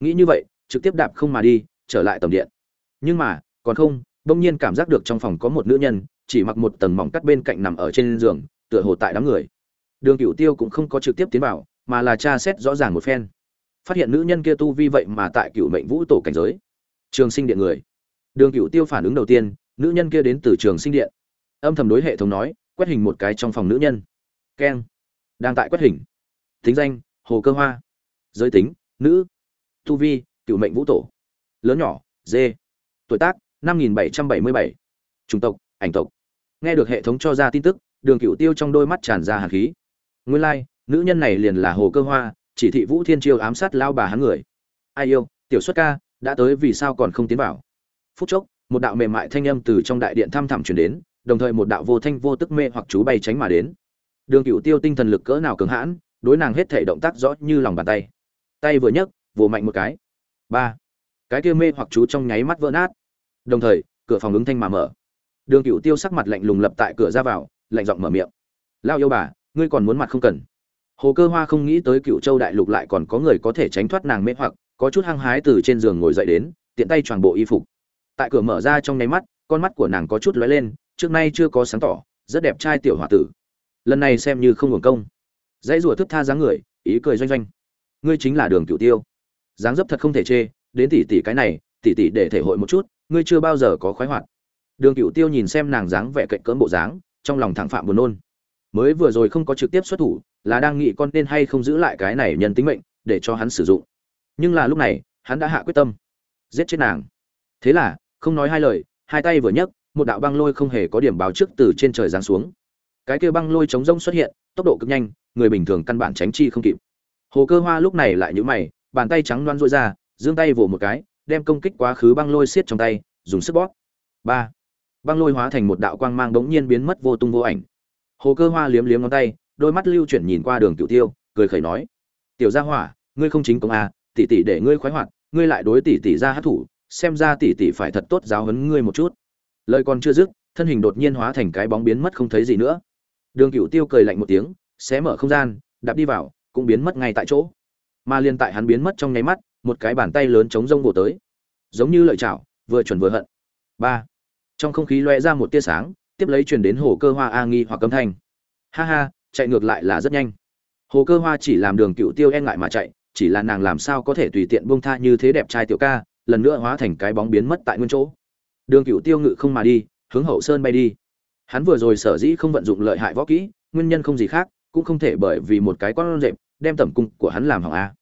nghĩ như vậy, trực tiếp đạp không mà đi, trở lại tầm điện. Nhưng mà, còn không, bỗng nhiên cảm giác được trong phòng có một nữ nhân, chỉ mặc một tầng mỏng cắt bên cạnh nằm ở trên giường, tựa hồ tại đám người. Đường cửu tiêu cũng không có trực tiếp tiến vào, mà là tra xét rõ ràng một phen. Phát hiện nữ nhân kia tu vi vậy mà tại cựu mệnh vũ tổ cảnh giới. Trường sinh điện người. Đường cửu tiêu phản ứng đầu tiên, nữ nhân kia đến từ trường sinh điện. Âm thầm đối hệ thống nói, quét hình một cái trong phòng nữ nhân. Keng. Đang tại quét hình. Tính danh, hồ cơ hoa. Giới tính, nữ tu vi cựu mệnh vũ tổ. Lớn nhỏ dê tuổi tác năm nghìn bảy trăm bảy mươi bảy. Chủng tộc ảnh tộc. Nghe được hệ thống cho ra tin tức đường cựu tiêu trong đôi mắt tràn ra hàn khí. Nguyên lai、like, nữ nhân này liền là hồ cơ hoa chỉ thị vũ thiên chiêu ám sát lao bà hắn người. Ai yêu tiểu xuất ca đã tới vì sao còn không tiến vào? Phút chốc một đạo mềm mại thanh âm từ trong đại điện thăm thẳm chuyển đến đồng thời một đạo vô thanh vô tức mê hoặc chú bay tránh mà đến. Đường cựu tiêu tinh thần lực cỡ nào cường hãn đối nàng hết thể động tác rõ như lòng bàn tay. Tay vừa nhấc vồ mạnh một cái. Ba. Cái kia mê hoặc chú trong nháy mắt vỡ nát. Đồng thời, cửa phòng ứng thanh mà mở. Đường cựu tiêu sắc mặt lạnh lùng lập tại cửa ra vào, lạnh giọng mở miệng. Lao yêu bà, ngươi còn muốn mặt không cần. Hồ cơ hoa không nghĩ tới cựu châu đại lục lại còn có người có thể tránh thoát nàng mê hoặc, có chút hăng hái từ trên giường ngồi dậy đến, tiện tay toàn bộ y phục. Tại cửa mở ra trong nháy mắt, con mắt của nàng có chút lóe lên, trước nay chưa có sáng tỏ, rất đẹp trai tiểu h o a tử. Lần này xem như không hưởng công. Dãy rủa thức tha dáng người, ý cười doanh doanh. Ngươi chính là đường cựu tiêu dáng dấp thật không thể chê, đến tỷ tỷ cái này tỷ tỷ để thể hội một chút, ngươi chưa bao giờ có khoái hoạt. Đường cựu tiêu nhìn xem nàng dáng vẻ cạnh cỡm bộ dáng, trong lòng thẳng phạm buồn nôn. Mới vừa rồi không có trực tiếp xuất thủ, là đang nghĩ con nên hay không giữ lại cái này nhân tính mệnh, để cho hắn sử dụng. Nhưng là lúc này, hắn đã hạ quyết tâm. Giết chết nàng. Thế là, không nói hai lời, hai tay vừa nhấc, một đạo băng lôi không hề có điểm báo trước từ trên trời giáng xuống. Cái kia băng lôi chống rông xuất hiện, tốc độ cực nhanh, người bình thường căn bản tránh chi không kịp. Hồ cơ hoa lúc này lại nhíu mày bàn tay trắng loan rối ra, giương tay vỗ một cái, đem công kích quá khứ băng lôi xiết trong tay, dùng sức bóp. Ba. Băng lôi hóa thành một đạo quang mang đống nhiên biến mất vô tung vô ảnh. Hồ cơ hoa liếm liếm ngón tay, đôi mắt lưu chuyển nhìn qua đường cựu tiêu, cười khẩy nói, tiểu gia hỏa, ngươi không chính công à tỷ tỷ để ngươi khoái hoạt, ngươi lại đối tỷ tỷ ra hát thủ xem ra tỷ tỷ phải thật tốt giáo huấn ngươi một chút. Lời còn chưa dứt, thân hình đột nhiên hóa thành cái bóng biến mất không thấy gì nữa. Đường cựu tiêu cười lạnh một tiếng, xé mở không gian, đạp đi vào, cũng biến mất ngay tại chỗ mà liên tại hắn biến mất trong nháy mắt, một cái bàn tay lớn chống rông bổ tới. Giống như lợi chảo, vừa chuẩn vừa hận. Ba. Trong không khí loe ra một tia sáng, tiếp lấy truyền đến hồ cơ hoa a nghi hoặc âm thanh. Ha ha, chạy ngược lại là rất nhanh. Hồ cơ hoa chỉ làm đường cựu tiêu e ngại mà chạy, chỉ là nàng làm sao có thể tùy tiện buông tha như thế đẹp trai tiểu ca, lần nữa hóa thành cái bóng biến mất tại nguyên chỗ. Đường cựu tiêu ngự không mà đi, hướng hậu sơn bay đi. Hắn vừa rồi sở dĩ không vận dụng lợi hại võ kỹ, nguyên nhân không gì khác, cũng không thể bởi vì một cái con rệm đem tẩm cung của hắn làm hỏng a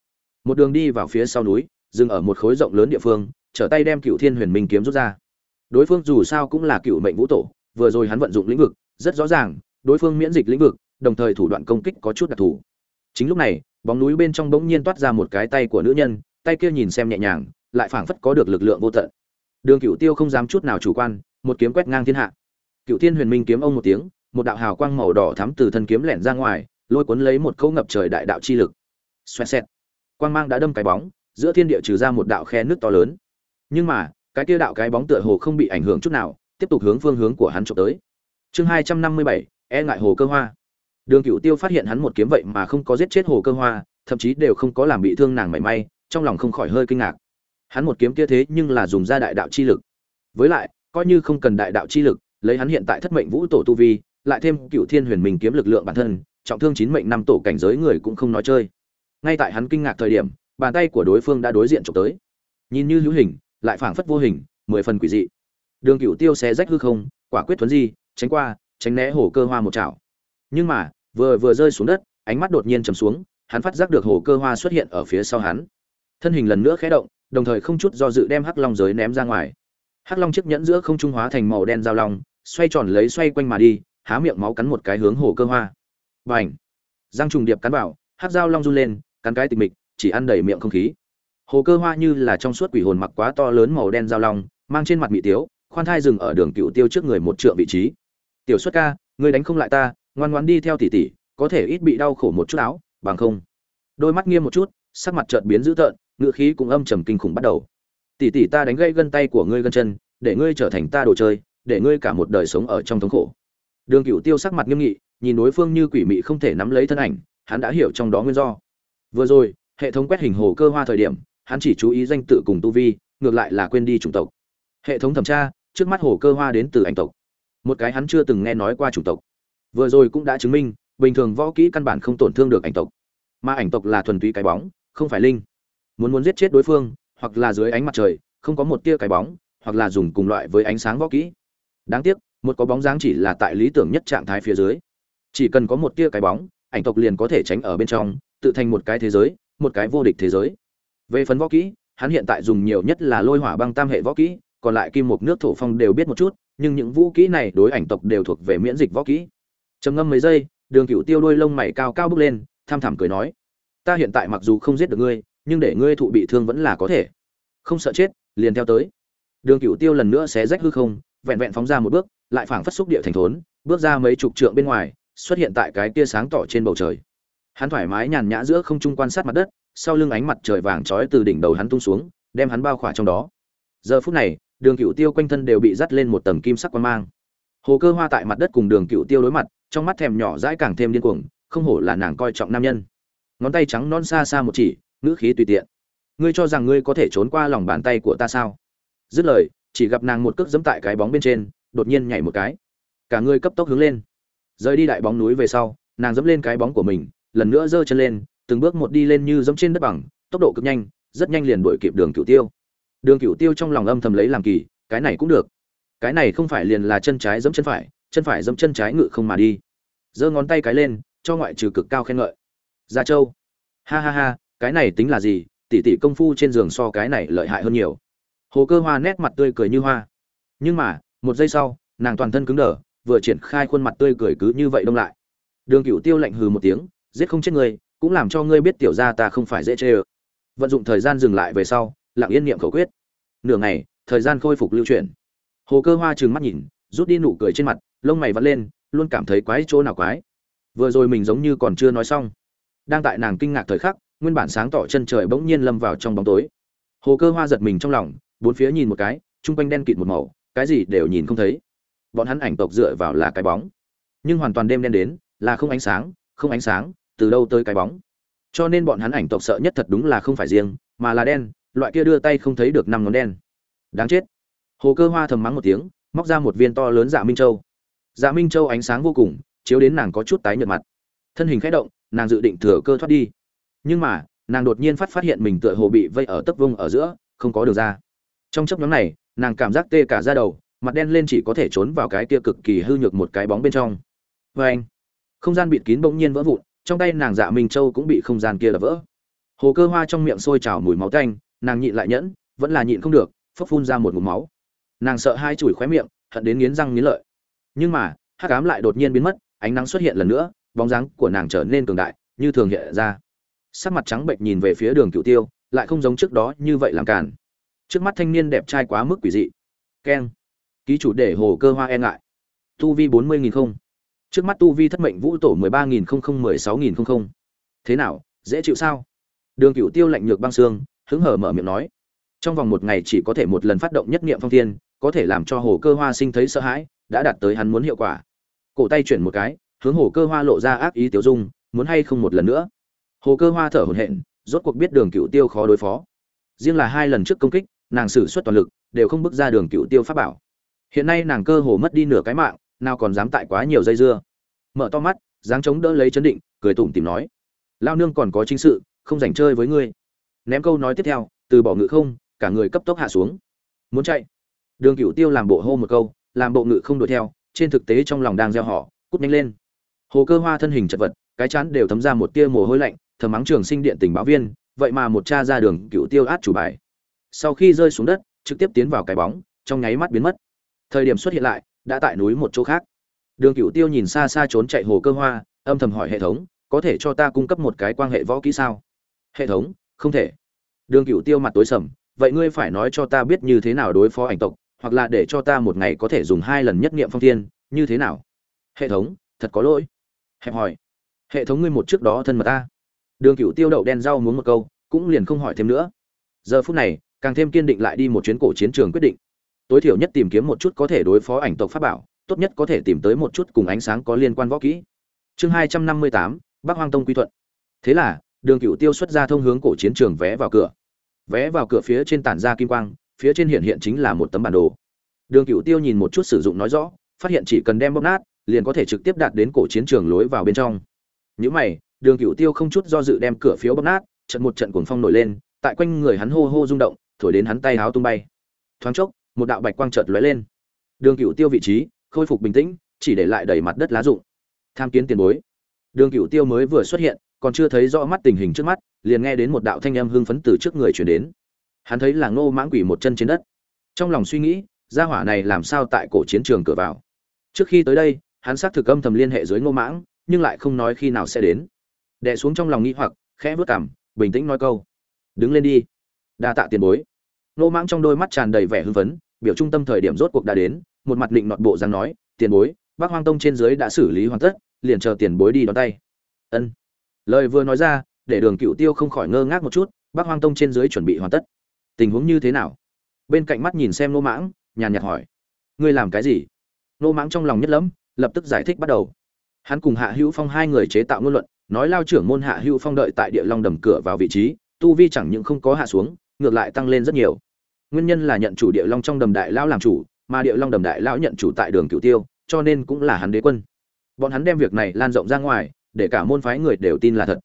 một đường đi vào phía sau núi, dừng ở một khối rộng lớn địa phương, trở tay đem cựu thiên huyền minh kiếm rút ra. Đối phương dù sao cũng là cựu mệnh vũ tổ, vừa rồi hắn vận dụng lĩnh vực, rất rõ ràng, đối phương miễn dịch lĩnh vực, đồng thời thủ đoạn công kích có chút đặc thù. Chính lúc này, bóng núi bên trong bỗng nhiên toát ra một cái tay của nữ nhân, tay kia nhìn xem nhẹ nhàng, lại phảng phất có được lực lượng vô tận. Đường cựu tiêu không dám chút nào chủ quan, một kiếm quét ngang thiên hạ. Cựu thiên huyền minh kiếm ông một tiếng, một đạo hào quang màu đỏ thắm từ thân kiếm lẻn ra ngoài, lôi cuốn lấy một câu ngập trời đại đạo chi lực. Xoẹt xẹt quang mang đã đâm cái bóng, giữa thiên địa trừ ra một đạo khe nước to lớn. Nhưng mà, cái kia đạo cái bóng tựa hồ không bị ảnh hưởng chút nào, tiếp tục hướng phương hướng của hắn trộm tới. Chương hai trăm năm mươi bảy e ngại hồ cơ hoa. Đường cựu tiêu phát hiện hắn một kiếm vậy mà không có giết chết hồ cơ hoa, thậm chí đều không có làm bị thương nàng mảy may, trong lòng không khỏi hơi kinh ngạc. Hắn một kiếm kia thế nhưng là dùng ra đại đạo chi lực. Với lại, coi như không cần đại đạo chi lực, lấy hắn hiện tại thất mệnh vũ tổ tu vi, lại thêm cựu thiên huyền mình kiếm lực lượng bản thân, trọng thương chín mệnh năm tổ cảnh giới người cũng không nói chơi ngay tại hắn kinh ngạc thời điểm, bàn tay của đối phương đã đối diện trộm tới. Nhìn như hữu hình, lại phảng phất vô hình, mười phần quỷ dị. Đường cựu tiêu xé rách hư không, quả quyết thuấn di, tránh qua, tránh né hồ cơ hoa một chảo. Nhưng mà, vừa vừa rơi xuống đất, ánh mắt đột nhiên trầm xuống, hắn phát giác được hồ cơ hoa xuất hiện ở phía sau hắn. Thân hình lần nữa khé động, đồng thời không chút do dự đem hắc long giới ném ra ngoài. Hắc long chiếc nhẫn giữa không trung hóa thành màu đen dao long, xoay tròn lấy xoay quanh mà đi, há miệng máu cắn một cái hướng hồ cơ hoa. Và h giang trùng điệp cắn vào, hắc dao long run lên cắn cái tịch mịch, chỉ ăn đầy miệng không khí. Hồ cơ hoa như là trong suốt quỷ hồn mặc quá to lớn màu đen dao long, mang trên mặt mị tiếu, khoan thai dừng ở đường cựu tiêu trước người một trượng vị trí. Tiểu xuất ca, ngươi đánh không lại ta, ngoan ngoan đi theo tỷ tỷ, có thể ít bị đau khổ một chút áo, bằng không. Đôi mắt nghiêm một chút, sắc mặt chợt biến dữ tợn ngựa khí cũng âm trầm kinh khủng bắt đầu. Tỷ tỷ ta đánh gãy gân tay của ngươi gân chân, để ngươi trở thành ta đồ chơi, để ngươi cả một đời sống ở trong thống khổ. Đường cựu tiêu sắc mặt nghiêm nghị, nhìn đối phương như quỷ mị không thể nắm lấy thân ảnh, hắn đã hiểu trong đó nguyên do vừa rồi, hệ thống quét hình hồ cơ hoa thời điểm, hắn chỉ chú ý danh tự cùng tu vi, ngược lại là quên đi chủng tộc. Hệ thống thẩm tra, trước mắt hồ cơ hoa đến từ ảnh tộc. Một cái hắn chưa từng nghe nói qua chủng tộc. Vừa rồi cũng đã chứng minh, bình thường võ kỹ căn bản không tổn thương được ảnh tộc. Mà ảnh tộc là thuần túy cái bóng, không phải linh. Muốn muốn giết chết đối phương, hoặc là dưới ánh mặt trời, không có một tia cái bóng, hoặc là dùng cùng loại với ánh sáng võ kỹ. Đáng tiếc, một có bóng dáng chỉ là tại lý tưởng nhất trạng thái phía dưới. Chỉ cần có một tia cái bóng, ảnh tộc liền có thể tránh ở bên trong tự thành một cái thế giới, một cái vô địch thế giới. Về phần võ kỹ, hắn hiện tại dùng nhiều nhất là lôi hỏa băng tam hệ võ kỹ, còn lại kim mục nước thổ phong đều biết một chút, nhưng những vũ kỹ này đối ảnh tộc đều thuộc về miễn dịch võ kỹ. Trầm ngâm mấy giây, đường cựu tiêu đôi lông mày cao cao bước lên, tham thảm cười nói, ta hiện tại mặc dù không giết được ngươi, nhưng để ngươi thụ bị thương vẫn là có thể. Không sợ chết, liền theo tới. Đường cựu tiêu lần nữa xé rách hư không, vẹn vẹn phóng ra một bước, lại phảng phất xúc địa thành thốn, bước ra mấy chục trượng bên ngoài, xuất hiện tại cái tia sáng tỏ trên bầu trời hắn thoải mái nhàn nhã giữa không trung quan sát mặt đất, sau lưng ánh mặt trời vàng trói từ đỉnh đầu hắn tung xuống, đem hắn bao khỏa trong đó. Giờ phút này, đường cựu tiêu quanh thân đều bị dắt lên một tầng kim sắc quan mang. Hồ cơ hoa tại mặt đất cùng đường cựu tiêu đối mặt, trong mắt thèm nhỏ dãi càng thêm điên cuồng, không hổ là nàng coi trọng nam nhân. Ngón tay trắng non xa xa một chỉ, ngữ khí tùy tiện. Ngươi cho rằng ngươi có thể trốn qua lòng bàn tay của ta sao? Dứt lời, chỉ gặp nàng một cước dẫm tại cái bóng bên trên, đột nhiên nhảy một cái. Cả người cấp tốc hướng lên. Rời đi đại bóng núi về sau, nàng dẫm lên cái bóng của mình lần nữa giơ chân lên, từng bước một đi lên như giống trên đất bằng, tốc độ cực nhanh, rất nhanh liền đuổi kịp đường cửu tiêu. Đường cửu tiêu trong lòng âm thầm lấy làm kỳ, cái này cũng được. Cái này không phải liền là chân trái dẫm chân phải chân phải dẫm chân trái ngự không mà đi. Giơ ngón tay cái lên, cho ngoại trừ cực cao khen ngợi. Gia châu. Ha ha ha, cái này tính là gì? Tỷ tỷ công phu trên giường so cái này lợi hại hơn nhiều. Hồ cơ hoa nét mặt tươi cười như hoa. Nhưng mà, một giây sau, nàng toàn thân cứng đờ, vừa triển khai khuôn mặt tươi cười cứ như vậy đông lại. Đường cửu tiêu lạnh hừ một tiếng giết không chết ngươi, cũng làm cho ngươi biết tiểu gia ta không phải dễ chê ơ. Vận dụng thời gian dừng lại về sau, lặng yên niệm khẩu quyết. Nửa ngày, thời gian khôi phục lưu chuyển. Hồ cơ hoa trừng mắt nhìn, rút đi nụ cười trên mặt, lông mày vắt lên, luôn cảm thấy quái chỗ nào quái. Vừa rồi mình giống như còn chưa nói xong. Đang tại nàng kinh ngạc thời khắc, nguyên bản sáng tỏ chân trời bỗng nhiên lâm vào trong bóng tối. Hồ cơ hoa giật mình trong lòng, bốn phía nhìn một cái, chung quanh đen kịt một màu, cái gì đều nhìn không thấy. Bọn hắn ảnh tộc dựa vào là cái bóng. Nhưng hoàn toàn đêm đen đến, là không ánh sáng, không ánh sáng từ đâu tới cái bóng. Cho nên bọn hắn ảnh tộc sợ nhất thật đúng là không phải riêng, mà là đen, loại kia đưa tay không thấy được năm ngón đen. Đáng chết. Hồ cơ hoa thầm mắng một tiếng, móc ra một viên to lớn dạ minh châu. Dạ minh châu ánh sáng vô cùng, chiếu đến nàng có chút tái nhợt mặt. Thân hình khẽ động, nàng dự định thừa cơ thoát đi. Nhưng mà, nàng đột nhiên phát phát hiện mình tựa hồ bị vây ở tấc vông ở giữa, không có đường ra. Trong chấp nhóm này, nàng cảm giác tê cả ra đầu, mặt đen lên chỉ có thể trốn vào cái kia cực kỳ hư nhược một cái bóng bên trong. Vê anh không gian bịt kín bỗng nhiên vỡ vụn trong tay nàng dạ minh châu cũng bị không gian kia đập vỡ. Hồ cơ hoa trong miệng sôi trào mùi máu tanh, nàng nhịn lại nhẫn, vẫn là nhịn không được phấp phun ra một ngụm máu. Nàng sợ hai chùi khóe miệng, hận đến nghiến răng nghiến lợi. Nhưng mà, hắc ám lại đột nhiên biến mất, ánh nắng xuất hiện lần nữa, bóng dáng của nàng trở nên cường đại, như thường hiện ra. Sắc mặt trắng bệnh nhìn về phía đường cựu tiêu, lại không giống trước đó như vậy làm cản trước mắt thanh niên đẹp trai quá mức quỷ dị. Keng. Ký chủ để hồ cơ hoa e ngại. Tu vi bốn mươi nghìn không trước mắt tu vi thất mệnh vũ tổ mười ba nghìn không không mười sáu nghìn không không. Thế nào, dễ chịu sao? Đường cựu tiêu lạnh nhược băng xương, hứng hở mở miệng nói. Trong vòng một ngày chỉ có thể một lần phát động nhất nghiệm phong thiên, có thể làm cho hồ cơ hoa sinh thấy sợ hãi, đã đạt tới hắn muốn hiệu quả. Cổ tay chuyển một cái, hướng hồ cơ hoa lộ ra ác ý tiêu dung, muốn hay không một lần nữa? Hồ cơ hoa thở hổn hển, rốt cuộc biết đường cựu tiêu khó đối phó. Riêng là hai lần trước công kích, nàng sử xuất toàn lực, đều không bước ra đường cựu tiêu pháp bảo. Hiện nay nàng cơ hồ mất đi nửa cái mạng nào còn dám tại quá nhiều dây dưa. Mở to mắt, dáng chống đỡ lấy chấn định, cười tủm tìm nói lao nương còn có chính sự, không dành chơi với ngươi. Ném câu nói tiếp theo, từ bỏ ngự không, cả người cấp tốc hạ xuống. Muốn chạy? Đường cửu tiêu làm bộ hô một câu, làm bộ ngự không đuổi theo, trên thực tế trong lòng đang gieo họ, cút nhanh lên. Hồ cơ hoa thân hình chật vật, cái chán đều thấm ra một tia mồ hôi lạnh, thầm mắng trường sinh điện tình báo viên, vậy mà một cha ra đường cựu tiêu át chủ bài. Sau khi rơi xuống đất, trực tiếp tiến vào cái bóng, trong nháy mắt biến mất. Thời điểm xuất hiện lại đã tại núi một chỗ khác. Đường cựu tiêu nhìn xa xa trốn chạy hồ cơ hoa, âm thầm hỏi hệ thống, có thể cho ta cung cấp một cái quan hệ võ kỹ sao? Hệ thống, không thể. Đường cựu tiêu mặt tối sầm, vậy ngươi phải nói cho ta biết như thế nào đối phó ảnh tộc, hoặc là để cho ta một ngày có thể dùng hai lần nhất niệm phong thiên, như thế nào? Hệ thống, thật có lỗi. Hẹp hỏi, hệ thống ngươi một trước đó thân mật ta. Đường cựu tiêu đậu đen rau muốn một câu, cũng liền không hỏi thêm nữa. Giờ phút này, càng thêm kiên định lại đi một chuyến cổ chiến trường quyết định tối thiểu nhất tìm kiếm một chút có thể đối phó ảnh tộc pháp bảo, tốt nhất có thể tìm tới một chút cùng ánh sáng có liên quan võ kỹ. Chương hai trăm năm mươi tám, bắc hoang tông quy thuận. Thế là, đường cựu tiêu xuất ra thông hướng cổ chiến trường vé vào cửa. Vé vào cửa phía trên tản ra kim quang, phía trên hiện hiện chính là một tấm bản đồ. Đường cựu tiêu nhìn một chút sử dụng nói rõ, phát hiện chỉ cần đem bóp nát, liền có thể trực tiếp đạt đến cổ chiến trường lối vào bên trong. Những mày, đường cựu tiêu không chút do dự đem cửa phiếu bóp nát, trận một trận cuồng phong nổi lên, tại quanh người hắn hô hô rung động, thổi đến hắn tay háo tung bay. Thoáng chốc một đạo bạch quang chợt lóe lên. Đường cựu tiêu vị trí, khôi phục bình tĩnh, chỉ để lại đầy mặt đất lá rụng. Tham kiến tiền bối. Đường cựu tiêu mới vừa xuất hiện, còn chưa thấy rõ mắt tình hình trước mắt, liền nghe đến một đạo thanh âm hưng phấn từ trước người chuyển đến. Hắn thấy là ngô mãng quỷ một chân trên đất. Trong lòng suy nghĩ, gia hỏa này làm sao tại cổ chiến trường cửa vào? Trước khi tới đây, hắn xác thực âm thầm liên hệ dưới ngô mãng, nhưng lại không nói khi nào sẽ đến. Đè xuống trong lòng nghĩ hoặc, khẽ vớt cảm bình tĩnh nói câu. Đứng lên đi. Đa tạ tiền bối. Ngô mãng trong đôi mắt tràn đầy vẻ hưng phấn biểu trung tâm thời điểm rốt cuộc đã đến, một mặt định nọt bộ rằng nói, tiền bối bác hoang tông trên dưới đã xử lý hoàn tất, liền chờ tiền bối đi đón tay. Ân. Lời vừa nói ra, để đường cựu tiêu không khỏi ngơ ngác một chút bác hoang tông trên dưới chuẩn bị hoàn tất. Tình huống như thế nào? Bên cạnh mắt nhìn xem nô mãng, nhàn nhạt hỏi, ngươi làm cái gì? Nô mãng trong lòng nhất lẫm, lập tức giải thích bắt đầu. Hắn cùng hạ hữu phong hai người chế tạo ngôn luận, nói lao trưởng môn hạ hữu phong đợi tại địa long đầm cửa vào vị trí, tu vi chẳng những không có hạ xuống, ngược lại tăng lên rất nhiều nguyên nhân là nhận chủ địa long trong đầm đại lão làm chủ, mà địa long đầm đại lão nhận chủ tại đường cửu tiêu, cho nên cũng là hắn đế quân. Bọn hắn đem việc này lan rộng ra ngoài, để cả môn phái người đều tin là thật.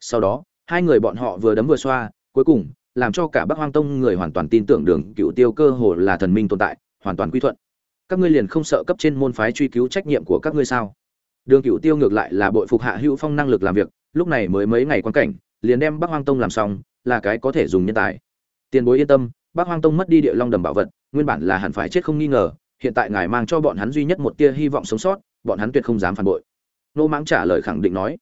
Sau đó, hai người bọn họ vừa đấm vừa xoa, cuối cùng, làm cho cả bắc hoang tông người hoàn toàn tin tưởng đường cựu tiêu cơ hồ là thần minh tồn tại, hoàn toàn quy thuận. Các ngươi liền không sợ cấp trên môn phái truy cứu trách nhiệm của các ngươi sao? Đường cựu tiêu ngược lại là bội phục hạ hữu phong năng lực làm việc, lúc này mới mấy ngày quan cảnh, liền đem bắc hoang tông làm xong, là cái có thể dùng nhân tài. Tiền bối yên tâm Bác hoang tông mất đi địa long đầm bảo vật, nguyên bản là hẳn phải chết không nghi ngờ, hiện tại ngài mang cho bọn hắn duy nhất một tia hy vọng sống sót, bọn hắn tuyệt không dám phản bội. Nô mãng trả lời khẳng định nói.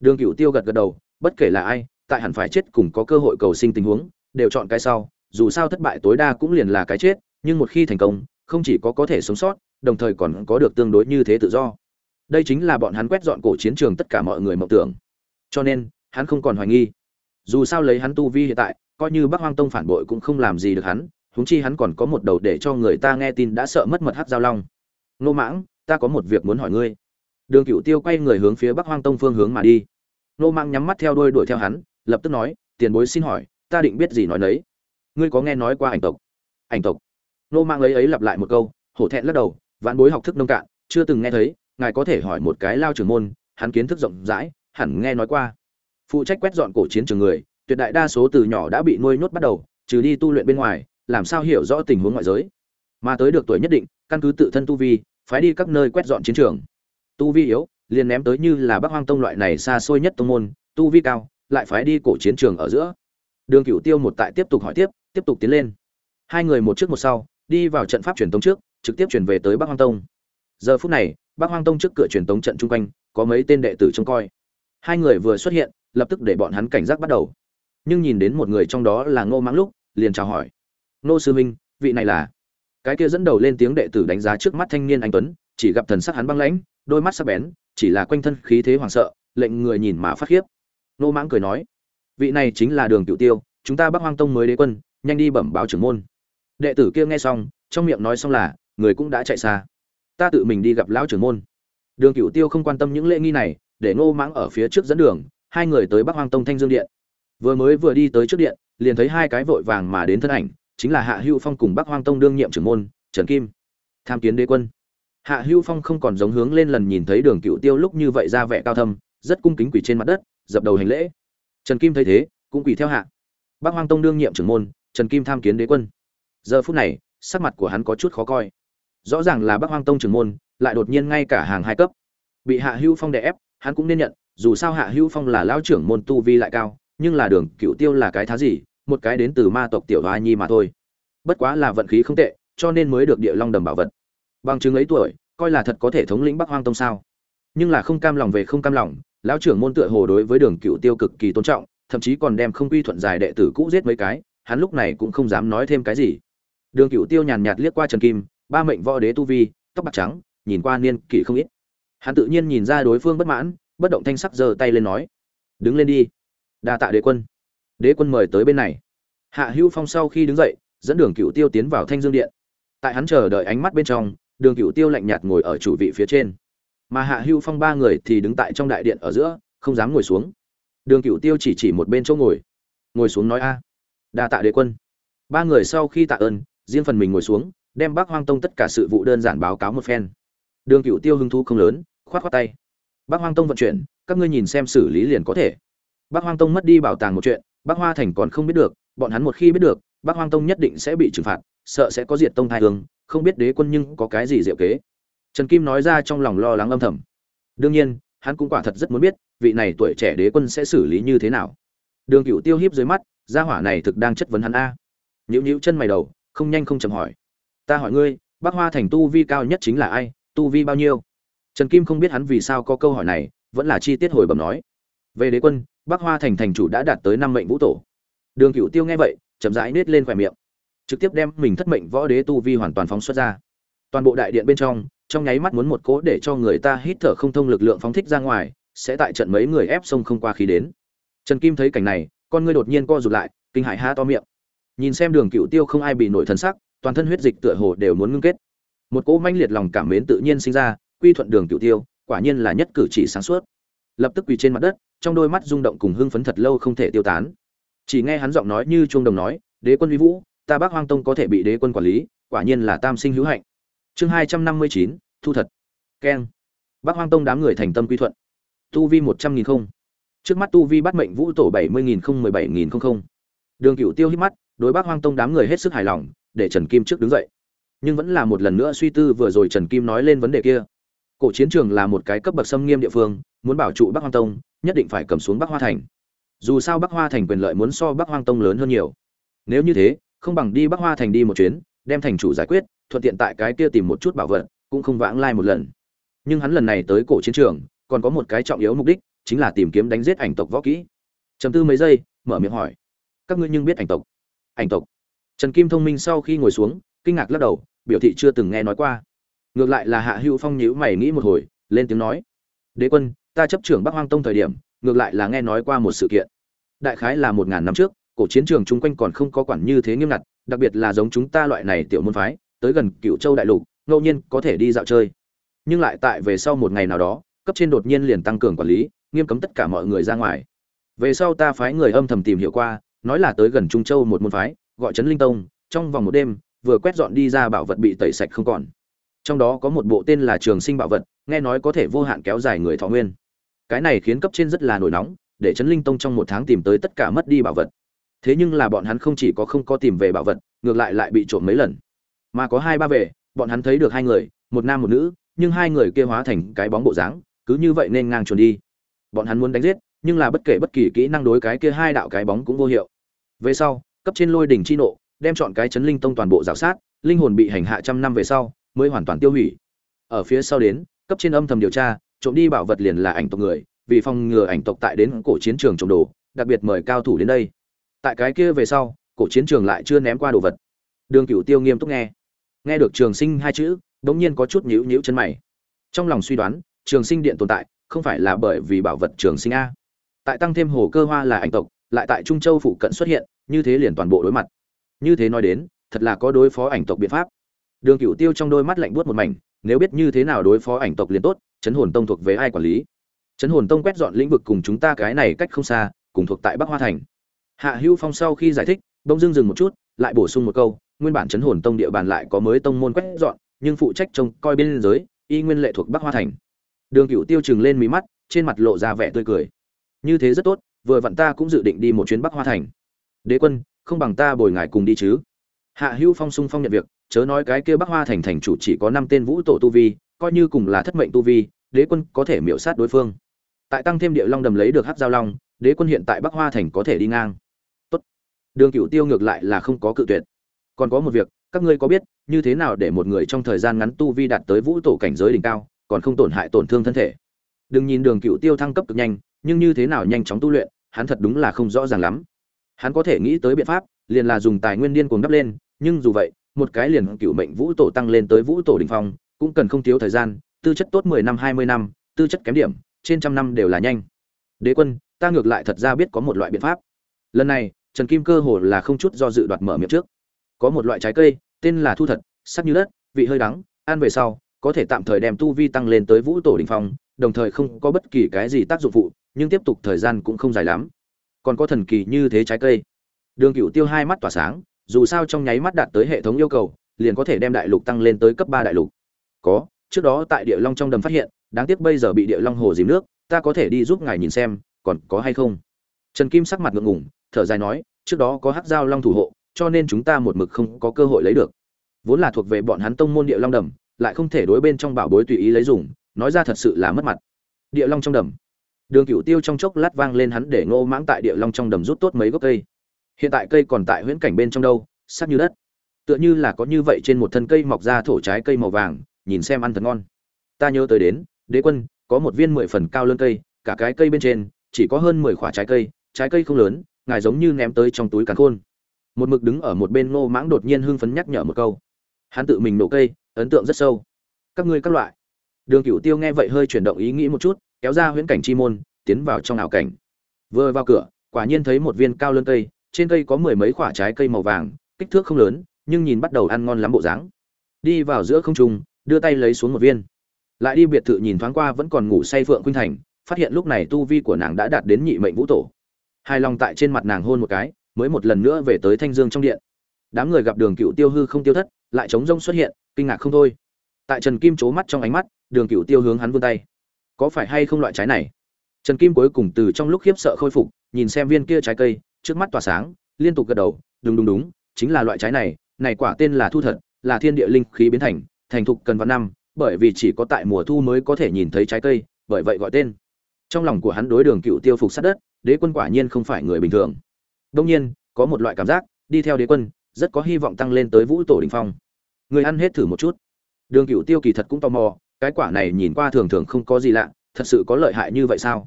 Đường cựu tiêu gật gật đầu, bất kể là ai, tại hẳn phải chết cùng có cơ hội cầu sinh tình huống, đều chọn cái sau, dù sao thất bại tối đa cũng liền là cái chết, nhưng một khi thành công, không chỉ có có thể sống sót, đồng thời còn có được tương đối như thế tự do. Đây chính là bọn hắn quét dọn cổ chiến trường tất cả mọi người mộng tưởng. Cho nên, hắn không còn hoài nghi. Dù sao lấy hắn tu vi hiện tại coi như bắc hoang tông phản bội cũng không làm gì được hắn, huống chi hắn còn có một đầu để cho người ta nghe tin đã sợ mất mật hát giao long. Nô mãng, ta có một việc muốn hỏi ngươi. Đường cựu tiêu quay người hướng phía bắc hoang tông phương hướng mà đi. Nô mãng nhắm mắt theo đuôi đuổi theo hắn, lập tức nói, tiền bối xin hỏi, ta định biết gì nói nấy. Ngươi có nghe nói qua ảnh tộc? Ảnh tộc? Nô mãng ấy ấy lặp lại một câu, hổ thẹn lắc đầu, vạn bối học thức nông cạn, chưa từng nghe thấy, ngài có thể hỏi một cái lao trưởng môn, hắn kiến thức rộng rãi, hẳn nghe nói qua. Phụ trách quét dọn cổ chiến trường người tuyệt đại đa số từ nhỏ đã bị nuôi nhốt bắt đầu, trừ đi tu luyện bên ngoài, làm sao hiểu rõ tình huống ngoại giới? Mà tới được tuổi nhất định, căn cứ tự thân tu vi, phái đi các nơi quét dọn chiến trường. Tu vi yếu, liền ném tới như là bắc hoang tông loại này xa xôi nhất tông môn, tu vi cao, lại phái đi cổ chiến trường ở giữa. Đường cửu tiêu một tại tiếp tục hỏi tiếp tiếp tục tiến lên. Hai người một trước một sau, đi vào trận pháp truyền tống trước, trực tiếp chuyển về tới bắc hoang tông. Giờ phút này, bắc hoang tông trước cửa truyền tống trận chung quanh, có mấy tên đệ tử trông coi. Hai người vừa xuất hiện, lập tức để bọn hắn cảnh giác bắt đầu nhưng nhìn đến một người trong đó là ngô mãng lúc, liền chào hỏi. Ngô sư minh vị này là? Cái kia dẫn đầu lên tiếng đệ tử đánh giá trước mắt thanh niên anh tuấn, chỉ gặp thần sắc hắn băng lãnh, đôi mắt sắc bén, chỉ là quanh thân khí thế hoảng sợ, lệnh người nhìn mà phát khiếp. Ngô mãng cười nói, vị này chính là đường cựu tiêu, chúng ta bắc hoang tông mới đế quân, nhanh đi bẩm báo trưởng môn. Đệ tử kia nghe xong, trong miệng nói xong là, người cũng đã chạy xa. Ta tự mình đi gặp lão trưởng môn. Đường cựu tiêu không quan tâm những lễ nghi này, để ngô mãng ở phía trước dẫn đường, hai người tới bắc hoang tông thanh dương điện vừa mới vừa đi tới trước điện, liền thấy hai cái vội vàng mà đến thân ảnh, chính là hạ hữu phong cùng bắc hoang tông đương nhiệm trưởng môn, trần kim. Tham kiến đế quân. Hạ hữu phong không còn giống hướng lên lần nhìn thấy đường cựu tiêu lúc như vậy ra vẻ cao thâm, rất cung kính quỷ trên mặt đất, dập đầu hành lễ. Trần kim thấy thế, cũng quỳ theo hạ. Bác hoang tông đương nhiệm trưởng môn, trần kim tham kiến đế quân. Giờ phút này, sắc mặt của hắn có chút khó coi. Rõ ràng là bác hoang tông trưởng môn, lại đột nhiên ngay cả hàng hai cấp. Bị hạ hữu phong đè ép, hắn cũng nên nhận, dù sao hạ hữu phong là lão trưởng môn tu vi lại cao nhưng là đường cựu tiêu là cái thá gì, một cái đến từ ma tộc tiểu hoa nhi mà thôi. Bất quá là vận khí không tệ, cho nên mới được địa long đầm bảo vật. Bằng chứng ấy tuổi, coi là thật có thể thống lĩnh bắc hoang tông sao. Nhưng là không cam lòng về không cam lòng, lão trưởng môn tựa hồ đối với đường cựu tiêu cực kỳ tôn trọng, thậm chí còn đem không quy thuận dài đệ tử cũ giết mấy cái, hắn lúc này cũng không dám nói thêm cái gì. Đường cựu tiêu nhàn nhạt liếc qua trần kim, ba mệnh võ đế tu vi, tóc bạc trắng, nhìn qua niên kỷ không ít. Hắn tự nhiên nhìn ra đối phương bất mãn, bất động thanh sắc giơ tay lên nói, đứng lên đi đa tạ đế quân. Đế quân mời tới bên này. Hạ hữu phong sau khi đứng dậy, dẫn đường cựu tiêu tiến vào thanh dương điện. Tại hắn chờ đợi ánh mắt bên trong, đường cựu tiêu lạnh nhạt ngồi ở chủ vị phía trên. Mà hạ hưu phong ba người thì đứng tại trong đại điện ở giữa, không dám ngồi xuống. Đường cựu tiêu chỉ chỉ một bên chỗ ngồi. Ngồi xuống nói a. Đa tạ đế quân. Ba người sau khi tạ ơn, riêng phần mình ngồi xuống, đem bác hoang tông tất cả sự vụ đơn giản báo cáo một phen. Đường cựu tiêu hứng thú không lớn, khoát khoát tay. Bác hoang tông vận chuyển, các ngươi nhìn xem xử lý liền có thể. Bắc hoang tông mất đi bảo tàng một chuyện, Bắc hoa thành còn không biết được, bọn hắn một khi biết được, Bắc hoang tông nhất định sẽ bị trừng phạt, sợ sẽ có diệt tông thai hương, không biết đế quân nhưng có cái gì diệu kế. Trần kim nói ra trong lòng lo lắng âm thầm. Đương nhiên, hắn cũng quả thật rất muốn biết, vị này tuổi trẻ đế quân sẽ xử lý như thế nào. Đường cựu tiêu hiếp dưới mắt, gia hỏa này thực đang chất vấn hắn a. Nhíu nhíu chân mày đầu, không nhanh không chậm hỏi. Ta hỏi ngươi, Bắc hoa thành tu vi cao nhất chính là ai, tu vi bao nhiêu? Trần kim không biết hắn vì sao có câu hỏi này, vẫn là chi tiết hồi bẩm nói. Về đế quân Bắc hoa thành thành chủ đã đạt tới năm mệnh vũ tổ. Đường cựu tiêu nghe vậy, chậm rãi nết lên khỏe miệng, trực tiếp đem mình thất mệnh võ đế tu vi hoàn toàn phóng xuất ra. Toàn bộ đại điện bên trong trong nháy mắt muốn một cố để cho người ta hít thở không thông lực lượng phóng thích ra ngoài, sẽ tại trận mấy người ép sông không qua khí đến. Trần kim thấy cảnh này, con ngươi đột nhiên co rụt lại, kinh hại ha to miệng. Nhìn xem đường cựu tiêu không ai bị nổi thân sắc, toàn thân huyết dịch tựa hồ đều muốn ngưng kết. Một cỗ manh liệt lòng cảm mến tự nhiên sinh ra, quy thuận đường cựu tiêu, quả nhiên là nhất cử chỉ sáng suốt. Lập tức quỳ trên mặt đất trong đôi mắt rung động cùng hưng phấn thật lâu không thể tiêu tán. Chỉ nghe hắn giọng nói như chuông đồng nói, đế quân vi vũ, ta bác hoang tông có thể bị đế quân quản lý, quả nhiên là tam sinh hữu hạnh. Chương hai trăm năm mươi chín, thu thật. Keng. Bác hoang tông đám người thành tâm quy thuận. Tu vi một trăm nghìn không. Trước mắt tu vi bắt mệnh vũ tổ bảy mươi nghìn không mười bảy nghìn không không. Đường cựu tiêu hít mắt, đối bác hoang tông đám người hết sức hài lòng, để trần kim trước đứng dậy. Nhưng vẫn là một lần nữa suy tư vừa rồi trần kim nói lên vấn đề kia. Cổ chiến trường là một cái cấp bậc xâm nghiêm địa phương muốn bảo trụ bắc hoang tông, nhất định phải cầm xuống bắc hoa thành. Dù sao bắc hoa thành quyền lợi muốn so bắc hoang tông lớn hơn nhiều. Nếu như thế, không bằng đi bắc hoa thành đi một chuyến, đem thành chủ giải quyết, thuận tiện tại cái kia tìm một chút bảo vật, cũng không vãng lai một lần. Nhưng hắn lần này tới cổ chiến trường, còn có một cái trọng yếu mục đích, chính là tìm kiếm đánh giết ảnh tộc võ kỹ. Chấm tư mấy giây, mở miệng hỏi. Các ngươi nhưng biết ảnh tộc? Ảnh tộc. Trần kim thông minh sau khi ngồi xuống, kinh ngạc lắc đầu, biểu thị chưa từng nghe nói qua. Ngược lại là hạ hữu phong nhíu mày nghĩ một hồi, lên tiếng nói. Đế quân ta chấp trưởng bắc hoang tông thời điểm, ngược lại là nghe nói qua một sự kiện. Đại khái là một ngàn năm trước, cổ chiến trường chung quanh còn không có quản như thế nghiêm ngặt, đặc biệt là giống chúng ta loại này tiểu môn phái, tới gần cựu châu đại lục, ngẫu nhiên có thể đi dạo chơi. Nhưng lại tại về sau một ngày nào đó, cấp trên đột nhiên liền tăng cường quản lý, nghiêm cấm tất cả mọi người ra ngoài. Về sau ta phái người âm thầm tìm hiểu qua, nói là tới gần trung châu một môn phái, gọi trấn linh tông, trong vòng một đêm, vừa quét dọn đi ra bảo vật bị tẩy sạch không còn. Trong đó có một bộ tên là trường sinh bảo vật, nghe nói có thể vô hạn kéo dài người thọ nguyên cái này khiến cấp trên rất là nổi nóng, để trấn linh tông trong một tháng tìm tới tất cả mất đi bảo vật. Thế nhưng là bọn hắn không chỉ có không có tìm về bảo vật, ngược lại lại bị trộm mấy lần. Mà có hai ba về, bọn hắn thấy được hai người, một nam một nữ, nhưng hai người kia hóa thành cái bóng bộ dáng, cứ như vậy nên ngang chuồn đi. Bọn hắn muốn đánh giết, nhưng là bất kể bất kỳ kỹ năng đối cái kia hai đạo cái bóng cũng vô hiệu. Về sau, cấp trên lôi đỉnh chi nộ, đem chọn cái chấn linh tông toàn bộ rào sát, linh hồn bị hành hạ trăm năm về sau, mới hoàn toàn tiêu hủy. Ở phía sau đến, cấp trên âm thầm điều tra trộm đi bảo vật liền là ảnh tộc người, vì phòng ngừa ảnh tộc tại đến cổ chiến trường trộm đồ, đặc biệt mời cao thủ đến đây. Tại cái kia về sau, cổ chiến trường lại chưa ném qua đồ vật. Đường cửu tiêu nghiêm túc nghe. Nghe được trường sinh hai chữ, đống nhiên có chút nhíu nhíu chân mày. Trong lòng suy đoán, trường sinh điện tồn tại, không phải là bởi vì bảo vật trường sinh a. Tại tăng thêm hồ cơ hoa là ảnh tộc, lại tại trung châu phụ cận xuất hiện, như thế liền toàn bộ đối mặt. Như thế nói đến, thật là có đối phó ảnh tộc biện pháp. Đường cửu tiêu trong đôi mắt lạnh buốt một mảnh, nếu biết như thế nào đối phó ảnh tộc liền tốt chấn hồn tông thuộc về ai quản lý? Chấn hồn tông quét dọn lĩnh vực cùng chúng ta cái này cách không xa, cùng thuộc tại bắc hoa thành. Hạ hữu phong sau khi giải thích, bỗng dưng dừng một chút, lại bổ sung một câu, nguyên bản chấn hồn tông địa bàn lại có mới tông môn quét dọn, nhưng phụ trách trông coi bên giới, y nguyên lệ thuộc bắc hoa thành. Đường Cựu tiêu chừng lên mí mắt, trên mặt lộ ra vẻ tươi cười. Như thế rất tốt, vừa vặn ta cũng dự định đi một chuyến bắc hoa thành. Đế quân, không bằng ta bồi ngài cùng đi chứ. Hạ hữu phong sung phong nhận việc, chớ nói cái kia bắc hoa thành thành chủ chỉ có năm tên vũ tổ tu vi coi như cùng là thất mệnh tu vi, đế quân có thể miễu sát đối phương. Tại tăng thêm địa long đầm lấy được hát giao long, đế quân hiện tại bắc hoa thành có thể đi ngang. Tốt. đường cựu tiêu ngược lại là không có cự tuyệt. Còn có một việc, các ngươi có biết, như thế nào để một người trong thời gian ngắn tu vi đạt tới vũ tổ cảnh giới đỉnh cao, còn không tổn hại tổn thương thân thể? Đừng nhìn đường cựu tiêu thăng cấp cực nhanh, nhưng như thế nào nhanh chóng tu luyện, hắn thật đúng là không rõ ràng lắm. Hắn có thể nghĩ tới biện pháp, liền là dùng tài nguyên điên cuồng đắp lên, nhưng dù vậy, một cái liền cựu mệnh vũ tổ tăng lên tới vũ tổ đỉnh phong cũng cần không thiếu thời gian, tư chất tốt mười năm, hai mươi năm, tư chất kém điểm, trên trăm năm đều là nhanh. Đế quân, ta ngược lại thật ra biết có một loại biện pháp. Lần này, trần kim cơ hồ là không chút do dự đoạt mở miệng trước. Có một loại trái cây, tên là thu thật, sắc như đất, vị hơi đắng, ăn về sau, có thể tạm thời đem tu vi tăng lên tới vũ tổ đỉnh phong, đồng thời không có bất kỳ cái gì tác dụng phụ, nhưng tiếp tục thời gian cũng không dài lắm. Còn có thần kỳ như thế trái cây. Đường cựu tiêu hai mắt tỏa sáng, dù sao trong nháy mắt đạt tới hệ thống yêu cầu, liền có thể đem đại lục tăng lên tới cấp ba đại lục có, trước đó tại địa long trong đầm phát hiện, đáng tiếc bây giờ bị địa long hồ dìm nước, ta có thể đi giúp ngài nhìn xem, còn có hay không? Trần kim sắc mặt ngượng ngủng thở dài nói, trước đó có hắc giao long thủ hộ, cho nên chúng ta một mực không có cơ hội lấy được. Vốn là thuộc về bọn hắn tông môn địa long đầm, lại không thể đối bên trong bảo bối tùy ý lấy dùng, nói ra thật sự là mất mặt. Địa long trong đầm. Đường cửu tiêu trong chốc lát vang lên hắn để ngô mãng tại địa long trong đầm rút tốt mấy gốc cây. Hiện tại cây còn tại huyễn cảnh bên trong đâu sắc như đất. Tựa như là có như vậy trên một thân cây mọc ra thổ trái cây màu vàng nhìn xem ăn thật ngon. Ta nhớ tới đến, đế quân, có một viên mười phần cao lớn cây, cả cái cây bên trên, chỉ có hơn mười quả trái cây trái cây không lớn, ngài giống như ném tới trong túi càn khôn. Một mực đứng ở một bên ngô mãng đột nhiên hưng phấn nhắc nhở một câu. Hắn tự mình nổ cây, ấn tượng rất sâu. Các ngươi các loại. Đường cửu tiêu nghe vậy hơi chuyển động ý nghĩ một chút, kéo ra huyễn cảnh chi môn, tiến vào trong ảo cảnh. Vừa vào cửa, quả nhiên thấy một viên cao lớn cây, trên cây có mười mấy quả trái cây màu vàng, kích thước không lớn, nhưng nhìn bắt đầu ăn ngon lắm bộ dáng. Đi vào giữa không trung đưa tay lấy xuống một viên. Lại đi biệt thự nhìn thoáng qua vẫn còn ngủ say phượng khuynh thành, phát hiện lúc này tu vi của nàng đã đạt đến nhị mệnh vũ tổ. Hài lòng tại trên mặt nàng hôn một cái, mới một lần nữa về tới thanh dương trong điện. Đám người gặp đường cựu tiêu hư không tiêu thất, lại chống rông xuất hiện, kinh ngạc không thôi. Tại trần kim c mắt trong ánh mắt, đường cựu tiêu hướng hắn vươn tay. Có phải hay không loại trái này? Trần kim cuối cùng từ trong lúc khiếp sợ khôi phục, nhìn xem viên kia trái cây, trước mắt tỏa sáng, liên tục gật đầu, đúng đúng đúng, chính là loại trái này này quả tên là thu thật, là thiên địa linh khí biến thành thành thục cần vào năm, bởi vì chỉ có tại mùa thu mới có thể nhìn thấy trái cây, bởi vậy gọi tên. Trong lòng của hắn đối đường cựu tiêu phục sát đất, đế quân quả nhiên không phải người bình thường. Đông nhiên, có một loại cảm giác, đi theo đế quân, rất có hy vọng tăng lên tới vũ tổ đình phong. Người ăn hết thử một chút. Đường cựu tiêu kỳ thật cũng tò mò, cái quả này nhìn qua thường thường không có gì lạ, thật sự có lợi hại như vậy sao?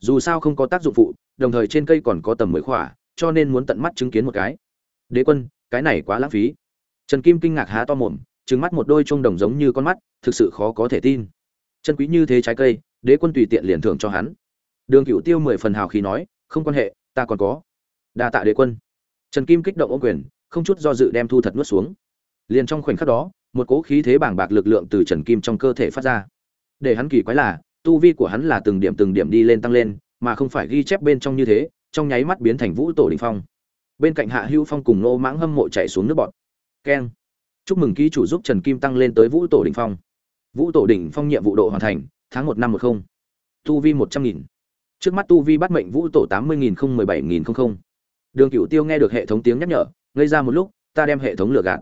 Dù sao không có tác dụng phụ, đồng thời trên cây còn có tầm mười khỏa, cho nên muốn tận mắt chứng kiến một cái. Đế quân, cái này quá lãng phí. Trần kim kinh ngạc há to mồm trừng mắt một đôi trung đồng giống như con mắt, thực sự khó có thể tin. Chân quý như thế trái cây, đế quân tùy tiện liền thưởng cho hắn. Đường Cửu tiêu mười phần hào khí nói, không quan hệ, ta còn có. Đa tạ đế quân. Trần kim kích động ô quyền, không chút do dự đem thu thật nuốt xuống. Liền trong khoảnh khắc đó, một cỗ khí thế bảng bạc lực lượng từ trần kim trong cơ thể phát ra. Để hắn kỳ quái là, tu vi của hắn là từng điểm từng điểm đi lên tăng lên, mà không phải ghi chép bên trong như thế, trong nháy mắt biến thành vũ tổ đỉnh phong. Bên cạnh hạ hữu phong cùng nô mãng hâm mộ chạy xuống nước bọt. Keng chúc mừng ký chủ giúp trần kim tăng lên tới vũ tổ đỉnh phong. Vũ tổ đỉnh phong nhiệm vụ độ hoàn thành, tháng một năm một không. Tu vi một trăm nghìn. Trước mắt tu vi bắt mệnh vũ tổ tám mươi nghìn không mười bảy nghìn không không. Đường cựu tiêu nghe được hệ thống tiếng nhắc nhở, ngây ra một lúc, ta đem hệ thống lừa gạt.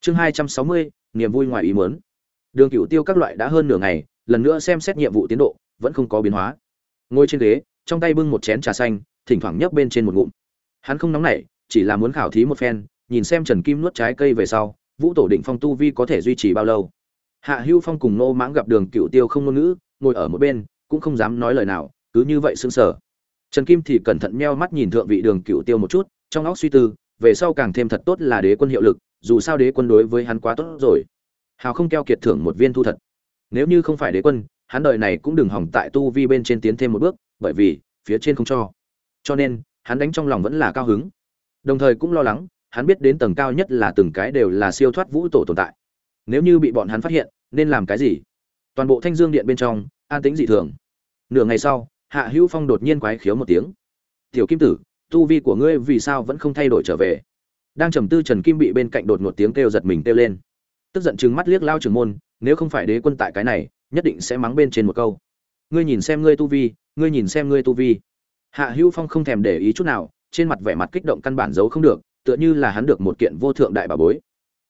Chương hai trăm sáu mươi, niềm vui ngoài ý muốn. Đường cựu tiêu các loại đã hơn nửa ngày, lần nữa xem xét nhiệm vụ tiến độ, vẫn không có biến hóa. Ngồi trên ghế, trong tay bưng một chén trà xanh, thỉnh thoảng nhấp bên trên một ngụm. Hắn không nóng nảy, chỉ là muốn khảo thí một phen, nhìn xem trần kim nuốt trái cây về sau vũ tổ đỉnh phong tu vi có thể duy trì bao lâu? Hạ hưu phong cùng nô mãng gặp đường cựu tiêu không ngôn ngữ, ngồi ở một bên, cũng không dám nói lời nào, cứ như vậy sững sờ. Trần kim thì cẩn thận meo mắt nhìn thượng vị đường cựu tiêu một chút, trong óc suy tư, về sau càng thêm thật tốt là đế quân hiệu lực, dù sao đế quân đối với hắn quá tốt rồi. Hào không keo kiệt thưởng một viên thu thật. Nếu như không phải đế quân, hắn đời này cũng đừng hỏng tại tu vi bên trên tiến thêm một bước, bởi vì, phía trên không cho. Cho nên, hắn đánh trong lòng vẫn là cao hứng. Đồng thời cũng lo lắng hắn biết đến tầng cao nhất là từng cái đều là siêu thoát vũ tổ tồn tại. Nếu như bị bọn hắn phát hiện, nên làm cái gì? Toàn bộ thanh dương điện bên trong, an tĩnh dị thường. Nửa ngày sau, hạ hữu phong đột nhiên quái khiếu một tiếng. Tiểu kim tử, tu vi của ngươi vì sao vẫn không thay đổi trở về? Đang trầm tư trần kim bị bên cạnh đột một tiếng kêu giật mình kêu lên. Tức giận chừng mắt liếc lao trưởng môn, nếu không phải đế quân tại cái này, nhất định sẽ mắng bên trên một câu. Ngươi nhìn xem ngươi tu vi, ngươi nhìn xem ngươi tu vi. Hạ hữu phong không thèm để ý chút nào, trên mặt vẻ mặt kích động căn bản giấu không được tựa như là hắn được một kiện vô thượng đại bà bối.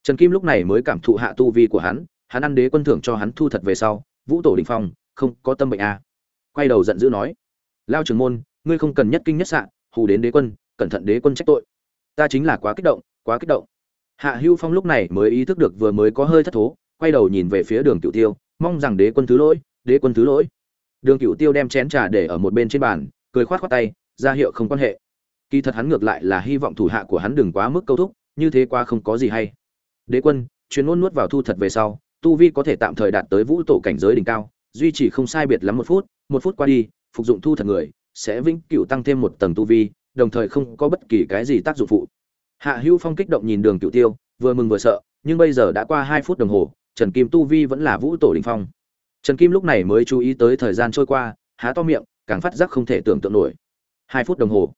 Trần kim lúc này mới cảm thụ hạ tu vi của hắn hắn ăn đế quân thưởng cho hắn thu thật về sau, vũ tổ đình phong, không có tâm bệnh à. quay đầu giận dữ nói, lao trưởng môn, ngươi không cần nhất kinh nhất sạn hù đến đế quân, cẩn thận đế quân trách tội. Ta chính là quá kích động, quá kích động. Hạ hưu phong lúc này mới ý thức được vừa mới có hơi thất thố, quay đầu nhìn về phía đường cựu tiêu, mong rằng đế quân thứ lỗi, đế quân thứ lỗi. Đường cựu tiêu đem chén trà để ở một bên trên bàn, cười khoát khoát tay, ra hiệu không quan hệ kỳ thật hắn ngược lại là hy vọng thủ hạ của hắn đừng quá mức câu thúc, như thế qua không có gì hay. Đế quân chuyên môn nuốt vào thu thật về sau, tu vi có thể tạm thời đạt tới vũ tổ cảnh giới đỉnh cao, duy trì không sai biệt lắm một phút một phút qua đi, phục dụng thu thật người, sẽ vĩnh cửu tăng thêm một tầng tu vi, đồng thời không có bất kỳ cái gì tác dụng phụ. Hạ hữu phong kích động nhìn đường cựu tiêu, vừa mừng vừa sợ, nhưng bây giờ đã qua hai phút đồng hồ, trần kim tu vi vẫn là vũ tổ đình phong. Trần kim lúc này mới chú ý tới thời gian trôi qua, há to miệng, càng phát giác không thể tưởng tượng nổi. Hai phút đồng hồ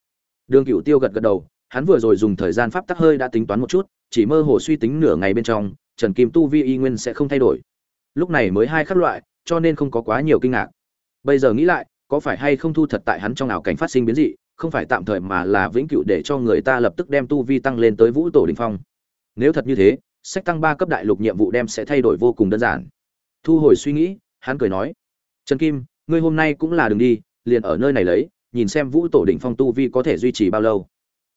đường cựu tiêu gật gật đầu, hắn vừa rồi dùng thời gian pháp tắc hơi đã tính toán một chút, chỉ mơ hồ suy tính nửa ngày bên trong, trần kim tu vi y nguyên sẽ không thay đổi. Lúc này mới hai khắc loại, cho nên không có quá nhiều kinh ngạc. Bây giờ nghĩ lại, có phải hay không thu thật tại hắn trong ảo cảnh phát sinh biến dị, không phải tạm thời mà là vĩnh cửu để cho người ta lập tức đem tu vi tăng lên tới vũ tổ đỉnh phong. Nếu thật như thế, sách tăng ba cấp đại lục nhiệm vụ đem sẽ thay đổi vô cùng đơn giản. Thu hồi suy nghĩ, hắn cười nói, trần kim, ngươi hôm nay cũng là đừng đi, liền ở nơi này lấy nhìn xem vũ tổ đỉnh phong tu vi có thể duy trì bao lâu.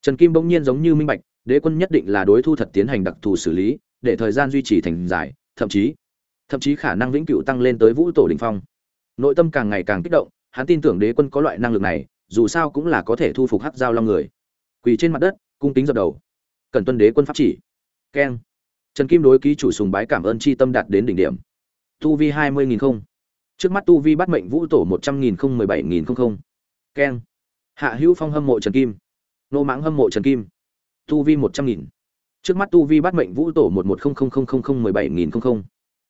Trần kim bỗng nhiên giống như minh bạch, đế quân nhất định là đối thu thật tiến hành đặc thù xử lý, để thời gian duy trì thành giải thậm chí thậm chí khả năng vĩnh cửu tăng lên tới vũ tổ đỉnh phong. Nội tâm càng ngày càng kích động, hắn tin tưởng đế quân có loại năng lực này, dù sao cũng là có thể thu phục hắc giao long người. Quỳ trên mặt đất, cung kính dập đầu. Cần tuân đế quân pháp chỉ. Keng. Trần kim đối ký chủ sùng bái cảm ơn chi tâm đạt đến đỉnh điểm. Tu vi hai mươi nghìn không. Trước mắt tu vi bắt mệnh vũ tổ một trăm nghìn không mười bảy nghìn không không keng. Hạ hữu phong hâm mộ trần kim. Nô mãng hâm mộ trần kim. Tu vi một trăm nghìn. Trước mắt tu vi bắt mệnh vũ tổ một một không không không không không mười bảy nghìn. Không không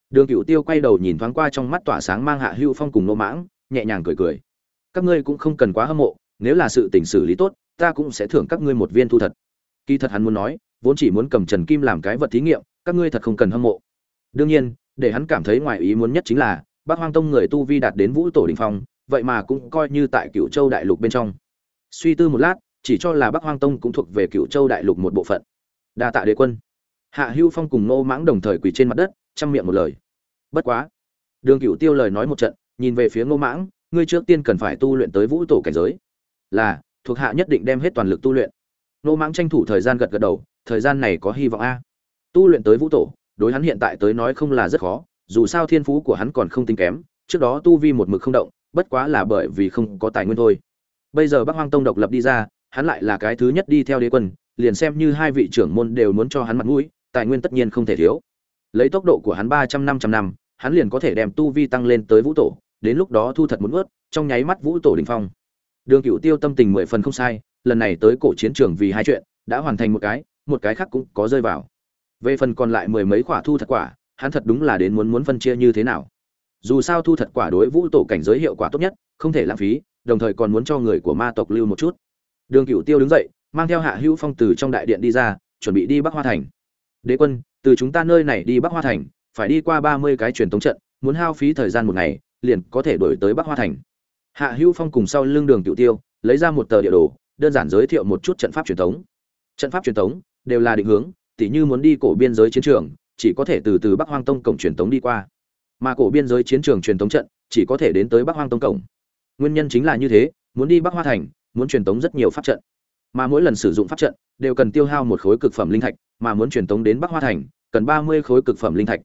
đường cựu tiêu quay đầu nhìn thoáng qua trong mắt tỏa sáng mang hạ hữu phong cùng nô mãng, nhẹ nhàng cười cười. Các ngươi cũng không cần quá hâm mộ, nếu là sự tình xử lý tốt, ta cũng sẽ thưởng các ngươi một viên thu thật. Kỳ thật hắn muốn nói, vốn chỉ muốn cầm trần kim làm cái vật thí nghiệm, các ngươi thật không cần hâm mộ. Đương nhiên, để hắn cảm thấy ngoài ý muốn nhất chính là bác hoang tông người tu vi đạt đến vũ tổ đình phong vậy mà cũng coi như tại cựu châu đại lục bên trong. Suy tư một lát, chỉ cho là bắc hoang tông cũng thuộc về cựu châu đại lục một bộ phận. Đa tạ đế quân. Hạ hưu phong cùng nô mãng đồng thời quỳ trên mặt đất, chăm miệng một lời. Bất quá. Đường cựu tiêu lời nói một trận, nhìn về phía ngô mãng, ngươi trước tiên cần phải tu luyện tới vũ tổ cảnh giới. Là, thuộc hạ nhất định đem hết toàn lực tu luyện. Nô mãng tranh thủ thời gian gật gật đầu, thời gian này có hy vọng a. Tu luyện tới vũ tổ, đối hắn hiện tại tới nói không là rất khó, dù sao thiên phú của hắn còn không tính kém, trước đó tu vi một mực không động bất quá là bởi vì không có tài nguyên thôi. Bây giờ bắc hoang tông độc lập đi ra, hắn lại là cái thứ nhất đi theo đế quân, liền xem như hai vị trưởng môn đều muốn cho hắn mặt mũi, tài nguyên tất nhiên không thể thiếu. Lấy tốc độ của hắn ba trăm năm trăm năm, hắn liền có thể đem tu vi tăng lên tới vũ tổ, đến lúc đó thu thật muốn ướt trong nháy mắt vũ tổ đình phong. Đường cựu tiêu tâm tình mười phần không sai, lần này tới cổ chiến trường vì hai chuyện, đã hoàn thành một cái một cái khác cũng có rơi vào. Về phần còn lại mười mấy quả thu thật quả, hắn thật đúng là đến muốn muốn phân chia như thế nào dù sao thu thật quả đối vũ tổ cảnh giới hiệu quả tốt nhất, không thể lãng phí, đồng thời còn muốn cho người của ma tộc lưu một chút. Đường cửu tiêu đứng dậy, mang theo hạ hữu phong từ trong đại điện đi ra, chuẩn bị đi bắc hoa thành. Đế quân, từ chúng ta nơi này đi bắc hoa thành, phải đi qua ba mươi cái truyền thống trận, muốn hao phí thời gian một ngày, liền có thể đổi tới bắc hoa thành. Hạ hữu phong cùng sau lưng đường cửu tiêu, lấy ra một tờ địa đồ, đơn giản giới thiệu một chút trận pháp truyền thống trận pháp truyền thống đều là định hướng, tỉ như muốn đi cổ biên giới chiến trường, chỉ có thể từ từ bắc hoang tông cổng truyền thống đi qua mà cổ biên giới chiến trường truyền thống trận chỉ có thể đến tới bắc hoang tông cổng. Nguyên nhân chính là như thế, muốn đi bắc hoa thành, muốn truyền tống rất nhiều pháp trận. Mà mỗi lần sử dụng pháp trận, đều cần tiêu hao một khối cực phẩm linh thạch, mà muốn truyền tống đến bắc hoa thành, cần ba mươi khối cực phẩm linh thạch.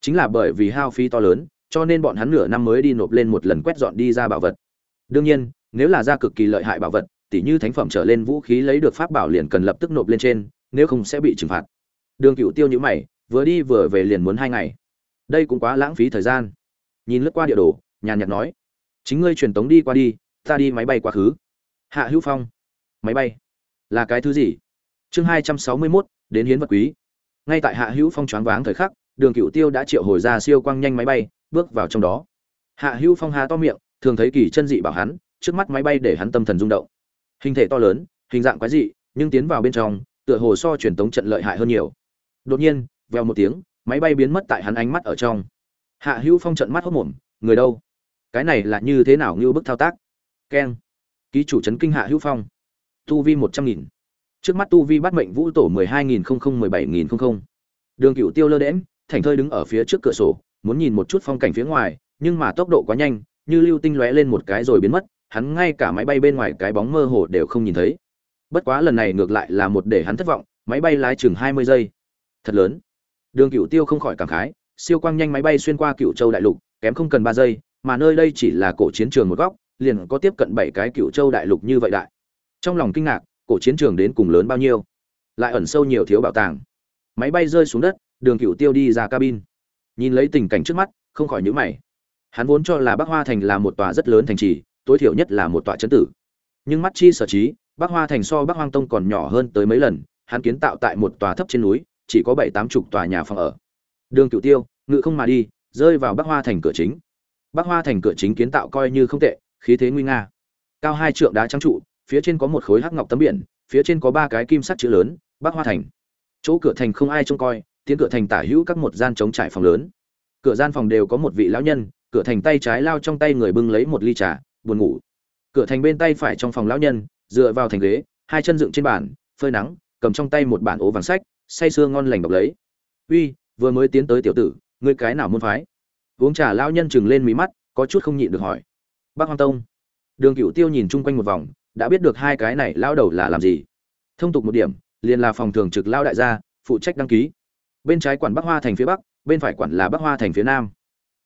Chính là bởi vì hao phí to lớn, cho nên bọn hắn nửa năm mới đi nộp lên một lần quét dọn đi ra bảo vật. Đương nhiên, nếu là ra cực kỳ lợi hại bảo vật, tỉ như thánh phẩm trở lên vũ khí lấy được pháp bảo liền cần lập tức nộp lên trên, nếu không sẽ bị trừng phạt. Đường cựu tiêu nhữ mày, vừa đi vừa về liền muốn hai ngày đây cũng quá lãng phí thời gian. Nhìn lướt qua địa đồ, nhàn nhạt nói, chính ngươi truyền tống đi qua đi, ta đi máy bay quá khứ. Hạ hữu phong, máy bay? Là cái thứ gì? Chương hai trăm sáu mươi mốt, đến hiến vật quý. Ngay tại hạ hữu phong choáng váng thời khắc, đường cựu tiêu đã triệu hồi ra siêu quang nhanh máy bay, bước vào trong đó. Hạ hữu phong hà to miệng, thường thấy kỳ chân dị bảo hắn, trước mắt máy bay để hắn tâm thần rung động. Hình thể to lớn, hình dạng quái dị, nhưng tiến vào bên trong, tựa hồ so truyền tống trận lợi hại hơn nhiều. Đột nhiên, vèo một tiếng máy bay biến mất tại hắn ánh mắt ở trong. Hạ hữu phong trận mắt hốc mồm, người đâu? Cái này là như thế nào như bức thao tác? Keng. Ký chủ trấn kinh hạ hữu phong. Tu vi một trăm nghìn. Trước mắt tu vi bắt mệnh vũ tổ mười hai nghìn không không mười bảy nghìn không không đường cựu tiêu lơ đễm thành thơi đứng ở phía trước cửa sổ, muốn nhìn một chút phong cảnh phía ngoài, nhưng mà tốc độ quá nhanh, như lưu tinh lóe lên một cái rồi biến mất, hắn ngay cả máy bay bên ngoài cái bóng mơ hồ đều không nhìn thấy. Bất quá lần này ngược lại là một để hắn thất vọng, máy bay lái chừng hai mươi giây. Thật lớn đường Cửu tiêu không khỏi cảm khái, siêu quang nhanh máy bay xuyên qua Cửu châu đại lục, kém không cần ba giây, mà nơi đây chỉ là cổ chiến trường một góc, liền có tiếp cận bảy cái Cửu châu đại lục như vậy đại. Trong lòng kinh ngạc, cổ chiến trường đến cùng lớn bao nhiêu? Lại ẩn sâu nhiều thiếu bảo tàng. Máy bay rơi xuống đất, đường Cửu tiêu đi ra cabin. Nhìn lấy tình cảnh trước mắt, không khỏi nhíu mày. Hắn vốn cho là bắc hoa thành là một tòa rất lớn thành trì, tối thiểu nhất là một tòa trấn tử. Nhưng mắt chi sở trí, bắc hoa thành so bắc hoang tông còn nhỏ hơn tới mấy lần, hắn kiến tạo tại một tòa thấp trên núi chỉ có bảy tám chục tòa nhà phòng ở. Đường cựu tiêu, ngự không mà đi, rơi vào bắc hoa thành cửa chính. Bắc hoa thành cửa chính kiến tạo coi như không tệ, khí thế nguy nga. Cao hai trượng đá trắng trụ, phía trên có một khối hắc ngọc tấm biển, phía trên có ba cái kim sắt chữ lớn, bắc hoa thành. Chỗ cửa thành không ai trông coi, tiến cửa thành tả hữu các một gian chống trải phòng lớn. Cửa gian phòng đều có một vị lão nhân, cửa thành tay trái lao trong tay người bưng lấy một ly trà, buồn ngủ. Cửa thành bên tay phải trong phòng lão nhân, dựa vào thành ghế, hai chân dựng trên bàn, phơi nắng, cầm trong tay một bản ố vàng sách say sưa ngon lành đọc lấy. Uy, vừa mới tiến tới tiểu tử, ngươi cái nào môn phái? Uống trà lão nhân chừng lên mí mắt, có chút không nhịn được hỏi. Bác hoang tông. Đường cựu tiêu nhìn chung quanh một vòng, đã biết được hai cái này lao đầu là làm gì. Thông tục một điểm, liền là phòng thường trực lao đại gia, phụ trách đăng ký. Bên trái quản bắc hoa thành phía bắc, bên phải quản là bắc hoa thành phía nam.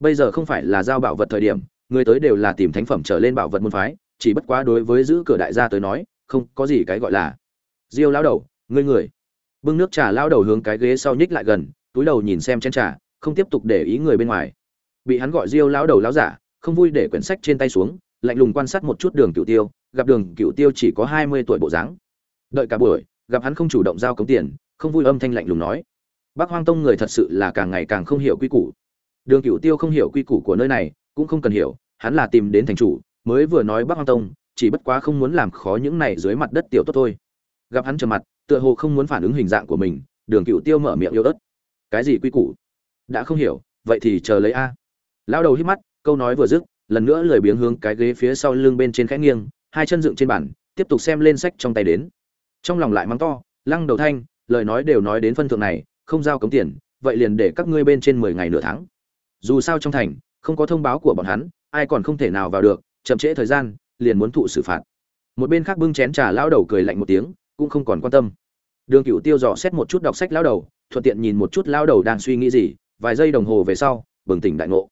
Bây giờ không phải là giao bảo vật thời điểm, người tới đều là tìm thánh phẩm trở lên bảo vật môn phái, chỉ bất quá đối với giữ cửa đại gia tới nói, không có gì cái gọi là. Diêu lao đầu, ngươi người bưng nước trà lao đầu hướng cái ghế sau nhích lại gần, túi đầu nhìn xem chén trà, không tiếp tục để ý người bên ngoài. Bị hắn gọi riêu lao đầu lao giả, không vui để quyển sách trên tay xuống, lạnh lùng quan sát một chút đường cựu tiêu, gặp đường cựu tiêu chỉ có hai mươi tuổi bộ dáng. Đợi cả buổi, gặp hắn không chủ động giao cống tiền, không vui âm thanh lạnh lùng nói. Bác hoang tông người thật sự là càng ngày càng không hiểu quy củ. Đường cựu tiêu không hiểu quy củ của nơi này, cũng không cần hiểu, hắn là tìm đến thành chủ, mới vừa nói bác hoang tông, chỉ bất quá không muốn làm khó những này dưới mặt đất tiểu tốt thôi. Gặp hắn trầm mặt tựa hồ không muốn phản ứng hình dạng của mình, đường cựu tiêu mở miệng yêu ớt. Cái gì quy củ? Đã không hiểu, vậy thì chờ lấy a. Lao đầu hít mắt, câu nói vừa dứt, lần nữa lười biếng hướng cái ghế phía sau lưng bên trên khẽ nghiêng, hai chân dựng trên bàn, tiếp tục xem lên sách trong tay đến. Trong lòng lại mắng to, lăng đầu thanh, lời nói đều nói đến phân thượng này, không giao cống tiền, vậy liền để các ngươi bên trên mười ngày nửa tháng. Dù sao trong thành, không có thông báo của bọn hắn, ai còn không thể nào vào được, chậm trễ thời gian, liền muốn thụ xử phạt. Một bên khác bưng chén trà lao đầu cười lạnh một tiếng cũng không còn quan tâm. Đường cựu tiêu dò xét một chút đọc sách lao đầu, thuận tiện nhìn một chút lao đầu đang suy nghĩ gì, vài giây đồng hồ về sau, bừng tỉnh đại ngộ.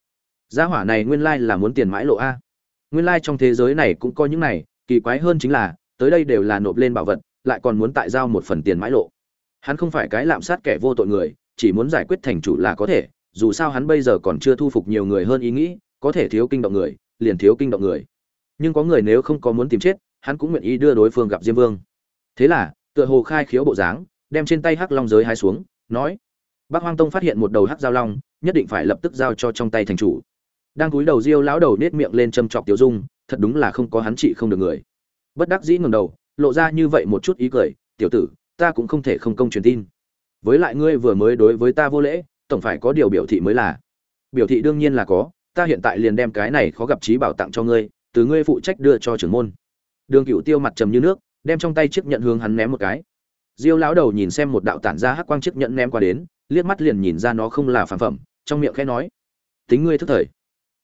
Gia hỏa này nguyên lai là muốn tiền mãi lộ a. Nguyên lai trong thế giới này cũng có những này, kỳ quái hơn chính là, tới đây đều là nộp lên bảo vật, lại còn muốn tại giao một phần tiền mãi lộ. Hắn không phải cái lạm sát kẻ vô tội người, chỉ muốn giải quyết thành chủ là có thể, dù sao hắn bây giờ còn chưa thu phục nhiều người hơn ý nghĩ, có thể thiếu kinh động người, liền thiếu kinh động người. Nhưng có người nếu không có muốn tìm chết, hắn cũng nguyện ý đưa đối phương gặp diêm vương thế là, tựa hồ khai khiếu bộ dáng, đem trên tay hắc long giới hai xuống, nói, bác hoang tông phát hiện một đầu hắc giao long, nhất định phải lập tức giao cho trong tay thành chủ. Đang cúi đầu diêu lão đầu nết miệng lên châm chọc tiểu dung, thật đúng là không có hắn trị không được người. Bất đắc dĩ ngẩng đầu, lộ ra như vậy một chút ý cười, tiểu tử, ta cũng không thể không công truyền tin. Với lại ngươi vừa mới đối với ta vô lễ, tổng phải có điều biểu thị mới là. Biểu thị đương nhiên là có, ta hiện tại liền đem cái này khó gặp trí bảo tặng cho ngươi, từ ngươi phụ trách đưa cho trưởng môn. Đường cựu tiêu mặt trầm như nước đem trong tay chiếc nhận hướng hắn ném một cái. Diêu lão đầu nhìn xem một đạo tản ra hắc quang chiếc nhận ném qua đến, liếc mắt liền nhìn ra nó không là phản phẩm, trong miệng khẽ nói, tính ngươi thức thời.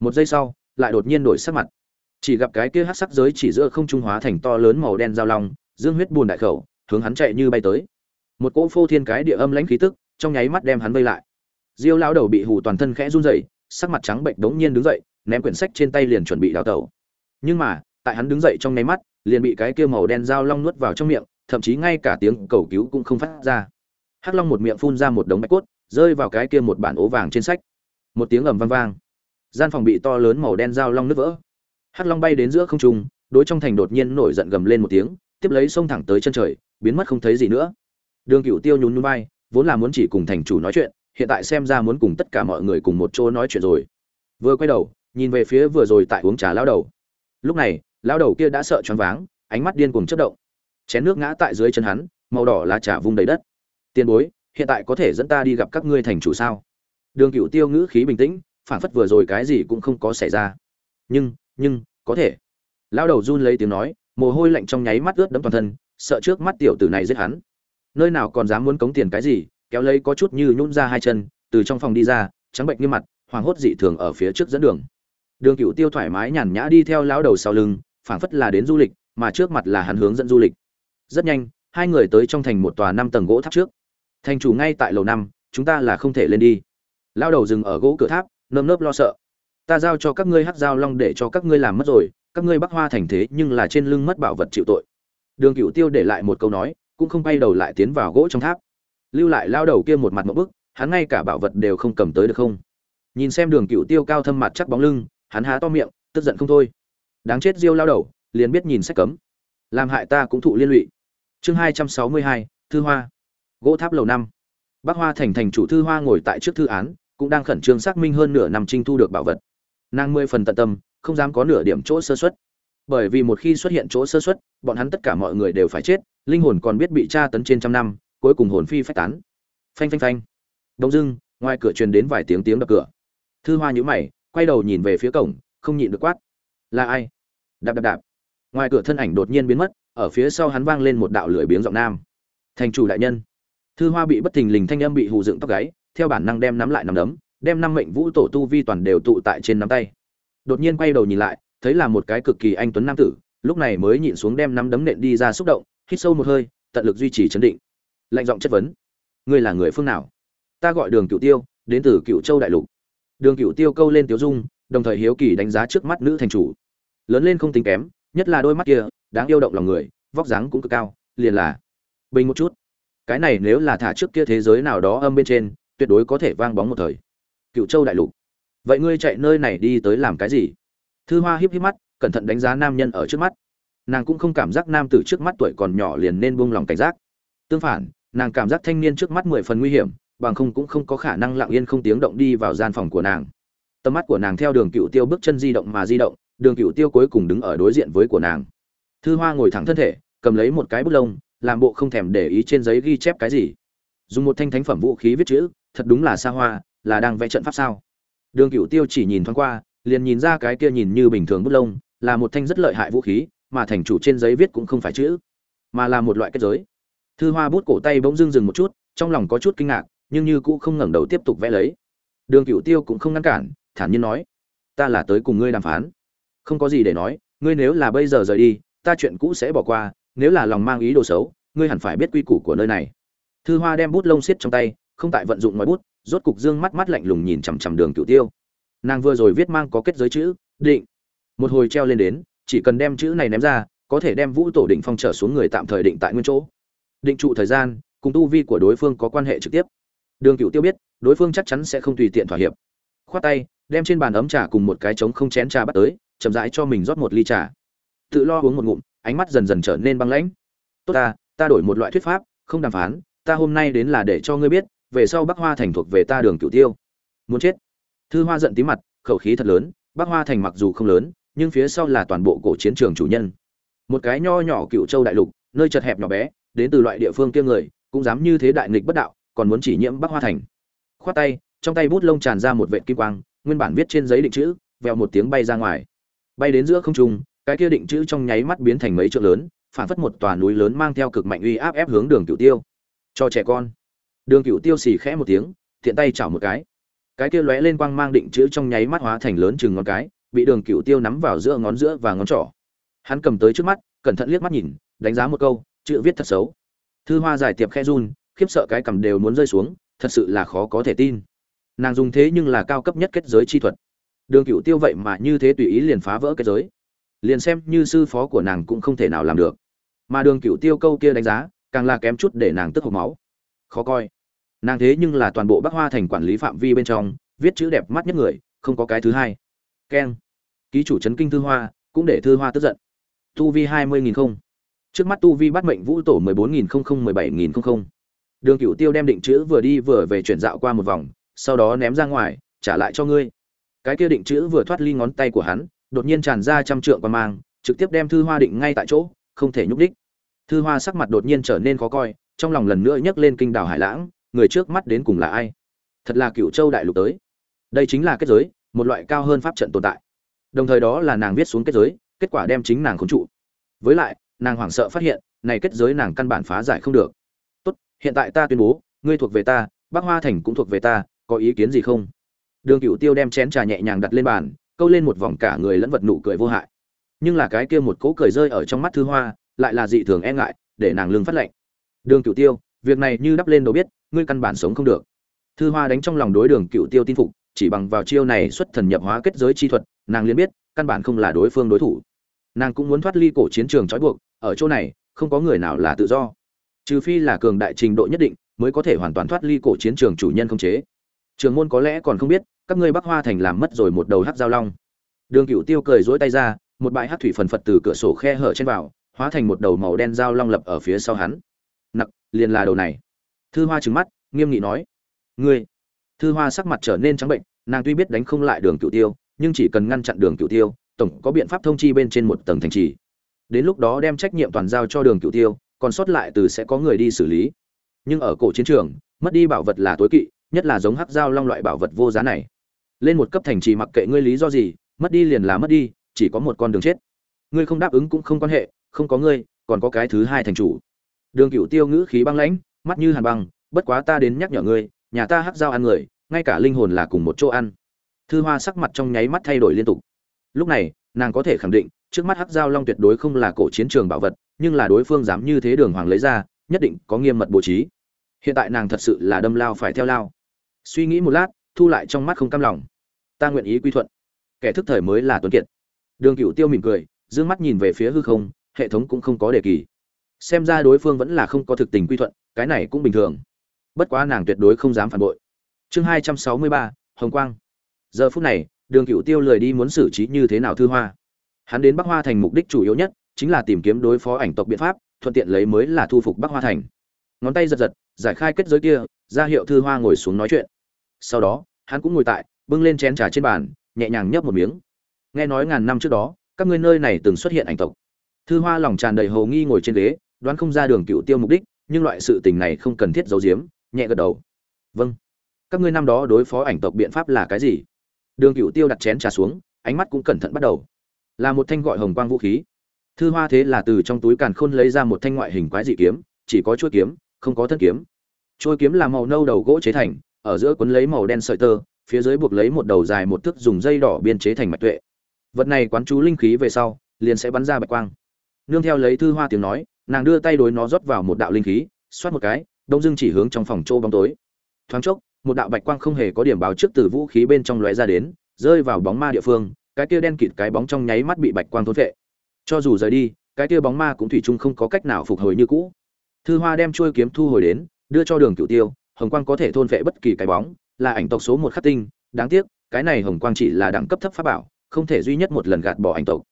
Một giây sau, lại đột nhiên đổi sắc mặt. Chỉ gặp cái kia hắc sắc giới chỉ giữa không trung hóa thành to lớn màu đen giao long, dương huyết buồn đại khẩu, hướng hắn chạy như bay tới. Một cỗ phô thiên cái địa âm lãnh khí tức, trong nháy mắt đem hắn vây lại. Diêu lão đầu bị hù toàn thân khẽ run rẩy, sắc mặt trắng bệnh đống nhiên đứng dậy, ném quyển sách trên tay liền chuẩn bị đào tẩu. Nhưng mà, tại hắn đứng dậy trong nháy mắt liền bị cái kia màu đen dao long nuốt vào trong miệng, thậm chí ngay cả tiếng cầu cứu cũng không phát ra. Hắc long một miệng phun ra một đống bạch cốt, rơi vào cái kia một bản ố vàng trên sách. Một tiếng ầm vang vang. Gian phòng bị to lớn màu đen dao long nứt vỡ. Hắc long bay đến giữa không trung, đối trong thành đột nhiên nổi giận gầm lên một tiếng, tiếp lấy xông thẳng tới chân trời, biến mất không thấy gì nữa. Đường Cửu tiêu nhún nhún vai, vốn là muốn chỉ cùng thành chủ nói chuyện, hiện tại xem ra muốn cùng tất cả mọi người cùng một chỗ nói chuyện rồi. Vừa quay đầu, nhìn về phía vừa rồi tại uống trà lão đầu. Lúc này lao đầu kia đã sợ choáng váng, ánh mắt điên cuồng chớp động. Chén nước ngã tại dưới chân hắn, màu đỏ lá trà vung đầy đất. Tiền bối, hiện tại có thể dẫn ta đi gặp các ngươi thành chủ sao? Đường Cửu tiêu ngữ khí bình tĩnh, phản phất vừa rồi cái gì cũng không có xảy ra. Nhưng nhưng, có thể. Lao đầu run lấy tiếng nói, mồ hôi lạnh trong nháy mắt ướt đẫm toàn thân, sợ trước mắt tiểu tử này giết hắn. Nơi nào còn dám muốn cống tiền cái gì, kéo lấy có chút như nhún ra hai chân, từ trong phòng đi ra, trắng bệnh như mặt hoàng hốt dị thường ở phía trước dẫn đường. Đường Cửu tiêu thoải mái nhàn nhã đi theo lão đầu sau lưng phảng phất là đến du lịch, mà trước mặt là hắn hướng dẫn du lịch. Rất nhanh, hai người tới trong thành một tòa năm tầng gỗ tháp trước. Thành chủ ngay tại lầu năm, chúng ta là không thể lên đi. Lao đầu dừng ở gỗ cửa tháp, nơm nớp lo sợ. Ta giao cho các ngươi hát giao long để cho các ngươi làm mất rồi, các ngươi bắc hoa thành thế nhưng là trên lưng mất bảo vật chịu tội. Đường cựu tiêu để lại một câu nói, cũng không bay đầu lại tiến vào gỗ trong tháp. Lưu lại lao đầu kia một mặt một bức, hắn ngay cả bảo vật đều không cầm tới được không? Nhìn xem đường cựu tiêu cao thâm mặt chắc bóng lưng, hắn há to miệng, tức giận không thôi đáng chết diêu lao đầu, liền biết nhìn sách cấm. Làm hại ta cũng thụ liên lụy. Chương hai trăm sáu mươi hai, thư hoa. Gỗ tháp lầu năm. Bác hoa thành thành chủ thư hoa ngồi tại trước thư án, cũng đang khẩn trương xác minh hơn nửa năm trinh thu được bảo vật. Nàng mười phần tận tâm, không dám có nửa điểm chỗ sơ xuất bởi vì một khi xuất hiện chỗ sơ xuất bọn hắn tất cả mọi người đều phải chết, linh hồn còn biết bị tra tấn trên trăm năm, cuối cùng hồn phi phách tán. Phanh phanh phanh. Đông dưng ngoài cửa truyền đến vài tiếng tiếng đập cửa. Thư hoa nhíu mày, quay đầu nhìn về phía cổng, không nhịn được quát. Là ai? Đạp đạp đạp. Ngoài cửa thân ảnh đột nhiên biến mất, ở phía sau hắn vang lên một đạo lưỡi biếng giọng nam. Thành chủ đại nhân. Thư hoa bị bất thình lình thanh âm bị hù dựng tóc gáy, theo bản năng đem nắm lại nắm đấm, đem năm mệnh vũ tổ tu vi toàn đều tụ tại trên nắm tay. Đột nhiên quay đầu nhìn lại, thấy là một cái cực kỳ anh tuấn nam tử, lúc này mới nhịn xuống đem nắm đấm nện đi ra xúc động, hít sâu một hơi, tận lực duy trì chấn định. Lạnh giọng chất vấn. Ngươi là người phương nào? Ta gọi đường cựu tiêu, đến từ cựu châu đại lục. Đường cựu tiêu câu lên tiếu dung, đồng thời hiếu kỳ đánh giá trước mắt nữ thành chủ lớn lên không tính kém, nhất là đôi mắt kia, đáng yêu động lòng người, vóc dáng cũng cực cao, liền là bình một chút. Cái này nếu là thả trước kia thế giới nào đó âm bên trên, tuyệt đối có thể vang bóng một thời. Cựu châu đại lục. Vậy ngươi chạy nơi này đi tới làm cái gì? Thư hoa híp híp mắt, cẩn thận đánh giá nam nhân ở trước mắt. Nàng cũng không cảm giác nam tử trước mắt tuổi còn nhỏ liền nên buông lòng cảnh giác. Tương phản, nàng cảm giác thanh niên trước mắt mười phần nguy hiểm, bằng không cũng không có khả năng lặng yên không tiếng động đi vào gian phòng của nàng. Tầm mắt của nàng theo đường cựu tiêu bước chân di động mà di động đường cựu tiêu cuối cùng đứng ở đối diện với của nàng. Thư hoa ngồi thẳng thân thể, cầm lấy một cái bút lông, làm bộ không thèm để ý trên giấy ghi chép cái gì. Dùng một thanh thánh phẩm vũ khí viết chữ, thật đúng là xa hoa, là đang vẽ trận pháp sao? Đường cựu tiêu chỉ nhìn thoáng qua, liền nhìn ra cái kia nhìn như bình thường bút lông, là một thanh rất lợi hại vũ khí, mà thành chủ trên giấy viết cũng không phải chữ, mà là một loại kết giới. Thư hoa bút cổ tay bỗng dưng dừng một chút, trong lòng có chút kinh ngạc, nhưng như cũ không ngẩng đầu tiếp tục vẽ lấy. Đường cựu tiêu cũng không ngăn cản, thản nhiên nói, ta là tới cùng ngươi đàm phán không có gì để nói, ngươi nếu là bây giờ rời đi, ta chuyện cũ sẽ bỏ qua, nếu là lòng mang ý đồ xấu, ngươi hẳn phải biết quy củ của nơi này. Thư hoa đem bút lông xiết trong tay, không tại vận dụng ngoài bút, rốt cục dương mắt mắt lạnh lùng nhìn chằm chằm đường cựu tiêu. Nàng vừa rồi viết mang có kết giới chữ, định. Một hồi treo lên đến, chỉ cần đem chữ này ném ra, có thể đem vũ tổ định phong trở xuống người tạm thời định tại nguyên chỗ. Định trụ thời gian, cùng tu vi của đối phương có quan hệ trực tiếp. Đường cựu tiêu biết, đối phương chắc chắn sẽ không tùy tiện thỏa hiệp. Khoát tay, đem trên bàn ấm trà cùng một cái trống không chén trà bắt tới chậm rãi cho mình rót một ly trà. Tự lo uống một ngụm, ánh mắt dần dần trở nên băng lãnh. Tốt ta ta đổi một loại thuyết pháp, không đàm phán, ta hôm nay đến là để cho ngươi biết, về sau bắc hoa thành thuộc về ta đường cửu tiêu. Muốn chết? Thư hoa giận tí mặt, khẩu khí thật lớn, bắc hoa thành mặc dù không lớn, nhưng phía sau là toàn bộ cổ chiến trường chủ nhân. Một cái nho nhỏ cựu châu đại lục, nơi chật hẹp nhỏ bé, đến từ loại địa phương kia người, cũng dám như thế đại nghịch bất đạo, còn muốn chỉ nhiễm bắc hoa thành. Khoát tay, trong tay bút lông tràn ra một vệt kim quang, nguyên bản viết trên giấy định chữ, vèo một tiếng bay ra ngoài bay đến giữa không trung, cái kia định chữ trong nháy mắt biến thành mấy trượng lớn, phản phất một tòa núi lớn mang theo cực mạnh uy áp ép hướng đường cửu tiêu. Cho trẻ con. Đường cửu tiêu xì khẽ một tiếng thiện tay chảo một cái. Cái kia lóe lên quang mang định chữ trong nháy mắt hóa thành lớn chừng ngón cái, bị đường cửu tiêu nắm vào giữa ngón giữa và ngón trỏ. Hắn cầm tới trước mắt, cẩn thận liếc mắt nhìn, đánh giá một câu, chữ viết thật xấu. Thư hoa giải tiệp khe run, khiếp sợ cái cầm đều muốn rơi xuống, thật sự là khó có thể tin. Nàng dùng thế nhưng là cao cấp nhất kết giới chi thuật đường cựu tiêu vậy mà như thế tùy ý liền phá vỡ cái giới. Liền xem như sư phó của nàng cũng không thể nào làm được. Mà đường cựu tiêu câu kia đánh giá, càng là kém chút để nàng tức hộp máu. Khó coi. Nàng thế nhưng là toàn bộ bắc hoa thành quản lý phạm vi bên trong, viết chữ đẹp mắt nhất người, không có cái thứ hai. Keng. Ký chủ trấn kinh thư hoa, cũng để thư hoa tức giận. Tu vi hai mươi nghìn không. Trước mắt tu vi bắt mệnh vũ tổ mười bốn nghìn không không mười bảy nghìn không không. Đường cựu tiêu đem định chữ vừa đi vừa về chuyển dạo qua một vòng, sau đó ném ra ngoài, trả lại cho ngươi cái kia định chữ vừa thoát ly ngón tay của hắn, đột nhiên tràn ra trăm trượng qua mang, trực tiếp đem thư hoa định ngay tại chỗ, không thể nhúc đích. Thư hoa sắc mặt đột nhiên trở nên khó coi, trong lòng lần nữa nhấc lên kinh đảo hải lãng, người trước mắt đến cùng là ai? Thật là cựu châu đại lục tới. Đây chính là kết giới, một loại cao hơn pháp trận tồn tại. Đồng thời đó là nàng viết xuống kết giới, kết quả đem chính nàng khống trụ. Với lại, nàng hoảng sợ phát hiện, này kết giới nàng căn bản phá giải không được. Tốt, hiện tại ta tuyên bố, ngươi thuộc về ta, bắc hoa thành cũng thuộc về ta, có ý kiến gì không? Đường cựu tiêu đem chén trà nhẹ nhàng đặt lên bàn, câu lên một vòng cả người lẫn vật nụ cười vô hại. Nhưng là cái kia một cỗ cười rơi ở trong mắt thư hoa, lại là dị thường e ngại, để nàng lương phát lệnh đường cựu tiêu, việc này như đắp lên đâu biết, ngươi căn bản sống không được. Thư hoa đánh trong lòng đối đường cựu tiêu tin phục, chỉ bằng vào chiêu này xuất thần nhập hóa kết giới chi thuật, nàng liền biết, căn bản không là đối phương đối thủ. Nàng cũng muốn thoát ly cổ chiến trường trói buộc, ở chỗ này, không có người nào là tự do. Trừ phi là cường đại trình độ nhất định, mới có thể hoàn toàn thoát ly cổ chiến trường chủ nhân không chế. Trường môn có lẽ còn không biết các ngươi bắc hoa thành làm mất rồi một đầu hát giao long. Đường cựu tiêu cười dỗi tay ra, một bãi hát thủy phần phật từ cửa sổ khe hở trên vào, hóa thành một đầu màu đen dao long lập ở phía sau hắn. Nặc, liền là đầu này. Thư hoa trừng mắt, nghiêm nghị nói, ngươi. Thư hoa sắc mặt trở nên trắng bệnh, nàng tuy biết đánh không lại đường cựu tiêu, nhưng chỉ cần ngăn chặn đường cựu tiêu, tổng có biện pháp thông chi bên trên một tầng thành trì. Đến lúc đó đem trách nhiệm toàn giao cho đường cựu tiêu, còn sót lại từ sẽ có người đi xử lý. Nhưng ở cổ chiến trường, mất đi bảo vật là tối kỵ, nhất là giống hắc giao long loại bảo vật vô giá này lên một cấp thành trì mặc kệ ngươi lý do gì, mất đi liền là mất đi, chỉ có một con đường chết. Ngươi không đáp ứng cũng không quan hệ, không có ngươi, còn có cái thứ hai thành chủ. Đường cựu tiêu ngữ khí băng lãnh, mắt như hàn băng, bất quá ta đến nhắc nhở ngươi, nhà ta hắc giao ăn người, ngay cả linh hồn là cùng một chỗ ăn. Thư hoa sắc mặt trong nháy mắt thay đổi liên tục. Lúc này, nàng có thể khẳng định, trước mắt hắc giao long tuyệt đối không là cổ chiến trường bảo vật, nhưng là đối phương dám như thế đường hoàng lấy ra, nhất định có nghiêm mật bố trí. Hiện tại nàng thật sự là đâm lao phải theo lao. Suy nghĩ một lát thu lại trong mắt không cam lòng. Ta nguyện ý quy thuận. Kẻ thức thời mới là tuấn kiệt. Đường cựu tiêu mỉm cười d ư ơ n g mắt nhìn về phía hư không, hệ thống cũng không có đề kỳ. Xem ra đối phương vẫn là không có thực tình quy thuận, cái này cũng bình thường. Bất quá nàng tuyệt đối không dám phản bội. Chương hai trăm sáu mươi ba, hồng quang. Giờ phút này, đường cựu tiêu lười đi muốn xử trí như thế nào thư hoa. Hắn đến bắc hoa thành mục đích chủ yếu nhất, chính là tìm kiếm đối phó ảnh tộc biện pháp, thuận tiện lấy mới là thu phục bắc hoa thành. Ngón tay giật giật, giải khai kết giới kia, ra hiệu thư hoa ngồi xuống nói chuyện. Sau đó hắn cũng ngồi tại, bưng lên chén trà trên bàn, nhẹ nhàng nhấp một miếng. Nghe nói ngàn năm trước đó, các ngươi nơi này từng xuất hiện ảnh tộc. Thư hoa lòng tràn đầy hầu nghi ngồi trên ghế, đoán không ra đường cựu tiêu mục đích, nhưng loại sự tình này không cần thiết giấu giếm, nhẹ gật đầu. Vâng. Các ngươi năm đó đối phó ảnh tộc biện pháp là cái gì? Đường cựu tiêu đặt chén trà xuống, ánh mắt cũng cẩn thận bắt đầu. Là một thanh gọi hồng quang vũ khí. Thư hoa thế là từ trong túi càn khôn lấy ra một thanh ngoại hình quái dị kiếm, chỉ có chuôi kiếm, không có thân kiếm. Trôi kiếm là màu nâu đầu gỗ chế thành ở giữa cuốn lấy màu đen sợi tơ, phía dưới buộc lấy một đầu dài một thước dùng dây đỏ biên chế thành mạch tuệ. Vật này quán chú linh khí về sau, liền sẽ bắn ra bạch quang. Nương theo lấy thư hoa tiếng nói, nàng đưa tay đối nó rót vào một đạo linh khí, xoát một cái, đông Dương chỉ hướng trong phòng trô bóng tối. Thoáng chốc, một đạo bạch quang không hề có điểm báo trước từ vũ khí bên trong lóe ra đến, rơi vào bóng ma địa phương, cái kia đen kịt cái bóng trong nháy mắt bị bạch quang thôn vệ cho dù rời đi, cái kia bóng ma cũng thủy chung không có cách nào phục hồi như cũ. Thư hoa đem chuôi kiếm thu hồi đến, đưa cho đường Cửu tiêu hồng quang có thể thôn vệ bất kỳ cái bóng, là ảnh tộc số một khắc tinh. Đáng tiếc, cái này hồng quang chỉ là đẳng cấp thấp pháp bảo, không thể duy nhất một lần gạt bỏ ảnh tộc.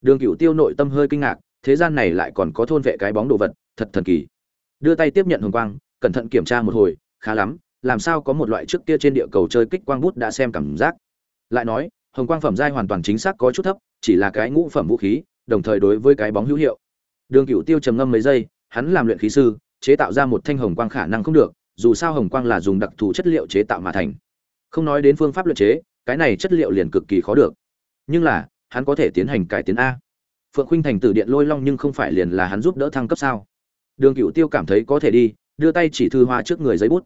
Đường cựu tiêu nội tâm hơi kinh ngạc, thế gian này lại còn có thôn vệ cái bóng đồ vật, thật thần kỳ. Đưa tay tiếp nhận hồng quang, cẩn thận kiểm tra một hồi, khá lắm, làm sao có một loại trước kia trên địa cầu chơi kích quang bút đã xem cảm giác. Lại nói, hồng quang phẩm giai hoàn toàn chính xác có chút thấp, chỉ là cái ngũ phẩm vũ khí, đồng thời đối với cái bóng hữu hiệu. Đường cựu tiêu trầm ngâm mấy giây, hắn làm luyện khí sư, chế tạo ra một thanh hồng quang khả năng không được dù sao hồng quang là dùng đặc thù chất liệu chế tạo mà thành. Không nói đến phương pháp luyện chế, cái này chất liệu liền cực kỳ khó được. Nhưng là, hắn có thể tiến hành cải tiến a. Phượng khuynh thành từ điện lôi long nhưng không phải liền là hắn giúp đỡ thăng cấp sao? Đường cựu tiêu cảm thấy có thể đi, đưa tay chỉ thư hoa trước người giấy bút.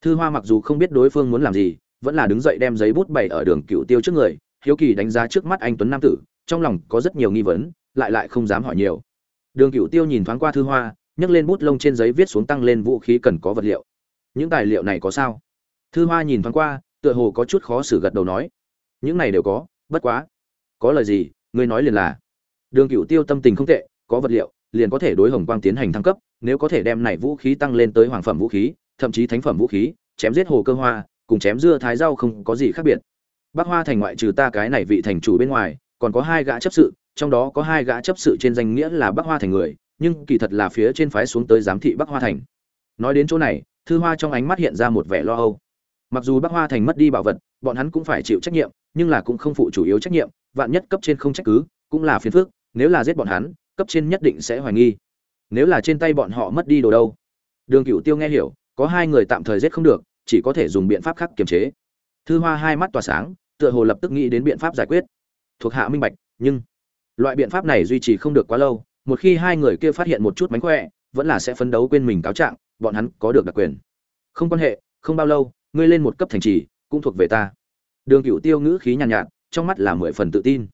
Thư hoa mặc dù không biết đối phương muốn làm gì, vẫn là đứng dậy đem giấy bút bày ở đường cựu tiêu trước người, hiếu kỳ đánh giá trước mắt anh tuấn nam tử, trong lòng có rất nhiều nghi vấn, lại lại không dám hỏi nhiều. Đường cựu tiêu nhìn thoáng qua thư hoa, nhấc lên bút lông trên giấy viết xuống tăng lên vũ khí cần có vật liệu những tài liệu này có sao? Thư hoa nhìn thoáng qua, tựa hồ có chút khó xử gật đầu nói. Những này đều có, bất quá. Có lời gì, ngươi nói liền là. Đường cựu tiêu tâm tình không tệ, có vật liệu, liền có thể đối hồng quang tiến hành thăng cấp, nếu có thể đem này vũ khí tăng lên tới hoàng phẩm vũ khí, thậm chí thánh phẩm vũ khí, chém giết hồ cơ hoa, cùng chém dưa thái rau không có gì khác biệt. Bác hoa thành ngoại trừ ta cái này vị thành chủ bên ngoài, còn có hai gã chấp sự, trong đó có hai gã chấp sự trên danh nghĩa là bác hoa thành người, nhưng kỳ thật là phía trên phái xuống tới giám thị bác hoa thành. Nói đến chỗ này thư hoa trong ánh mắt hiện ra một vẻ lo âu. Mặc dù bác hoa thành mất đi bảo vật, bọn hắn cũng phải chịu trách nhiệm, nhưng là cũng không phụ chủ yếu trách nhiệm, vạn nhất cấp trên không trách cứ, cũng là phiền phức, nếu là giết bọn hắn, cấp trên nhất định sẽ hoài nghi. Nếu là trên tay bọn họ mất đi đồ đâu? Đường cựu tiêu nghe hiểu, có hai người tạm thời giết không được, chỉ có thể dùng biện pháp khác kiềm chế. Thư hoa hai mắt tỏa sáng, tựa hồ lập tức nghĩ đến biện pháp giải quyết. Thuộc hạ minh bạch, nhưng loại biện pháp này duy trì không được quá lâu, một khi hai người kia phát hiện một chút mánh khỏe, vẫn là sẽ phấn đấu quên mình cáo trạng bọn hắn có được đặc quyền. Không quan hệ không bao lâu ngươi lên một cấp thành trì cũng thuộc về ta. Đường cựu tiêu ngữ khí nhàn nhạt, nhạt trong mắt là mười phần tự tin.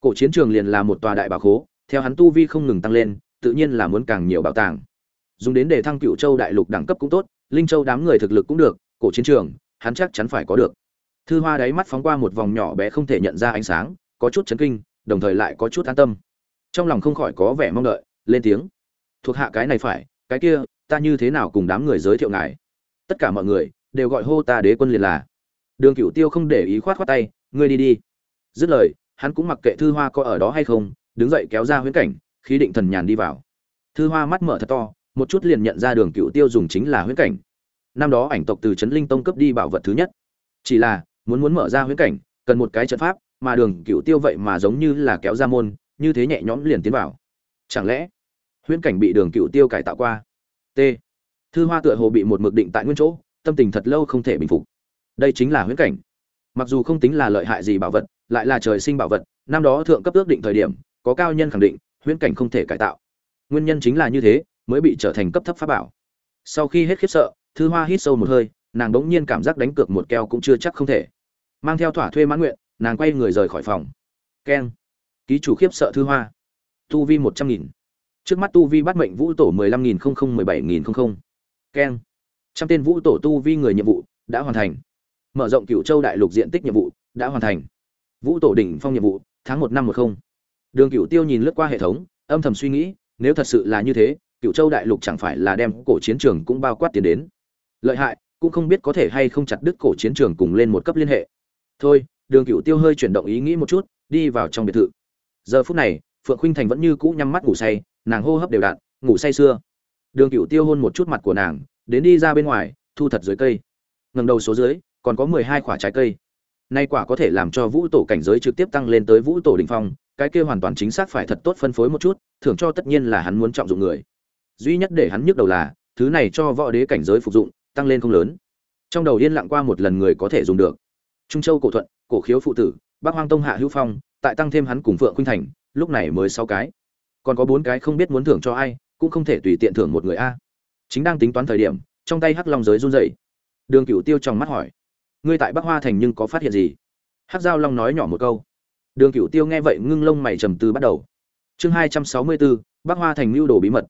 Cổ chiến trường liền là một tòa đại bảo khố theo hắn tu vi không ngừng tăng lên tự nhiên là muốn càng nhiều bảo tàng. Dùng đến để thăng cựu châu đại lục đẳng cấp cũng tốt linh châu đám người thực lực cũng được cổ chiến trường hắn chắc chắn phải có được. Thư hoa đáy mắt phóng qua một vòng nhỏ bé không thể nhận ra ánh sáng có chút chấn kinh đồng thời lại có chút an tâm. Trong lòng không khỏi có vẻ mong đợi lên tiếng. Thuộc hạ cái này phải cái kia ta như thế nào cùng đám người giới thiệu ngài? Tất cả mọi người đều gọi hô ta đế quân liền là. Đường cửu tiêu không để ý khoát khoát tay, ngươi đi đi. Dứt lời, hắn cũng mặc kệ thư hoa có ở đó hay không, đứng dậy kéo ra huyễn cảnh, khí định thần nhàn đi vào. Thư hoa mắt mở thật to, một chút liền nhận ra đường cửu tiêu dùng chính là huyễn cảnh. Năm đó ảnh tộc từ trấn linh tông cấp đi bảo vật thứ nhất. Chỉ là, muốn muốn mở ra huyễn cảnh, cần một cái trận pháp, mà đường cựu tiêu vậy mà giống như là kéo ra môn, như thế nhẹ nhõm liền tiến vào. Chẳng lẽ, huyễn cảnh bị đường cựu tiêu cải tạo qua? T. Thư hoa tựa hồ bị một mực định tại nguyên chỗ, tâm tình thật lâu không thể bình phục. Đây chính là huyễn cảnh. Mặc dù không tính là lợi hại gì bảo vật, lại là trời sinh bảo vật, năm đó thượng cấp ước định thời điểm, có cao nhân khẳng định, huyễn cảnh không thể cải tạo. Nguyên nhân chính là như thế, mới bị trở thành cấp thấp pháp bảo. Sau khi hết khiếp sợ, thư hoa hít sâu một hơi, nàng đ ố n g nhiên cảm giác đánh cược một keo cũng chưa chắc không thể. Mang theo thỏa thuê mãn nguyện, nàng quay người rời khỏi phòng. Keng. Ký chủ khiếp sợ thư hoa. Tu vi một trăm nghìn trước mắt tu vi bắt mệnh vũ tổ mười lăm nghìn không không mười bảy nghìn không không. Keng. Trăm tên vũ tổ tu vi người nhiệm vụ đã hoàn thành. Mở rộng cựu châu đại lục diện tích nhiệm vụ đã hoàn thành. Vũ tổ đỉnh phong nhiệm vụ, tháng một năm một không. Đường cựu tiêu nhìn lướt qua hệ thống, âm thầm suy nghĩ, nếu thật sự là như thế cựu châu đại lục chẳng phải là đem cổ chiến trường cũng bao quát tiền đến. Lợi hại, cũng không biết có thể hay không chặt đứt cổ chiến trường cùng lên một cấp liên hệ. Thôi, đường cựu tiêu hơi chuyển động ý nghĩ một chút, đi vào trong biệt thự. Giờ phút này, phượng khinh thành vẫn như cũ nhắm mắt ngủ say nàng hô hấp đều đặn, ngủ say sưa. Đường cựu tiêu hôn một chút mặt của nàng, đến đi ra bên ngoài, thu thật dưới cây. Ngầm đầu số dưới, còn có mười hai quả trái cây. Nay quả có thể làm cho vũ tổ cảnh giới trực tiếp tăng lên tới vũ tổ đỉnh phong, cái kia hoàn toàn chính xác phải thật tốt phân phối một chút, thưởng cho tất nhiên là hắn muốn trọng dụng người. Duy nhất để hắn nhức đầu là, thứ này cho võ đế cảnh giới phục dụng, tăng lên không lớn. Trong đầu yên lặng qua một lần người có thể dùng được. Trung châu cổ thuận, cổ khiếu phụ tử, bắc hoang tông hạ hữu phong, tại tăng thêm hắn cùng phượng khuynh thành, lúc này mới sáu cái còn có bốn cái không biết muốn thưởng cho ai, cũng không thể tùy tiện thưởng một người a. Chính đang tính toán thời điểm, trong tay hắc long giới run rẩy. Đường cửu tiêu trong mắt hỏi, ngươi tại bắc hoa thành nhưng có phát hiện gì? Hắc giao long nói nhỏ một câu. Đường cửu tiêu nghe vậy ngưng lông mày trầm tư bắt đầu. Chương hai trăm sáu mươi bốn, bắc hoa thành mưu đồ bí mật.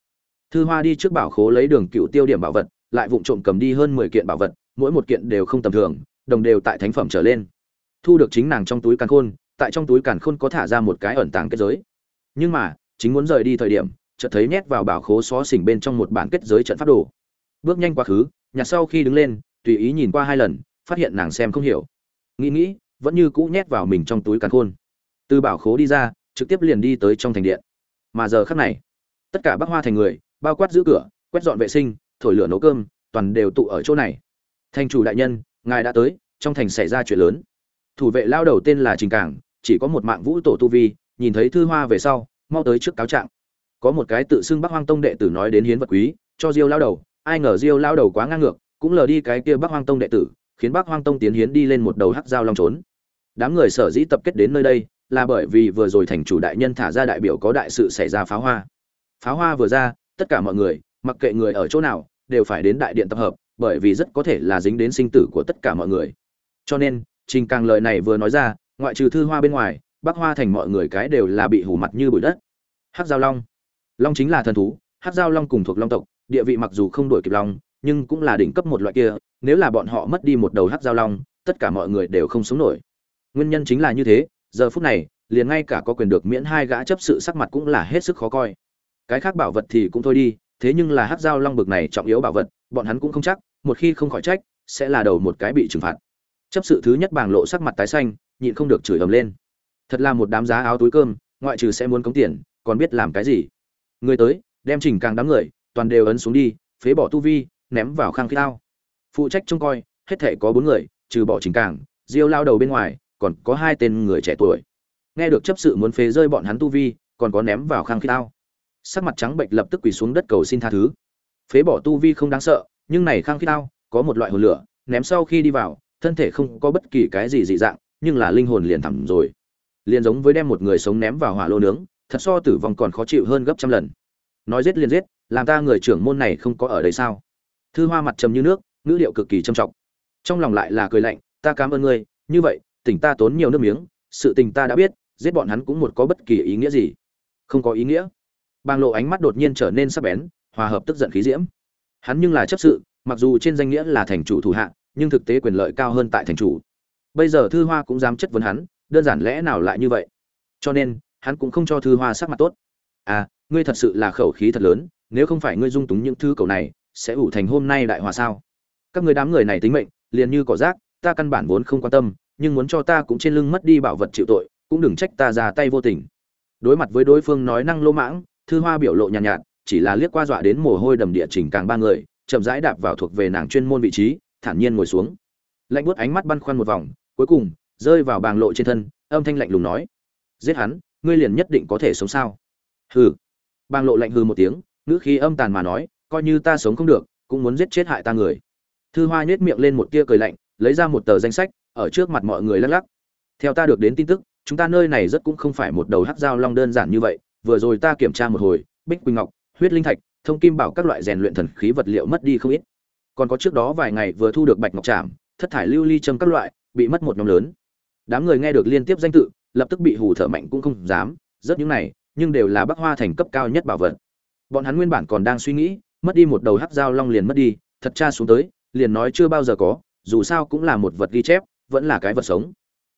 Thư hoa đi trước bảo khố lấy đường cửu tiêu điểm bảo vật, lại vụng trộm cầm đi hơn mười kiện bảo vật, mỗi một kiện đều không tầm thường, đồng đều tại thánh phẩm trở lên. Thu được chính nàng trong túi càn khôn, tại trong túi càn khôn có thả ra một cái ẩn tàng kết giới. Nhưng mà chính muốn rời đi thời điểm, chợt thấy nhét vào bảo khố xó xỉnh bên trong một bản kết giới trận pháp đồ. Bước nhanh quá khứ nhặt sau khi đứng lên, tùy ý nhìn qua hai lần, phát hiện nàng xem không hiểu. Nghĩ nghĩ, vẫn như cũ nhét vào mình trong túi càn khôn. Từ bảo khố đi ra, trực tiếp liền đi tới trong thành điện. Mà giờ khắc này, tất cả bác hoa thành người, bao quát giữ cửa, quét dọn vệ sinh, thổi lửa nấu cơm, toàn đều tụ ở chỗ này. Thành chủ đại nhân, ngài đã tới, trong thành xảy ra chuyện lớn. Thủ vệ lao đầu tên là trình cảng, chỉ có một mạng vũ tổ tu vi, nhìn thấy thư hoa về sau mau tới trước cáo trạng có một cái tự xưng bắc hoang tông đệ tử nói đến hiến vật quý cho diêu lao đầu ai ngờ diêu lao đầu quá ngang ngược cũng lờ đi cái kia bắc hoang tông đệ tử khiến Bắc Hoang Tông tiến hiến đi lên một đầu hắc giao long trốn. Đám người sở dĩ tập kết đến nơi đây, là bởi vì vừa rồi thành chủ đại nhân thả ra đại biểu có đại sự xảy ra pháo hoa. Pháo hoa vừa ra, tất cả mọi người, mặc kệ người ở chỗ nào, đều phải đến đại điện tập hợp, bởi vì rất có thể là dính đến sinh tử của tất cả mọi người. Cho nên, Trình Càng lời này vừa nói ra, ngoại trừ Thư Hoa bên ngoài, Bắc Hoa thành mọi người cái đều là bị hù mặt như bụi đất. Hắc giao long, long chính là thần thú, Hắc giao long cùng thuộc long tộc, địa vị mặc dù không đổi kịp long, nhưng cũng là đỉnh cấp một loại kia, nếu là bọn họ mất đi một đầu hắc giao long, tất cả mọi người đều không sống nổi. Nguyên nhân chính là như thế, giờ phút này, liền ngay cả có quyền được miễn hai gã chấp sự sắc mặt cũng là hết sức khó coi. Cái khác bảo vật thì cũng thôi đi, thế nhưng là hắc giao long bực này trọng yếu bảo vật, bọn hắn cũng không chắc, một khi không khỏi trách, sẽ là đầu một cái bị trừng phạt. Chấp sự thứ nhất bàng lộ sắc mặt tái xanh, nhịn không được chửi ầm lên. Thật là một đám giá áo túi cơm, ngoại trừ sẽ muốn cống tiền, còn biết làm cái gì? Người tới, đem chỉnh càng đám người, toàn đều ấn xuống đi, phế bỏ tu vi, ném vào khang khí tao phụ trách trông coi hết thể có bốn người trừ bỏ chỉnh cảng diêu lao đầu bên ngoài còn có hai tên người trẻ tuổi. Nghe được chấp sự muốn phế rơi bọn hắn tu vi còn có ném vào khang khí tao sắc mặt trắng bệnh lập tức quỳ xuống đất cầu xin tha thứ. Phế bỏ tu vi không đáng sợ nhưng này khang khí tao có một loại hồn lửa ném sau khi đi vào thân thể không có bất kỳ cái gì dị dạng nhưng là linh hồn liền thẳm rồi liền giống với đem một người sống ném vào hỏa lô nướng, thật so tử vong còn khó chịu hơn gấp trăm lần. Nói giết liền giết, làm ta người trưởng môn này không có ở đây sao? Thư hoa mặt trầm như nước, ngữ liệu cực kỳ trầm trọng. Trong lòng lại là cười lạnh, ta cảm ơn ngươi, như vậy, tỉnh ta tốn nhiều nước miếng, sự tình ta đã biết, giết bọn hắn cũng một có bất kỳ ý nghĩa gì. Không có ý nghĩa. Bang lộ ánh mắt đột nhiên trở nên sắc bén, hòa hợp tức giận khí diễm. Hắn nhưng là chấp sự, mặc dù trên danh nghĩa là thành chủ thủ hạ, nhưng thực tế quyền lợi cao hơn tại thành chủ. Bây giờ thư hoa cũng dám chất vấn hắn đơn giản lẽ nào lại như vậy? Cho nên hắn cũng không cho thư hoa sắc mặt tốt. À ngươi thật sự là khẩu khí thật lớn nếu không phải ngươi dung túng những thư cầu này sẽ ủ thành hôm nay đại hòa sao? Các người đám người này tính mệnh liền như cỏ rác ta căn bản vốn không quan tâm nhưng muốn cho ta cũng trên lưng mất đi bảo vật chịu tội cũng đừng trách ta ra tay vô tình. Đối mặt với đối phương nói năng lỗ mãng thư hoa biểu lộ nhàn nhạt, nhạt chỉ là liếc qua dọa đến mồ hôi đầm địa chỉnh càng ba người chậm rãi đạp vào thuộc về nàng chuyên môn vị trí thản nhiên ngồi xuống. Lạnh buốt ánh mắt băn khoăn một vòng cuối cùng rơi vào bàng lộ trên thân, âm thanh lạnh lùng nói, giết hắn, ngươi liền nhất định có thể sống sao? Hừ. Bàng lộ lạnh hừ một tiếng, ngữ khí âm tàn mà nói, coi như ta sống không được, cũng muốn giết chết hại ta người. Thư hoa nhếch miệng lên một tia cười lạnh, lấy ra một tờ danh sách, ở trước mặt mọi người lắc lắc. Theo ta được đến tin tức, chúng ta nơi này rất cũng không phải một đầu hắc dao long đơn giản như vậy, vừa rồi ta kiểm tra một hồi, bích quỳnh ngọc, huyết linh thạch, thông kim bảo các loại rèn luyện thần khí vật liệu mất đi không ít. Còn có trước đó vài ngày vừa thu được bạch ngọc trảm, thất thải lưu ly châm các loại, bị mất một nhóm lớn đám người nghe được liên tiếp danh tự, lập tức bị hù thở mạnh cũng không dám, rất những này, nhưng đều là bắc hoa thành cấp cao nhất bảo vật. Bọn hắn nguyên bản còn đang suy nghĩ, mất đi một đầu hắc dao long liền mất đi, thật cha xuống tới, liền nói chưa bao giờ có, dù sao cũng là một vật ghi chép, vẫn là cái vật sống.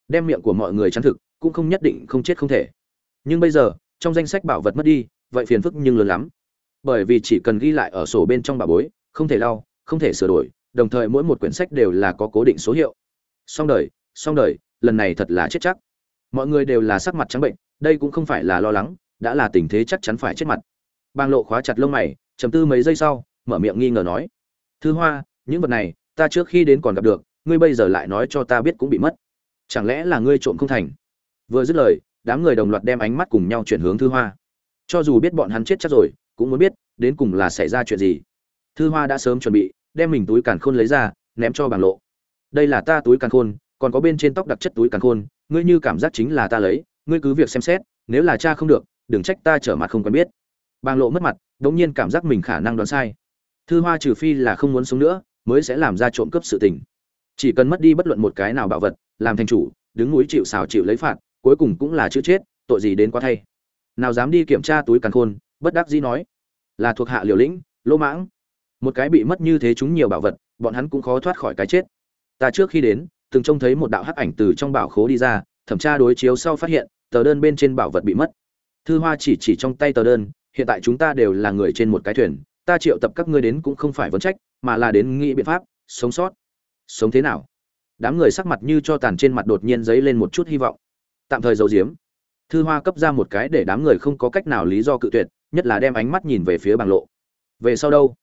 Đem miệng của mọi người chắn thực, cũng không nhất định không chết không thể. Nhưng bây giờ, trong danh sách bảo vật mất đi, vậy phiền phức nhưng lớn lắm. Bởi vì chỉ cần ghi lại ở sổ bên trong bảo bối, không thể lau, không thể sửa đổi, đồng thời mỗi một quyển sách đều là có cố định số hiệu. Song đời song đời lần này thật là chết chắc. Mọi người đều là sắc mặt trắng bệnh, đây cũng không phải là lo lắng, đã là tình thế chắc chắn phải chết mặt. Bang lộ khóa chặt lông mày chầm tư mấy giây sau, mở miệng nghi ngờ nói, thư hoa, những vật này ta trước khi đến còn gặp được, ngươi bây giờ lại nói cho ta biết cũng bị mất. Chẳng lẽ là ngươi trộm không thành? Vừa dứt lời, đám người đồng loạt đem ánh mắt cùng nhau chuyển hướng thư hoa. Cho dù biết bọn hắn chết chắc rồi, cũng muốn biết đến cùng là xảy ra chuyện gì. Thư hoa đã sớm chuẩn bị, đem mình túi càn khôn lấy ra, ném cho bàng lộ. Đây là ta túi càn khôn còn có bên trên tóc đặc chất túi càn khôn, ngươi như cảm giác chính là ta lấy, ngươi cứ việc xem xét, nếu là cha không được, đừng trách ta trở mặt không quen biết. Bàng lộ mất mặt, đống nhiên cảm giác mình khả năng đoán sai. Thư hoa trừ phi là không muốn sống nữa, mới sẽ làm ra trộm cắp sự tình. Chỉ cần mất đi bất luận một cái nào bảo vật, làm thành chủ, đứng núi chịu xào chịu lấy phạt, cuối cùng cũng là chữ chết, tội gì đến quá thay. Nào dám đi kiểm tra túi càn khôn, bất đắc dĩ nói, là thuộc hạ liều lĩnh lỗ mãng. Một cái bị mất như thế chúng nhiều bảo vật, bọn hắn cũng khó thoát khỏi cái chết. Ta trước khi đến từng trông thấy một đạo hắc ảnh từ trong bảo khố đi ra, thẩm tra đối chiếu sau phát hiện, tờ đơn bên trên bảo vật bị mất. Thư hoa chỉ chỉ trong tay tờ đơn, hiện tại chúng ta đều là người trên một cái thuyền, ta triệu tập các ngươi đến cũng không phải vấn trách, mà là đến nghĩ biện pháp, sống sót. Sống thế nào? Đám người sắc mặt như cho tàn trên mặt đột nhiên dấy lên một chút hy vọng. Tạm thời giấu giếm. Thư hoa cấp ra một cái để đám người không có cách nào lý do cự tuyệt, nhất là đem ánh mắt nhìn về phía bàng lộ. Về sau đâu?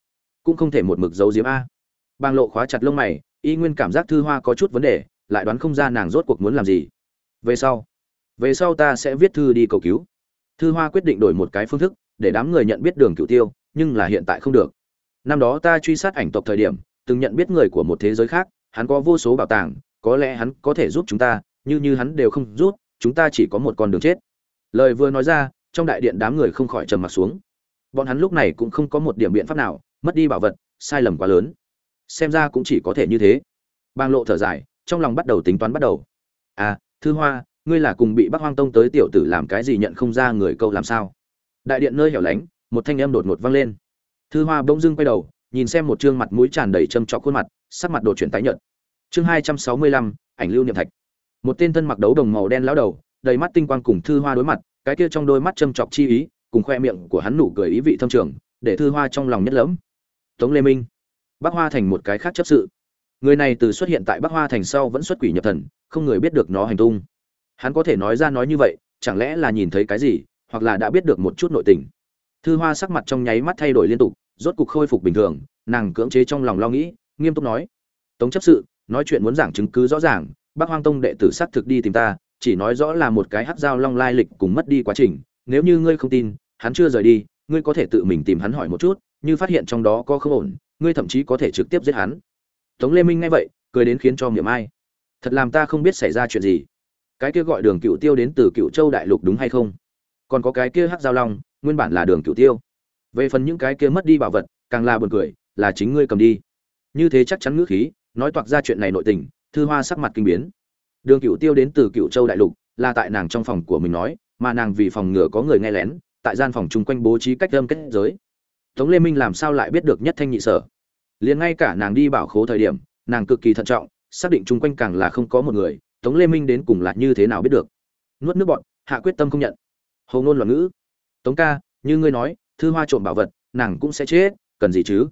Cũng không thể một mực giấu giếm a. Bàng lộ khóa chặt lông mày y nguyên cảm giác thư hoa có chút vấn đề, lại đoán không ra nàng rốt cuộc muốn làm gì. Về sau về sau ta sẽ viết thư đi cầu cứu. Thư hoa quyết định đổi một cái phương thức, để đám người nhận biết đường cựu tiêu, nhưng là hiện tại không được. Năm đó ta truy sát ảnh tộc thời điểm, từng nhận biết người của một thế giới khác, hắn có vô số bảo tàng, có lẽ hắn có thể giúp chúng ta, như như hắn đều không giúp, chúng ta chỉ có một con đường chết. Lời vừa nói ra, trong đại điện đám người không khỏi trầm mặt xuống. Bọn hắn lúc này cũng không có một điểm biện pháp nào, mất đi bảo vật, sai lầm quá lớn xem ra cũng chỉ có thể như thế. Bang lộ thở dài, trong lòng bắt đầu tính toán bắt đầu. À thư hoa, ngươi là cùng bị bắc hoang tông tới tiểu tử làm cái gì nhận không ra người câu làm sao? Đại điện nơi hẻo lánh, một thanh âm đột ngột vang lên. Thư hoa bỗng dưng quay đầu, nhìn xem một trương mặt mũi tràn đầy châm trọc khuôn mặt, sắc mặt đột chuyển tái nhợt. Chương hai trăm sáu mươi lăm, ảnh lưu niệm thạch. Một tên thân mặc đấu đồng màu đen lão đầu, đầy mắt tinh quang cùng thư hoa đối mặt, cái kia trong đôi mắt châm trọc chi ý, cùng khoe miệng của hắn nụ cười ý vị thâm trường, để thư hoa trong lòng nhất lẫm. Tống lê minh bắc hoa thành một cái khác chấp sự. Người này từ xuất hiện tại bắc hoa thành sau vẫn xuất quỷ nhập thần, không người biết được nó hành tung. Hắn có thể nói ra nói như vậy, chẳng lẽ là nhìn thấy cái gì, hoặc là đã biết được một chút nội tình? Thư hoa sắc mặt trong nháy mắt thay đổi liên tục, rốt cục khôi phục bình thường, nàng cưỡng chế trong lòng lo nghĩ, nghiêm túc nói. Tống chấp sự, nói chuyện muốn giảng chứng cứ rõ ràng bác hoang tông đệ tử xác thực đi tìm ta, chỉ nói rõ là một cái hát dao long lai lịch cùng mất đi quá trình, nếu như ngươi không tin, hắn chưa rời đi, ngươi có thể tự mình tìm hắn hỏi một chút, như phát hiện trong đó có không ổn ngươi thậm chí có thể trực tiếp giết hắn. Tống lê minh nghe vậy, cười đến khiến cho miệng ai. Thật làm ta không biết xảy ra chuyện gì. Cái kia gọi đường cựu tiêu đến từ cựu châu đại lục đúng hay không? Còn có cái kia hắc giao long, nguyên bản là đường cựu tiêu. Về phần những cái kia mất đi bảo vật, càng là buồn cười, là chính ngươi cầm đi. Như thế chắc chắn ngữ khí, nói toạc ra chuyện này nội tình, thư hoa sắc mặt kinh biến. Đường cựu tiêu đến từ cựu châu đại lục, là tại nàng trong phòng của mình nói, mà nàng vì phòng ngừa có người nghe lén, tại gian phòng chung quanh bố trí cách âm kết giới tống lê minh làm sao lại biết được nhất thanh nhị sở? Liền ngay cả nàng đi bảo khố thời điểm, nàng cực kỳ thận trọng, xác định chung quanh càng là không có một người, tống lê minh đến cùng là như thế nào biết được? Nuốt nước bọn, hạ quyết tâm không nhận. Hầu ngôn loạn ngữ. Tống ca, như ngươi nói, thư hoa trộm bảo vật, nàng cũng sẽ chết, cần gì chứ?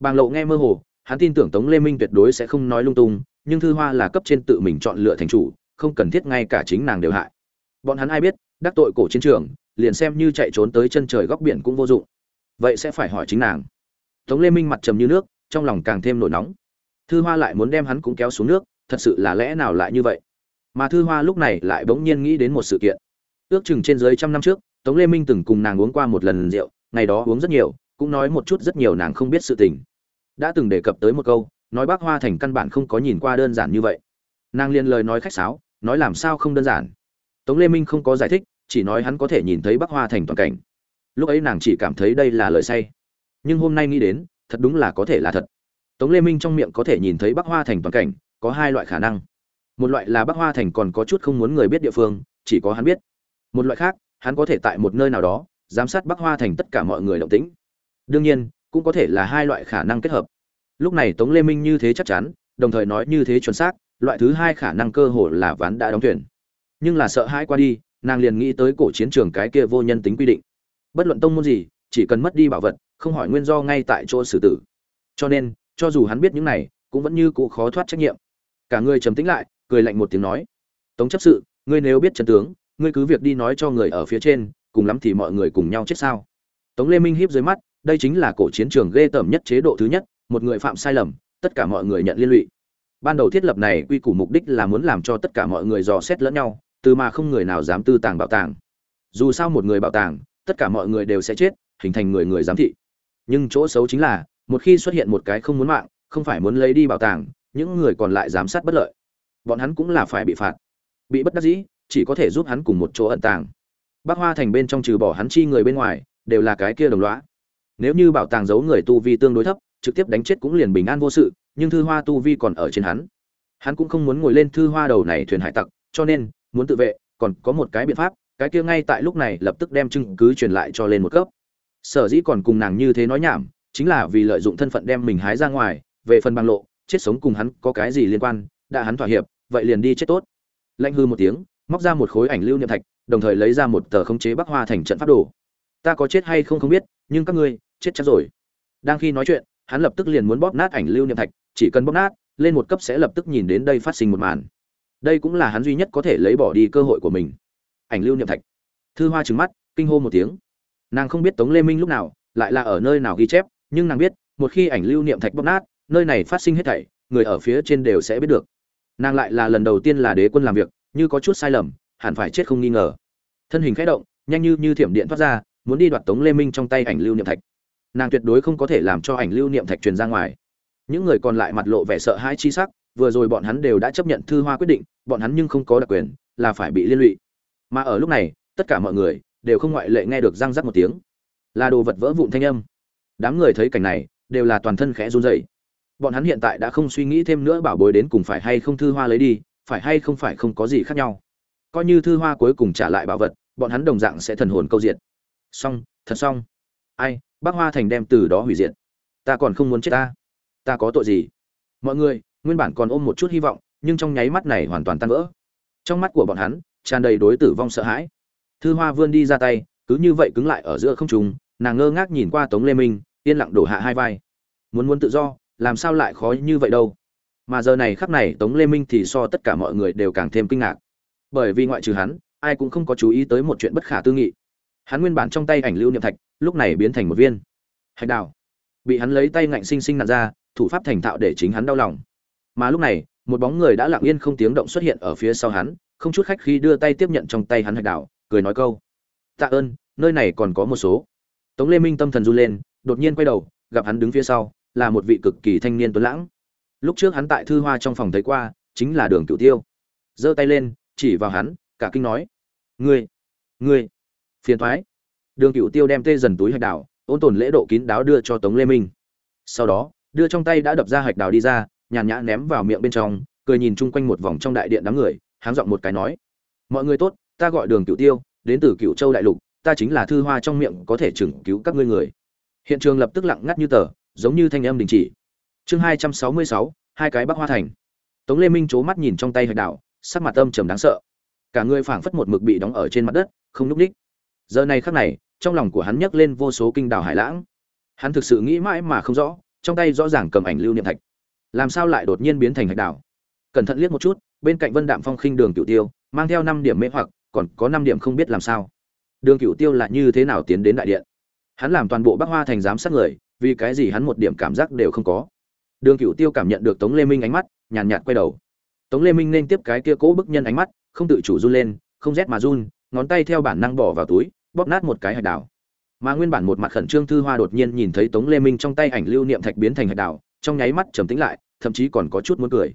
Bàng lộ nghe mơ hồ, hắn tin tưởng tống lê minh tuyệt đối sẽ không nói lung tung, nhưng thư hoa là cấp trên tự mình chọn lựa thành chủ, không cần thiết ngay cả chính nàng đều hại. Bọn hắn ai biết, đắc tội cổ chiến trường, liền xem như chạy trốn tới chân trời góc biển cũng vô dụng vậy sẽ phải hỏi chính nàng. Tống lê minh mặt trầm như nước, trong lòng càng thêm nổi nóng. Thư hoa lại muốn đem hắn cũng kéo xuống nước, thật sự là lẽ nào lại như vậy? Mà thư hoa lúc này lại bỗng nhiên nghĩ đến một sự kiện. Ước chừng trên dưới trăm năm trước, tống lê minh từng cùng nàng uống qua một lần rượu, ngày đó uống rất nhiều, cũng nói một chút rất nhiều nàng không biết sự tình. Đã từng đề cập tới một câu, nói bác hoa thành căn bản không có nhìn qua đơn giản như vậy. Nàng liền lời nói khách sáo, nói làm sao không đơn giản. Tống lê minh không có giải thích, chỉ nói hắn có thể nhìn thấy bác hoa thành toàn cảnh lúc ấy nàng chỉ cảm thấy đây là lời say. Nhưng hôm nay nghĩ đến, thật đúng là có thể là thật. Tống lê minh trong miệng có thể nhìn thấy bắc hoa thành toàn cảnh, có hai loại khả năng. Một loại là bắc hoa thành còn có chút không muốn người biết địa phương, chỉ có hắn biết. Một loại khác, hắn có thể tại một nơi nào đó, giám sát bắc hoa thành tất cả mọi người động tĩnh. Đương nhiên, cũng có thể là hai loại khả năng kết hợp. Lúc này tống lê minh như thế chắc chắn, đồng thời nói như thế chuẩn xác, loại thứ hai khả năng cơ hội là ván đã đóng thuyền. Nhưng là sợ hãi qua đi, nàng liền nghĩ tới cổ chiến trường cái kia vô nhân tính quy định bất luận tông môn gì, chỉ cần mất đi bảo vật, không hỏi nguyên do ngay tại chỗ xử tử. Cho nên, cho dù hắn biết những này, cũng vẫn như cũ khó thoát trách nhiệm. Cả người trầm tĩnh lại, cười lạnh một tiếng nói, tống chấp sự, ngươi nếu biết chân tướng, ngươi cứ việc đi nói cho người ở phía trên, cùng lắm thì mọi người cùng nhau chết sao? Tống lê minh hiếp dưới mắt, đây chính là cổ chiến trường ghê tởm nhất chế độ thứ nhất, một người phạm sai lầm, tất cả mọi người nhận liên lụy. Ban đầu thiết lập này quy củ mục đích là muốn làm cho tất cả mọi người dò xét lẫn nhau, từ mà không người nào dám tư tàng bảo tàng. Dù sao một người bảo tàng tất cả mọi người đều sẽ chết, hình thành người người giám thị. Nhưng chỗ xấu chính là, một khi xuất hiện một cái không muốn mạng, không phải muốn lấy đi bảo tàng, những người còn lại giám sát bất lợi. Bọn hắn cũng là phải bị phạt, bị bất đắc dĩ, chỉ có thể giúp hắn cùng một chỗ ẩn tàng. Bác hoa thành bên trong trừ bỏ hắn chi người bên ngoài, đều là cái kia đồng loá nếu như bảo tàng giấu người tu vi tương đối thấp, trực tiếp đánh chết cũng liền bình an vô sự, nhưng thư hoa tu vi còn ở trên hắn. Hắn cũng không muốn ngồi lên thư hoa đầu này thuyền hải tặc, cho nên, muốn tự vệ, còn có một cái biện pháp cái kia ngay tại lúc này lập tức đem chứng cứ truyền lại cho lên một cấp. Sở dĩ còn cùng nàng như thế nói nhảm, chính là vì lợi dụng thân phận đem mình hái ra ngoài, về phần bằng lộ, chết sống cùng hắn có cái gì liên quan, đã hắn thỏa hiệp, vậy liền đi chết tốt. Lạnh hư một tiếng, móc ra một khối ảnh lưu niệm thạch, đồng thời lấy ra một tờ khống chế bắc hoa thành trận pháp đồ. Ta có chết hay không không biết, nhưng các ngươi, chết chắc rồi. Đang khi nói chuyện, hắn lập tức liền muốn bóp nát ảnh lưu niệm thạch, chỉ cần bóp nát, lên một cấp sẽ lập tức nhìn đến đây phát sinh một màn. Đây cũng là hắn duy nhất có thể lấy bỏ đi cơ hội của mình ảnh lưu niệm thạch. Thư hoa trừng mắt, kinh hô một tiếng. Nàng không biết tống lê minh lúc nào, lại là ở nơi nào ghi chép, nhưng nàng biết, một khi ảnh lưu niệm thạch bóp nát, nơi này phát sinh hết thảy, người ở phía trên đều sẽ biết được. Nàng lại là lần đầu tiên là đế quân làm việc, như có chút sai lầm, hẳn phải chết không nghi ngờ. Thân hình khẽ động, nhanh như như thiểm điện thoát ra, muốn đi đoạt tống lê minh trong tay ảnh lưu niệm thạch. Nàng tuyệt đối không có thể làm cho ảnh lưu niệm thạch truyền ra ngoài. Những người còn lại mặt lộ vẻ sợ hãi chi sắc, vừa rồi bọn hắn đều đã chấp nhận thư hoa quyết định, bọn hắn nhưng không có đặc quyền, là phải bị liên lụy mà ở lúc này, tất cả mọi người đều không ngoại lệ nghe được răng rắc một tiếng. Là đồ vật vỡ vụn thanh âm. Đám người thấy cảnh này, đều là toàn thân khẽ run rẩy. Bọn hắn hiện tại đã không suy nghĩ thêm nữa bảo bối đến cùng phải hay không thư hoa lấy đi, phải hay không phải không có gì khác nhau. Coi như thư hoa cuối cùng trả lại bảo vật, bọn hắn đồng dạng sẽ thần hồn câu diện xong, thật xong. Ai, bác hoa thành đem từ đó hủy diệt. Ta còn không muốn chết ta. Ta có tội gì? Mọi người, nguyên bản còn ôm một chút hy vọng, nhưng trong nháy mắt này hoàn toàn tan vỡ. Trong mắt của bọn hắn tràn đầy đối tử vong sợ hãi. Thư hoa vươn đi ra tay, cứ như vậy cứng lại ở giữa không trùng nàng ngơ ngác nhìn qua tống lê minh, yên lặng đổ hạ hai vai. Muốn muốn tự do, làm sao lại khó như vậy đâu? Mà giờ này khắc này, tống lê minh thì so tất cả mọi người đều càng thêm kinh ngạc. Bởi vì ngoại trừ hắn, ai cũng không có chú ý tới một chuyện bất khả tư nghị. Hắn nguyên bản trong tay ảnh lưu niệm thạch, lúc này biến thành một viên. Hạch đào. Bị hắn lấy tay ngạnh sinh sinh nặn ra, thủ pháp thành thạo để chính hắn đau lòng. Mà lúc này, một bóng người đã lặng yên không tiếng động xuất hiện ở phía sau hắn không chút khách khi đưa tay tiếp nhận trong tay hắn hạch đảo, cười nói câu. Tạ ơn nơi này còn có một số. Tống lê minh tâm thần run lên đột nhiên quay đầu gặp hắn đứng phía sau là một vị cực kỳ thanh niên tuấn lãng. Lúc trước hắn tại thư hoa trong phòng thấy qua chính là đường cựu tiêu. Giơ tay lên chỉ vào hắn cả kinh nói. Ngươi ngươi phiền thoái. Đường cựu tiêu đem tê dần túi hạch đảo, ôn tồn lễ độ kín đáo đưa cho tống lê minh. Sau đó đưa trong tay đã đập ra hạch đào đi ra nhàn nhã ném vào miệng bên trong cười nhìn chung quanh một vòng trong đại điện đám người háng giọng một cái nói, mọi người tốt, ta gọi đường cựu tiêu, đến từ cựu châu đại lục, ta chính là thư hoa trong miệng có thể chừng cứu các ngươi người. Hiện trường lập tức lặng ngắt như tờ, giống như thanh âm đình chỉ. Chương hai trăm sáu mươi sáu, hai cái bắc hoa thành. Tống lê minh c mắt nhìn trong tay hạch đảo, sắc mặt âm trầm đáng sợ. Cả người phảng phất một mực bị đóng ở trên mặt đất, không núp ních giờ này khắc này, trong lòng của hắn nhấc lên vô số kinh đảo hải lãng. Hắn thực sự nghĩ mãi mà không rõ, trong tay rõ ràng cầm ảnh lưu niệm thạch. Làm sao lại đột nhiên biến thành hạch đảo? Cẩn thận liếc một chút bên cạnh vân đạm phong khinh đường Cửu tiêu, mang theo năm điểm mê hoặc, còn có năm điểm không biết làm sao. Đường Cửu tiêu là như thế nào tiến đến đại điện? Hắn làm toàn bộ bắc hoa thành giám sát người, vì cái gì hắn một điểm cảm giác đều không có? Đường Cửu tiêu cảm nhận được tống lê minh ánh mắt, nhàn nhạt quay đầu. Tống lê minh nên tiếp cái kia cố bức nhân ánh mắt, không tự chủ run lên, không rét mà run, ngón tay theo bản năng bỏ vào túi, bóp nát một cái hạch đào. Mà nguyên bản một mặt khẩn trương thư hoa đột nhiên nhìn thấy tống lê minh trong tay ảnh lưu niệm thạch biến thành hạch đào, trong nháy mắt trầm tĩnh lại, thậm chí còn có chút muốn cười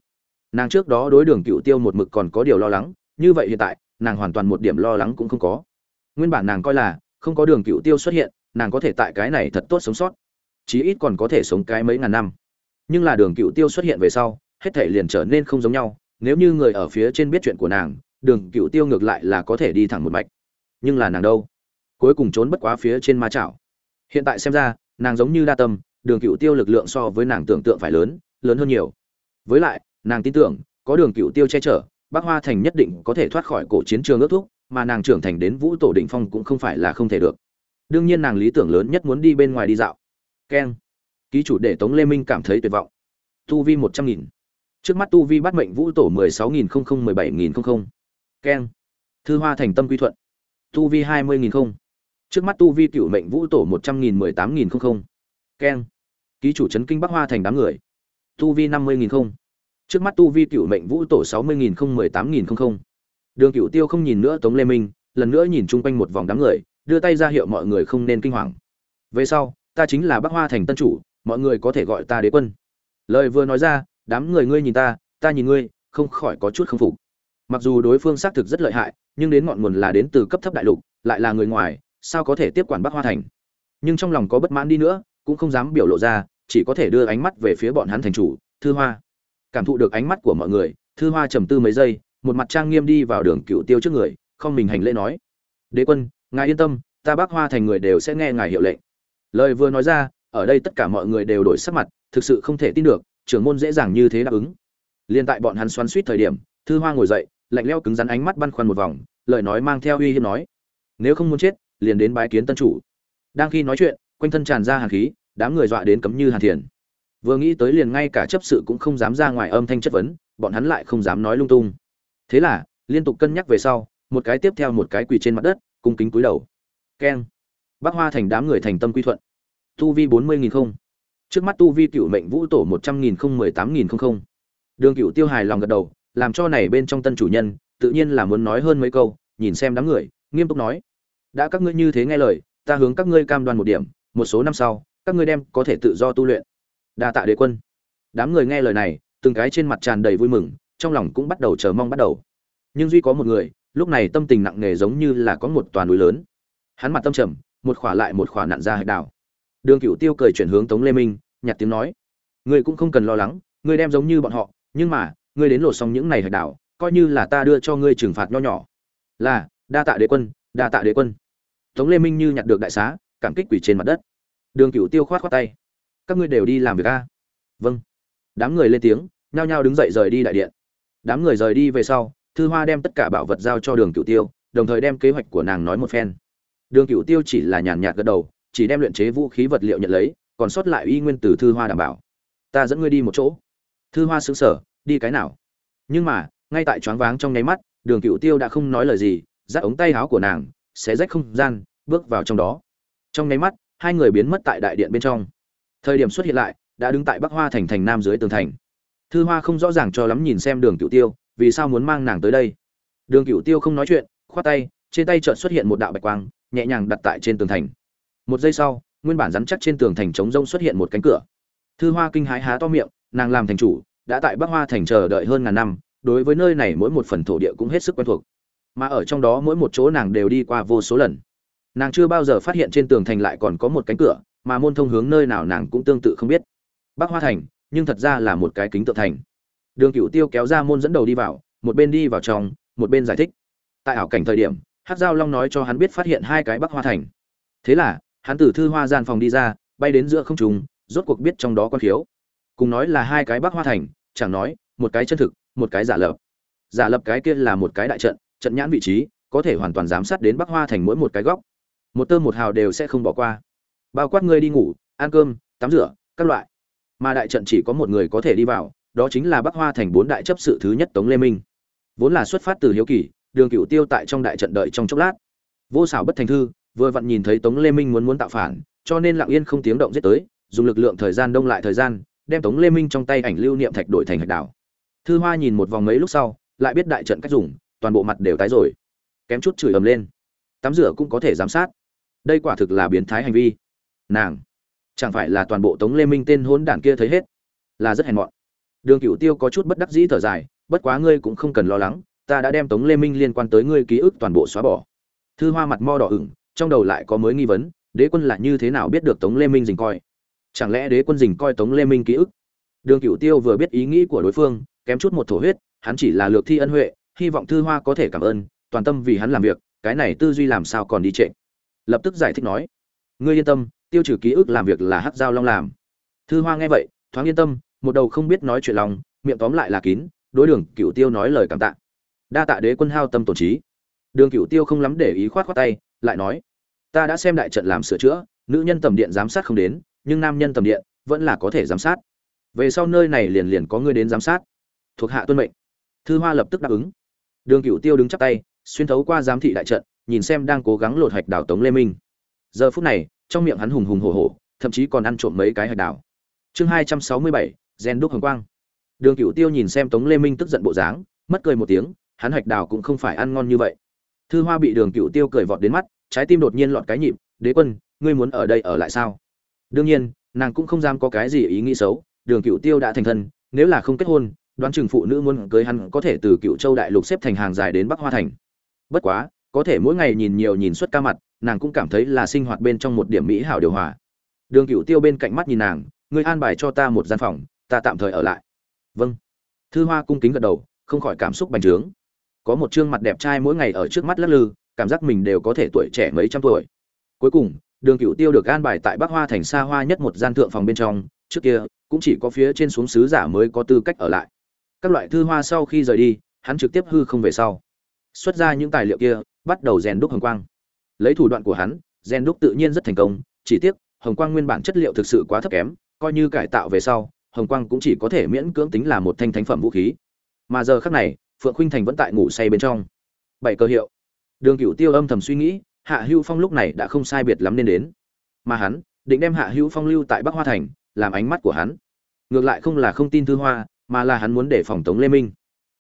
nàng trước đó đối đường cựu tiêu một mực còn có điều lo lắng, như vậy hiện tại, nàng hoàn toàn một điểm lo lắng cũng không có. Nguyên bản nàng coi là, không có đường cựu tiêu xuất hiện, nàng có thể tại cái này thật tốt sống sót. Chí ít còn có thể sống cái mấy ngàn năm. Nhưng là đường cựu tiêu xuất hiện về sau, hết thể liền trở nên không giống nhau. Nếu như người ở phía trên biết chuyện của nàng, đường cựu tiêu ngược lại là có thể đi thẳng một mạch. Nhưng là nàng đâu? Cuối cùng trốn bất quá phía trên ma chảo. Hiện tại xem ra, nàng giống như đa tâm, đường cựu tiêu lực lượng so với nàng tưởng tượng phải lớn lớn hơn nhiều. Với lại nàng tin tưởng, có đường cựu tiêu che chở bác hoa thành nhất định có thể thoát khỏi cổ chiến trường ước thúc, mà nàng trưởng thành đến vũ tổ định phong cũng không phải là không thể được. Đương nhiên nàng lý tưởng lớn nhất muốn đi bên ngoài đi dạo. Keng. Ký chủ để tống lê minh cảm thấy tuyệt vọng. Tu vi một trăm nghìn. Trước mắt tu vi bắt mệnh vũ tổ mười sáu nghìn không không mười bảy nghìn không không keng. Thư hoa thành tâm quy thuận. Tu vi hai mươi nghìn không trước mắt tu vi cựu mệnh vũ tổ một trăm nghìn mười tám nghìn không không keng. Ký chủ trấn kinh bắc hoa thành đám người. Tu vi năm mươi nghìn không trước mắt tu vi cựu mệnh vũ tổ sáu mươi nghìn không mười tám nghìn không không. Đường cựu tiêu không nhìn nữa tống lê minh, lần nữa nhìn chung quanh một vòng đám người, đưa tay ra hiệu mọi người không nên kinh hoàng. Về sau, ta chính là bắc hoa thành tân chủ, mọi người có thể gọi ta đế quân. Lời vừa nói ra, đám người ngươi nhìn ta ta nhìn ngươi, không khỏi có chút không phục. Mặc dù đối phương xác thực rất lợi hại, nhưng đến ngọn nguồn là đến từ cấp thấp đại lục, lại là người ngoài, sao có thể tiếp quản bắc hoa thành? Nhưng trong lòng có bất mãn đi nữa, cũng không dám biểu lộ ra, chỉ có thể đưa ánh mắt về phía bọn hắn thành chủ, thư hoa cảm thụ được ánh mắt của mọi người, thư hoa trầm tư mấy giây, một mặt trang nghiêm đi vào đường cựu tiêu trước người, không mình hành lễ nói. Đế quân, ngài yên tâm, ta bắc hoa thành người đều sẽ nghe ngài hiệu lệnh. Lời vừa nói ra, ở đây tất cả mọi người đều đổi sắc mặt, thực sự không thể tin được, trưởng môn dễ dàng như thế đáp ứng. Liên tại bọn hắn xoắn suýt thời điểm, thư hoa ngồi dậy, lạnh leo cứng rắn ánh mắt băn khoăn một vòng, lời nói mang theo uy hiếp nói. Nếu không muốn chết, liền đến bái kiến tân chủ. Đang khi nói chuyện, quanh thân tràn ra hàn khí, đám người dọa đến cấm như hàn thiền vừa nghĩ tới liền ngay cả chấp sự cũng không dám ra ngoài âm thanh chất vấn, bọn hắn lại không dám nói lung tung. Thế là, liên tục cân nhắc về sau, một cái tiếp theo một cái quỳ trên mặt đất, cung kính cúi đầu. Keng. Bác hoa thành đám người thành tâm quy thuận. Tu vi bốn mươi nghìn không. Trước mắt tu vi cựu mệnh vũ tổ một trăm nghìn không mười tám nghìn không. Không đường cựu tiêu hài lòng gật đầu, làm cho này bên trong tân chủ nhân, tự nhiên là muốn nói hơn mấy câu, nhìn xem đám người, nghiêm túc nói. Đã các ngươi như thế nghe lời, ta hướng các ngươi cam đoan một điểm, một số năm sau, các ngươi đem có thể tự do tu luyện đa tạ đế quân. Đám người nghe lời này từng cái trên mặt tràn đầy vui mừng trong lòng cũng bắt đầu chờ mong bắt đầu. Nhưng duy có một người lúc này tâm tình nặng nề giống như là có một toàn núi lớn. Hắn mặt tâm trầm một khỏa lại một khỏa nặn ra hạch đảo. đường cựu tiêu cười chuyển hướng tống lê minh nhặt tiếng nói ngươi cũng không cần lo lắng ngươi đem giống như bọn họ nhưng mà ngươi đến lột xong những này hạch đảo, coi như là ta đưa cho ngươi trừng phạt nho nhỏ. Là đa tạ đế quân đa tạ đế quân. Tống lê minh như nhặt được đại xá cảm kích quỷ trên mặt đất. Đường cựu tiêu khoát khoát tay các ngươi đều đi làm việc a. Vâng. Đám người lên tiếng, nhao nhao đứng dậy rời đi đại điện. Đám người rời đi về sau, thư hoa đem tất cả bảo vật giao cho đường cựu tiêu, đồng thời đem kế hoạch của nàng nói một phen. Đường cựu tiêu chỉ là nhàn nhạt gật đầu, chỉ đem luyện chế vũ khí vật liệu nhận lấy, còn sót lại y nguyên từ thư hoa đảm bảo. Ta dẫn ngươi đi một chỗ. Thư hoa xứng sở đi cái nào? Nhưng mà, ngay tại choáng váng trong nháy mắt, đường cựu tiêu đã không nói lời gì, dắt ống tay áo của nàng, xé rách không gian, bước vào trong đó. Trong nháy mắt, hai người biến mất tại đại điện bên trong thời điểm xuất hiện lại, đã đứng tại bắc hoa thành thành nam dưới tường thành. Thư hoa không rõ ràng cho lắm nhìn xem đường cựu tiêu, vì sao muốn mang nàng tới đây. Đường cựu tiêu không nói chuyện, khoát tay, trên tay chợt xuất hiện một đạo bạch quang, nhẹ nhàng đặt tại trên tường thành. Một giây sau, nguyên bản rắn chắc trên tường thành trống rông xuất hiện một cánh cửa. Thư hoa kinh hái há to miệng, nàng làm thành chủ, đã tại bắc hoa thành chờ đợi hơn ngàn năm, đối với nơi này mỗi một phần thổ địa cũng hết sức quen thuộc. Mà ở trong đó mỗi một chỗ nàng đều đi qua vô số lần. Nàng chưa bao giờ phát hiện trên tường thành lại còn có một cánh cửa mà môn thông hướng nơi nào nàng cũng tương tự không biết. Bắc hoa thành, nhưng thật ra là một cái kính tượng thành. Đường cựu tiêu kéo ra môn dẫn đầu đi vào, một bên đi vào trong, một bên giải thích. Tại ảo cảnh thời điểm hát giao long nói cho hắn biết phát hiện hai cái bắc hoa thành. Thế là, hắn từ thư hoa gian phòng đi ra, bay đến giữa không trùng rốt cuộc biết trong đó có thiếu cùng nói là hai cái bắc hoa thành, chẳng nói, một cái chân thực, một cái giả lập. Giả lập cái kia là một cái đại trận trận nhãn vị trí, có thể hoàn toàn giám sát đến bắc hoa thành mỗi một cái góc. Một tơ một hào đều sẽ không bỏ qua bao quát ngươi đi ngủ, ăn cơm, tắm rửa, các loại. Mà đại trận chỉ có một người có thể đi vào, đó chính là bắc hoa thành bốn đại chấp sự thứ nhất tống lê minh. Vốn là xuất phát từ hiếu kỳ, đường cựu tiêu tại trong đại trận đợi trong chốc lát. Vô xảo bất thành thư, vừa vặn nhìn thấy tống lê minh muốn muốn tạo phản, cho nên lặng yên không tiếng động giết tới, dùng lực lượng thời gian đông lại thời gian, đem tống lê minh trong tay ảnh lưu niệm thạch đổi thành hạch đảo. Thư hoa nhìn một vòng mấy lúc sau, lại biết đại trận cách dùng, toàn bộ mặt đều tái rồi. Kém chút chửi ầm lên. Tắm rửa cũng có thể giám sát. Đây quả thực là biến thái hành vi nàng. Chẳng phải là toàn bộ tống lê minh tên hôn đản kia thấy hết? Là rất hèn mọn. Đường cựu tiêu có chút bất đắc dĩ thở dài, bất quá ngươi cũng không cần lo lắng, ta đã đem tống lê minh liên quan tới ngươi ký ức toàn bộ xóa bỏ. Thư hoa mặt mo đỏ ửng, trong đầu lại có mới nghi vấn, đế quân là như thế nào biết được tống lê minh dình coi? Chẳng lẽ đế quân dình coi tống lê minh ký ức? Đường cựu tiêu vừa biết ý nghĩ của đối phương, kém chút một thổ huyết, hắn chỉ là lược thi ân huệ, hy vọng thư hoa có thể cảm ơn, toàn tâm vì hắn làm việc, cái này tư duy làm sao còn đi trệ? Lập tức giải thích nói, ngươi yên tâm tiêu trừ ký ức làm việc là hát dao long làm. Thư hoa nghe vậy, thoáng yên tâm, một đầu không biết nói chuyện lòng, miệng tóm lại là kín, đối đường cựu tiêu nói lời cảm tạ. Đa tạ đế quân hao tâm tổn trí. Đường cựu tiêu không lắm để ý khoát khoát tay, lại nói, ta đã xem đại trận làm sửa chữa, nữ nhân tầm điện giám sát không đến, nhưng nam nhân tầm điện vẫn là có thể giám sát. Về sau nơi này liền liền có người đến giám sát. Thuộc hạ tuân mệnh. Thư hoa lập tức đáp ứng. Đường cựu tiêu đứng chắp tay, xuyên thấu qua giám thị đại trận, nhìn xem đang cố gắng lột hạch đảo tống lê minh. Giờ phút này trong miệng hắn hùng hùng hổ hổ, thậm chí còn ăn trộm mấy cái hạch đảo chương hai trăm sáu mươi bảy, gen đúc hồng quang. Đường cựu tiêu nhìn xem tống lê minh tức giận bộ dáng, mất cười một tiếng, hắn hạch đảo cũng không phải ăn ngon như vậy. Thư hoa bị đường cựu tiêu cười vọt đến mắt, trái tim đột nhiên lọt cái nhịp, đế quân, ngươi muốn ở đây ở lại sao? Đương nhiên, nàng cũng không dám có cái gì ý nghĩ xấu, đường cựu tiêu đã thành thân, nếu là không kết hôn, đoán chừng phụ nữ muốn cưới hắn có thể từ cựu châu đại lục xếp thành hàng dài đến bắc hoa thành. Bất quá, có thể mỗi ngày nhìn nhiều nhìn suốt ca mặt nàng cũng cảm thấy là sinh hoạt bên trong một điểm mỹ hảo điều hòa. Đường cựu tiêu bên cạnh mắt nhìn nàng, ngươi an bài cho ta một gian phòng, ta tạm thời ở lại. Vâng. Thư hoa cung kính gật đầu, không khỏi cảm xúc bành trướng. Có một chương mặt đẹp trai mỗi ngày ở trước mắt lắc lư, cảm giác mình đều có thể tuổi trẻ mấy trăm tuổi. Cuối cùng, đường cựu tiêu được an bài tại bắc hoa thành xa hoa nhất một gian thượng phòng bên trong, trước kia cũng chỉ có phía trên xuống sứ giả mới có tư cách ở lại. Các loại thư hoa sau khi rời đi, hắn trực tiếp hư không về sau. Xuất ra những tài liệu kia, bắt đầu rèn đúc hồng quang lấy thủ đoạn của hắn, Gen đúc tự nhiên rất thành công, chỉ tiếc, hồng quang nguyên bản chất liệu thực sự quá thấp kém, coi như cải tạo về sau, hồng quang cũng chỉ có thể miễn cưỡng tính là một thanh thánh phẩm vũ khí. Mà giờ khác này, phượng khuynh thành vẫn tại ngủ say bên trong. Bảy cơ hiệu. Đường cựu tiêu âm thầm suy nghĩ, hạ hưu phong lúc này đã không sai biệt lắm nên đến. Mà hắn, định đem hạ hưu phong lưu tại bắc hoa thành, làm ánh mắt của hắn. Ngược lại không là không tin thư hoa, mà là hắn muốn để phòng tống lê minh.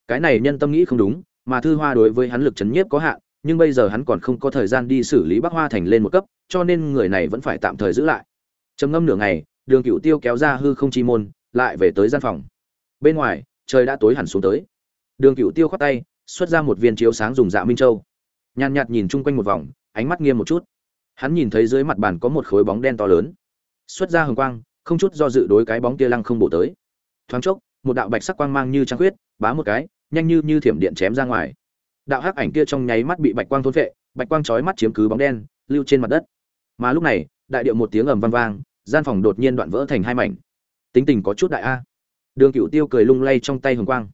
Cái này nhân tâm nghĩ không đúng, mà thư hoa đối với hắn lực chấn nhiếp có hạn nhưng bây giờ hắn còn không có thời gian đi xử lý bắc hoa thành lên một cấp, cho nên người này vẫn phải tạm thời giữ lại. Trầm ngâm nửa ngày, đường cựu tiêu kéo ra hư không chi môn, lại về tới gian phòng. Bên ngoài, trời đã tối hẳn xuống tới. Đường cựu tiêu khoát tay, xuất ra một viên chiếu sáng dùng dạ minh châu. Nhàn nhạt nhìn chung quanh một vòng, ánh mắt nghiêm một chút. Hắn nhìn thấy dưới mặt bàn có một khối bóng đen to lớn. Xuất ra hồng quang, không chút do dự đối cái bóng kia lăng không bổ tới. Thoáng chốc, một đạo bạch sắc quang mang như trăng khuyết, bá một cái, nhanh như như thiểm điện chém ra ngoài đạo hắc ảnh kia trong nháy mắt bị bạch quang thôn vệ bạch quang chói mắt chiếm cứ bóng đen, lưu trên mặt đất. Mà lúc này, đại điệu một tiếng ầm vang vang, gian phòng đột nhiên đoạn vỡ thành hai mảnh. Tính tình có chút đại a. Đường cựu tiêu cười lung lay trong tay hồng quang.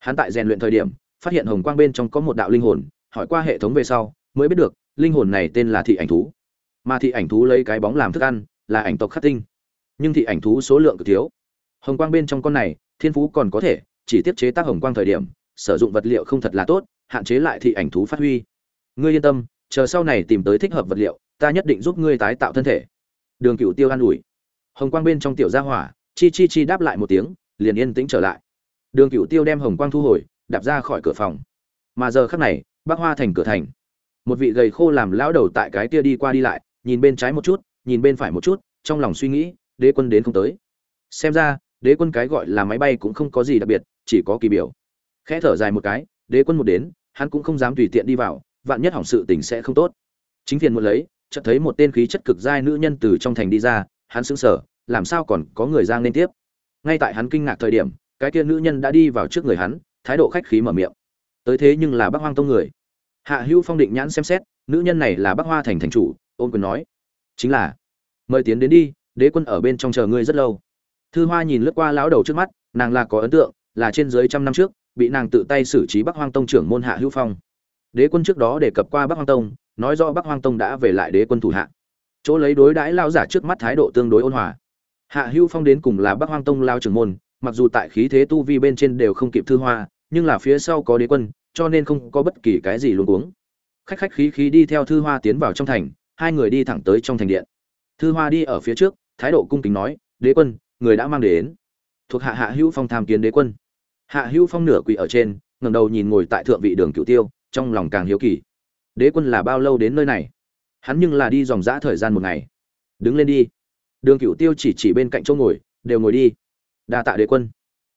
Hắn tại rèn luyện thời điểm, phát hiện hồng quang bên trong có một đạo linh hồn, hỏi qua hệ thống về sau, mới biết được, linh hồn này tên là thị ảnh thú. Mà thị ảnh thú lấy cái bóng làm thức ăn, là ảnh tộc khắc tinh. Nhưng thị ảnh thú số lượng cực thiếu. Hồng quang bên trong con này, thiên phú còn có thể, chỉ tiếp chế tác hồng quang thời điểm, sử dụng vật liệu không thật là tốt hạn chế lại thị ảnh thú phát huy. Ngươi yên tâm, chờ sau này tìm tới thích hợp vật liệu, ta nhất định giúp ngươi tái tạo thân thể. Đường cựu tiêu an ủi. Hồng quang bên trong tiểu gia hỏa, chi chi chi đáp lại một tiếng, liền yên tĩnh trở lại. Đường cựu tiêu đem hồng quang thu hồi, đạp ra khỏi cửa phòng. Mà giờ khắc này bác hoa thành cửa thành. Một vị gầy khô làm lão đầu tại cái kia đi qua đi lại, nhìn bên trái một chút, nhìn bên phải một chút, trong lòng suy nghĩ, đế quân đến không tới. Xem ra, đế quân cái gọi là máy bay cũng không có gì đặc biệt, chỉ có kỳ biểu. Khẽ thở dài một cái đế quân một đến, hắn cũng không dám tùy tiện đi vào, vạn nhất hỏng sự tình sẽ không tốt. Chính phiền muốn lấy, chợt thấy một tên khí chất cực giai nữ nhân từ trong thành đi ra, hắn sững sờ, làm sao còn có người giang lên tiếp? Ngay tại hắn kinh ngạc thời điểm, cái kia nữ nhân đã đi vào trước người hắn, thái độ khách khí mở miệng. Tới thế nhưng là bác hoang tông người. Hạ hữu phong định nhãn xem xét, nữ nhân này là bác hoa thành thành chủ, ôn quyền nói. Chính là, mời tiến đến đi, đế quân ở bên trong chờ ngươi rất lâu. Thư hoa nhìn lướt qua lão đầu trước mắt, nàng là có ấn tượng, là trên dưới trăm năm trước bị nàng tự tay xử trí bắc hoang tông trưởng môn hạ hữu phong. Đế quân trước đó đề cập qua bắc hoang tông, nói rõ bắc hoang tông đã về lại đế quân thủ hạ. Chỗ lấy đối đãi lao giả trước mắt thái độ tương đối ôn hòa. Hạ hữu phong đến cùng là bắc hoang tông lao trưởng môn, mặc dù tại khí thế tu vi bên trên đều không kịp thư hoa, nhưng là phía sau có đế quân, cho nên không có bất kỳ cái gì luống cuống. Khách khách khí khí đi theo thư hoa tiến vào trong thành, hai người đi thẳng tới trong thành điện. Thư hoa đi ở phía trước, thái độ cung kính nói, đế quân, người đã mang đến. Thuộc hạ hạ hữu phong tham kiến đế quân hạ hữu phong nửa quỳ ở trên, ngẩng đầu nhìn ngồi tại thượng vị đường cựu tiêu, trong lòng càng hiếu kỳ. Đế quân là bao lâu đến nơi này? Hắn nhưng là đi dòng dã thời gian một ngày. Đứng lên đi. Đường cựu tiêu chỉ chỉ bên cạnh chỗ ngồi, đều ngồi đi. Đa tạ đế quân.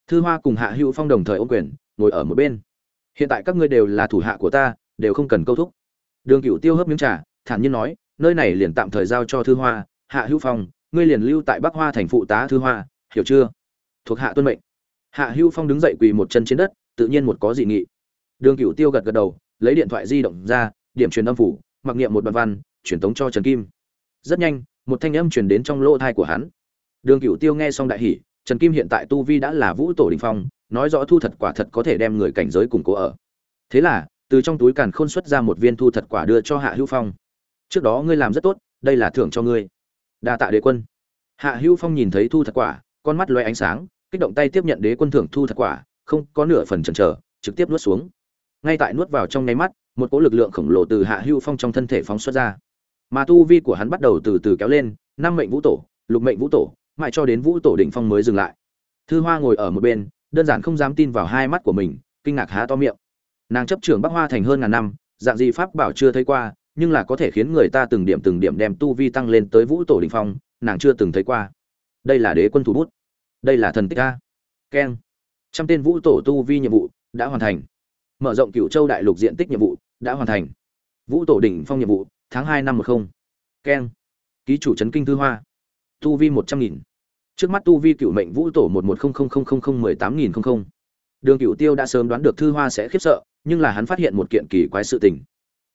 Thư hoa cùng hạ hữu phong đồng thời ôm quyền, ngồi ở một bên. Hiện tại các ngươi đều là thủ hạ của ta, đều không cần câu thúc. Đường cựu tiêu hớp miếng trà, thản nhiên nói, nơi này liền tạm thời giao cho thư hoa. Hạ hữu phong, ngươi liền lưu tại bắc hoa thành phụ tá thư hoa, hiểu chưa? Thuộc hạ tuân mệnh hạ Hưu phong đứng dậy quỳ một chân trên đất, tự nhiên một có dị nghị. Đường Cửu tiêu gật gật đầu, lấy điện thoại di động ra, điểm truyền âm phủ, mặc niệm một đoạn văn, truyền tống cho trần kim. Rất nhanh, một thanh âm truyền đến trong lỗ thai của hắn. Đường Cửu tiêu nghe xong đại hỉ, trần kim hiện tại tu vi đã là vũ tổ đình phong, nói rõ thu thật quả thật có thể đem người cảnh giới củng cố ở. Thế là, từ trong túi càn khôn xuất ra một viên thu thật quả đưa cho hạ hữu phong. Trước đó ngươi làm rất tốt, đây là thưởng cho ngươi. Đa tạ đế quân. Hạ hữu phong nhìn thấy thu thật quả, con mắt loay ánh sáng kích động tay tiếp nhận đế quân thưởng thu thật quả, không có nửa phần chần chờ, trực tiếp nuốt xuống. Ngay tại nuốt vào trong nháy mắt, một cỗ lực lượng khổng lồ từ hạ hưu phong trong thân thể phóng xuất ra. Mà tu vi của hắn bắt đầu từ từ kéo lên, năm mệnh vũ tổ, lục mệnh vũ tổ, mãi cho đến vũ tổ đỉnh phong mới dừng lại. Thư hoa ngồi ở một bên, đơn giản không dám tin vào hai mắt của mình, kinh ngạc há to miệng. Nàng chấp trưởng bắc hoa thành hơn ngàn năm, dạng gì pháp bảo chưa thấy qua, nhưng là có thể khiến người ta từng điểm từng điểm đem tu vi tăng lên tới vũ tổ đỉnh phong, nàng chưa từng thấy qua. Đây là đế quân thủ bút đây là thần tích a. Keng. Trăm tên vũ tổ tu vi nhiệm vụ đã hoàn thành. Mở rộng cửu châu đại lục diện tích nhiệm vụ đã hoàn thành. Vũ tổ đỉnh phong nhiệm vụ, tháng hai năm một không. Keng. Ký chủ trấn kinh thư hoa. Tu vi một trăm nghìn. Trước mắt tu vi cựu mệnh vũ tổ một một không không không không không mười tám nghìn không không. Đường cựu tiêu đã sớm đoán được thư hoa sẽ khiếp sợ, nhưng là hắn phát hiện một kiện kỳ quái sự tình.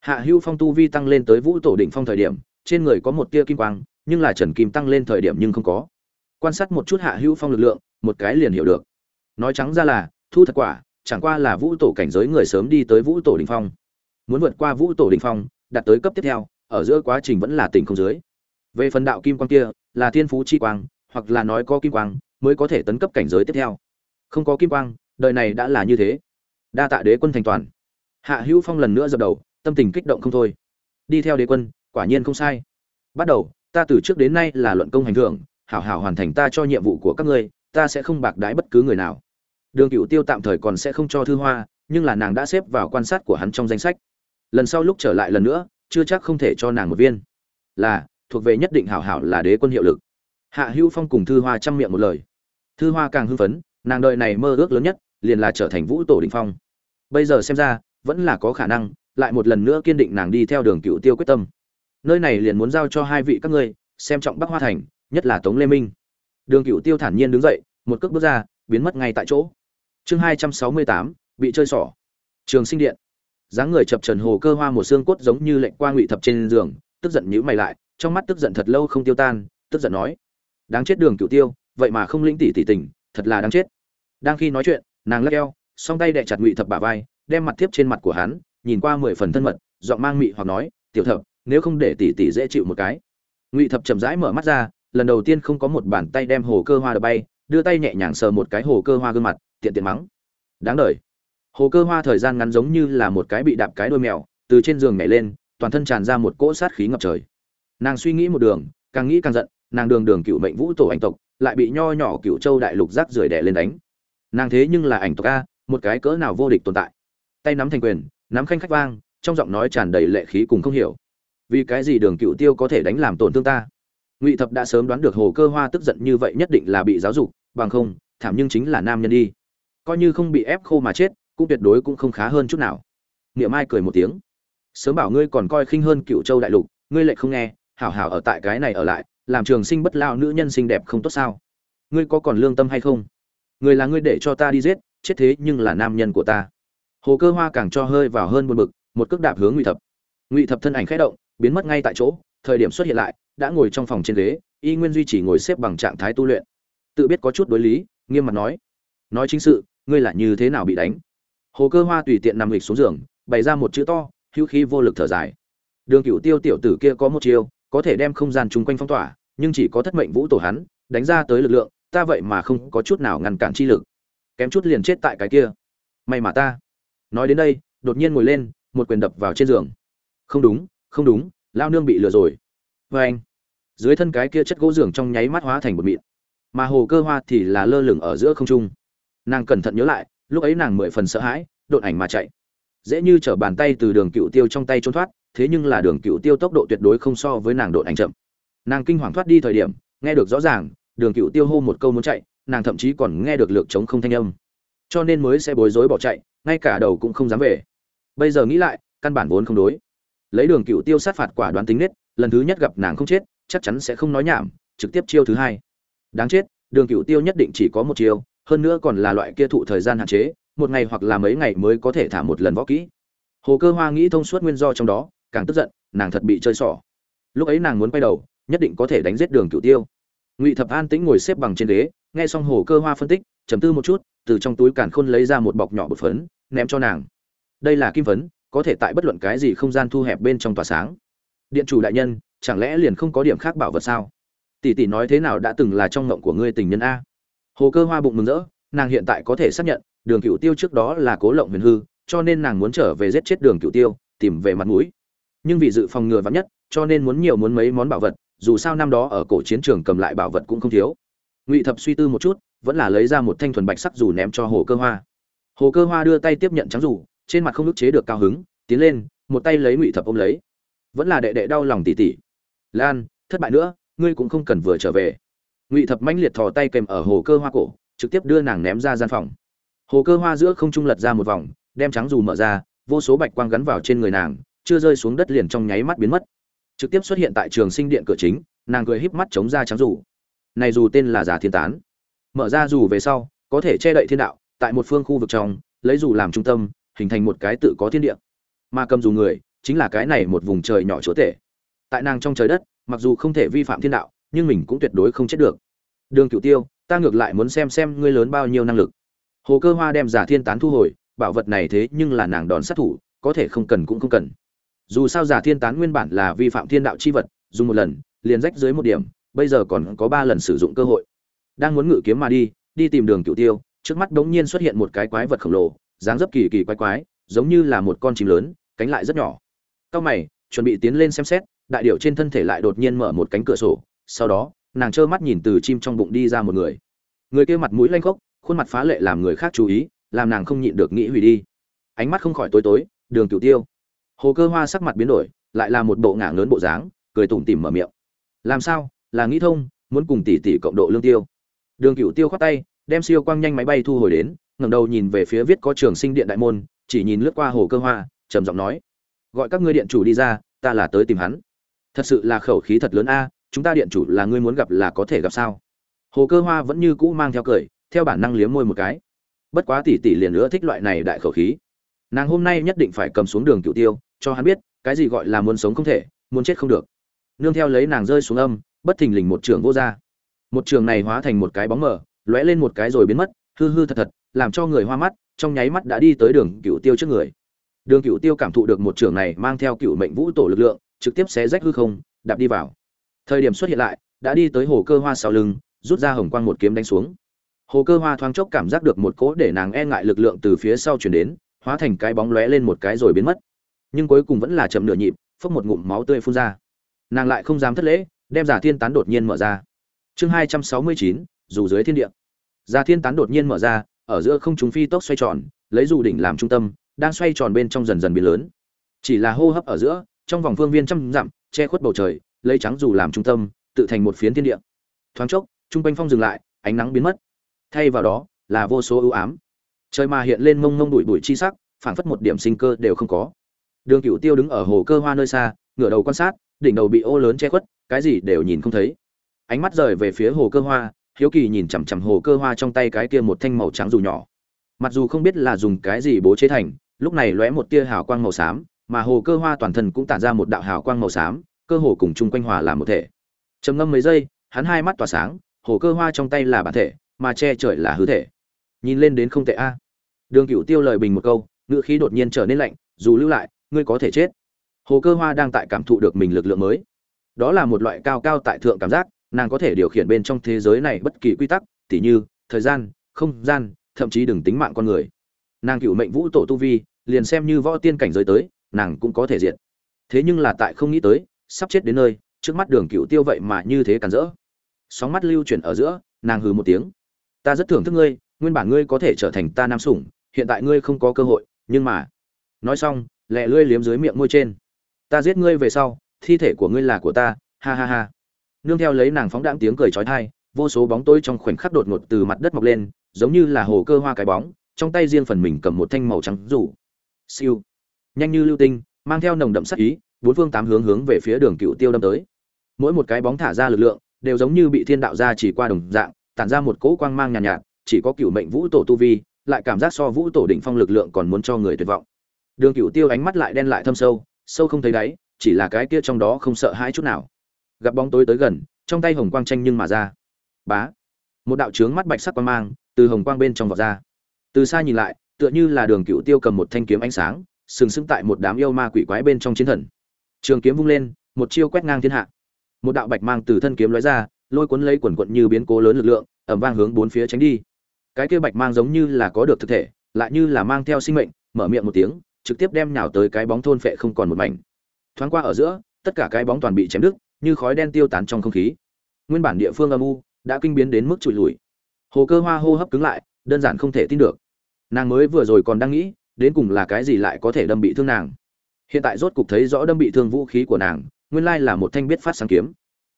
Hạ hưu phong tu vi tăng lên tới vũ tổ đỉnh phong thời điểm, trên người có một tia kim quang, nhưng là trần kim tăng lên thời điểm nhưng không có quan sát một chút hạ hữu phong lực lượng, một cái liền hiểu được. Nói trắng ra là, thu thật quả, chẳng qua là vũ tổ cảnh giới người sớm đi tới vũ tổ đỉnh phong. Muốn vượt qua vũ tổ đỉnh phong, đạt tới cấp tiếp theo, ở giữa quá trình vẫn là tỉnh không dưới. Về phần đạo kim quang kia, là thiên phú chi quang, hoặc là nói có kim quang, mới có thể tấn cấp cảnh giới tiếp theo. Không có kim quang, đời này đã là như thế. Đa tạ đế quân thành toàn. Hạ hữu phong lần nữa dập đầu, tâm tình kích động không thôi. Đi theo đế quân, quả nhiên không sai. Bắt đầu, ta từ trước đến nay là luận công hành thưởng hảo hảo hoàn thành ta cho nhiệm vụ của các ngươi, ta sẽ không bạc đái bất cứ người nào. Đường cựu tiêu tạm thời còn sẽ không cho thư hoa, nhưng là nàng đã xếp vào quan sát của hắn trong danh sách. Lần sau lúc trở lại lần nữa, chưa chắc không thể cho nàng một viên. Là, thuộc về nhất định hảo hảo là đế quân hiệu lực. Hạ hữu phong cùng thư hoa chăm miệng một lời. Thư hoa càng hưng phấn, nàng đợi này mơ ước lớn nhất, liền là trở thành vũ tổ đình phong. Bây giờ xem ra, vẫn là có khả năng, lại một lần nữa kiên định nàng đi theo đường cựu tiêu quyết tâm. Nơi này liền muốn giao cho hai vị các ngươi, xem trọng bắc hoa thành nhất là tống lê minh. Đường cựu tiêu thản nhiên đứng dậy, một cước bước ra, biến mất ngay tại chỗ. Chương hai trăm sáu mươi tám, bị chơi xỏ trường sinh điện. Dáng người chập trần hồ cơ hoa một xương cốt giống như lệnh qua ngụy thập trên giường, tức giận nhíu mày lại, trong mắt tức giận thật lâu không tiêu tan, tức giận nói, đáng chết đường cựu tiêu, vậy mà không lĩnh tỷ tỷ tình, thật là đáng chết. Đang khi nói chuyện, nàng lắc eo, song tay đè chặt ngụy thập bả vai, đem mặt tiếp trên mặt của hắn, nhìn qua mười phần thân mật, giọng mang mị hoặc nói, tiểu thập, nếu không để tỷ tỷ dễ chịu một cái. Ngụy thập chậm rãi mở mắt ra lần đầu tiên không có một bàn tay đem hồ cơ hoa đập bay, đưa tay nhẹ nhàng sờ một cái hồ cơ hoa gương mặt, tiện tiện mắng. Đáng đời. Hồ cơ hoa thời gian ngắn giống như là một cái bị đạp cái đôi mèo, từ trên giường nhảy lên, toàn thân tràn ra một cỗ sát khí ngập trời. Nàng suy nghĩ một đường, càng nghĩ càng giận, nàng đường đường cựu mệnh vũ tổ ảnh tộc, lại bị nho nhỏ cựu châu đại lục rác rưởi đẻ lên đánh. Nàng thế nhưng là ảnh tộc a, một cái cỡ nào vô địch tồn tại. Tay nắm thành quyền, nắm khanh khách vang, trong giọng nói tràn đầy lệ khí cùng không hiểu. Vì cái gì đường cựu tiêu có thể đánh làm tổn thương ta? Ngụy thập đã sớm đoán được hồ cơ hoa tức giận như vậy nhất định là bị giáo dục, bằng không, thảm nhưng chính là nam nhân đi. Coi như không bị ép khô mà chết, cũng tuyệt đối cũng không khá hơn chút nào. Niệm mai cười một tiếng. Sớm bảo ngươi còn coi khinh hơn cựu châu đại lục, ngươi lại không nghe, hảo hảo ở tại cái này ở lại, làm trường sinh bất lao nữ nhân xinh đẹp không tốt sao? Ngươi có còn lương tâm hay không? Người là ngươi để cho ta đi giết, chết thế nhưng là nam nhân của ta. Hồ cơ hoa càng cho hơi vào hơn buồn bực, một cước đạp hướng ngụy thập. Ngụy thập thân ảnh khẽ động, biến mất ngay tại chỗ thời điểm xuất hiện lại, đã ngồi trong phòng trên ghế, y nguyên duy trì ngồi xếp bằng trạng thái tu luyện. Tự biết có chút đối lý, nghiêm mặt nói nói chính sự, ngươi là như thế nào bị đánh? Hồ cơ hoa tùy tiện nằm lịch xuống giường, bày ra một chữ to, hữu khí vô lực thở dài. Đường cựu tiêu tiểu tử kia có một chiêu, có thể đem không gian chung quanh phong tỏa, nhưng chỉ có thất mệnh vũ tổ hắn, đánh ra tới lực lượng, ta vậy mà không có chút nào ngăn cản chi lực. Kém chút liền chết tại cái kia. May mà ta. Nói đến đây, đột nhiên ngồi lên, một quyền đập vào trên giường. Không đúng không đúng lao nương bị lừa rồi. Vê anh, dưới thân cái kia chất gỗ giường trong nháy mắt hóa thành bột mịn, mà hồ cơ hoa thì là lơ lửng ở giữa không trung. Nàng cẩn thận nhớ lại, lúc ấy nàng mười phần sợ hãi, đột ảnh mà chạy. Dễ như trở bàn tay từ đường cựu tiêu trong tay trốn thoát, thế nhưng là đường cựu tiêu tốc độ tuyệt đối không so với nàng đột ảnh chậm. Nàng kinh hoàng thoát đi thời điểm, nghe được rõ ràng, đường cựu tiêu hô một câu muốn chạy, nàng thậm chí còn nghe được lược chống không thanh âm. Cho nên mới sẽ bối rối bỏ chạy, ngay cả đầu cũng không dám về. Bây giờ nghĩ lại, căn bản vốn không đối lấy đường cựu tiêu sát phạt quả đoán tính nết, lần thứ nhất gặp nàng không chết, chắc chắn sẽ không nói nhảm, trực tiếp chiêu thứ hai. Đáng chết, đường cựu tiêu nhất định chỉ có một chiêu, hơn nữa còn là loại kia thụ thời gian hạn chế, một ngày hoặc là mấy ngày mới có thể thả một lần võ kỹ. Hồ cơ hoa nghĩ thông suốt nguyên do trong đó, càng tức giận, nàng thật bị chơi xỏ. Lúc ấy nàng muốn quay đầu, nhất định có thể đánh giết đường cựu tiêu. Ngụy thập an tĩnh ngồi xếp bằng trên ghế, nghe xong hồ cơ hoa phân tích chấm tư một chút, từ trong túi càn khôn lấy ra một bọc nhỏ bột phấn, ném cho nàng. Đây là kim phấn có thể tại bất luận cái gì không gian thu hẹp bên trong tỏa sáng. Điện chủ đại nhân, chẳng lẽ liền không có điểm khác bảo vật sao? Tỷ tỷ nói thế nào đã từng là trong ngộng của ngươi tình nhân a? Hồ cơ hoa bụng mừng rỡ, nàng hiện tại có thể xác nhận, đường cựu tiêu trước đó là cố lộng huyền hư, cho nên nàng muốn trở về giết chết đường cựu tiêu, tìm về mặt mũi. Nhưng vì dự phòng ngừa vắn nhất, cho nên muốn nhiều muốn mấy món bảo vật, dù sao năm đó ở cổ chiến trường cầm lại bảo vật cũng không thiếu. Ngụy thập suy tư một chút, vẫn là lấy ra một thanh thuần bạch sắc dù ném cho hồ cơ hoa. Hồ cơ hoa đưa tay tiếp nhận trắng dù trên mặt không ức chế được cao hứng, tiến lên, một tay lấy ngụy thập ôm lấy. Vẫn là đệ đệ đau lòng tỉ tỉ. Lan, thất bại nữa, ngươi cũng không cần vừa trở về. Ngụy thập mãnh liệt thò tay kèm ở hồ cơ hoa cổ, trực tiếp đưa nàng ném ra gian phòng. Hồ cơ hoa giữa không trung lật ra một vòng, đem trắng dù mở ra, vô số bạch quang gắn vào trên người nàng, chưa rơi xuống đất liền trong nháy mắt biến mất. Trực tiếp xuất hiện tại trường sinh điện cửa chính, nàng cười híp mắt chống ra trắng dù. Này dù tên là giả thiên tán. Mở ra dù về sau, có thể che đậy thiên đạo, tại một phương khu vực trong, lấy dù làm trung tâm hình thành một cái tự có thiên địa. Mà cầm dù người, chính là cái này một vùng trời nhỏ chúa tể. Tại nàng trong trời đất, mặc dù không thể vi phạm thiên đạo, nhưng mình cũng tuyệt đối không chết được. Đường cựu tiêu, ta ngược lại muốn xem xem ngươi lớn bao nhiêu năng lực. Hồ cơ hoa đem giả thiên tán thu hồi, bảo vật này thế nhưng là nàng đòn sát thủ, có thể không cần cũng không cần. Dù sao giả thiên tán nguyên bản là vi phạm thiên đạo chi vật, dùng một lần, liền rách dưới một điểm, bây giờ còn có ba lần sử dụng cơ hội. Đang muốn ngự kiếm mà đi đi tìm đường cựu tiêu, trước mắt đống nhiên xuất hiện một cái quái vật khổng lồ dáng dấp kỳ kỳ quái quái, giống như là một con chim lớn, cánh lại rất nhỏ. Cao mày, chuẩn bị tiến lên xem xét, đại điệu trên thân thể lại đột nhiên mở một cánh cửa sổ, sau đó, nàng trơ mắt nhìn từ chim trong bụng đi ra một người. Người kia mặt mũi lanh khốc, khuôn mặt phá lệ làm người khác chú ý, làm nàng không nhịn được nghĩ hủy đi. Ánh mắt không khỏi tối tối, đường cửu tiêu. Hồ cơ hoa sắc mặt biến đổi, lại là một bộ ngả lớn bộ dáng, cười tủm tỉm mở miệng. Làm sao, là nghĩ thông, muốn cùng tỷ tỷ cộng độ lương tiêu. Đường cửu tiêu khoát tay, đem siêu quang nhanh máy bay thu hồi đến ngẩng đầu nhìn về phía viết có trường sinh điện đại môn chỉ nhìn lướt qua hồ cơ hoa trầm giọng nói gọi các ngươi điện chủ đi ra ta là tới tìm hắn. Thật sự là khẩu khí thật lớn a chúng ta điện chủ là ngươi muốn gặp là có thể gặp sao? Hồ cơ hoa vẫn như cũ mang theo cười theo bản năng liếm môi một cái. Bất quá tỷ tỷ liền nữa thích loại này đại khẩu khí. Nàng hôm nay nhất định phải cầm xuống đường cựu tiêu cho hắn biết cái gì gọi là muốn sống không thể muốn chết không được. Nương theo lấy nàng rơi xuống âm bất thình lình một trường vô ra, một trường này hóa thành một cái bóng mờ lóe lên một cái rồi biến mất hư hư thật thật làm cho người hoa mắt, trong nháy mắt đã đi tới đường cựu tiêu trước người. Đường cựu tiêu cảm thụ được một trường này mang theo cựu mệnh vũ tổ lực lượng, trực tiếp xé rách hư không, đạp đi vào. Thời điểm xuất hiện lại, đã đi tới hồ cơ hoa sau lưng, rút ra hồng quang một kiếm đánh xuống. Hồ cơ hoa thoáng chốc cảm giác được một cỗ để nàng e ngại lực lượng từ phía sau chuyển đến, hóa thành cái bóng lóe lên một cái rồi biến mất. Nhưng cuối cùng vẫn là chậm nửa nhịp, phốc một ngụm máu tươi phun ra. Nàng lại không dám thất lễ, đem giả thiên tán đột nhiên mở ra. Chương hai trăm sáu mươi chín, dù dưới thiên địa. Giả thiên tán đột nhiên mở ra ở giữa không chúng phi tốc xoay tròn, lấy dù đỉnh làm trung tâm, đang xoay tròn bên trong dần dần biến lớn. Chỉ là hô hấp ở giữa, trong vòng phương viên trăm dặm, che khuất bầu trời, lấy trắng dù làm trung tâm, tự thành một phiến thiên địa. Thoáng chốc, trung quanh phong dừng lại, ánh nắng biến mất. Thay vào đó, là vô số ưu ám. Trời mà hiện lên mông mông bụi bụi chi sắc, phảng phất một điểm sinh cơ đều không có. Đường cựu tiêu đứng ở hồ cơ hoa nơi xa, ngửa đầu quan sát, đỉnh đầu bị ô lớn che khuất, cái gì đều nhìn không thấy. Ánh mắt rời về phía hồ cơ hoa hiếu kỳ nhìn chằm chằm hồ cơ hoa trong tay cái kia một thanh màu trắng dù nhỏ. Mặc dù không biết là dùng cái gì bố chế thành, lúc này lóe một tia hào quang màu xám, mà hồ cơ hoa toàn thân cũng tản ra một đạo hào quang màu xám, cơ hồ cùng chung quanh hòa làm một thể. Trầm ngâm mấy giây, hắn hai mắt tỏa sáng, hồ cơ hoa trong tay là bản thể, mà che trời là hư thể. Nhìn lên đến không tệ a. Đường cựu tiêu lời bình một câu, ngữ khí đột nhiên trở nên lạnh, dù lưu lại, ngươi có thể chết. Hồ cơ hoa đang tại cảm thụ được mình lực lượng mới. Đó là một loại cao cao tại thượng cảm giác nàng có thể điều khiển bên trong thế giới này bất kỳ quy tắc, tỉ như, thời gian, không gian, thậm chí đừng tính mạng con người. Nàng cựu mệnh vũ tổ tu vi, liền xem như võ tiên cảnh giới tới, nàng cũng có thể diện. thế nhưng là tại không nghĩ tới, sắp chết đến nơi, trước mắt đường cựu tiêu vậy mà như thế cản rỡ. Sóng mắt lưu chuyển ở giữa, nàng hừ một tiếng. Ta rất thưởng thức ngươi, nguyên bản ngươi có thể trở thành ta nam sủng, hiện tại ngươi không có cơ hội, nhưng mà, nói xong, lẹ lưỡi liếm dưới miệng môi trên. Ta giết ngươi về sau, thi thể của ngươi là của ta, ha ha ha nương theo lấy nàng phóng đãng tiếng cười trói thai vô số bóng tối trong khoảnh khắc đột ngột từ mặt đất mọc lên giống như là hồ cơ hoa cái bóng trong tay riêng phần mình cầm một thanh màu trắng rủ. Siêu. Nhanh như lưu tinh mang theo nồng đậm sắc ý bốn phương tám hướng hướng về phía đường cựu tiêu đâm tới. Mỗi một cái bóng thả ra lực lượng đều giống như bị thiên đạo ra chỉ qua đồng dạng tản ra một cỗ quang mang nhàn nhạt, nhạt chỉ có cựu mệnh vũ tổ tu vi lại cảm giác so vũ tổ đỉnh phong lực lượng còn muốn cho người tuyệt vọng. Đường cựu tiêu ánh mắt lại đen lại thâm sâu sâu không thấy đáy chỉ là cái kia trong đó không sợ hãi chút nào gặp bóng tối tới gần, trong tay hồng quang tranh nhưng mà ra. Bá. Một đạo trướng mắt bạch sắc quang mang từ hồng quang bên trong vọt ra. Từ xa nhìn lại, tựa như là đường cựu tiêu cầm một thanh kiếm ánh sáng, sừng sững tại một đám yêu ma quỷ quái bên trong chiến thần. Trường kiếm vung lên, một chiêu quét ngang thiên hạ. Một đạo bạch mang từ thân kiếm lóe ra, lôi cuốn lấy quần quận như biến cố lớn lực lượng ẩm vang hướng bốn phía tránh đi. Cái kia bạch mang giống như là có được thực thể, lại như là mang theo sinh mệnh, mở miệng một tiếng, trực tiếp đem nhào tới cái bóng thôn phệ không còn một mảnh. Thoáng qua ở giữa, tất cả cái bóng toàn bị chém đứt như khói đen tiêu tán trong không khí. Nguyên bản địa phương âm u đã kinh biến đến mức trụi lùi. Hồ cơ hoa hô hấp cứng lại, đơn giản không thể tin được. Nàng mới vừa rồi còn đang nghĩ, đến cùng là cái gì lại có thể đâm bị thương nàng. Hiện tại rốt cục thấy rõ đâm bị thương vũ khí của nàng, nguyên lai là một thanh biết phát sáng kiếm.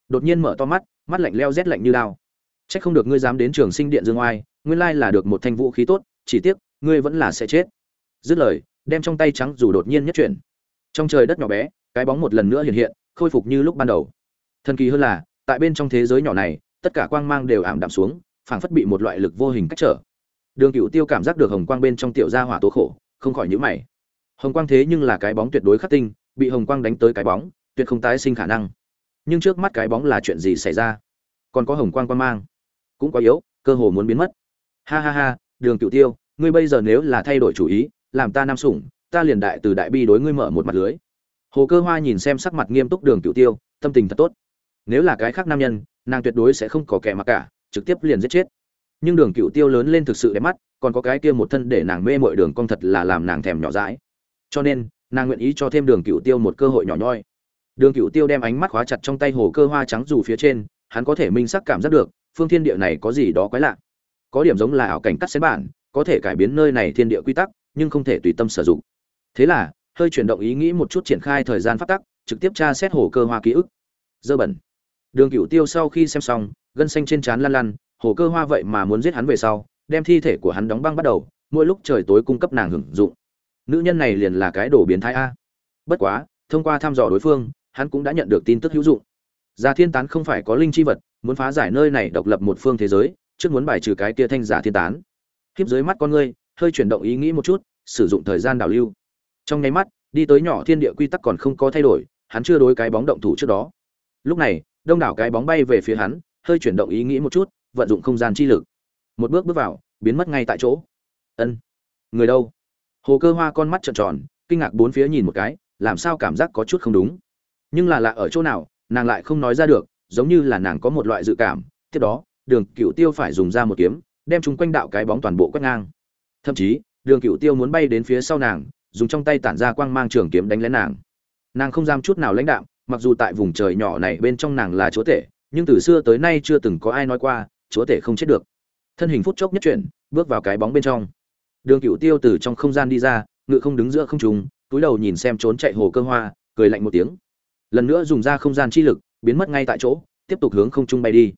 Đột nhiên mở to mắt mắt lạnh leo rét lạnh như đao. c h ắ c không được ngươi dám đến trường sinh điện dương oai, nguyên lai là được một thanh vũ khí tốt, chỉ tiếc, ngươi vẫn là sẽ chết. Dứt lời, đem trong tay trắng dù đột nhiên nhất chuyển. Trong trời đất nhỏ bé, cái bóng một lần nữa hiện hiện khôi phục như lúc ban đầu. Thần kỳ hơn là, tại bên trong thế giới nhỏ này, tất cả quang mang đều ảm đạm xuống, phảng phất bị một loại lực vô hình cách trở. Đường cựu tiêu cảm giác được hồng quang bên trong tiểu gia hỏa tố khổ, không khỏi nhữ mày. Hồng quang thế nhưng là cái bóng tuyệt đối khắc tinh, bị hồng quang đánh tới cái bóng, tuyệt không tái sinh khả năng. Nhưng trước mắt cái bóng là chuyện gì xảy ra? Còn có hồng quang quang mang? Cũng quá yếu, cơ hồ muốn biến mất. Ha ha ha, đường cựu tiêu, ngươi bây giờ nếu là thay đổi chủ ý, làm ta nam sủng, ta liền đại từ đại bi đối ngươi mở một mặt lưới hồ cơ hoa nhìn xem sắc mặt nghiêm túc đường cựu tiêu, tâm tình thật tốt. Nếu là cái khác nam nhân, nàng tuyệt đối sẽ không có kẻ mặc cả, trực tiếp liền giết chết. Nhưng đường cựu tiêu lớn lên thực sự đẹp mắt, còn có cái kia một thân để nàng mê mội đường cong thật là làm nàng thèm nhỏ dãi. Cho nên, nàng nguyện ý cho thêm đường cựu tiêu một cơ hội nhỏ nhoi. Đường cựu tiêu đem ánh mắt khóa chặt trong tay hồ cơ hoa trắng dù phía trên, hắn có thể minh sắc cảm giác được, phương thiên địa này có gì đó quái lạ. Có điểm giống là ảo cảnh cắt xén bản, có thể cải biến nơi này thiên địa quy tắc, nhưng không thể tùy tâm sử dụng. Thế là hơi chuyển động ý nghĩ một chút triển khai thời gian phát tắc trực tiếp tra xét hồ cơ hoa ký ức. Dơ bẩn. Đường cửu tiêu sau khi xem xong gân xanh trên trán lăn lăn hồ cơ hoa vậy mà muốn giết hắn về sau đem thi thể của hắn đóng băng bắt đầu mỗi lúc trời tối cung cấp nàng hưởng dụng. Nữ nhân này liền là cái đồ biến thái a. Bất quá thông qua thăm dò đối phương hắn cũng đã nhận được tin tức hữu dụng. Giả Thiên Tán không phải có linh chi vật, muốn phá giải nơi này độc lập một phương thế giới, trước muốn bài trừ cái kia thanh giả thiên tán. Kiếp dưới mắt con ngươi, hơi chuyển động ý nghĩ một chút, sử dụng thời gian đảo lưu. Trong nháy mắt, đi tới nhỏ thiên địa quy tắc còn không có thay đổi, hắn chưa đối cái bóng động thủ trước đó. Lúc này, đông đảo cái bóng bay về phía hắn, hơi chuyển động ý nghĩ một chút, vận dụng không gian chi lực. Một bước bước vào, biến mất ngay tại chỗ. Ân, người đâu? Hồ Cơ Hoa con mắt trợn tròn, kinh ngạc bốn phía nhìn một cái, làm sao cảm giác có chút không đúng. Nhưng là lạ ở chỗ nào, nàng lại không nói ra được giống như là nàng có một loại dự cảm tiếp đó đường cựu tiêu phải dùng ra một kiếm đem chúng quanh đạo cái bóng toàn bộ quét ngang thậm chí đường cựu tiêu muốn bay đến phía sau nàng dùng trong tay tản ra quang mang trường kiếm đánh lén nàng. Nàng không dám chút nào lãnh đạm, mặc dù tại vùng trời nhỏ này bên trong nàng là chúa tể, nhưng từ xưa tới nay chưa từng có ai nói qua, chúa tể không chết được. Thân hình phút chốc nhất chuyển, bước vào cái bóng bên trong. Đường cựu tiêu từ trong không gian đi ra ngự không đứng giữa không trùng túi đầu nhìn xem trốn chạy hồ cơ hoa, cười lạnh một tiếng. Lần nữa dùng ra không gian chi lực, biến mất ngay tại chỗ, tiếp tục hướng không trung bay đi.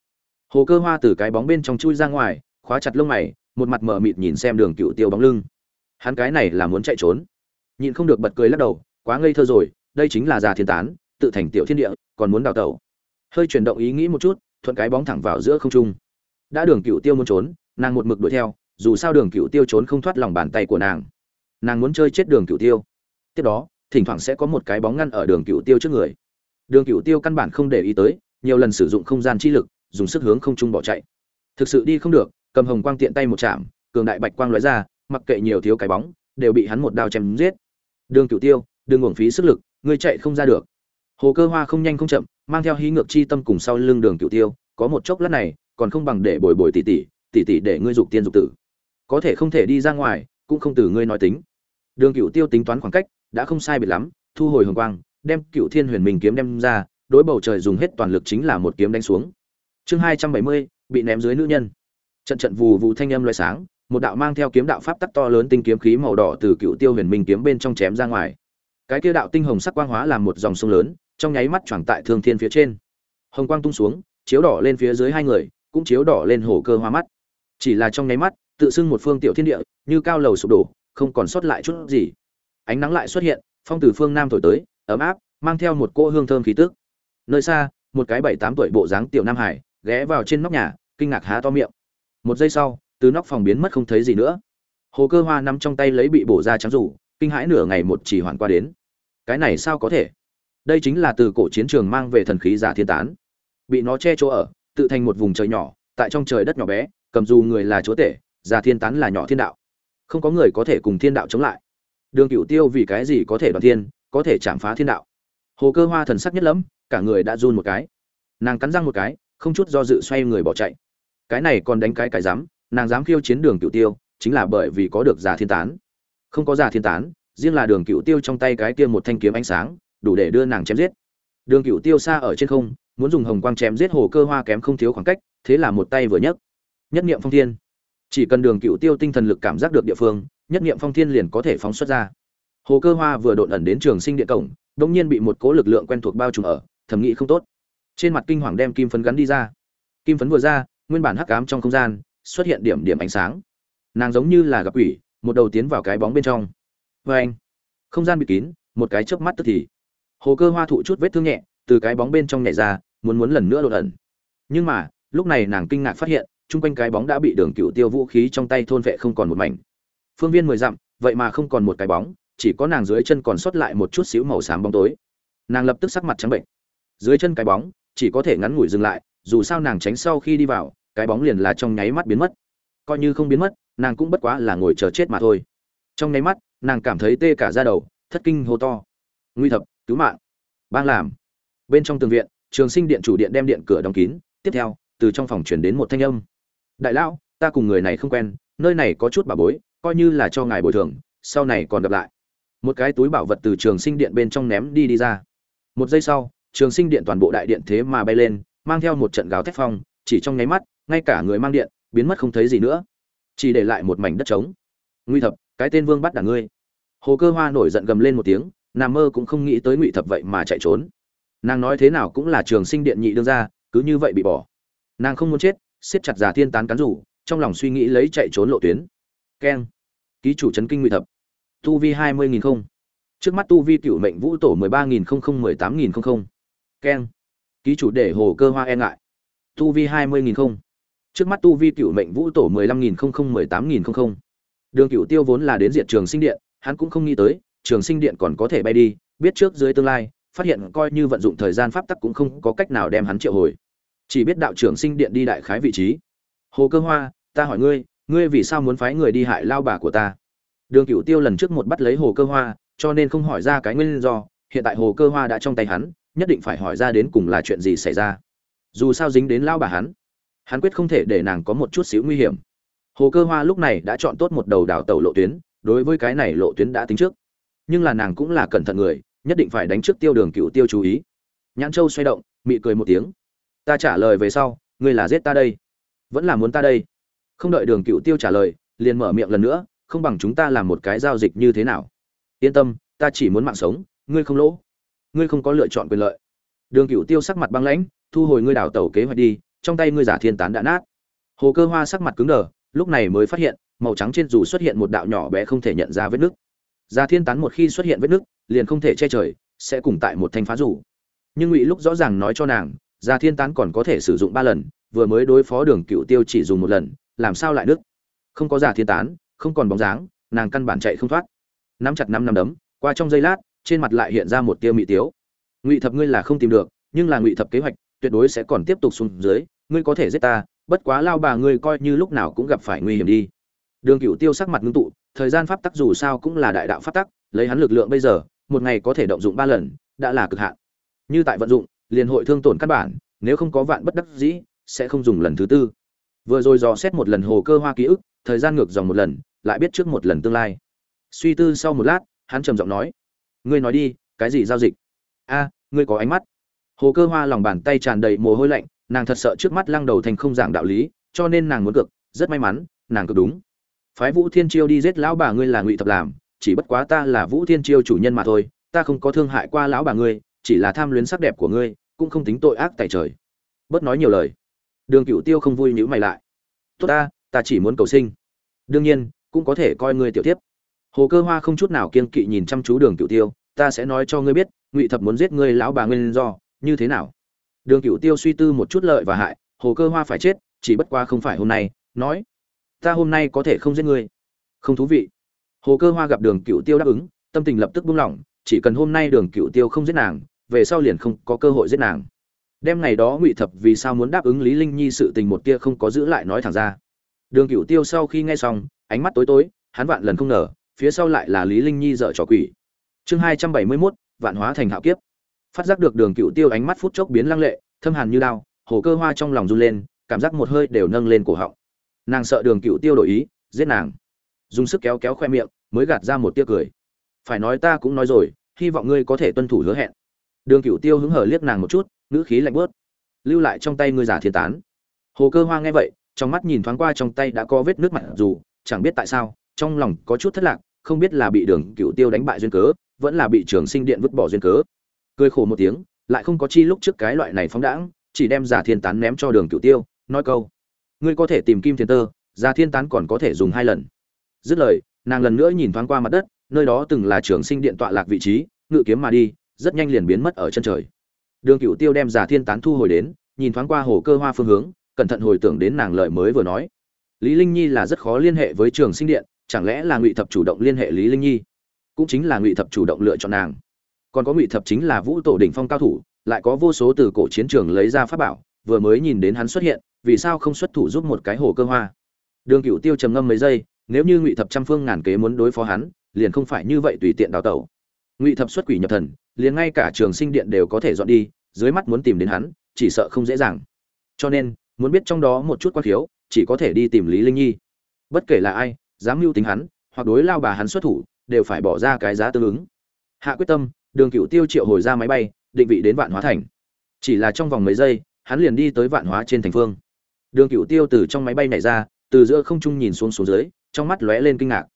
Hồ cơ hoa từ cái bóng bên trong chui ra ngoài, khóa chặt lông mày, một mặt mờ mịt nhìn xem đường cựu tiêu bóng lưng. Hắn cái này là muốn chạy trốn nhịn không được bật cười lắc đầu, quá ngây thơ rồi, đây chính là già thiên tán, tự thành tiểu thiên địa, còn muốn đào tẩu. Hơi chuyển động ý nghĩ một chút, thuận cái bóng thẳng vào giữa không trung. Đã đường cựu tiêu muốn trốn, nàng một mực đuổi theo, dù sao đường cựu tiêu trốn không thoát lòng bàn tay của nàng. Nàng muốn chơi chết đường cựu tiêu. Tiếp đó, thỉnh thoảng sẽ có một cái bóng ngăn ở đường cựu tiêu trước người. Đường cựu tiêu căn bản không để ý tới, nhiều lần sử dụng không gian chi lực, dùng sức hướng không trung bỏ chạy. Thực sự đi không được, cầm hồng quang tiện tay một chạm, cường đại bạch quang lóe ra, mặc kệ nhiều thiếu cái bóng, đều bị hắn một đao chém giết đường cựu tiêu, đừng uổng phí sức lực, ngươi chạy không ra được. Hồ cơ hoa không nhanh không chậm, mang theo hí ngược chi tâm cùng sau lưng đường cựu tiêu, có một chốc lát này, còn không bằng để bồi bồi tỉ tỉ tỉ tỉ để ngươi dục tiên dục tử. Có thể không thể đi ra ngoài, cũng không từ ngươi nói tính. Đường cựu tiêu tính toán khoảng cách, đã không sai biệt lắm, thu hồi hồng quang, đem cựu thiên huyền minh kiếm đem ra, đối bầu trời dùng hết toàn lực chính là một kiếm đánh xuống. Chương hai trăm bảy mươi, bị ném dưới nữ nhân. Trận trận vù vù thanh âm loay sáng một đạo mang theo kiếm đạo pháp tắc to lớn tinh kiếm khí màu đỏ từ cựu tiêu huyền minh kiếm bên trong chém ra ngoài. Cái kia đạo tinh hồng sắc quang hóa làm một dòng sông lớn, trong nháy mắt choàng tại thương thiên phía trên. Hồng quang tung xuống, chiếu đỏ lên phía dưới hai người, cũng chiếu đỏ lên hồ cơ hoa mắt. Chỉ là trong nháy mắt, tự xưng một phương tiểu thiên địa, như cao lầu sụp đổ, không còn sót lại chút gì. Ánh nắng lại xuất hiện, phong từ phương nam thổi tới, ấm áp, mang theo một cỗ hương thơm khí tức. Nơi xa, một cái bảy tám tuổi bộ dáng tiểu nam hải, ghé vào trên nóc nhà, kinh ngạc há to miệng. Một giây sau từ nóc phòng biến mất không thấy gì nữa. Hồ cơ hoa nắm trong tay lấy bị bổ ra trắng rủ, kinh hãi nửa ngày một chỉ hoàn qua đến. Cái này sao có thể? Đây chính là từ cổ chiến trường mang về thần khí giả thiên tán. Bị nó che chỗ ở, tự thành một vùng trời nhỏ, tại trong trời đất nhỏ bé, cầm dù người là chúa tể, giả thiên tán là nhỏ thiên đạo. Không có người có thể cùng thiên đạo chống lại. Đường cựu tiêu vì cái gì có thể đoàn thiên, có thể chạm phá thiên đạo? Hồ cơ hoa thần sắc nhất lắm cả người đã run một cái. Nàng cắn răng một cái, không chút do dự xoay người bỏ chạy. Cái này còn đánh cái cái dám nàng dám khiêu chiến đường cựu tiêu, chính là bởi vì có được giả thiên tán. Không có giả thiên tán, riêng là đường cựu tiêu trong tay cái kia một thanh kiếm ánh sáng, đủ để đưa nàng chém giết. Đường cựu tiêu xa ở trên không, muốn dùng hồng quang chém giết hồ cơ hoa kém không thiếu khoảng cách, thế là một tay vừa nhấc. Nhất niệm phong thiên. Chỉ cần đường cựu tiêu tinh thần lực cảm giác được địa phương, nhất niệm phong thiên liền có thể phóng xuất ra. Hồ cơ hoa vừa đột ẩn đến trường sinh địa cổng, đột nhiên bị một cố lực lượng quen thuộc bao trùm ở thẩm nghĩ không tốt. Trên mặt kinh hoàng đem kim phấn gắn đi ra. Kim phấn vừa ra, nguyên bản hắc ám trong không gian xuất hiện điểm điểm ánh sáng. Nàng giống như là gặp quỷ, một đầu tiến vào cái bóng bên trong. Vê anh, không gian bị kín, một cái chớp mắt tức thì. Hồ cơ hoa thụ chút vết thương nhẹ, từ cái bóng bên trong nhảy ra, muốn muốn lần nữa lột ẩn. Nhưng mà, lúc này nàng kinh ngạc phát hiện, chung quanh cái bóng đã bị đường cựu tiêu vũ khí trong tay thôn vệ không còn một mảnh. Phương viên mười dặm, vậy mà không còn một cái bóng, chỉ có nàng dưới chân còn sót lại một chút xíu màu xám bóng tối. Nàng lập tức sắc mặt trắng bệnh. Dưới chân cái bóng, chỉ có thể ngắn ngủi dừng lại, dù sao nàng tránh sau khi đi vào cái bóng liền là trong nháy mắt biến mất. Coi như không biến mất, nàng cũng bất quá là ngồi chờ chết mà thôi. Trong nháy mắt, nàng cảm thấy tê cả da đầu, thất kinh hô to. Nguy thập, cứu mạng. Bang làm. Bên trong tường viện, trường sinh điện chủ điện đem điện cửa đóng kín. Tiếp theo, từ trong phòng chuyển đến một thanh âm. Đại lão, ta cùng người này không quen, nơi này có chút bà bối, coi như là cho ngài bồi thường, sau này còn gặp lại. Một cái túi bảo vật từ trường sinh điện bên trong ném đi đi ra. Một giây sau, trường sinh điện toàn bộ đại điện thế mà bay lên, mang theo một trận gào thép phong, chỉ trong nháy mắt ngay cả người mang điện, biến mất không thấy gì nữa. Chỉ để lại một mảnh đất trống. Nguy thập, cái tên vương bắt đả ngươi. Hồ cơ hoa nổi giận gầm lên một tiếng, nằm mơ cũng không nghĩ tới ngụy thập vậy mà chạy trốn. Nàng nói thế nào cũng là trường sinh điện nhị đương ra cứ như vậy bị bỏ. Nàng không muốn chết, siết chặt giả thiên tán cán rủ, trong lòng suy nghĩ lấy chạy trốn lộ tuyến. Keng. Ký chủ trấn kinh ngụy thập. Tu vi hai mươi nghìn không. Trước mắt tu vi cựu mệnh vũ tổ mười ba nghìn không không mười tám nghìn không không. Keng. Ký chủ để hồ cơ hoa e ngại. Tu vi hai mươi nghìn không trước mắt tu vi cựu mệnh vũ tổ mười lăm nghìn không không mười tám nghìn không không. Đường cựu tiêu vốn là đến diệt trường sinh điện, hắn cũng không nghĩ tới, trường sinh điện còn có thể bay đi, biết trước dưới tương lai, phát hiện coi như vận dụng thời gian pháp tắc cũng không có cách nào đem hắn triệu hồi. Chỉ biết đạo trưởng sinh điện đi đại khái vị trí. Hồ cơ hoa, ta hỏi ngươi ngươi vì sao muốn phái người đi hại lao bà của ta? Đường cựu tiêu lần trước một bắt lấy hồ cơ hoa, cho nên không hỏi ra cái nguyên do, hiện tại hồ cơ hoa đã trong tay hắn, nhất định phải hỏi ra đến cùng là chuyện gì xảy ra. Dù sao dính đến lao bà hắn hắn quyết không thể để nàng có một chút xíu nguy hiểm. Hồ cơ hoa lúc này đã chọn tốt một đầu đào tàu lộ tuyến, đối với cái này lộ tuyến đã tính trước. Nhưng là nàng cũng là cẩn thận người, nhất định phải đánh trước tiêu đường cựu tiêu chú ý. Nhãn châu xoay động, mị cười một tiếng. Ta trả lời về sau, ngươi là giết ta đây. Vẫn là muốn ta đây. Không đợi đường cựu tiêu trả lời, liền mở miệng lần nữa, không bằng chúng ta làm một cái giao dịch như thế nào. Yên tâm, ta chỉ muốn mạng sống, ngươi không lỗ. Ngươi không có lựa chọn quyền lợi. Đường cựu tiêu sắc mặt băng lãnh, thu hồi ngươi đào tẩu kế hoạch đi trong tay ngươi giả thiên tán đã nát. Hồ cơ hoa sắc mặt cứng đờ, lúc này mới phát hiện, màu trắng trên dù xuất hiện một đạo nhỏ bé không thể nhận ra vết nứt. Giả thiên tán một khi xuất hiện vết nứt, liền không thể che trời, sẽ cùng tại một thanh phá rủ. Nhưng ngụy lúc rõ ràng nói cho nàng, giả thiên tán còn có thể sử dụng ba lần, vừa mới đối phó đường cựu tiêu chỉ dùng một lần, làm sao lại nứt? Không có giả thiên tán, không còn bóng dáng, nàng căn bản chạy không thoát. Nắm chặt năm năm đấm, qua trong giây lát, trên mặt lại hiện ra một tia mị tiếu. Ngụy thập ngươi là không tìm được, nhưng là ngụy thập kế hoạch tuyệt đối sẽ còn tiếp tục xuống dưới, ngươi có thể giết ta, bất quá lao bà ngươi coi như lúc nào cũng gặp phải nguy hiểm đi. Đường cựu tiêu sắc mặt ngưng tụ, thời gian pháp tắc dù sao cũng là đại đạo pháp tắc, lấy hắn lực lượng bây giờ, một ngày có thể động dụng ba lần, đã là cực hạn. Như tại vận dụng, liền hội thương tổn căn bản, nếu không có vạn bất đắc dĩ, sẽ không dùng lần thứ tư. Vừa rồi dò xét một lần hồ cơ hoa ký ức, thời gian ngược dòng một lần, lại biết trước một lần tương lai. Suy tư sau một lát, hắn trầm giọng nói, ngươi nói đi, cái gì giao dịch? A, ngươi có ánh mắt hồ cơ hoa lòng bàn tay tràn đầy mồ hôi lạnh, nàng thật sợ trước mắt lăng đầu thành không giảng đạo lý, cho nên nàng muốn cực rất may mắn, nàng cực đúng. Phái vũ thiên chiêu đi giết lão bà ngươi là ngụy thập làm, chỉ bất quá ta là vũ thiên chiêu chủ nhân mà thôi, ta không có thương hại qua lão bà ngươi, chỉ là tham luyến sắc đẹp của ngươi, cũng không tính tội ác tại trời. Bớt nói nhiều lời. Đường cựu tiêu không vui nhữ mày lại. Tốt ta ta chỉ muốn cầu sinh. Đương nhiên, cũng có thể coi ngươi tiểu tiếp hồ cơ hoa không chút nào kiên kỵ nhìn chăm chú đường cựu tiêu, ta sẽ nói cho ngươi biết, ngụy thập muốn giết ngươi lão bà nguyên do như thế nào? Đường cựu tiêu suy tư một chút lợi và hại hồ cơ hoa phải chết chỉ bất qua không phải hôm nay nói ta hôm nay có thể không giết ngươi. Không thú vị. Hồ cơ hoa gặp đường cựu tiêu đáp ứng tâm tình lập tức buông lỏng chỉ cần hôm nay đường cựu tiêu không giết nàng về sau liền không có cơ hội giết nàng. Đêm ngày đó ngụy thập vì sao muốn đáp ứng lý linh nhi sự tình một tia không có giữ lại nói thẳng ra. Đường cựu tiêu sau khi nghe xong ánh mắt tối tối hắn vạn lần không ngờ phía sau lại là lý linh nhi dở trò quỷ. Chương hai trăm bảy mươi 271, vạn hóa thành hạo kiếp phát giác được đường cựu tiêu ánh mắt phút chốc biến lăng lệ, thâm hàn như đao, hồ cơ hoa trong lòng run lên, cảm giác một hơi đều nâng lên cổ họng. Nàng sợ đường cựu tiêu đổi ý, giết nàng. Dùng sức kéo kéo khoe miệng, mới gạt ra một tia cười. Phải nói ta cũng nói rồi, hy vọng ngươi có thể tuân thủ hứa hẹn. Đường cựu tiêu hứng hở liếc nàng một chút, ngữ khí lạnh bớt lưu lại trong tay ngươi giả thiên tán. Hồ cơ hoa nghe vậy, trong mắt nhìn thoáng qua trong tay đã có vết nước mặt dù, chẳng biết tại sao, trong lòng có chút thất lạc, không biết là bị đường cựu tiêu đánh bại duyên cớ, vẫn là bị trường sinh điện vứt bỏ duyên cớ cười khổ một tiếng, lại không có chi lúc trước cái loại này phóng đãng, chỉ đem giả thiên tán ném cho đường cựu tiêu, nói câu, ngươi có thể tìm kim thiên tơ, giả thiên tán còn có thể dùng hai lần. Dứt lời, nàng lần nữa nhìn thoáng qua mặt đất, nơi đó từng là trường sinh điện tọa lạc vị trí, ngự kiếm mà đi, rất nhanh liền biến mất ở chân trời. Đường cựu tiêu đem giả thiên tán thu hồi đến, nhìn thoáng qua hồ cơ hoa phương hướng, cẩn thận hồi tưởng đến nàng lời mới vừa nói. Lý linh nhi là rất khó liên hệ với trường sinh điện, chẳng lẽ là ngụy thập chủ động liên hệ lý linh nhi? Cũng chính là ngụy thập chủ động lựa chọn nàng còn có ngụy thập chính là vũ tổ đỉnh phong cao thủ, lại có vô số từ cổ chiến trường lấy ra pháp bảo, vừa mới nhìn đến hắn xuất hiện, vì sao không xuất thủ giúp một cái hồ cơ hoa? Đường cựu tiêu trầm ngâm mấy giây, nếu như ngụy thập trăm phương ngàn kế muốn đối phó hắn, liền không phải như vậy tùy tiện đào tẩu. Ngụy thập xuất quỷ nhập thần, liền ngay cả trường sinh điện đều có thể dọn đi, dưới mắt muốn tìm đến hắn, chỉ sợ không dễ dàng. Cho nên, muốn biết trong đó một chút quan thiếu, chỉ có thể đi tìm lý linh nhi. Bất kể là ai, dám mưu tính hắn, hoặc đối lao bà hắn xuất thủ, đều phải bỏ ra cái giá tương ứng. Hạ quyết tâm đường cựu tiêu triệu hồi ra máy bay, định vị đến vạn hóa thành. Chỉ là trong vòng mấy giây, hắn liền đi tới vạn hóa trên thành phương. Đường cựu tiêu từ trong máy bay nhảy ra, từ giữa không trung nhìn xuống xuống dưới, trong mắt lóe lên kinh ngạc.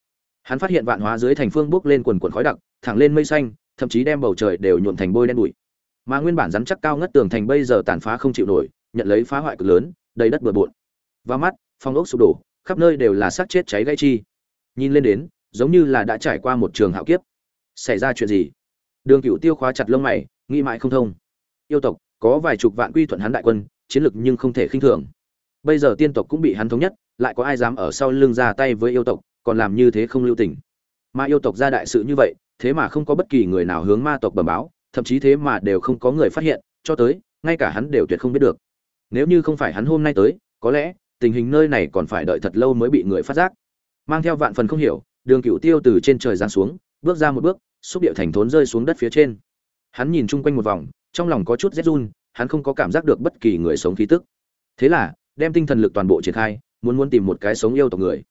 Hắn phát hiện vạn hóa dưới thành phương bốc lên quần quần khói đặc, thẳng lên mây xanh, thậm chí đem bầu trời đều nhuộm thành bôi đen bụi. Mà nguyên bản rắn chắc cao ngất tường thành bây giờ tàn phá không chịu nổi, nhận lấy phá hoại cực lớn, đầy đất bừa bộn. Và mắt, phong ốc sụp đổ, khắp nơi đều là xác chết cháy gãy chi. Nhìn lên đến, giống như là đã trải qua một trường hạo kiếp. Xảy ra chuyện gì? Đường cựu tiêu khóa chặt lông mày, nghĩ mãi không thông. Yêu tộc, có vài chục vạn quy thuận hắn đại quân, chiến lực nhưng không thể khinh thường. Bây giờ tiên tộc cũng bị hắn thống nhất, lại có ai dám ở sau lưng ra tay với yêu tộc, còn làm như thế không lưu tình. Mà yêu tộc ra đại sự như vậy, thế mà không có bất kỳ người nào hướng ma tộc bẩm báo, thậm chí thế mà đều không có người phát hiện, cho tới, ngay cả hắn đều tuyệt không biết được. Nếu như không phải hắn hôm nay tới, có lẽ, tình hình nơi này còn phải đợi thật lâu mới bị người phát giác. Mang theo vạn phần không hiểu, đường cựu tiêu từ trên trời giáng xuống, bước ra một bước xúc điệu thành thốn rơi xuống đất phía trên. Hắn nhìn chung quanh một vòng, trong lòng có chút rét run, hắn không có cảm giác được bất kỳ người sống khí tức. Thế là, đem tinh thần lực toàn bộ triển khai, muốn muốn tìm một cái sống yêu tộc người.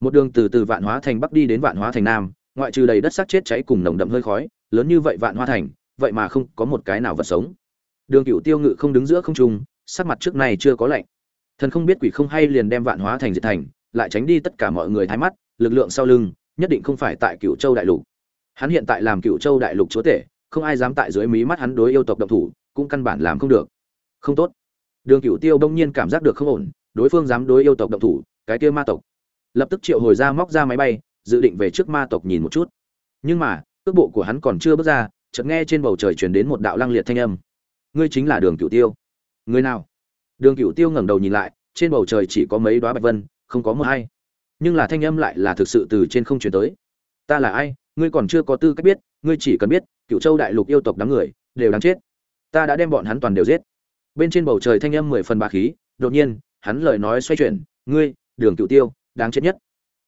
Một đường từ từ vạn hóa thành bắc đi đến vạn hóa thành nam, ngoại trừ đầy đất xác chết cháy cùng nồng đậm hơi khói, lớn như vậy vạn hóa thành, vậy mà không có một cái nào vật sống. Đường cựu tiêu ngự không đứng giữa không trung, sắc mặt trước này chưa có lạnh. Thần không biết quỷ không hay liền đem vạn hóa thành diệt thành, lại tránh đi tất cả mọi người thái mắt, lực lượng sau lưng, nhất định không phải tại cựu châu đại lục hắn hiện tại làm cựu châu đại lục chúa tể, không ai dám tại dưới mí mắt hắn đối yêu tộc động thủ, cũng căn bản làm không được. Không tốt. Đường cựu tiêu bỗng nhiên cảm giác được không ổn, đối phương dám đối yêu tộc động thủ, cái kia ma tộc. Lập tức triệu hồi ra móc ra máy bay, dự định về trước ma tộc nhìn một chút. Nhưng mà, cước bộ của hắn còn chưa bước ra, chợt nghe trên bầu trời truyền đến một đạo lăng liệt thanh âm. Ngươi chính là đường cựu tiêu. Người nào? Đường cựu tiêu ngẩng đầu nhìn lại, trên bầu trời chỉ có mấy đoá bạch vân, không có mưa hay nhưng là thanh âm lại là thực sự từ trên không truyền tới. Ta là ai? Ngươi còn chưa có tư cách biết, ngươi chỉ cần biết cựu châu đại lục yêu tộc đám người đều đáng chết. Ta đã đem bọn hắn toàn đều giết. Bên trên bầu trời thanh âm mười phần bà khí, đột nhiên, hắn lời nói xoay chuyển, ngươi, đường cựu tiêu, đáng chết nhất.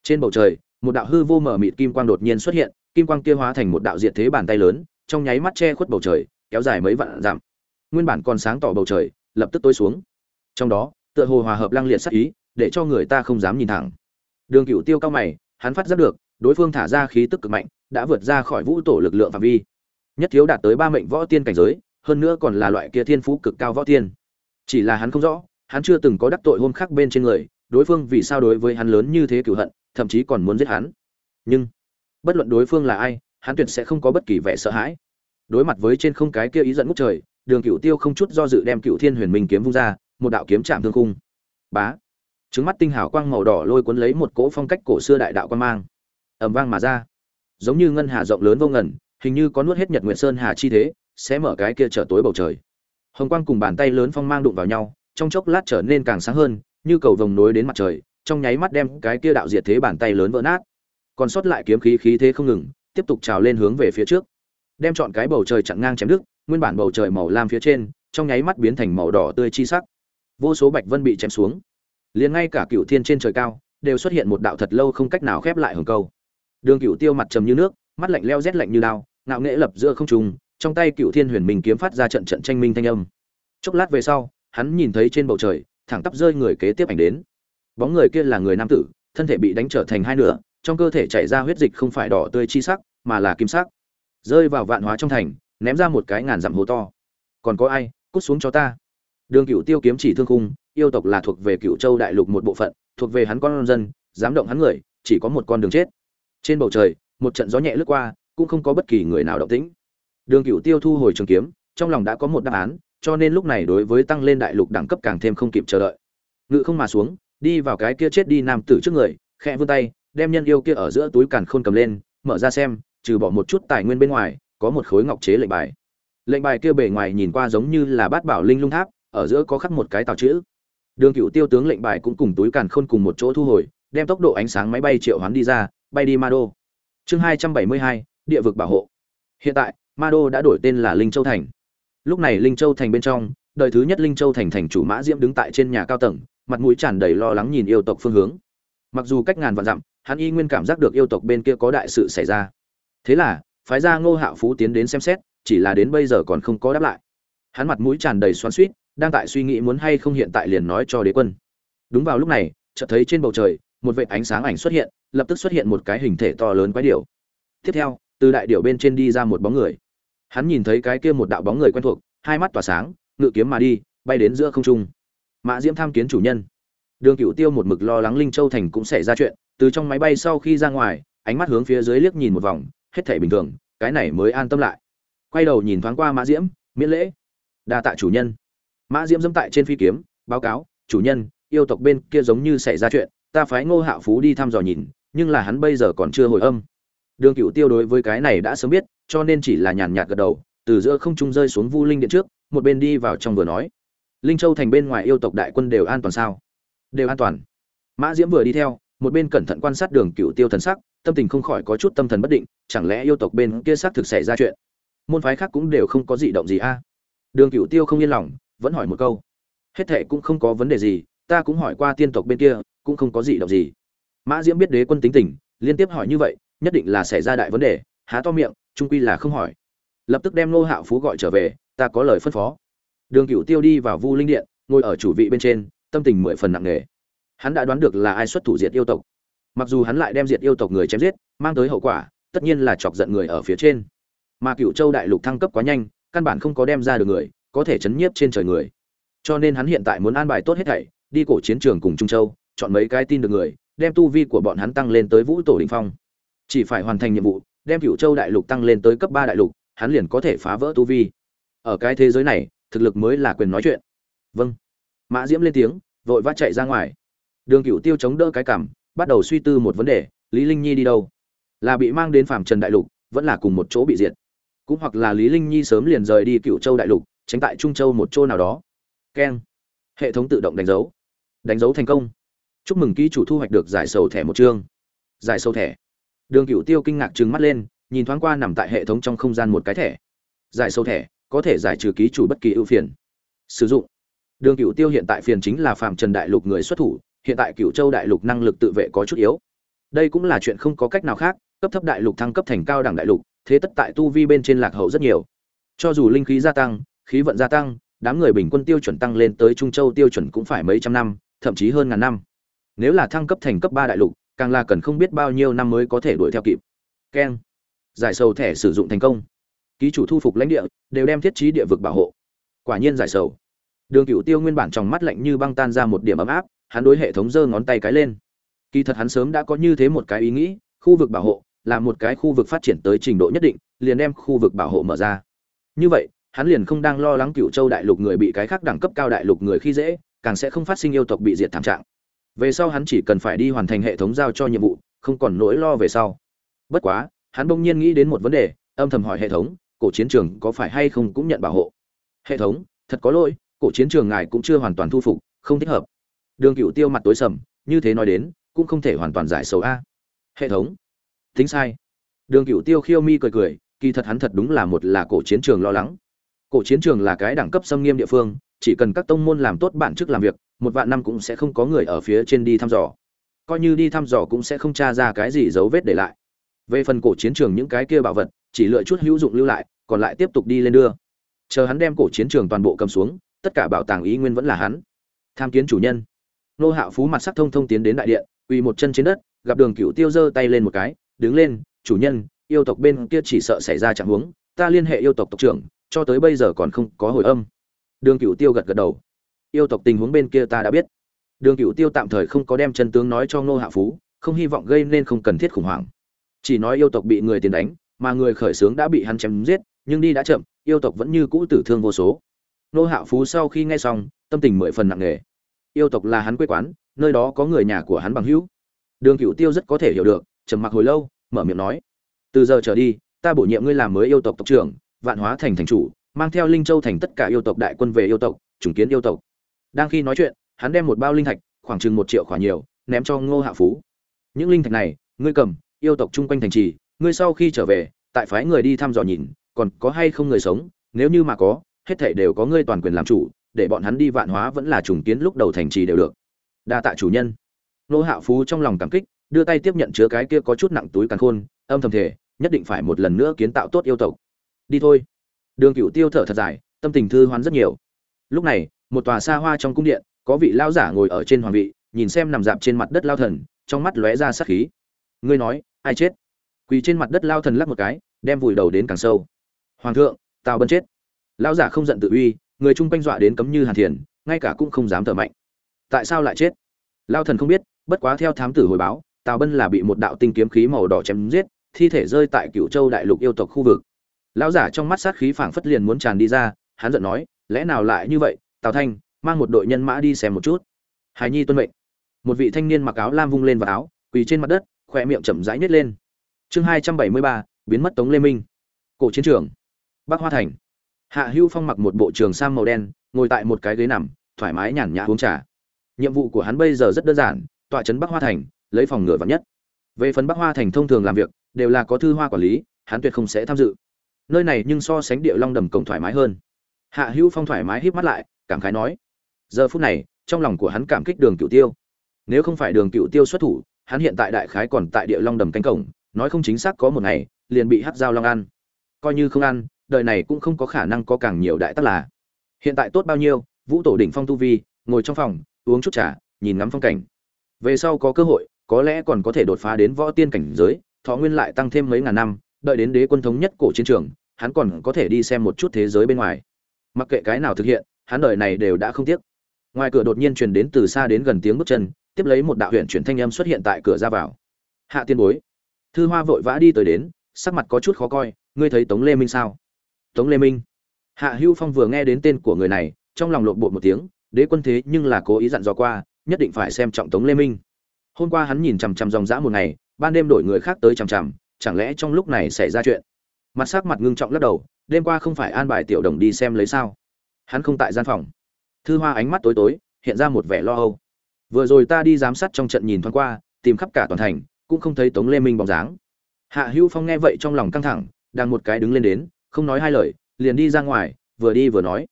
Trên bầu trời, một đạo hư vô mở mịt kim quang đột nhiên xuất hiện, kim quang kia hóa thành một đạo diệt thế bàn tay lớn, trong nháy mắt che khuất bầu trời, kéo dài mấy vạn dặm. Nguyên bản còn sáng tỏ bầu trời, lập tức tối xuống. Trong đó, tựa hồ hòa hợp lăng liệt sắc ý, để cho người ta không dám nhìn thẳng. Đường cựu tiêu cao mày, hắn phát giác được đối phương thả ra khí tức cực mạnh, đã vượt ra khỏi vũ tổ lực lượng phạm vi. Nhất thiếu đạt tới ba mệnh võ tiên cảnh giới, hơn nữa còn là loại kia thiên phú cực cao võ tiên. Chỉ là hắn không rõ, hắn chưa từng có đắc tội hôm khác bên trên người, đối phương vì sao đối với hắn lớn như thế cửu hận, thậm chí còn muốn giết hắn. Nhưng, bất luận đối phương là ai, hắn tuyệt sẽ không có bất kỳ vẻ sợ hãi. Đối mặt với trên không cái kia ý giận ngút trời, đường Cửu tiêu không chút do dự đem Cửu thiên huyền minh kiếm vung ra, một đạo kiếm chạm thương khung. bá! Trứng mắt tinh hào quang màu đỏ lôi cuốn lấy một cỗ phong cách cổ xưa đại đạo quan mang ầm vang mà ra. Giống như ngân hà rộng lớn vô ngần, hình như có nuốt hết nhật nguyện sơn hà chi thế, sẽ mở cái kia trở tối bầu trời. Hồng quang cùng bàn tay lớn phong mang đụng vào nhau, trong chốc lát trở nên càng sáng hơn, như cầu vồng nối đến mặt trời, trong nháy mắt đem cái kia đạo diệt thế bàn tay lớn vỡ nát. Còn sót lại kiếm khí khí thế không ngừng, tiếp tục trào lên hướng về phía trước. Đem chọn cái bầu trời chặn ngang chém đứt, nguyên bản bầu trời màu lam phía trên, trong nháy mắt biến thành màu đỏ tươi chi sắc. Vô số bạch vân bị chém xuống. Liền ngay cả cựu thiên trên trời cao, đều xuất hiện một đạo thật lâu không cách nào khép lại hồng câu đường Cửu tiêu mặt trầm như nước mắt lạnh lẽo rét lạnh như đao ngạo nghễ lập giữa không trung, trong tay Cửu thiên huyền minh kiếm phát ra trận trận tranh minh thanh âm. Chốc lát về sau hắn nhìn thấy trên bầu trời thẳng tắp rơi người kế tiếp ảnh đến. Bóng người kia là người nam tử thân thể bị đánh trở thành hai nửa trong cơ thể chảy ra huyết dịch không phải đỏ tươi chi sắc mà là kim sắc. Rơi vào vạn hóa trong thành ném ra một cái ngàn dặm hố to. Còn có ai cút xuống cho ta. Đường Cửu tiêu kiếm chỉ thương khung yêu tộc là thuộc về Cửu châu đại lục một bộ phận thuộc về hắn con dân dám động hắn người chỉ có một con đường chết trên bầu trời, một trận gió nhẹ lướt qua, cũng không có bất kỳ người nào động tĩnh. Đường cựu tiêu thu hồi trường kiếm, trong lòng đã có một đáp án, cho nên lúc này đối với tăng lên đại lục đẳng cấp càng thêm không kịp chờ đợi. Ngự không mà xuống, đi vào cái kia chết đi nam tử trước người, khẽ vươn tay, đem nhân yêu kia ở giữa túi càn khôn cầm lên, mở ra xem, trừ bỏ một chút tài nguyên bên ngoài, có một khối ngọc chế lệnh bài. Lệnh bài kia bề ngoài nhìn qua giống như là bát bảo linh lung tháp, ở giữa có khắc một cái tàu chữ. Đường cựu tiêu tướng lệnh bài cũng cùng túi càn khôn cùng một chỗ thu hồi, đem tốc độ ánh sáng máy bay triệu hoán đi ra bay đi ma đô chương hai trăm bảy mươi hai, địa vực bảo hộ. Hiện tại ma đô đã đổi tên là linh châu thành. Lúc này linh châu thành bên trong, đời thứ nhất linh châu thành thành chủ mã diễm đứng tại trên nhà cao tầng, mặt mũi tràn đầy lo lắng nhìn yêu tộc phương hướng. Mặc dù cách ngàn vạn dặm, hắn y nguyên cảm giác được yêu tộc bên kia có đại sự xảy ra. Thế là, phái ra ngô hạo phú tiến đến xem xét, chỉ là đến bây giờ còn không có đáp lại. Hắn mặt mũi tràn đầy xoắn suýt đang tại suy nghĩ muốn hay không hiện tại liền nói cho đế quân. Đúng vào lúc này, chợt thấy trên bầu trời, một vệt ánh sáng ảnh xuất hiện lập tức xuất hiện một cái hình thể to lớn quái điểu. Tiếp theo, từ đại điểu bên trên đi ra một bóng người. Hắn nhìn thấy cái kia một đạo bóng người quen thuộc, hai mắt tỏa sáng, ngự kiếm mà đi, bay đến giữa không trung. Mã diễm tham kiến chủ nhân. Đường cựu tiêu một mực lo lắng linh châu thành cũng xảy ra chuyện, từ trong máy bay sau khi ra ngoài, ánh mắt hướng phía dưới liếc nhìn một vòng, hết thể bình thường, cái này mới an tâm lại. Quay đầu nhìn thoáng qua mã diễm, miễn lễ. Đa tạ chủ nhân. Mã diễm dẫm tại trên phi kiếm, báo cáo, chủ nhân, yêu tộc bên kia giống như xảy ra chuyện, ta phái ngô hạo phú đi thăm dò nhìn nhưng là hắn bây giờ còn chưa hồi âm. Đường cựu tiêu đối với cái này đã sớm biết, cho nên chỉ là nhàn nhạt gật đầu, từ giữa không trung rơi xuống vu linh điện trước, một bên đi vào trong vừa nói. Linh châu thành bên ngoài yêu tộc đại quân đều an toàn sao? Đều an toàn. Mã diễm vừa đi theo, một bên cẩn thận quan sát đường cựu tiêu thần sắc, tâm tình không khỏi có chút tâm thần bất định, chẳng lẽ yêu tộc bên kia xác thực xảy ra chuyện? Môn phái khác cũng đều không có gì động gì a. Đường cựu tiêu không yên lòng, vẫn hỏi một câu. Hết thệ cũng không có vấn đề gì, ta cũng hỏi qua tiên tộc bên kia, cũng không có gì động gì mã diễm biết đế quân tính tình, liên tiếp hỏi như vậy, nhất định là xảy ra đại vấn đề, há to miệng, trung quy là không hỏi. Lập tức đem nô hạo phú gọi trở về, ta có lời phân phó. Đường Cửu tiêu đi vào vu linh điện, ngồi ở chủ vị bên trên, tâm tình mười phần nặng nề. Hắn đã đoán được là ai xuất thủ diệt yêu tộc. Mặc dù hắn lại đem diệt yêu tộc người chém giết, mang tới hậu quả, tất nhiên là chọc giận người ở phía trên. Mà cựu châu đại lục thăng cấp quá nhanh, căn bản không có đem ra được người, có thể chấn nhiếp trên trời người. Cho nên hắn hiện tại muốn an bài tốt hết thảy, đi cổ chiến trường cùng trung châu, chọn mấy cái tin được người đem tu vi của bọn hắn tăng lên tới vũ tổ đỉnh phong. Chỉ phải hoàn thành nhiệm vụ, đem cựu châu đại lục tăng lên tới cấp ba đại lục, hắn liền có thể phá vỡ tu vi. Ở cái thế giới này, thực lực mới là quyền nói chuyện. Vâng. Mã diễm lên tiếng, vội vã chạy ra ngoài. Đường cựu tiêu chống đỡ cái cảm, bắt đầu suy tư một vấn đề, lý linh nhi đi đâu? Là bị mang đến phạm trần đại lục, vẫn là cùng một chỗ bị diệt? Cũng hoặc là lý linh nhi sớm liền rời đi cựu châu đại lục, tránh tại trung châu một chỗ nào đó. Keng. Hệ thống tự động đánh dấu. Đánh dấu thành công chúc mừng ký chủ thu hoạch được giải sầu thẻ một chương. Giải sầu thẻ. Đường cựu tiêu kinh ngạc trừng mắt lên, nhìn thoáng qua nằm tại hệ thống trong không gian một cái thẻ. Giải sầu thẻ, có thể giải trừ ký chủ bất kỳ ưu phiền. Sử dụng. Đường cựu tiêu hiện tại phiền chính là phạm trần đại lục người xuất thủ, hiện tại cựu châu đại lục năng lực tự vệ có chút yếu. Đây cũng là chuyện không có cách nào khác, cấp thấp đại lục thăng cấp thành cao đẳng đại lục, thế tất tại tu vi bên trên lạc hậu rất nhiều. Cho dù linh khí gia tăng, khí vận gia tăng, đám người bình quân tiêu chuẩn tăng lên tới trung châu tiêu chuẩn cũng phải mấy trăm năm, thậm chí hơn ngàn năm nếu là thăng cấp thành cấp ba đại lục, càng là cần không biết bao nhiêu năm mới có thể đuổi theo kịp. Keng. Giải sầu thẻ sử dụng thành công. Ký chủ thu phục lãnh địa, đều đem thiết trí địa vực bảo hộ. Quả nhiên giải sầu. Đường cựu tiêu nguyên bản trong mắt lạnh như băng tan ra một điểm ấm áp, hắn đối hệ thống giơ ngón tay cái lên. Kỳ thật hắn sớm đã có như thế một cái ý nghĩ, khu vực bảo hộ là một cái khu vực phát triển tới trình độ nhất định, liền đem khu vực bảo hộ mở ra. Như vậy, hắn liền không đang lo lắng cựu châu đại lục người bị cái khác đẳng cấp cao đại lục người khi dễ, càng sẽ không phát sinh yêu tộc bị diệt thảm trạng về sau hắn chỉ cần phải đi hoàn thành hệ thống giao cho nhiệm vụ, không còn nỗi lo về sau. Bất quá, hắn bỗng nhiên nghĩ đến một vấn đề, âm thầm hỏi hệ thống, cổ chiến trường có phải hay không cũng nhận bảo hộ? Hệ thống, thật có lỗi, cổ chiến trường ngài cũng chưa hoàn toàn thu phục, không thích hợp. Đường cựu tiêu mặt tối sầm, như thế nói đến, cũng không thể hoàn toàn giải sầu a. Hệ thống, tính sai. Đường cựu tiêu khiêu mi cười cười, kỳ thật hắn thật đúng là một là cổ chiến trường lo lắng. Cổ chiến trường là cái đẳng cấp xâm nghiêm địa phương chỉ cần các tông môn làm tốt bản chức làm việc, một vạn năm cũng sẽ không có người ở phía trên đi thăm dò. Coi như đi thăm dò cũng sẽ không tra ra cái gì dấu vết để lại. Về phần cổ chiến trường những cái kia bảo vật, chỉ lựa chút hữu dụng lưu lại, còn lại tiếp tục đi lên đưa. Chờ hắn đem cổ chiến trường toàn bộ cầm xuống, tất cả bảo tàng ý nguyên vẫn là hắn. Tham kiến chủ nhân. Nô hạo phú mặt sắc thông thông tiến đến đại điện, quỳ một chân trên đất, gặp đường cựu tiêu giơ tay lên một cái, đứng lên, chủ nhân, yêu tộc bên kia chỉ sợ xảy ra trạng huống, ta liên hệ yêu tộc tộc trưởng, cho tới bây giờ còn không có hồi âm đường Cửu tiêu gật gật đầu. Yêu tộc tình huống bên kia ta đã biết. Đường Cửu tiêu tạm thời không có đem chân tướng nói cho ngô hạ phú, không hy vọng gây nên không cần thiết khủng hoảng. Chỉ nói yêu tộc bị người tiền đánh, mà người khởi sướng đã bị hắn chém giết, nhưng đi đã chậm, yêu tộc vẫn như cũ tử thương vô số. Ngô hạ phú sau khi nghe xong, tâm tình mười phần nặng nề. Yêu tộc là hắn quê quán, nơi đó có người nhà của hắn bằng hữu. Đường Cửu tiêu rất có thể hiểu được, trầm mặc hồi lâu, mở miệng nói, từ giờ trở đi, ta bổ nhiệm ngươi làm mới yêu tộc tộc trưởng, vạn hóa thành thành chủ mang theo linh châu thành tất cả yêu tộc đại quân về yêu tộc chủng kiến yêu tộc. Đang khi nói chuyện, hắn đem một bao linh thạch, khoảng chừng một triệu khoản nhiều, ném cho ngô hạ phú. Những linh thạch này, ngươi cầm, yêu tộc chung quanh thành trì, ngươi sau khi trở về, tại phái người đi thăm dò nhìn, còn có hay không người sống, nếu như mà có, hết thảy đều có ngươi toàn quyền làm chủ, để bọn hắn đi vạn hóa vẫn là trùng kiến lúc đầu thành trì đều được. Đa tạ chủ nhân. Ngô hạ phú trong lòng cảm kích, đưa tay tiếp nhận chứa cái kia có chút nặng túi càn khôn, âm thầm thể nhất định phải một lần nữa kiến tạo tốt yêu tộc. Đi thôi đường cựu tiêu thở thật dài, tâm tình thư hoán rất nhiều. Lúc này, một tòa xa hoa trong cung điện, có vị lao giả ngồi ở trên hoàng vị, nhìn xem nằm dạp trên mặt đất lao thần, trong mắt lóe ra sát khí. Ngươi nói, ai chết? Quỳ trên mặt đất lao thần lắc một cái, đem vùi đầu đến càng sâu. Hoàng thượng, tào bân chết. Lao giả không giận tự uy, người chung quanh dọa đến cấm như hàn thiền, ngay cả cũng không dám thở mạnh. Tại sao lại chết? Lao thần không biết, bất quá theo thám tử hồi báo, tào bân là bị một đạo tinh kiếm khí màu đỏ chém giết, thi thể rơi tại cựu châu đại lục yêu tộc khu vực lão giả trong mắt sát khí phảng phất liền muốn tràn đi ra, hắn giận nói, lẽ nào lại như vậy? Tào thanh, mang một đội nhân mã đi xem một chút. Hài nhi tuân mệnh. Một vị thanh niên mặc áo lam vung lên vào áo, quỳ trên mặt đất khỏe miệng chậm rãi nhét lên. Chương hai trăm bảy mươi ba, biến mất tống lê minh. Cổ chiến trường. Bắc hoa thành. Hạ hưu phong mặc một bộ trường sam màu đen, ngồi tại một cái ghế nằm, thoải mái nhàn nhã uống trà. Nhiệm vụ của hắn bây giờ rất đơn giản, tọa trấn bắc hoa thành, lấy phòng ngừa vắn nhất. Về phần bắc hoa thành thông thường làm việc, đều là có thư hoa quản lý, hắn tuyệt không sẽ tham dự nơi này nhưng so sánh địa long đầm cổng thoải mái hơn. Hạ hữu phong thoải mái híp mắt lại, cảm khái nói, giờ phút này, trong lòng của hắn cảm kích đường cựu tiêu. Nếu không phải đường cựu tiêu xuất thủ, hắn hiện tại đại khái còn tại địa long đầm cánh cổng, nói không chính xác có một ngày, liền bị hát dao long ăn. Coi như không ăn, đời này cũng không có khả năng có càng nhiều đại tắc là. Hiện tại tốt bao nhiêu, vũ tổ đỉnh phong tu vi, ngồi trong phòng, uống chút trà, nhìn ngắm phong cảnh. Về sau có cơ hội, có lẽ còn có thể đột phá đến võ tiên cảnh giới, thọ nguyên lại tăng thêm mấy ngàn năm đợi đến đế quân thống nhất cổ chiến trường, hắn còn có thể đi xem một chút thế giới bên ngoài. Mặc kệ cái nào thực hiện, hắn đời này đều đã không tiếc. Ngoài cửa đột nhiên truyền đến từ xa đến gần tiếng bước chân, tiếp lấy một đạo huyện chuyển thanh âm xuất hiện tại cửa ra vào. Hạ tiên bối. Thư hoa vội vã đi tới đến, sắc mặt có chút khó coi, ngươi thấy tống lê minh sao? Tống lê minh. Hạ hưu phong vừa nghe đến tên của người này, trong lòng lộn bột một tiếng, đế quân thế nhưng là cố ý dặn dò qua, nhất định phải xem trọng tống lê minh. Hôm qua hắn nhìn chằm chằm dòng dã một ngày, ban đêm đổi người khác tới chằm chằm chẳng lẽ trong lúc này xảy ra chuyện? Mặt sắc mặt ngưng trọng lắc đầu, đêm qua không phải an bài tiểu đồng đi xem lấy sao? Hắn không tại gian phòng. Thư hoa ánh mắt tối tối, hiện ra một vẻ lo âu. Vừa rồi ta đi giám sát trong trận nhìn thoáng qua, tìm khắp cả toàn thành, cũng không thấy tống lê minh bóng dáng. Hạ hữu phong nghe vậy trong lòng căng thẳng, đang một cái đứng lên đến, không nói hai lời, liền đi ra ngoài, vừa đi vừa nói.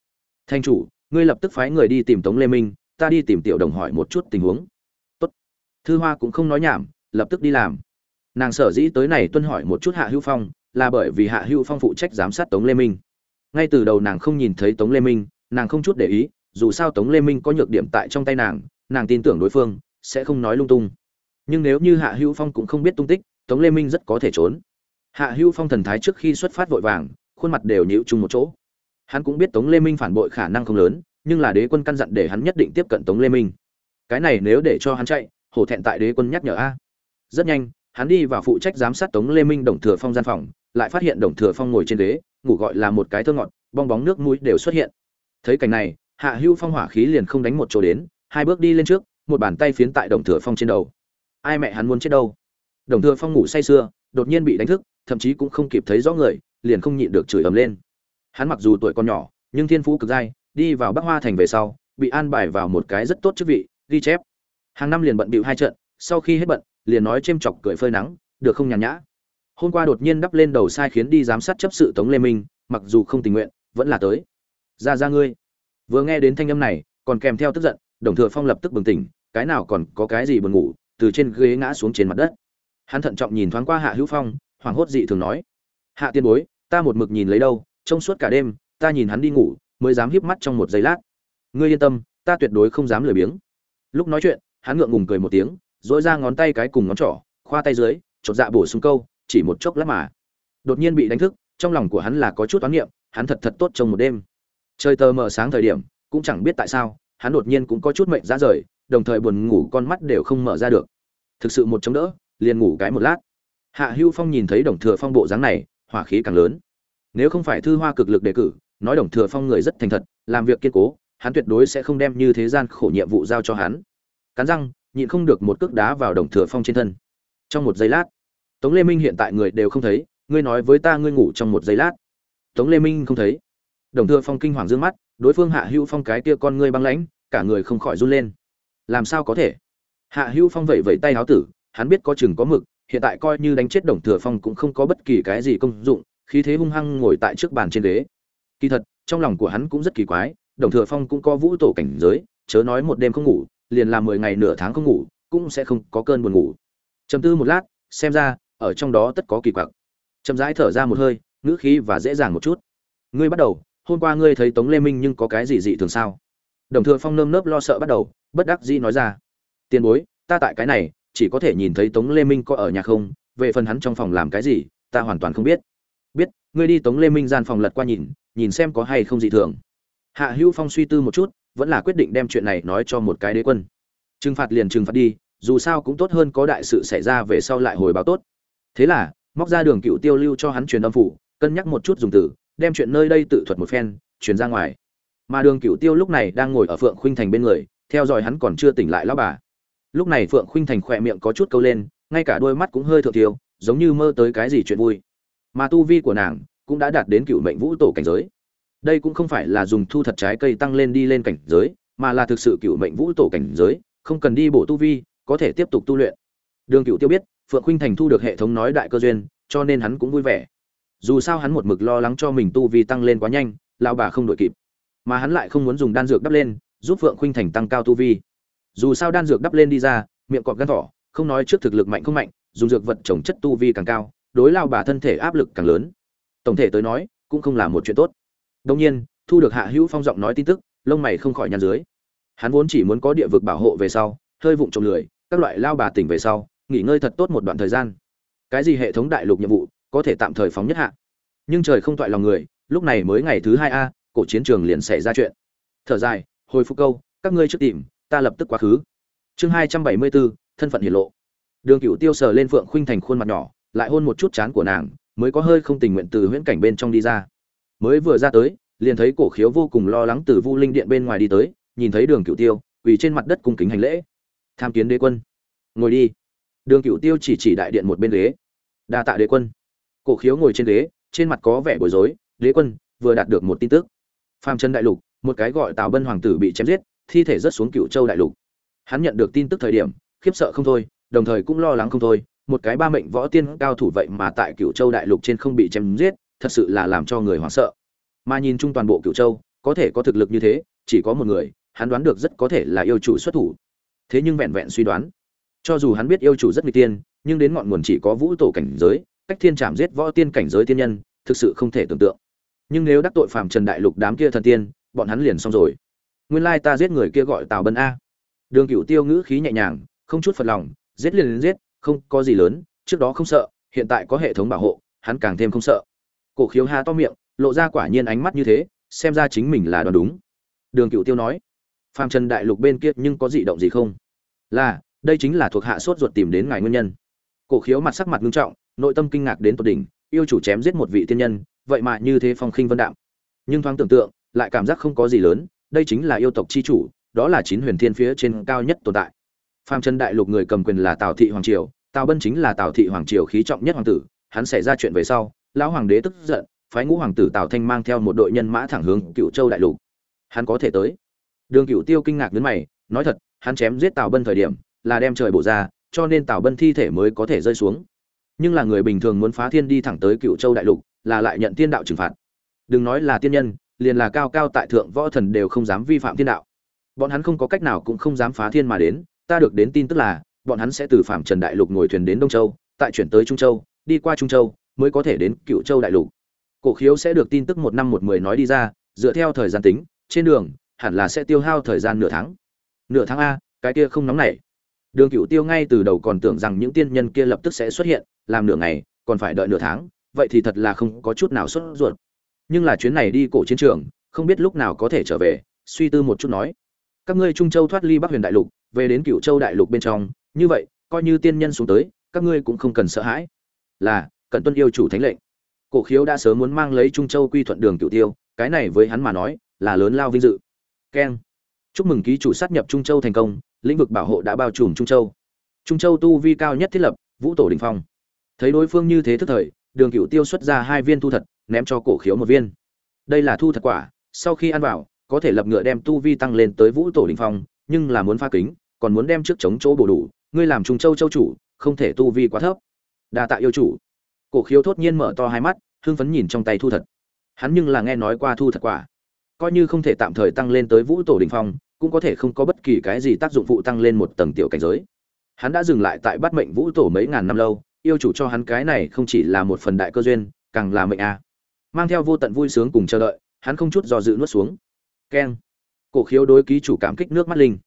Thanh chủ, ngươi lập tức phái người đi tìm tống lê minh, ta đi tìm tiểu đồng hỏi một chút tình huống. Tốt. Thư hoa cũng không nói nhảm, lập tức đi làm nàng sở dĩ tới này tuân hỏi một chút hạ hữu phong, là bởi vì hạ hữu phong phụ trách giám sát tống lê minh. Ngay từ đầu nàng không nhìn thấy tống lê minh, nàng không chút để ý, dù sao tống lê minh có nhược điểm tại trong tay nàng nàng tin tưởng đối phương, sẽ không nói lung tung. Nhưng nếu như hạ hữu phong cũng không biết tung tích, tống lê minh rất có thể trốn. Hạ hữu phong thần thái trước khi xuất phát vội vàng, khuôn mặt đều nhịu chung một chỗ. Hắn cũng biết tống lê minh phản bội khả năng không lớn, nhưng là đế quân căn dặn để hắn nhất định tiếp cận tống lê minh. Cái này nếu để cho hắn chạy, hổ thẹn tại đế quân nhắc nhở a. Rất nhanh hắn đi vào phụ trách giám sát tống lê minh đồng thừa phong gian phòng, lại phát hiện đồng thừa phong ngồi trên ghế, ngủ gọi là một cái thơ ngọt, bong bóng nước mũi đều xuất hiện. Thấy cảnh này, hạ hưu phong hỏa khí liền không đánh một chỗ đến, hai bước đi lên trước, một bàn tay phiến tại đồng thừa phong trên đầu. Ai mẹ hắn muốn chết đâu? Đồng thừa phong ngủ say sưa, đột nhiên bị đánh thức, thậm chí cũng không kịp thấy rõ người, liền không nhịn được chửi ầm lên. Hắn mặc dù tuổi còn nhỏ, nhưng thiên phú cực dai, đi vào bắc hoa thành về sau, bị an bài vào một cái rất tốt chức vị, ghi chép. Hàng năm liền bận bịu hai trận, sau khi hết bận liền nói chêm chọc cười phơi nắng, được không nhàn nhã. Hôm qua đột nhiên đắp lên đầu sai khiến đi giám sát chấp sự tống lê minh, mặc dù không tình nguyện, vẫn là tới. Ra ra ngươi. Vừa nghe đến thanh âm này, còn kèm theo tức giận, đồng thừa phong lập tức bừng tỉnh, cái nào còn có cái gì buồn ngủ, từ trên ghế ngã xuống trên mặt đất. Hắn thận trọng nhìn thoáng qua hạ hữu phong, hoảng hốt dị thường nói, hạ tiên bối, ta một mực nhìn lấy đâu trong suốt cả đêm, ta nhìn hắn đi ngủ, mới dám híp mắt trong một giây lát. Ngươi yên tâm, ta tuyệt đối không dám lười biếng. Lúc nói chuyện, hắn ngượng ngùng cười một tiếng dỗi ra ngón tay cái cùng ngón trỏ, khoa tay dưới, chột dạ bổ sung câu, chỉ một chốc lát mà. Đột nhiên bị đánh thức, trong lòng của hắn là có chút toán niệm, hắn thật thật tốt trong một đêm. Trời tờ mờ sáng thời điểm, cũng chẳng biết tại sao, hắn đột nhiên cũng có chút mệnh ra rời, đồng thời buồn ngủ con mắt đều không mở ra được. Thực sự một chống đỡ, liền ngủ cái một lát. Hạ hưu phong nhìn thấy đồng thừa phong bộ dáng này, hỏa khí càng lớn. Nếu không phải thư hoa cực lực đề cử, nói đồng thừa phong người rất thành thật, làm việc kiên cố, hắn tuyệt đối sẽ không đem như thế gian khổ nhiệm vụ giao cho hắn. Cắn răng nhịn không được một cước đá vào đồng thừa phong trên thân. Trong một giây lát, tống lê minh hiện tại người đều không thấy, ngươi nói với ta ngươi ngủ trong một giây lát. Tống lê minh không thấy. Đồng thừa phong kinh hoàng dương mắt, đối phương hạ hữu phong cái kia con ngươi băng lãnh, cả người không khỏi run lên. Làm sao có thể? Hạ hữu phong vẩy vẩy tay háo tử, hắn biết có chừng có mực, hiện tại coi như đánh chết đồng thừa phong cũng không có bất kỳ cái gì công dụng, khí thế hung hăng ngồi tại trước bàn trên ghế. Kỳ thật, trong lòng của hắn cũng rất kỳ quái, đồng thừa phong cũng có vũ tổ cảnh giới, chớ nói một đêm không ngủ liền làm mười ngày nửa tháng không ngủ, cũng sẽ không có cơn buồn ngủ. Chầm tư một lát, xem ra, ở trong đó tất có kỳ quặc. Chậm rãi thở ra một hơi, ngữ khí và dễ dàng một chút. Ngươi bắt đầu, hôm qua ngươi thấy tống lê minh nhưng có cái gì dị thường sao? Đồng thừa phong nơm nớp lo sợ bắt đầu, bất đắc dĩ nói ra. Tiền bối, ta tại cái này, chỉ có thể nhìn thấy tống lê minh có ở nhà không, về phần hắn trong phòng làm cái gì, ta hoàn toàn không biết. Biết, ngươi đi tống lê minh gian phòng lật qua nhìn nhìn xem có hay không dị thường. Hạ hữu phong suy tư một chút vẫn là quyết định đem chuyện này nói cho một cái đế quân. Trừng phạt liền trừng phạt đi, dù sao cũng tốt hơn có đại sự xảy ra về sau lại hồi báo tốt. Thế là, móc ra đường cựu tiêu lưu cho hắn truyền âm phủ, cân nhắc một chút dùng từ, đem chuyện nơi đây tự thuật một phen, truyền ra ngoài. Mà đường cựu tiêu lúc này đang ngồi ở phượng khuynh thành bên người, theo dõi hắn còn chưa tỉnh lại lão bà. Lúc này phượng khuynh thành khỏe miệng có chút câu lên, ngay cả đôi mắt cũng hơi thượng tiêu giống như mơ tới cái gì chuyện vui. Mà tu vi của nàng cũng đã đạt đến cựu mệnh vũ tổ cảnh giới đây cũng không phải là dùng thu thật trái cây tăng lên đi lên cảnh giới, mà là thực sự cựu mệnh vũ tổ cảnh giới, không cần đi bổ tu vi, có thể tiếp tục tu luyện. Đường cựu tiêu biết, phượng khuynh thành thu được hệ thống nói đại cơ duyên, cho nên hắn cũng vui vẻ. Dù sao hắn một mực lo lắng cho mình tu vi tăng lên quá nhanh lao bà không đội kịp. Mà hắn lại không muốn dùng đan dược đắp lên, giúp phượng khuynh thành tăng cao tu vi. Dù sao đan dược đắp lên đi ra, miệng cọp gan thỏ, không nói trước thực lực mạnh không mạnh, dùng dược vật trồng chất tu vi càng cao, đối lao bà thân thể áp lực càng lớn. Tổng thể tới nói, cũng không là một chuyện tốt đồng nhiên, thu được hạ hữu phong giọng nói tin tức, lông mày không khỏi nhăn dưới. Hắn vốn chỉ muốn có địa vực bảo hộ về sau, hơi vụng trộm lười, các loại lao bà tỉnh về sau, nghỉ ngơi thật tốt một đoạn thời gian. Cái gì hệ thống đại lục nhiệm vụ, có thể tạm thời phóng nhất hạ. Nhưng trời không toại lòng người, lúc này mới ngày thứ hai a, cổ chiến trường liền xảy ra chuyện. Thở dài, hồi phục câu, các ngươi trước tìm, ta lập tức quá khứ. Chương hai trăm bảy mươi bốn thân phận hiển lộ. Đường cửu tiêu sờ lên phượng khuynh thành khuôn mặt nhỏ, lại hôn một chút chán của nàng, mới có hơi không tình nguyện từ huyễn cảnh bên trong đi ra mới vừa ra tới, liền thấy cổ khiếu vô cùng lo lắng từ vu linh điện bên ngoài đi tới, nhìn thấy đường cựu tiêu, quỳ trên mặt đất cung kính hành lễ. Tham kiến đế quân. Ngồi đi. Đường cựu tiêu chỉ chỉ đại điện một bên ghế. Đa tạ đế quân. Cổ khiếu ngồi trên ghế, trên mặt có vẻ bối rối. Đế quân, vừa đạt được một tin tức. Phàm trần đại lục, một cái gọi tào bân hoàng tử bị chém giết, thi thể rớt xuống cựu châu đại lục. Hắn nhận được tin tức thời điểm, khiếp sợ không thôi, đồng thời cũng lo lắng không thôi. Một cái ba mệnh võ tiên cao thủ vậy mà tại cựu châu đại lục trên không bị chém giết thật sự là làm cho người hoảng sợ. Mà nhìn chung toàn bộ cựu châu, có thể có thực lực như thế, chỉ có một người, hắn đoán được rất có thể là yêu chủ xuất thủ. Thế nhưng vẹn vẹn suy đoán, cho dù hắn biết yêu chủ rất nguy tiên, nhưng đến ngọn nguồn chỉ có vũ tổ cảnh giới, cách thiên trảm giết võ tiên cảnh giới tiên nhân, thực sự không thể tưởng tượng. Nhưng nếu đắc tội phạm trần đại lục đám kia thần tiên, bọn hắn liền xong rồi. Nguyên lai ta giết người kia gọi tào bân a. Đường cựu tiêu ngữ khí nhẹ nhàng, không chút phật lòng, giết liền giết, không có gì lớn, trước đó không sợ, hiện tại có hệ thống bảo hộ, hắn càng thêm không sợ cổ khiếu há to miệng, lộ ra quả nhiên ánh mắt như thế, xem ra chính mình là đoán đúng. Đường cựu tiêu nói phàm trần đại lục bên kia nhưng có dị động gì không? Là, đây chính là thuộc hạ sốt ruột tìm đến ngài nguyên nhân. Cổ khiếu mặt sắc mặt nghiêm trọng, nội tâm kinh ngạc đến tột đỉnh, yêu chủ chém giết một vị tiên nhân, vậy mà như thế phong khinh vân đạm. Nhưng thoáng tưởng tượng, lại cảm giác không có gì lớn, đây chính là yêu tộc chi chủ, đó là chín huyền thiên phía trên cao nhất tồn tại. Phàm trần đại lục người cầm quyền là tào thị hoàng triều, tào bân chính là tào thị hoàng triều khí trọng nhất hoàng tử, hắn xảy ra chuyện về sau lão hoàng đế tức giận, phái ngũ hoàng tử tào thanh mang theo một đội nhân mã thẳng hướng cựu châu đại lục. Hắn có thể tới. Đường cựu tiêu kinh ngạc đến mày, nói thật, hắn chém giết tào bân thời điểm là đem trời bổ ra, cho nên tào bân thi thể mới có thể rơi xuống. Nhưng là người bình thường muốn phá thiên đi thẳng tới cựu châu đại lục, là lại nhận thiên đạo trừng phạt. Đừng nói là tiên nhân, liền là cao cao tại thượng võ thần đều không dám vi phạm thiên đạo. Bọn hắn không có cách nào cũng không dám phá thiên mà đến, ta được đến tin tức là, bọn hắn sẽ từ phạm trần đại lục ngồi thuyền đến đông châu, tại chuyển tới trung châu, đi qua trung châu mới có thể đến cựu châu đại lục. Cổ khiếu sẽ được tin tức một năm một mười nói đi ra, dựa theo thời gian tính, trên đường, hẳn là sẽ tiêu hao thời gian nửa tháng. Nửa tháng a, cái kia không nóng nảy. Đường cựu tiêu ngay từ đầu còn tưởng rằng những tiên nhân kia lập tức sẽ xuất hiện, làm nửa ngày, còn phải đợi nửa tháng, vậy thì thật là không có chút nào sốt ruột. Nhưng là chuyến này đi cổ chiến trường, không biết lúc nào có thể trở về, suy tư một chút nói. Các ngươi trung châu thoát ly bắc huyền đại lục, về đến cựu châu đại lục bên trong, như vậy, coi như tiên nhân xuống tới, các ngươi cũng không cần sợ hãi. Là cận tuân yêu chủ thánh lệnh. Cổ khiếu đã sớm muốn mang lấy trung châu quy thuận đường cựu tiêu, cái này với hắn mà nói, là lớn lao vinh dự. Keng. Chúc mừng ký chủ sát nhập trung châu thành công, lĩnh vực bảo hộ đã bao trùm trung châu. Trung châu tu vi cao nhất thiết lập, vũ tổ đình phong. Thấy đối phương như thế thức thời, đường cựu tiêu xuất ra hai viên thu thật, ném cho cổ khiếu một viên. Đây là thu thật quả, sau khi ăn vào, có thể lập ngựa đem tu vi tăng lên tới vũ tổ đình phong, nhưng là muốn pha kính, còn muốn đem trước chống chỗ bổ đủ, ngươi làm trung châu châu chủ, không thể tu vi quá thấp. Đa tạ yêu chủ cổ khiếu thốt nhiên mở to hai mắt, hưng phấn nhìn trong tay thu thật. Hắn nhưng là nghe nói qua thu thật quả. Coi như không thể tạm thời tăng lên tới vũ tổ đình phong, cũng có thể không có bất kỳ cái gì tác dụng phụ tăng lên một tầng tiểu cảnh giới. Hắn đã dừng lại tại bát mệnh vũ tổ mấy ngàn năm lâu, yêu chủ cho hắn cái này không chỉ là một phần đại cơ duyên, càng là mệnh a. Mang theo vô tận vui sướng cùng chờ đợi, hắn không chút do dự nuốt xuống. Keng. Cổ khiếu đối ký chủ cảm kích nước mắt linh.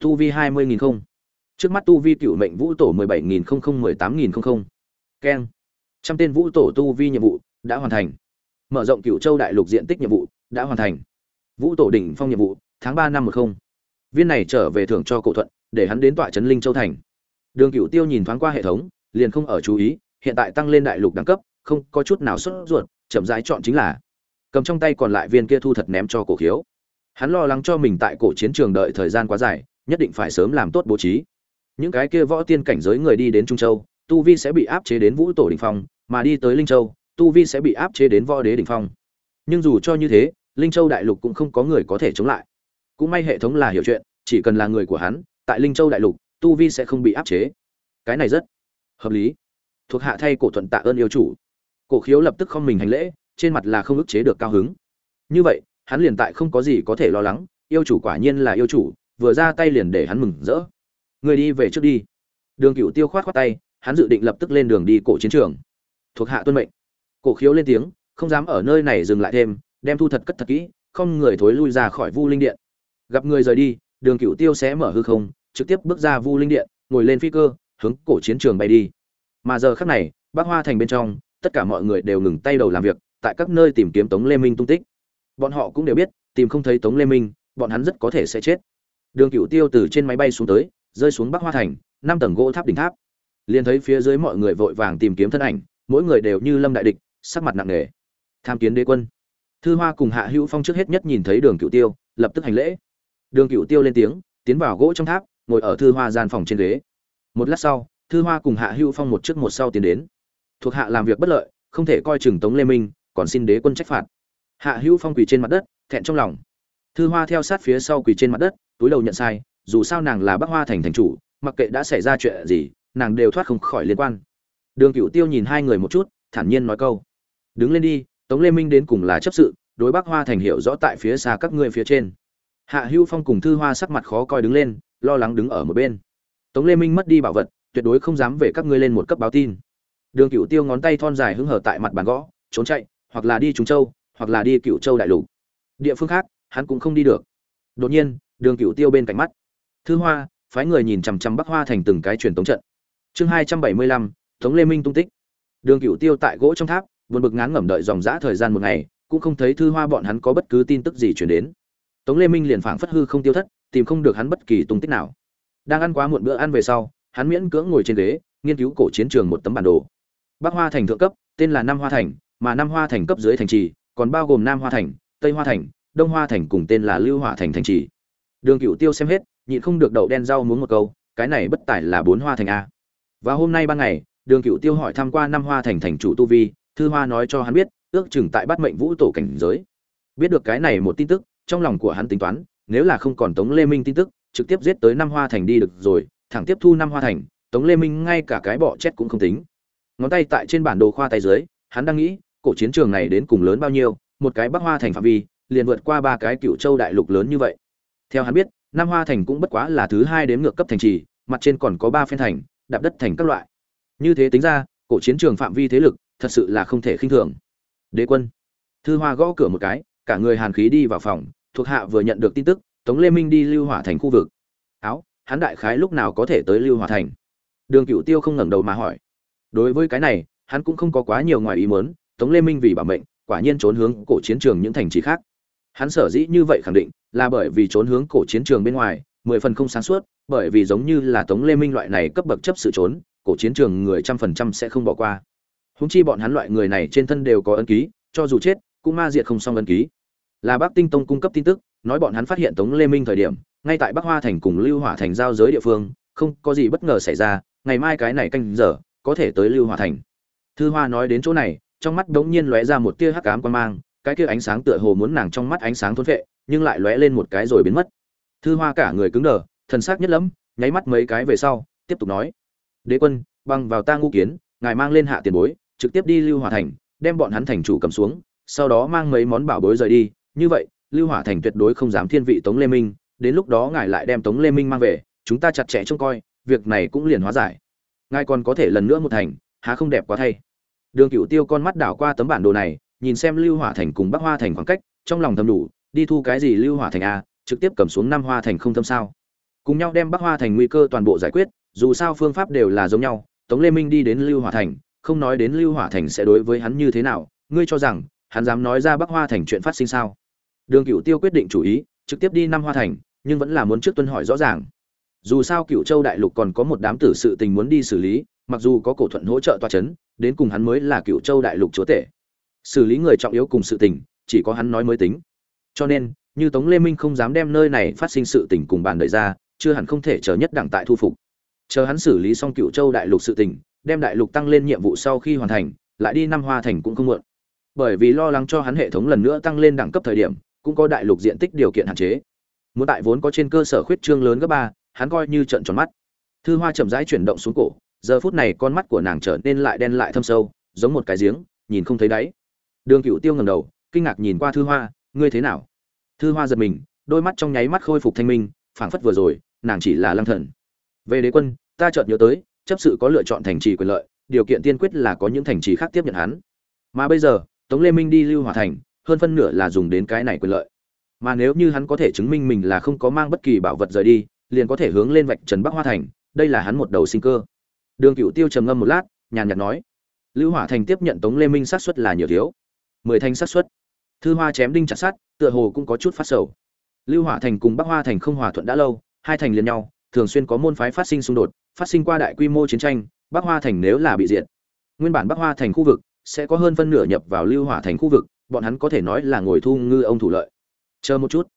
Tu vi hai mươi nghìn không. Trước mắt tu vi cựu mệnh vũ tổ mười bảy nghìn không không mười tám nghìn không không. Keng trăm tên vũ tổ tu vi nhiệm vụ đã hoàn thành. Mở rộng cửu châu đại lục diện tích nhiệm vụ đã hoàn thành. Vũ tổ đỉnh phong nhiệm vụ, tháng ba năm một không. Viên này trở về thưởng cho cổ thuận, để hắn đến tọa trấn linh châu thành. Đường cựu tiêu nhìn thoáng qua hệ thống, liền không ở chú ý, hiện tại tăng lên đại lục đẳng cấp, không có chút nào sốt ruột, chậm rãi chọn chính là cầm trong tay còn lại viên kia thu thật ném cho cổ khiếu. Hắn lo lắng cho mình tại cổ chiến trường đợi thời gian quá dài, nhất định phải sớm làm tốt bố trí. Những cái kia võ tiên cảnh giới người đi đến trung châu tu vi sẽ bị áp chế đến vũ tổ đỉnh phong, mà đi tới linh châu, tu vi sẽ bị áp chế đến võ đế đỉnh phong. Nhưng dù cho như thế, linh châu đại lục cũng không có người có thể chống lại. Cũng may hệ thống là hiểu chuyện, chỉ cần là người của hắn, tại linh châu đại lục, tu vi sẽ không bị áp chế. Cái này rất hợp lý. Thuộc hạ thay cổ thuận tạ ơn yêu chủ. Cổ khiếu lập tức không mình hành lễ, trên mặt là không ức chế được cao hứng. Như vậy, hắn liền tại không có gì có thể lo lắng, yêu chủ quả nhiên là yêu chủ, vừa ra tay liền để hắn mừng rỡ. Người đi về trước đi. Đường cựu tiêu khoát khoát tay hắn dự định lập tức lên đường đi cổ chiến trường. Thuộc hạ tuân mệnh. Cổ khiếu lên tiếng, không dám ở nơi này dừng lại thêm, đem thu thật cất thật kỹ, không người thối lui ra khỏi vu linh điện. Gặp người rời đi, đường cựu tiêu sẽ mở hư không, trực tiếp bước ra vu linh điện, ngồi lên phi cơ, hướng cổ chiến trường bay đi. Mà giờ khắc này bác hoa thành bên trong, tất cả mọi người đều ngừng tay đầu làm việc, tại các nơi tìm kiếm tống lê minh tung tích. Bọn họ cũng đều biết, tìm không thấy tống lê minh, bọn hắn rất có thể sẽ chết. Đường cựu tiêu từ trên máy bay xuống tới, rơi xuống bắc hoa thành, năm tầng gỗ tháp đỉnh tháp liền thấy phía dưới mọi người vội vàng tìm kiếm thân ảnh, mỗi người đều như lâm đại địch, sắc mặt nặng nề. Tham kiến đế quân. Thư hoa cùng hạ hữu phong trước hết nhất nhìn thấy đường cựu tiêu, lập tức hành lễ. Đường cựu tiêu lên tiếng, tiến vào gỗ trong tháp, ngồi ở thư hoa gian phòng trên ghế. Một lát sau, thư hoa cùng hạ hữu phong một trước một sau tiến đến. Thuộc hạ làm việc bất lợi, không thể coi chừng tống lê minh, còn xin đế quân trách phạt. Hạ hữu phong quỳ trên mặt đất, thẹn trong lòng. Thư hoa theo sát phía sau quỳ trên mặt đất, túi đầu nhận sai, dù sao nàng là bác hoa thành thành chủ, mặc kệ đã xảy ra chuyện gì nàng đều thoát không khỏi liên quan. Đường cựu tiêu nhìn hai người một chút, thản nhiên nói câu. Đứng lên đi, tống lê minh đến cùng là chấp sự, đối bác hoa thành hiểu rõ tại phía xa các ngươi phía trên. Hạ hữu phong cùng thư hoa sắc mặt khó coi đứng lên, lo lắng đứng ở một bên. Tống lê minh mất đi bảo vật, tuyệt đối không dám về các ngươi lên một cấp báo tin. Đường cựu tiêu ngón tay thon dài hứng hở tại mặt bàn gõ, trốn chạy, hoặc là đi trùng châu, hoặc là đi cựu châu đại lục. Địa phương khác, hắn cũng không đi được. Đột nhiên, đường cựu tiêu bên cạnh mắt. Thư hoa, phái người nhìn chằm chằm bắc hoa thành từng cái truyền tống trận chương hai trăm bảy mươi lăm tống lê minh tung tích. Đường cựu tiêu tại gỗ trong tháp vượt bực ngán ngẩm đợi dòng dã thời gian một ngày, cũng không thấy thư hoa bọn hắn có bất cứ tin tức gì chuyển đến. Tống lê minh liền phảng phất hư không tiêu thất, tìm không được hắn bất kỳ tung tích nào. Đang ăn quá muộn bữa ăn về sau, hắn miễn cưỡng ngồi trên ghế, nghiên cứu cổ chiến trường một tấm bản đồ. Bắc hoa thành thượng cấp, tên là Nam hoa thành, mà Nam hoa thành cấp dưới thành trì, còn bao gồm nam hoa thành, tây hoa thành, đông hoa thành cùng tên là lưu hỏa thành thành trì. Đường cựu tiêu xem hết, nhịn không được đậu đen rau muốn một câu, cái này bất tải là bốn hoa thành a và hôm nay ban ngày, đường cựu tiêu hỏi tham q u a năm hoa thành thành chủ tu vi, thư hoa nói cho hắn biết, ước chừng tại bắt mệnh vũ tổ cảnh giới. Biết được cái này một tin tức, trong lòng của hắn tính toán, nếu là không còn tống lê minh tin tức, trực tiếp giết tới năm hoa thành đi được rồi, thẳng tiếp thu năm hoa thành, tống lê minh ngay cả cái bọ chết cũng không tính. Ngón tay tại trên bản đồ khoa tay dưới, hắn đang nghĩ, cổ chiến trường này đến cùng lớn bao nhiêu, một cái bắc hoa thành phạm vi, liền vượt qua ba cái cựu châu đại lục lớn như vậy. Theo hắn biết nam hoa thành cũng bất quá là thứ hai đến ngược cấp thành trì, mặt trên còn có ba phen thành đạp đất thành các loại. Như thế tính ra, cổ chiến trường phạm vi thế lực thật sự là không thể khinh thường. Đế quân, thư hoa gõ cửa một cái, cả người hàn khí đi vào phòng, thuộc hạ vừa nhận được tin tức, tống lê minh đi lưu hỏa thành khu vực. Áo, hắn đại khái lúc nào có thể tới lưu hỏa thành? Đường cựu tiêu không ngẩng đầu mà hỏi. Đối với cái này, hắn cũng không có quá nhiều ngoài ý muốn, tống lê minh vì bảo mệnh, quả nhiên trốn hướng cổ chiến trường những thành trì khác. Hắn sở dĩ như vậy khẳng định là bởi vì trốn hướng cổ chiến trường bên ngoài mười phần không sáng suốt bởi vì giống như là tống lê minh loại này cấp bậc chấp sự trốn cổ chiến trường người trăm phần trăm sẽ không bỏ qua húng chi bọn hắn loại người này trên thân đều có ân ký cho dù chết cũng ma diệt không xong ân ký là Bắc Tinh Tông cung cấp tin tức, nói bọn hắn phát hiện Tống Lê Minh thời điểm, ngay tại Bắc Hoa thành cùng Lưu Hỏa thành giao giới địa phương, không có gì bất ngờ xảy ra, ngày mai cái này canh giờ, có thể tới Lưu Hỏa thành. Thư Hoa nói đến chỗ này, trong mắt đống nhiên lóe ra một tia hắc cám quan mang, cái kia ánh sáng tựa hồ muốn nàng trong mắt ánh sáng thốn phệ, nhưng lại lóe lên một cái rồi biến mất. Thư Hoa cả người cứng đờ, thần sắc nhất lắm, nháy mắt mấy cái về sau, tiếp tục nói: "Đế quân, băng vào ta ngu kiến, ngài mang lên hạ tiền bối, trực tiếp đi Lưu Hỏa thành, đem bọn hắn thành chủ cầm xuống, sau đó mang mấy món bảo bối rời đi, như vậy lưu hỏa thành tuyệt đối không dám thiên vị tống lê minh đến lúc đó ngài lại đem tống lê minh mang về chúng ta chặt chẽ trông coi việc này cũng liền hóa giải. Ngài còn có thể lần nữa một thành há không đẹp quá thay. Đường cựu tiêu con mắt đảo qua tấm bản đồ này nhìn xem lưu hỏa thành cùng bắc hoa thành khoảng cách trong lòng thầm đủ đi thu cái gì lưu hỏa thành a trực tiếp cầm xuống năm hoa thành không thâm sao. Cùng nhau đem bắc hoa thành nguy cơ toàn bộ giải quyết, dù sao phương pháp đều là giống nhau, tống lê minh đi đến lưu hỏa thành, không nói đến lưu hỏa thành sẽ đối với hắn như thế nào, ngươi cho rằng, hắn dám nói ra bắc hoa thành chuyện phát sinh sao? Đường cựu tiêu quyết định chủ ý, trực tiếp đi năm hoa thành, nhưng vẫn là muốn trước tuân hỏi rõ ràng. Dù sao cựu châu đại lục còn có một đám tử sự tình muốn đi xử lý, mặc dù có cổ thuận hỗ trợ toa c h ấ n đến cùng hắn mới là cựu châu đại lục chúa tể. Xử lý người trọng yếu cùng sự tình, chỉ có hắn nói mới tính. Cho nên như tống lê minh không dám đem nơi này phát sinh sự tình cùng bàn đợi ra, chưa hẳn không thể chờ nhất đẳng tại thu phục. Chờ hắn xử lý xong cựu châu đại lục sự tình, đem đại lục tăng lên nhiệm vụ sau khi hoàn thành, lại đi năm hoa thành cũng không muộn. Bởi vì lo lắng cho hắn hệ thống lần nữa tăng lên đẳng cấp thời điểm, cũng có đại lục diện tích điều kiện hạn chế. Muốn tại vốn có trên cơ sở khuyết trương lớn gấp ba, hắn coi như trận tròn mắt. Thư hoa chậm rãi chuyển động xuống cổ, giờ phút này con mắt của nàng trở nên lại đen lại thâm sâu, giống một cái giếng, nhìn không thấy đáy. Đường cựu tiêu ngẩng đầu, kinh ngạc nhìn qua thư hoa, ngươi thế nào? Thư hoa giật mình, đôi mắt trong nháy mắt khôi phục thanh minh, phảng phất vừa rồi, nàng chỉ là lăng thần. Về đế quân, ta chợt nhớ tới, chấp sự có lựa chọn thành trì quyền lợi, điều kiện tiên quyết là có những thành trì khác tiếp nhận hắn. Mà bây giờ, tống lê minh đi lưu hòa thành, hơn phân nửa là dùng đến cái này quyền lợi. Mà nếu như hắn có thể chứng minh mình là không có mang bất kỳ bảo vật rời đi, liền có thể hướng lên vạch trần bắc hoa thành, đây là hắn một đầu sinh cơ. Đường cựu tiêu trầm ngâm một lát, nhàn nhạt nói, lưu hỏa thành tiếp nhận tống lê minh xác suất là nhiều thiếu. Mười thanh xác suất thư hoa chém đinh chặt sát tựa hồ cũng có chút phát sầu. Lưu hỏa thành cùng bắc hoa thành không hòa thuận đã lâu, hai thành liền nhau, thường xuyên có môn phái phát sinh xung đột, phát sinh qua đại quy mô chiến tranh, bắc hoa thành nếu là bị diệt, nguyên bản bắc hoa thành khu vực sẽ có hơn phân nửa nhập vào lưu hỏa thành khu vực, bọn hắn có thể nói là ngồi thu ngư ông thủ lợi. Chờ một chút.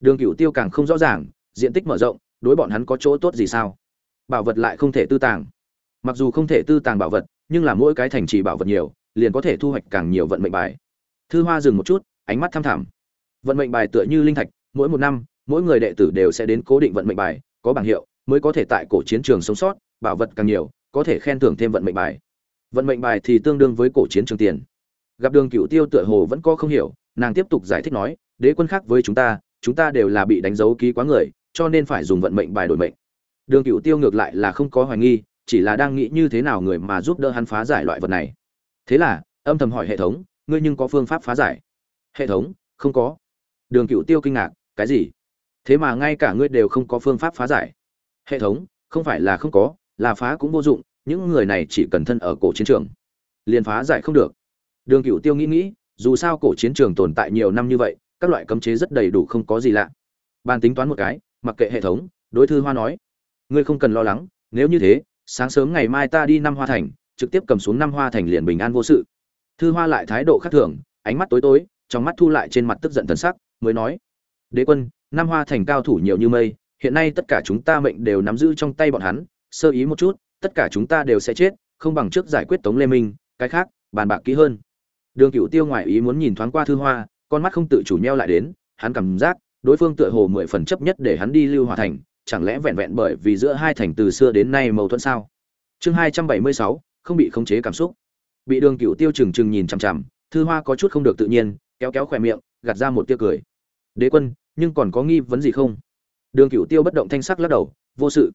Đường cựu tiêu càng không rõ ràng, diện tích mở rộng, đối bọn hắn có chỗ tốt gì sao? Bảo vật lại không thể tư tàng. Mặc dù không thể tư tàng bảo vật, nhưng là mỗi cái thành trì bảo vật nhiều, liền có thể thu hoạch càng nhiều vận mệnh bài thư hoa dừng một chút, ánh mắt thăm thẳm. Vận mệnh bài tựa như linh thạch, mỗi một năm, mỗi người đệ tử đều sẽ đến cố định vận mệnh bài, có bảng hiệu, mới có thể tại cổ chiến trường sống sót, bảo vật càng nhiều, có thể khen thưởng thêm vận mệnh bài. Vận mệnh bài thì tương đương với cổ chiến trường tiền. Gặp đường cựu tiêu tựa hồ vẫn có không hiểu, nàng tiếp tục giải thích nói, đế quân khác với chúng ta chúng ta đều là bị đánh dấu ký quá người, cho nên phải dùng vận mệnh bài đổi mệnh. Đường cựu tiêu ngược lại là không có hoài nghi, chỉ là đang nghĩ như thế nào người mà giúp đỡ hắn phá giải loại vật này. Thế là, âm thầm hỏi hệ thống ngươi nhưng có phương pháp phá giải. Hệ thống, không có. Đường cựu tiêu kinh ngạc, cái gì? Thế mà ngay cả ngươi đều không có phương pháp phá giải. Hệ thống, không phải là không có, là phá cũng vô dụng, những người này chỉ cần thân ở cổ chiến trường, liền phá giải không được. Đường cựu tiêu nghĩ nghĩ, dù sao cổ chiến trường tồn tại nhiều năm như vậy, các loại cấm chế rất đầy đủ không có gì lạ. Bàn tính toán một cái, mặc kệ hệ thống, đối thư hoa nói. Ngươi không cần lo lắng, nếu như thế, sáng sớm ngày mai ta đi năm hoa thành, trực tiếp cầm xuống năm hoa thành liền bình an vô sự thư hoa lại thái độ khác thường, ánh mắt tối tối, trong mắt thu lại trên mặt tức giận thần sắc, mới nói, đế quân Nam hoa thành cao thủ nhiều như mây, hiện nay tất cả chúng ta mệnh đều nắm giữ trong tay bọn hắn, sơ ý một chút, tất cả chúng ta đều sẽ chết, không bằng trước giải quyết tống lê minh, cái khác, bàn bạc kỹ hơn. Đường cựu tiêu ngoại ý muốn nhìn thoáng qua thư hoa, con mắt không tự chủ neo lại đến, hắn cảm giác, đối phương tựa hồ mười phần chấp nhất để hắn đi lưu hòa thành, chẳng lẽ vẹn vẹn bởi vì giữa hai thành từ xưa đến nay mâu thuẫn sao? Chương hai trăm bảy mươi sáu, không bị khống chế cảm xúc bị đường cựu tiêu trừng trừng nhìn chằm chằm, thư hoa có chút không được tự nhiên, kéo kéo khỏe miệng, gạt ra một tia cười. Đế quân, nhưng còn có nghi vấn gì không? Đường cựu tiêu bất động thanh sắc lắc đầu, vô sự.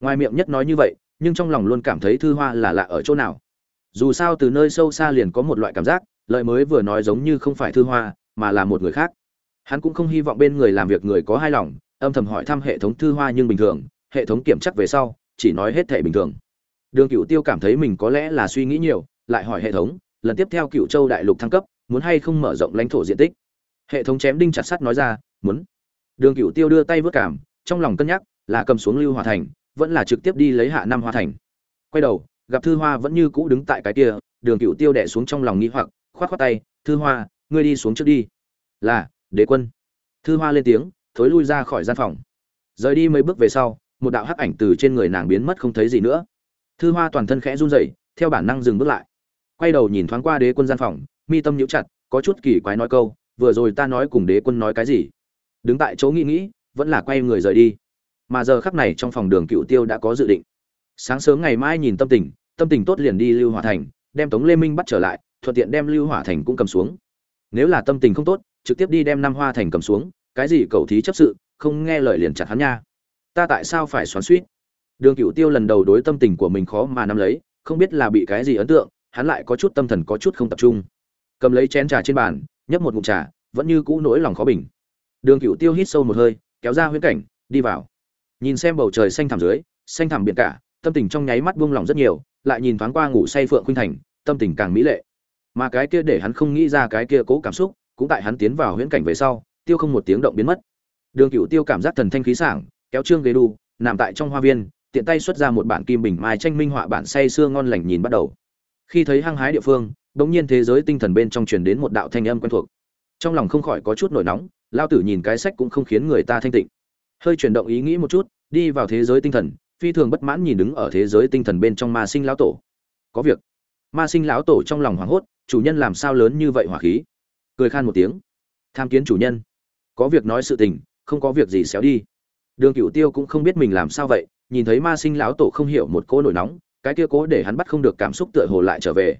Ngoài miệng nhất nói như vậy, nhưng trong lòng luôn cảm thấy thư hoa là lạ ở chỗ nào. Dù sao từ nơi sâu xa liền có một loại cảm giác lợi mới vừa nói giống như không phải thư hoa, mà là một người khác. Hắn cũng không hy vọng bên người làm việc người có hai lòng, âm thầm hỏi thăm hệ thống thư hoa nhưng bình thường, hệ thống kiểm chắc về sau, chỉ nói hết thể bình thường. Đường cựu tiêu cảm thấy mình có lẽ là suy nghĩ nhiều lại hỏi hệ thống, lần tiếp theo cựu châu đại lục thăng cấp, muốn hay không mở rộng lãnh thổ diện tích? Hệ thống chém đinh chặt sắt nói ra, muốn. Đường cựu tiêu đưa tay vớt cảm, trong lòng cân nhắc, là cầm xuống lưu hòa thành, vẫn là trực tiếp đi lấy hạ năm hoa thành. Quay đầu, gặp thư hoa vẫn như cũ đứng tại cái kia, đường cựu tiêu đẻ xuống trong lòng nghĩ hoặc, khoát khoát tay, thư hoa, ngươi đi xuống trước đi. Là, đế quân. Thư hoa lên tiếng, thối lui ra khỏi gian phòng. Rời đi mấy bước về sau, một đạo hắc ảnh từ trên người nàng biến mất không thấy gì nữa. Thư hoa toàn thân khẽ run rẩy, theo bản năng dừng bước lại quay đầu nhìn thoáng qua đế quân gian phòng, mi tâm nhíu chặt, có chút kỳ quái nói câu, vừa rồi ta nói cùng đế quân nói cái gì? Đứng tại chỗ nghĩ nghĩ, vẫn là quay người rời đi. Mà giờ khắc này trong phòng đường cựu tiêu đã có dự định. Sáng sớm ngày mai nhìn tâm tình tâm tình tốt liền đi lưu hỏa thành, đem tống lê minh bắt trở lại, thuận tiện đem lưu hỏa thành cũng cầm xuống. Nếu là tâm tình không tốt, trực tiếp đi đem năm hoa thành cầm xuống, cái gì cầu thí chấp sự, không nghe lời liền chặt hắn nha. Ta tại sao phải xoắn suýt? Đường cựu tiêu lần đầu đối tâm tình của mình khó mà nắm lấy, không biết là bị cái gì ấn tượng hắn lại có chút tâm thần có chút không tập trung. Cầm lấy chén trà trên bàn, nhấp một ngụm trà, vẫn như cũ nỗi lòng khó bình. Đường cựu tiêu hít sâu một hơi, kéo ra huyễn cảnh, đi vào. Nhìn xem bầu trời xanh thẳm dưới, xanh thẳm biển cả, tâm tình trong nháy mắt buông lỏng rất nhiều, lại nhìn thoáng qua ngủ say phượng khuynh thành, tâm tình càng mỹ lệ. Mà cái kia để hắn không nghĩ ra cái kia cố cảm xúc, cũng tại hắn tiến vào huyễn cảnh về sau, tiêu không một tiếng động biến mất. Đường cựu tiêu cảm giác thần thanh khí sảng, kéo trương ghế đu, nằm tại trong hoa viên, tiện tay xuất ra một bản kim bình mai tranh minh họa bản say sưa ngon lành nhìn bắt đầu khi thấy hăng hái địa phương bỗng nhiên thế giới tinh thần bên trong truyền đến một đạo thanh âm quen thuộc. Trong lòng không khỏi có chút nổi nóng, lao tử nhìn cái sách cũng không khiến người ta thanh tịnh. Hơi chuyển động ý nghĩ một chút, đi vào thế giới tinh thần, phi thường bất mãn nhìn đứng ở thế giới tinh thần bên trong ma sinh lão tổ. Có việc. Ma sinh lão tổ trong lòng hoảng hốt, chủ nhân làm sao lớn như vậy hỏa khí? Cười khan một tiếng. Tham kiến chủ nhân. Có việc nói sự tình, không có việc gì xéo đi. Đường cựu tiêu cũng không biết mình làm sao vậy, nhìn thấy ma sinh lão tổ không hiểu một cỗ nổi nóng cái kia cố để hắn bắt không được cảm xúc tựa hồ lại trở về.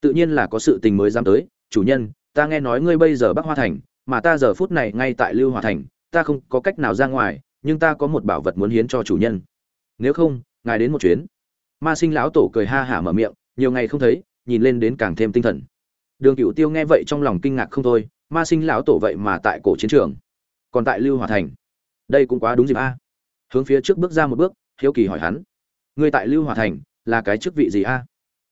Tự nhiên là có sự tình mới dám tới, chủ nhân, ta nghe nói ngươi bây giờ bắc hoa thành, mà ta giờ phút này ngay tại lưu hòa thành, ta không có cách nào ra ngoài, nhưng ta có một bảo vật muốn hiến cho chủ nhân. Nếu không, ngài đến một chuyến. Ma sinh lão tổ cười ha hả mở miệng, nhiều ngày không thấy, nhìn lên đến càng thêm tinh thần. Đường cựu tiêu nghe vậy trong lòng kinh ngạc không thôi, ma sinh lão tổ vậy mà tại cổ chiến trường, còn tại lưu hòa thành. Đây cũng quá đúng dịp a. Hướng phía trước bước ra một bước, hiếu kỳ hỏi hắn. Ngươi tại lưu hòa thành là cái chức vị gì a?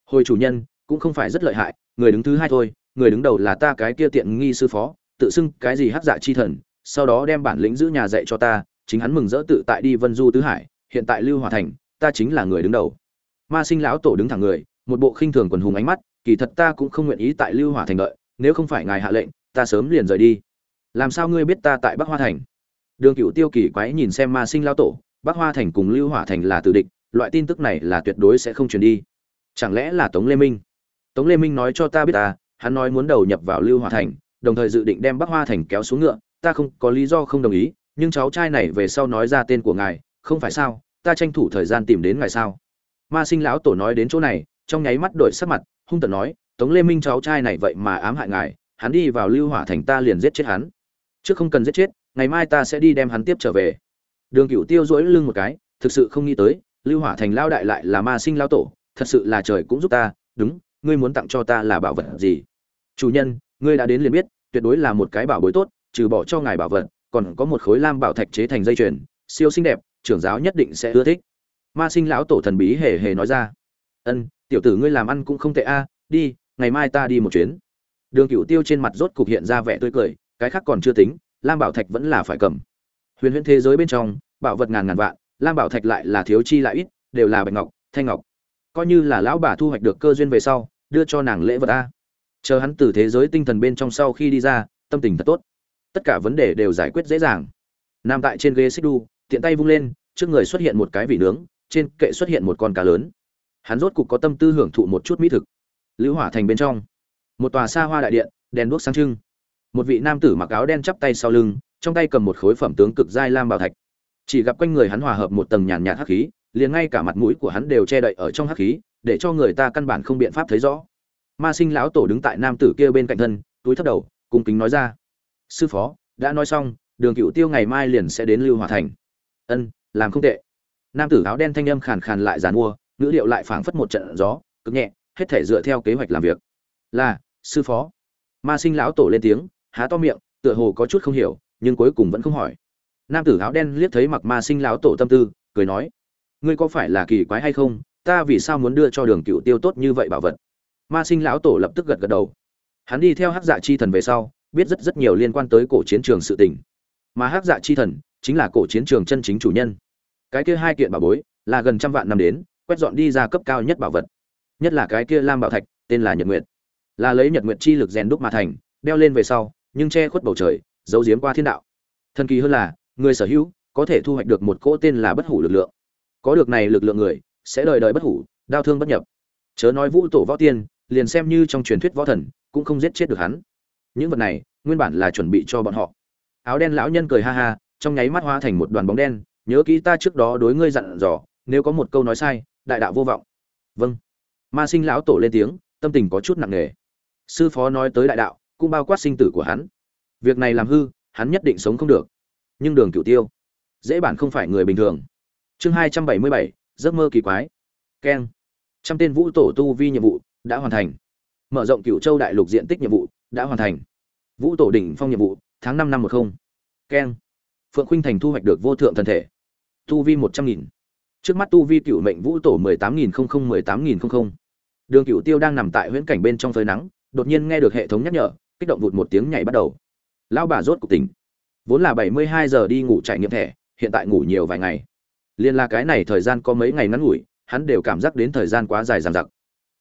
Hồi chủ nhân, cũng không phải rất lợi hại, người đứng thứ hai thôi, người đứng đầu là ta cái kia tiện nghi sư phó, tự xưng cái gì hắc dạ chi thần, sau đó đem bản lĩnh giữ nhà dạy cho ta, chính hắn mừng rỡ tự tại đi vân du tứ hải, hiện tại lưu hòa thành, ta chính là người đứng đầu. Ma sinh lão tổ đứng thẳng người, một bộ khinh thường quần hùng ánh mắt, kỳ thật ta cũng không nguyện ý tại lưu hòa thành đợi, nếu không phải ngài hạ lệnh, ta sớm liền rời đi. Làm sao ngươi biết ta tại bắc hoa thành? Đường cựu tiêu kỳ quái nhìn xem ma sinh lão tổ, bắc hoa thành cùng lưu hòa thành là tử địch loại tin tức này là tuyệt đối sẽ không truyền đi. Chẳng lẽ là tống lê minh? Tống lê minh nói cho ta biết ta hắn nói muốn đầu nhập vào lưu Hoa thành, đồng thời dự định đem bắc hoa thành kéo xuống ngựa, ta không, có lý do không đồng ý, nhưng cháu trai này về sau nói ra tên của ngài, không phải sao, ta tranh thủ thời gian tìm đến ngài sao? Ma sinh lão tổ nói đến chỗ này, trong nháy mắt đổi sắc mặt, hung tợn nói, tống lê minh cháu trai này vậy mà ám hại ngài, hắn đi vào lưu hỏa thành ta liền giết chết hắn. Chứ không cần giết chết, ngày mai ta sẽ đi đem hắn tiếp trở về. Đường cửu tiêu dỗi lưng một cái, thực sự không nghĩ tới lưu hỏa thành lao đại lại là ma sinh lao tổ, thật sự là trời cũng giúp ta, đúng, ngươi muốn tặng cho ta là bảo vật gì? Chủ nhân, ngươi đã đến liền biết, tuyệt đối là một cái bảo bối tốt, trừ bỏ cho ngài bảo vật, còn có một khối lam bảo thạch chế thành dây chuyền, siêu xinh đẹp, trưởng giáo nhất định sẽ ưa thích. Ma sinh lão tổ thần bí hề hề nói ra. Ân, tiểu tử ngươi làm ăn cũng không tệ a, đi, ngày mai ta đi một chuyến. Đường cửu tiêu trên mặt rốt cục hiện ra vẻ tươi cười, cái khác còn chưa tính, lam bảo thạch vẫn là phải cầm. Huyền huyễn thế giới bên trong, bảo vật ngàn ngàn vạn lam bảo thạch lại là thiếu chi lại ít, đều là bạch ngọc, thanh ngọc. Coi như là lão bà thu hoạch được cơ duyên về sau, đưa cho nàng lễ vật a. Chờ hắn từ thế giới tinh thần bên trong sau khi đi ra, tâm tình thật tốt. Tất cả vấn đề đều giải quyết dễ dàng. Nằm tại trên ghế xích đu, tiện tay vung lên, trước người xuất hiện một cái vị nướng, trên kệ xuất hiện một con cá lớn. Hắn rốt cục có tâm tư hưởng thụ một chút mỹ thực. Lữ hỏa thành bên trong, một tòa xa hoa đại điện, đèn đuốc sáng trưng. Một vị nam tử mặc áo đen chắp tay sau lưng, trong tay cầm một khối phẩm tướng cực giai lam bảo thạch chỉ gặp quanh người hắn hòa hợp một tầng nhàn nhạt hắc khí, liền ngay cả mặt mũi của hắn đều che đậy ở trong hắc khí, để cho người ta căn bản không biện pháp thấy rõ. Ma sinh lão tổ đứng tại nam tử kia bên cạnh thân, túi thấp đầu, cung kính nói ra, sư phó, đã nói xong, đường cựu tiêu ngày mai liền sẽ đến lưu hòa thành. Ân, làm không tệ. Nam tử áo đen thanh âm khàn khàn lại giàn mua, ngữ điệu lại phảng phất một trận gió, cực nhẹ, hết thể dựa theo kế hoạch làm việc. Là, sư phó. Ma sinh lão tổ lên tiếng, há to miệng, tựa hồ có chút không hiểu, nhưng cuối cùng vẫn không hỏi nam tử áo đen liếc thấy mặc ma sinh lão tổ tâm tư, cười nói, ngươi có phải là kỳ quái hay không? Ta vì sao muốn đưa cho đường cựu tiêu tốt như vậy bảo vật? Ma sinh lão tổ lập tức gật gật đầu. Hắn đi theo hắc dạ chi thần về sau, biết rất rất nhiều liên quan tới cổ chiến trường sự tình. Mà hắc dạ chi thần chính là cổ chiến trường chân chính chủ nhân. Cái kia hai kiện bảo bối là gần trăm vạn năm đến, quét dọn đi ra cấp cao nhất bảo vật. Nhất là cái kia lam bảo thạch, tên là nhật nguyệt. Là lấy nhật nguyệt chi lực rèn đúc mà thành, đeo lên về sau, nhưng che khuất bầu trời, giấu giếm qua thiên đạo. Thần kỳ hơn là người sở hữu có thể thu hoạch được một cỗ tên là bất hủ lực lượng. Có được này lực lượng người, sẽ đời đời bất hủ, đau thương bất nhập. Chớ nói vũ tổ võ tiên, liền xem như trong truyền thuyết võ thần, cũng không giết chết được hắn. Những vật này, nguyên bản là chuẩn bị cho bọn họ. Áo đen lão nhân cười ha ha, trong nháy mắt hóa thành một đoàn bóng đen, nhớ kỹ ta trước đó đối ngươi dặn dò, nếu có một câu nói sai, đại đạo vô vọng. Vâng. Ma sinh lão tổ lên tiếng, tâm tình có chút nặng nề. Sư phó nói tới đại đạo, cũng bao quát sinh tử của hắn. Việc này làm hư, hắn nhất định sống không được nhưng đường cửu tiêu, dễ bản không phải người bình thường. Chương hai trăm bảy mươi bảy, giấc mơ kỳ quái. Keng. Trăm tên vũ tổ tu vi nhiệm vụ đã hoàn thành. Mở rộng cửu châu đại lục diện tích nhiệm vụ đã hoàn thành. Vũ tổ đỉnh phong nhiệm vụ, tháng năm năm một không. Keng. Phượng khuynh thành thu hoạch được vô thượng thần thể. Tu vi một trăm nghìn. Trước mắt tu vi cựu mệnh vũ tổ mười tám nghìn không không, mười tám nghìn không không. Đường cựu tiêu đang nằm tại huyễn cảnh bên trong phơi nắng, đột nhiên nghe được hệ thống nhắc nhở, kích động vụt một tiếng nhảy bắt đầu. Lão bà rốt cục tỉnh vốn là bảy mươi hai giờ đi ngủ trải nghiệm thẻ, hiện tại ngủ nhiều vài ngày. Liên là cái này thời gian có mấy ngày ngắn ngủi, hắn đều cảm giác đến thời gian quá dài dằng dặc.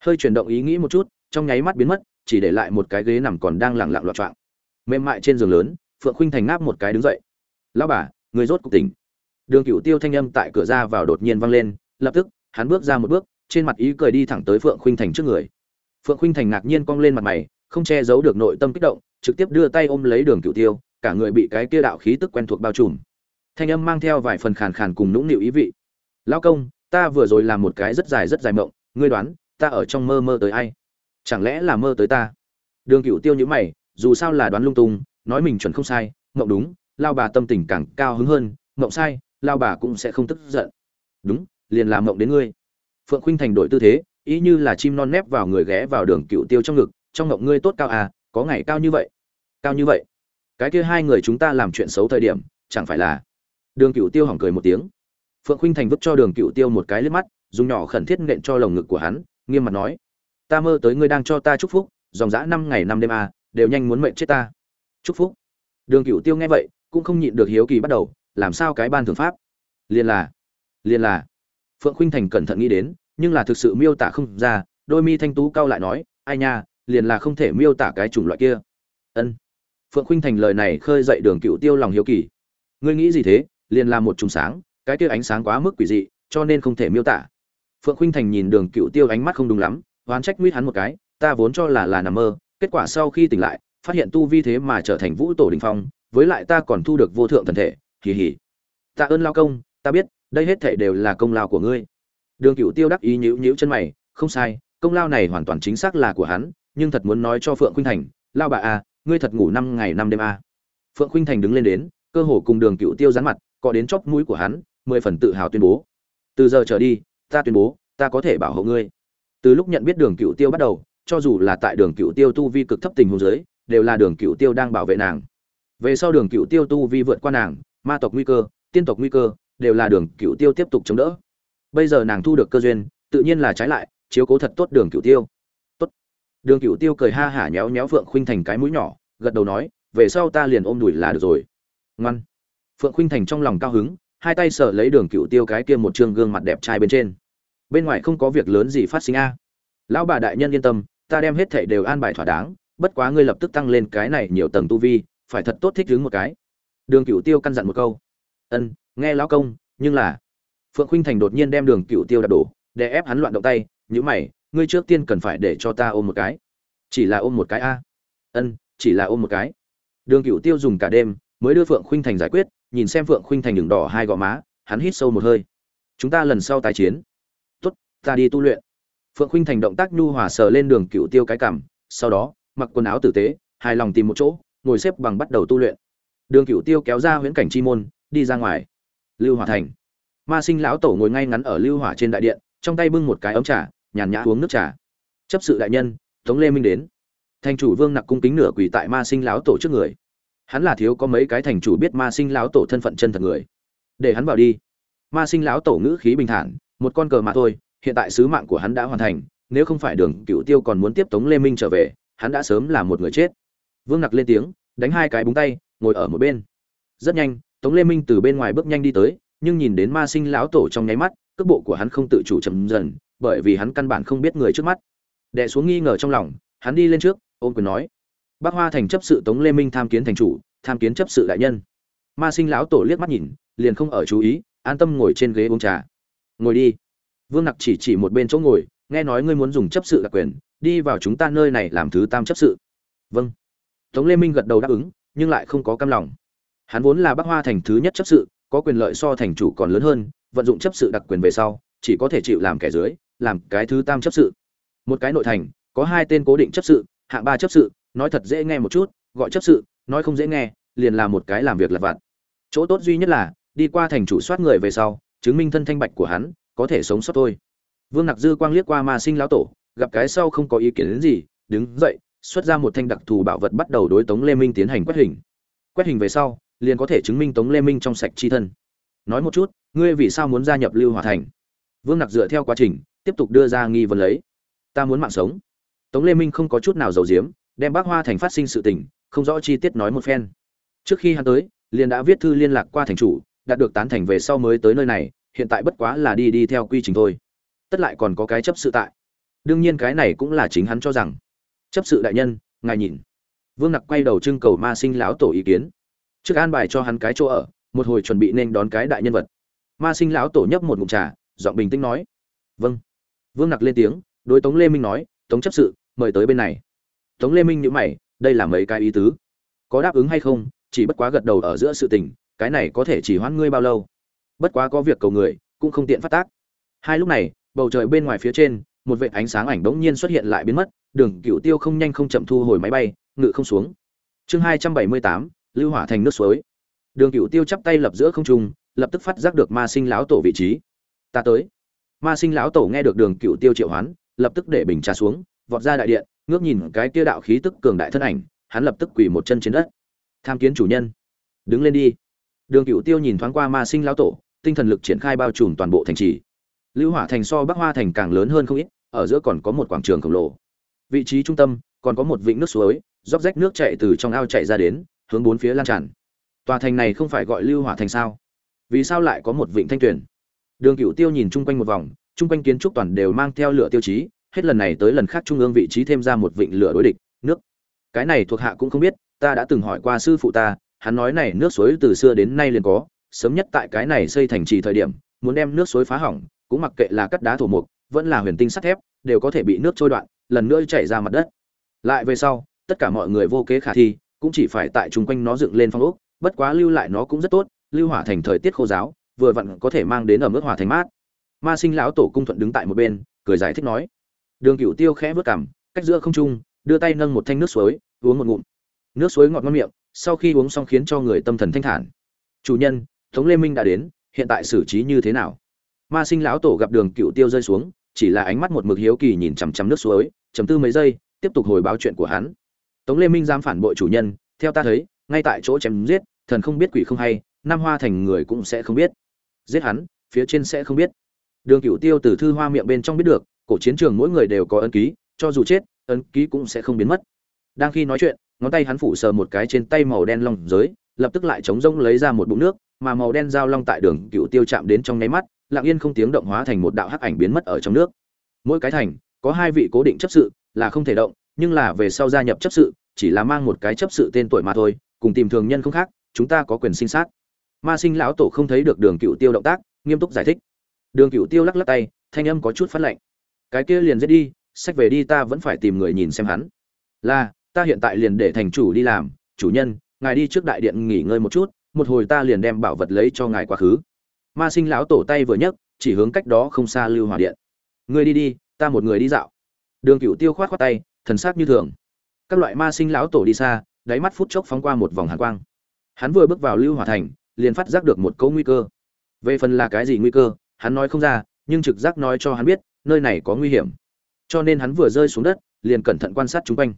Hơi chuyển động ý nghĩ một chút, trong nháy mắt biến mất, chỉ để lại một cái ghế nằm còn đang lẳng lặng loạn choạng. Mềm mại trên giường lớn, phượng khuynh thành ngáp một cái đứng dậy. Lão bà, người rốt cục tỉnh. Đường cựu tiêu thanh âm tại cửa ra vào đột nhiên vang lên, lập tức, hắn bước ra một bước, trên mặt ý cười đi thẳng tới phượng khuynh thành trước người. Phượng khuynh thành ngạc nhiên cong lên mặt mày, không che giấu được nội tâm kích động, trực tiếp đưa tay ôm lấy đường cựu tiêu cả người bị cái kia đạo khí tức quen thuộc bao trùm. Thanh âm mang theo vài phần khàn khàn cùng nũng nịu ý vị. Lão công, ta vừa rồi làm một cái rất dài rất dài mộng, ngươi đoán, ta ở trong mơ mơ tới ai? Chẳng lẽ là mơ tới ta? Đường cựu tiêu nhữ mày, dù sao là đoán lung tung, nói mình chuẩn không sai, mộng đúng, lao bà tâm tình càng cao hứng hơn, mộng sai, lao bà cũng sẽ không tức giận. Đúng, liền làm mộng đến ngươi. Phượng khuynh thành đổi tư thế, ý như là chim non nép vào người ghé vào đường cựu tiêu trong ngực, trong mộng ngươi tốt cao à có ngày cao như vậy. Cao như vậy? Cái kia hai người chúng ta làm chuyện xấu thời điểm chẳng phải là đường cựu tiêu hỏng cười một tiếng. Phượng khinh thành vứt cho đường cựu tiêu một cái liếc mắt dùng nhỏ khẩn thiết nện cho lồng ngực của hắn nghiêm mặt nói ta mơ tới ngươi đang cho ta chúc phúc dòng dã năm ngày năm đêm à, đều nhanh muốn mệnh chết ta. Chúc phúc? Đường cựu tiêu nghe vậy cũng không nhịn được hiếu kỳ bắt đầu làm sao cái ban thượng pháp? Liền là liền là. Phượng khinh thành cẩn thận nghĩ đến nhưng là thực sự miêu tả không ra đôi mi thanh tú cao lại nói ai nha liền là không thể miêu tả cái chủng loại kia. Ân phượng khuynh thành lời này khơi dậy đường cựu tiêu lòng hiếu kỳ. Ngươi nghĩ gì thế? Liền là một chùm sáng cái kia ánh sáng quá mức quỷ dị cho nên không thể miêu tả. Phượng khuynh thành nhìn đường cựu tiêu ánh mắt không đúng lắm oán trách mít hắn một cái ta vốn cho là là nằm mơ kết quả sau khi tỉnh lại phát hiện tu vi thế mà trở thành vũ tổ đình phong với lại ta còn thu được vô thượng thần thể hì hì. Tạ ơn lao công ta biết đây hết thể đều là công lao của ngươi. Đường cựu tiêu đắc ý nhíu nhíu chân mày không sai công lao này hoàn toàn chính xác là của hắn nhưng thật muốn nói cho phượng khuynh thành lao bà à, ngươi thật ngủ năm ngày năm đêm a. À. phượng khuynh thành đứng lên đến, cơ hồ cùng đường cựu tiêu rán mặt, cọ đến chóp mũi của hắn, mười phần tự hào tuyên bố. Từ giờ trở đi, ta tuyên bố, ta có thể bảo hộ ngươi. Từ lúc nhận biết đường cựu tiêu bắt đầu, cho dù là tại đường cựu tiêu tu vi cực thấp tình huống giới đều là đường cựu tiêu đang bảo vệ nàng. Về sau đường cựu tiêu tu vi vượt qua nàng, ma tộc nguy cơ, tiên tộc nguy cơ, đều là đường cựu tiêu tiếp tục chống đỡ. Bây giờ nàng thu được cơ duyên, tự nhiên là trái lại, chiếu cố thật tốt đường cựu tiêu đường cựu tiêu cười ha hả nhéo nhéo phượng khuynh thành cái mũi nhỏ, gật đầu nói, về sau ta liền ôm đùi là được rồi. Ngoan. Phượng khuynh thành trong lòng cao hứng, hai tay sờ lấy đường cựu tiêu cái kia một trương gương mặt đẹp trai bên trên. Bên ngoài không có việc lớn gì phát sinh a. Lão bà đại nhân yên tâm, ta đem hết thảy đều an bài thỏa đáng, bất quá ngươi lập tức tăng lên cái này nhiều tầng tu vi, phải thật tốt thích ứng một cái. Đường cựu tiêu căn dặn một câu. Ân, nghe lão công, nhưng là phượng khuynh thành đột nhiên đem đường cựu tiêu đạp đổ để ép hắn loạn động tay, nhíu mày ngươi trước tiên cần phải để cho ta ôm một cái. Chỉ là ôm một cái a. Ân, chỉ là ôm một cái. Đường cựu tiêu dùng cả đêm mới đưa phượng khuynh thành giải quyết, nhìn xem phượng khuynh thành đường đỏ hai gò má, hắn hít sâu một hơi. Chúng ta lần sau tái chiến. Tốt, ta đi tu luyện. Phượng khuynh thành động tác nhu hòa sờ lên đường cựu tiêu cái cảm sau đó, mặc quần áo tử tế, hài lòng tìm một chỗ, ngồi xếp bằng bắt đầu tu luyện. Đường cựu tiêu kéo ra huyễn cảnh chi môn, đi ra ngoài. Lưu hòa thành. Ma sinh lão tổ ngồi ngay ngắn ở lưu hỏa trên đại điện, trong tay bưng một cái ấm trà nhàn nhã uống nước trà. Chấp sự đại nhân, tống lê minh đến. Thành chủ vương nặc cung kính nửa quỳ tại ma sinh lão tổ trước người. Hắn là thiếu có mấy cái thành chủ biết ma sinh lão tổ thân phận chân thật người. Để hắn vào đi. Ma sinh lão tổ ngữ khí bình thản, một con cờ mà thôi, hiện tại sứ mạng của hắn đã hoàn thành, nếu không phải đường cựu tiêu còn muốn tiếp tống lê minh trở về, hắn đã sớm là một người chết. Vương nặc lên tiếng, đánh hai cái búng tay, ngồi ở một bên. Rất nhanh, tống lê minh từ bên ngoài bước nhanh đi tới, nhưng nhìn đến ma sinh lão tổ trong nháy mắt, cước bộ của hắn không tự chủ chậm dần bởi vì hắn căn bản không biết người trước mắt. Đẻ xuống nghi ngờ trong lòng, hắn đi lên trước, ôm quyền nói, bác hoa thành chấp sự tống lê minh tham kiến thành chủ, tham kiến chấp sự đại nhân. Ma sinh lão tổ liếc mắt nhìn, liền không ở chú ý, an tâm ngồi trên ghế uống trà. Ngồi đi. Vương nặc chỉ chỉ một bên chỗ ngồi, nghe nói ngươi muốn dùng chấp sự đặc quyền, đi vào chúng ta nơi này làm thứ tam chấp sự. Vâng. Tống lê minh gật đầu đáp ứng, nhưng lại không có cam lòng. Hắn vốn là bắc hoa thành thứ nhất chấp sự, có quyền lợi so thành chủ còn lớn hơn, vận dụng chấp sự đặc quyền về sau chỉ có thể chịu làm kẻ dưới, làm cái thứ tam chấp sự. Một cái nội thành, có hai tên cố định chấp sự, hạng ba chấp sự, nói thật dễ nghe một chút, gọi chấp sự, nói không dễ nghe, liền là một cái làm việc lặt vặt. Chỗ tốt duy nhất là, đi qua thành chủ soát người về sau, chứng minh thân thanh bạch của hắn, có thể sống sót thôi. Vương nặc dư quang liếc qua ma sinh lão tổ, gặp cái sau không có ý kiến đến gì, đứng dậy, xuất ra một thanh đặc thù bảo vật bắt đầu đối tống lê minh tiến hành quét hình. Quét hình về sau, liền có thể chứng minh tống lê minh trong sạch chi thân. Nói một chút, ngươi vì sao muốn gia nhập lưu hòa thành? Vương nặc dựa theo quá trình, tiếp tục đưa ra nghi vấn lấy. Ta muốn mạng sống. Tống lê minh không có chút nào giàu diếm đem bác hoa thành phát sinh sự tình, không rõ chi tiết nói một phen. Trước khi hắn tới, liền đã viết thư liên lạc qua thành chủ, đạt được tán thành về sau mới tới nơi này, hiện tại bất quá là đi đi theo quy trình thôi. Tất lại còn có cái chấp sự tại. Đương nhiên cái này cũng là chính hắn cho rằng. Chấp sự đại nhân, ngài nhìn. Vương nặc quay đầu trưng cầu ma sinh lão tổ ý kiến. Trước an bài cho hắn cái chỗ ở, một hồi chuẩn bị nên đón cái đại nhân vật. Ma sinh lão tổ nhấp một ngụm trà giọng bình tĩnh nói. Vâng. Vương nặc lên tiếng, đối tống lê minh nói, tống chấp sự, mời tới bên này. Tống lê minh nhữ mày, đây là mấy cái ý tứ? Có đáp ứng hay không? Chỉ bất quá gật đầu ở giữa sự tình, cái này có thể chỉ hoãn ngươi bao lâu? Bất quá có việc cầu người, cũng không tiện phát tác. Hai lúc này, bầu trời bên ngoài phía trên, một vệt ánh sáng ảnh bỗng nhiên xuất hiện lại biến mất, đường cựu tiêu không nhanh không chậm thu hồi máy bay, ngự không xuống. Chương hai trăm bảy mươi tám, lưu hỏa thành nước suối. Đường cựu tiêu chắp tay lập giữa không trung, lập tức phát giác được ma sinh lão tổ vị trí ta tới. Ma sinh lão tổ nghe được đường cựu tiêu triệu hoán, lập tức để bình trà xuống, vọt ra đại điện, ngước nhìn cái kia đạo khí tức cường đại thân ảnh, hắn lập tức quỳ một chân trên đất. Tham kiến chủ nhân. Đứng lên đi. Đường cựu tiêu nhìn thoáng qua ma sinh lão tổ, tinh thần lực triển khai bao trùm toàn bộ thành trì. Lưu hỏa thành so bắc hoa thành càng lớn hơn không ít, ở giữa còn có một quảng trường khổng lồ. Vị trí trung tâm, còn có một vịnh nước suối róc rách nước chạy từ trong ao chạy ra đến, hướng bốn phía lan tràn. Tòa thành này không phải gọi lưu hỏa thành sao? Vì sao lại có một vịnh thanh tuyển đường cựu tiêu nhìn chung quanh một vòng, chung quanh kiến trúc toàn đều mang theo lửa tiêu chí, hết lần này tới lần khác trung ương vị trí thêm ra một vịnh lửa đối địch, nước. Cái này thuộc hạ cũng không biết, ta đã từng hỏi qua sư phụ ta, hắn nói này nước suối từ xưa đến nay liền có, sớm nhất tại cái này xây thành trì thời điểm, muốn đem nước suối phá hỏng, cũng mặc kệ là cắt đá thổ mục, vẫn là huyền tinh sắt thép, đều có thể bị nước trôi đoạn, lần nữa chảy ra mặt đất. Lại về sau, tất cả mọi người vô kế khả thi, cũng chỉ phải tại chung quanh nó dựng lên phong ốc, bất quá lưu lại nó cũng rất tốt, lưu hỏa thành thời tiết khô giáo vừa vặn có thể mang đến ở mức hòa thành mát. Ma sinh lão tổ cung thuận đứng tại một bên, cười giải thích nói, đường cửu tiêu khẽ vớt cảm cách giữa không trung, đưa tay nâng một thanh nước suối, uống một ngụm. Nước suối ngọt ngon miệng, sau khi uống xong khiến cho người tâm thần thanh thản. Chủ nhân, tống lê minh đã đến, hiện tại xử trí như thế nào? Ma sinh lão tổ gặp đường cựu tiêu rơi xuống, chỉ là ánh mắt một mực hiếu kỳ nhìn chằm chằm nước suối chấm tư mấy giây, tiếp tục hồi báo chuyện của hắn. Tống lê minh dám phản bội chủ nhân, theo ta thấy, ngay tại chỗ chém giết, thần không biết quỷ không hay, nam hoa thành người cũng sẽ không biết giết hắn, phía trên sẽ không biết. Đường cựu tiêu từ thư hoa miệng bên trong biết được, cổ chiến trường mỗi người đều có ấn ký, cho dù chết, ấn ký cũng sẽ không biến mất. Đang khi nói chuyện, ngón tay hắn phủ sờ một cái trên tay màu đen long giới, lập tức lại chống rông lấy ra một bụng nước, mà màu đen giao long tại đường cựu tiêu chạm đến trong nháy mắt, lặng yên không tiếng động hóa thành một đạo hắc ảnh biến mất ở trong nước. Mỗi cái thành, có hai vị cố định chấp sự, là không thể động, nhưng là về sau gia nhập chấp sự, chỉ là mang một cái chấp sự tên tuổi mà thôi, cùng tìm thường nhân không khác, chúng ta có quyền sinh sát ma sinh lão tổ không thấy được đường cựu tiêu động tác, nghiêm túc giải thích. Đường cựu tiêu lắc lắc tay, thanh âm có chút phát lệnh cái kia liền giết đi, sách về đi ta vẫn phải tìm người nhìn xem hắn. Là, ta hiện tại liền để thành chủ đi làm, chủ nhân, ngài đi trước đại điện nghỉ ngơi một chút, một hồi ta liền đem bảo vật lấy cho ngài quá khứ. Ma sinh lão tổ tay vừa nhấc, chỉ hướng cách đó không xa lưu hòa điện. Ngươi đi đi, ta một người đi dạo. Đường cựu tiêu khoát khoát tay, thần sắc như thường. Các loại ma sinh lão tổ đi xa, đáy mắt phút chốc phóng qua một vòng hàn quang. Hắn vừa bước vào lưu hòa thành liền phát giác được một câu nguy cơ. Về phần là cái gì nguy cơ, hắn nói không ra, nhưng trực giác nói cho hắn biết, nơi này có nguy hiểm. Cho nên hắn vừa rơi xuống đất, liền cẩn thận quan sát chung quanh.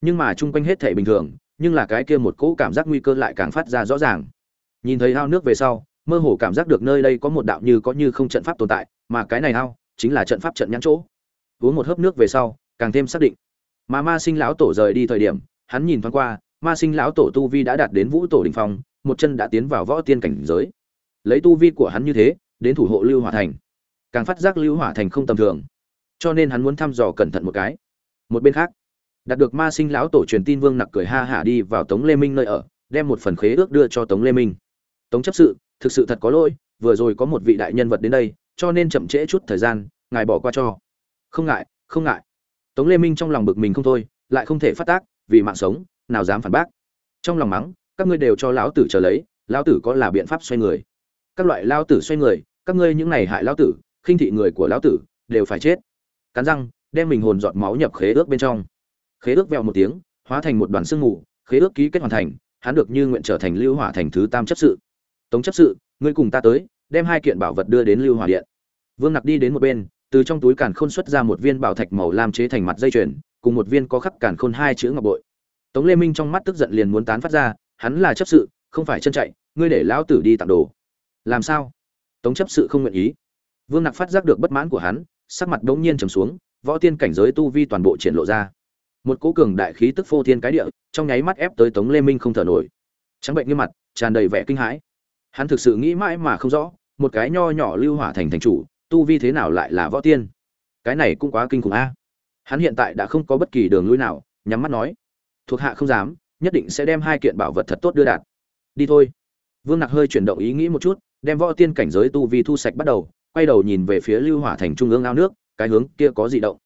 Nhưng mà chung quanh hết thể bình thường, nhưng là cái kia một cỗ cảm giác nguy cơ lại càng phát ra rõ ràng. Nhìn thấy ao nước về sau, mơ hồ cảm giác được nơi đây có một đạo như có như không trận pháp tồn tại, mà cái này ao chính là trận pháp trận nhãn chỗ. Uống một hớp nước về sau, càng thêm xác định. Mà ma sinh lão tổ rời đi thời điểm, hắn nhìn thoáng qua, ma sinh lão tổ tu vi đã đạt đến vũ tổ đình phong một chân đã tiến vào võ tiên cảnh giới. Lấy tu vi của hắn như thế, đến thủ hộ lưu hỏa thành. Càng phát giác lưu hỏa thành không tầm thường. Cho nên hắn muốn thăm dò cẩn thận một cái. Một bên khác, đạt được ma sinh lão tổ truyền tin vương nặc cười ha hả đi vào tống lê minh nơi ở, đem một phần khế ước đưa cho tống lê minh. Tống chấp sự, thực sự thật có lỗi, vừa rồi có một vị đại nhân vật đến đây, cho nên chậm trễ chút thời gian, ngài bỏ qua cho. Không ngại không ngại. Tống lê minh trong lòng bực mình không thôi, lại không thể phát tác, vì mạng sống, nào dám phản bác. Trong lòng mắng các ngươi đều cho lão tử trở lấy, lão tử có là biện pháp xoay người? Các loại lão tử xoay người, các ngươi những này hại lão tử, khinh thị người của lão tử, đều phải chết. Cắn răng, đem mình hồn giọt máu nhập khế ước bên trong. Khế ước vèo một tiếng, hóa thành một đoàn sương mù, khế ước ký kết hoàn thành, hắn được như nguyện trở thành lưu hỏa thành thứ tam chấp sự. Tống chấp sự, ngươi cùng ta tới, đem hai kiện bảo vật đưa đến lưu hỏa điện. Vương nặc đi đến một bên, từ trong túi càn khôn xuất ra một viên bảo thạch màu lam chế thành mặt dây chuyền, cùng một viên có khắc càn khôn hai chữ ngọc bội. Tống lê minh trong mắt tức giận liền muốn tán phát ra hắn là chấp sự, không phải chân chạy, ngươi để lão tử đi tặng đồ. Làm sao? Tống chấp sự không nguyện ý. Vương nặc phát giác được bất mãn của hắn, sắc mặt đống nhiên trầm xuống, võ tiên cảnh giới tu vi toàn bộ triển lộ ra. Một cỗ cường đại khí tức phô thiên cái địa, trong nháy mắt ép tới tống lê minh không thở nổi. Trắng bệnh như mặt, tràn đầy vẻ kinh hãi. Hắn thực sự nghĩ mãi mà không rõ, một cái nho nhỏ lưu hỏa thành thành chủ, tu vi thế nào lại là võ tiên. Cái này cũng quá kinh khủng a. Hắn hiện tại đã không có bất kỳ đường lui nào, nhắm mắt nói. Thuộc hạ không dám nhất định sẽ đem hai kiện bảo vật thật tốt đưa đạt. Đi thôi. Vương nặc hơi chuyển động ý nghĩ một chút, đem võ tiên cảnh giới tu vi thu sạch bắt đầu, quay đầu nhìn về phía lưu hỏa thành trung ương ao nước, cái hướng kia có gì động.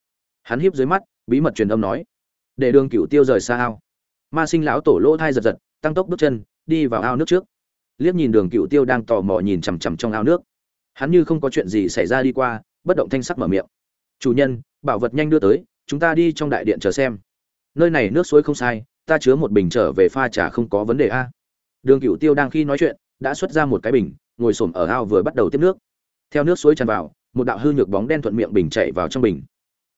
Hắn hiếp dưới mắt, bí mật truyền âm nói, để đường cựu tiêu rời xa ao. Ma sinh lão tổ lỗ thai giật giật, tăng tốc bước chân, đi vào ao nước trước. Liếc nhìn đường cựu tiêu đang tò mò nhìn chằm chằm trong ao nước. Hắn như không có chuyện gì xảy ra đi qua, bất động thanh sắc mở miệng. Chủ nhân, bảo vật nhanh đưa tới, chúng ta đi trong đại điện chờ xem. Nơi này nước suối không sai ta chứa một bình trở về pha trà không có vấn đề a. Đường Cửu tiêu đang khi nói chuyện, đã xuất ra một cái bình, ngồi xổm ở ao vừa bắt đầu tiếp nước. Theo nước suối tràn vào, một đạo hư nhược bóng đen thuận miệng bình chạy vào trong bình.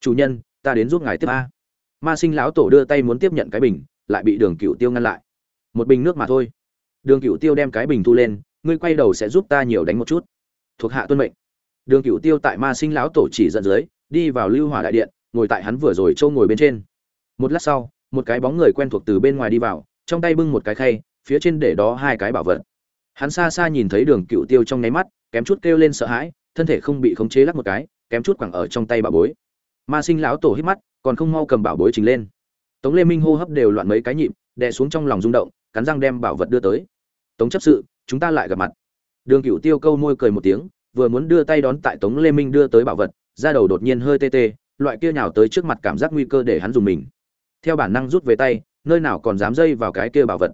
Chủ nhân, ta đến giúp ngài tiếp a. Ma sinh lão tổ đưa tay muốn tiếp nhận cái bình, lại bị đường Cửu tiêu ngăn lại. Một bình nước mà thôi. Đường Cửu tiêu đem cái bình thu lên, ngươi quay đầu sẽ giúp ta nhiều đánh một chút. Thuộc hạ tuân mệnh. Đường Cửu tiêu tại ma sinh lão tổ chỉ dẫn dưới, đi vào lưu hỏa đại điện, ngồi tại hắn vừa rồi trâu ngồi bên trên. Một lát sau một cái bóng người quen thuộc từ bên ngoài đi vào, trong tay bưng một cái khay, phía trên để đó hai cái bảo vật. Hắn xa xa nhìn thấy đường cựu tiêu trong nháy mắt, kém chút kêu lên sợ hãi, thân thể không bị khống chế lắc một cái, kém chút quẳng ở trong tay bảo bối. Ma sinh lão tổ hít mắt, còn không mau cầm bảo bối trình lên. Tống lê minh hô hấp đều loạn mấy cái nhịp, đè xuống trong lòng rung động, cắn răng đem bảo vật đưa tới. Tống chấp sự, chúng ta lại gặp mặt. Đường cựu tiêu câu môi cười một tiếng, vừa muốn đưa tay đón tại tống lê minh đưa tới bảo vật ra đầu đột nhiên hơi tê tê, loại kia nhào tới trước mặt cảm giác nguy cơ để hắn dùng mình theo bản năng rút về tay, nơi nào còn dám dây vào cái kia bảo vật.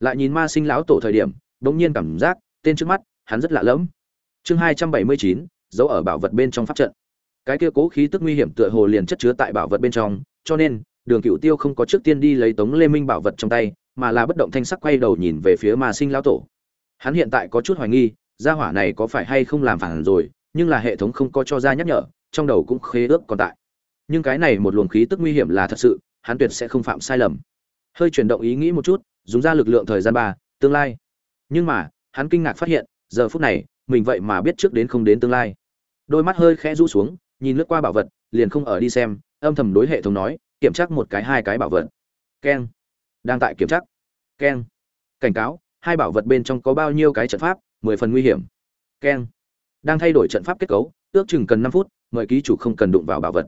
Lại nhìn ma sinh lão tổ thời điểm, bỗng nhiên cảm giác, tên trước mắt, hắn rất lạ lẫm. Chương hai trăm bảy mươi chín, giấu ở bảo vật bên trong pháp trận. Cái kia cố khí tức nguy hiểm tựa hồ liền chất chứa tại bảo vật bên trong, cho nên, đường cựu tiêu không có trước tiên đi lấy tống lê minh bảo vật trong tay, mà là bất động thanh sắc quay đầu nhìn về phía ma sinh lão tổ. Hắn hiện tại có chút hoài nghi, gia hỏa này có phải hay không làm phản rồi, nhưng là hệ thống không có cho ra nhắc nhở, trong đầu cũng khế ước còn tại. Nhưng cái này một luồng khí tức nguy hiểm là thật sự hắn tuyệt sẽ không phạm sai lầm. Hơi chuyển động ý nghĩ một chút, dùng ra lực lượng thời gian ba, tương lai. Nhưng mà, hắn kinh ngạc phát hiện, giờ phút này, mình vậy mà biết trước đến không đến tương lai. Đôi mắt hơi khẽ rũ xuống, nhìn lướt qua bảo vật, liền không ở đi xem, âm thầm đối hệ thống nói, kiểm tra một cái hai cái bảo vật. Keng. Đang tại kiểm tra. Keng. Cảnh cáo, hai bảo vật bên trong có bao nhiêu cái trận pháp, mười phần nguy hiểm. Keng. Đang thay đổi trận pháp kết cấu, ước chừng cần năm phút, mời ký chủ không cần đụng vào bảo vật.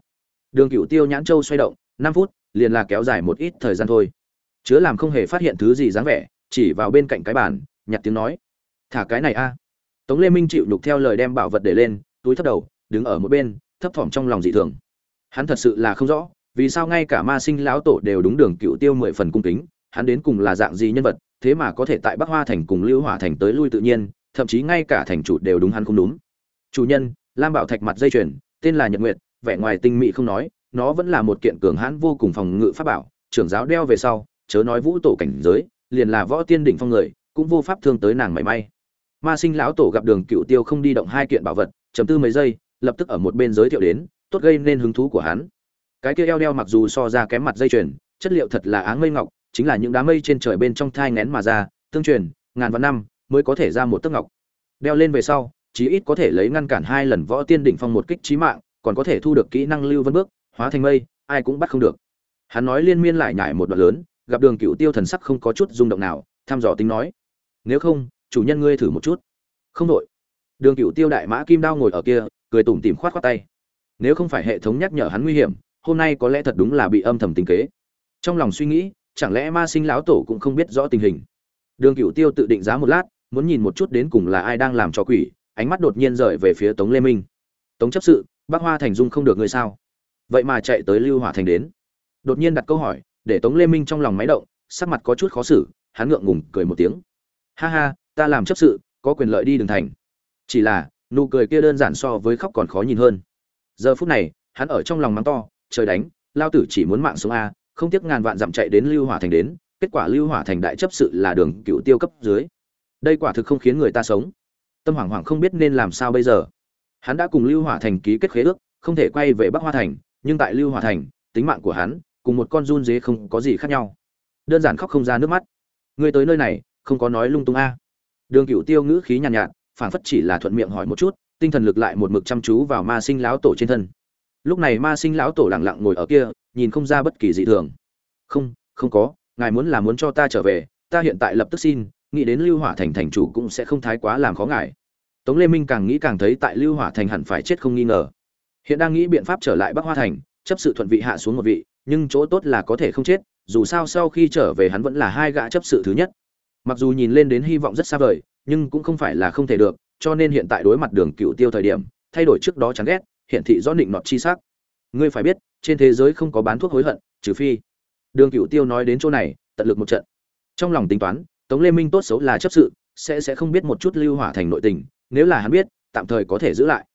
Đường cựu tiêu nhãn châu xoay động, năm phút liền là kéo dài một ít thời gian thôi. Chứa làm không hề phát hiện thứ gì dáng vẻ, chỉ vào bên cạnh cái bàn, nhặt tiếng nói. Thả cái này a. Tống lê minh chịu nhục theo lời đem bảo vật để lên, túi thấp đầu, đứng ở một bên, thấp thỏm trong lòng dị thường. Hắn thật sự là không rõ, vì sao ngay cả ma sinh lão tổ đều đúng đường cựu tiêu mười phần cung kính, hắn đến cùng là dạng gì nhân vật, thế mà có thể tại bắc hoa thành cùng lưu hỏa thành tới lui tự nhiên, thậm chí ngay cả thành chủ đều đúng hắn không đúng. Chủ nhân, lam bảo thạch mặt dây chuyền, tên là nhật nguyệt, vẻ ngoài tinh mỹ không nói nó vẫn là một kiện cường hãn vô cùng phòng ngự pháp bảo, trưởng giáo đeo về sau, chớ nói vũ tổ cảnh giới, liền là võ tiên đỉnh phong người, cũng vô pháp thương tới nàng mảy may. Ma sinh lão tổ gặp đường cựu tiêu không đi động hai kiện bảo vật chấm tư mấy giây, lập tức ở một bên giới thiệu đến, tốt gây nên hứng thú của hắn. Cái kia eo đeo mặc dù so ra kém mặt dây chuyền, chất liệu thật là áng mây ngọc, chính là những đám mây trên trời bên trong thai ngén mà ra, tương truyền, ngàn vạn năm mới có thể ra một tấc ngọc. Đeo lên về sau, chí ít có thể lấy ngăn cản hai lần võ tiên đỉnh phong một kích chí mạng, còn có thể thu được kỹ năng lưu vân bước hóa thành mây, ai cũng bắt không được. Hắn nói liên miên lại nhải một đoạn lớn, gặp đường cựu tiêu thần sắc không có chút rung động nào, thăm dò tính nói, nếu không, chủ nhân ngươi thử một chút. Không đội. Đường cựu tiêu đại mã kim đao ngồi ở kia, cười tủm tỉm khoát khoát tay. Nếu không phải hệ thống nhắc nhở hắn nguy hiểm, hôm nay có lẽ thật đúng là bị âm thầm tình kế. Trong lòng suy nghĩ, chẳng lẽ ma sinh lão tổ cũng không biết rõ tình hình. Đường cựu tiêu tự định giá một lát, muốn nhìn một chút đến cùng là ai đang làm cho quỷ, ánh mắt đột nhiên rời về phía tống lê minh. Tống chấp sự bác hoa thành dung không được ngươi sao? Vậy mà chạy tới lưu hỏa thành đến. Đột nhiên đặt câu hỏi, để tống lê minh trong lòng máy động, sắc mặt có chút khó xử, hắn ngượng ngùng cười một tiếng. Ha ha, ta làm chấp sự, có quyền lợi đi đường thành. Chỉ là, nụ cười kia đơn giản so với khóc còn khó nhìn hơn. Giờ phút này, hắn ở trong lòng mắng to, trời đánh, lao tử chỉ muốn mạng sống a, không tiếc ngàn vạn dặm chạy đến lưu hỏa thành đến, kết quả lưu hỏa thành đại chấp sự là đường cựu tiêu cấp dưới. Đây quả thực không khiến người ta sống. Tâm hoảng hoảng không biết nên làm sao bây giờ. Hắn đã cùng lưu hỏa thành ký kết khế ước, không thể quay về bắc hoa thành nhưng tại lưu hòa thành tính mạng của hắn cùng một con run dế không có gì khác nhau. Đơn giản khóc không ra nước mắt. Ngươi tới nơi này không có nói lung tung a. Đường cựu tiêu ngữ khí nhàn nhạt, nhạt phảng phất chỉ là thuận miệng hỏi một chút tinh thần lực lại một mực chăm chú vào ma sinh lão tổ trên thân. Lúc này ma sinh lão tổ lặng lặng ngồi ở kia nhìn không ra bất kỳ dị thường. Không không có ngài muốn là muốn cho ta trở về ta hiện tại lập tức xin nghĩ đến lưu hỏa thành thành chủ cũng sẽ không thái quá làm khó ngài. Tống lê minh càng nghĩ càng thấy tại lưu hỏa thành hẳn phải chết không nghi ngờ hiện đang nghĩ biện pháp trở lại bắc hoa thành, chấp sự thuận vị hạ xuống một vị, nhưng chỗ tốt là có thể không chết, dù sao sau khi trở về hắn vẫn là hai gã chấp sự thứ nhất. Mặc dù nhìn lên đến hy vọng rất xa vời, nhưng cũng không phải là không thể được, cho nên hiện tại đối mặt đường cựu tiêu thời điểm, thay đổi trước đó chán ghét hiện thị rõ định nọt chi sắc. Ngươi phải biết, trên thế giới không có bán thuốc hối hận, trừ phi. Đường cựu tiêu nói đến chỗ này, tận lực một trận. Trong lòng tính toán, tống lê minh tốt xấu là chấp sự, sẽ sẽ không biết một chút lưu hỏa thành nội tình, nếu là hắn biết, tạm thời có thể giữ lại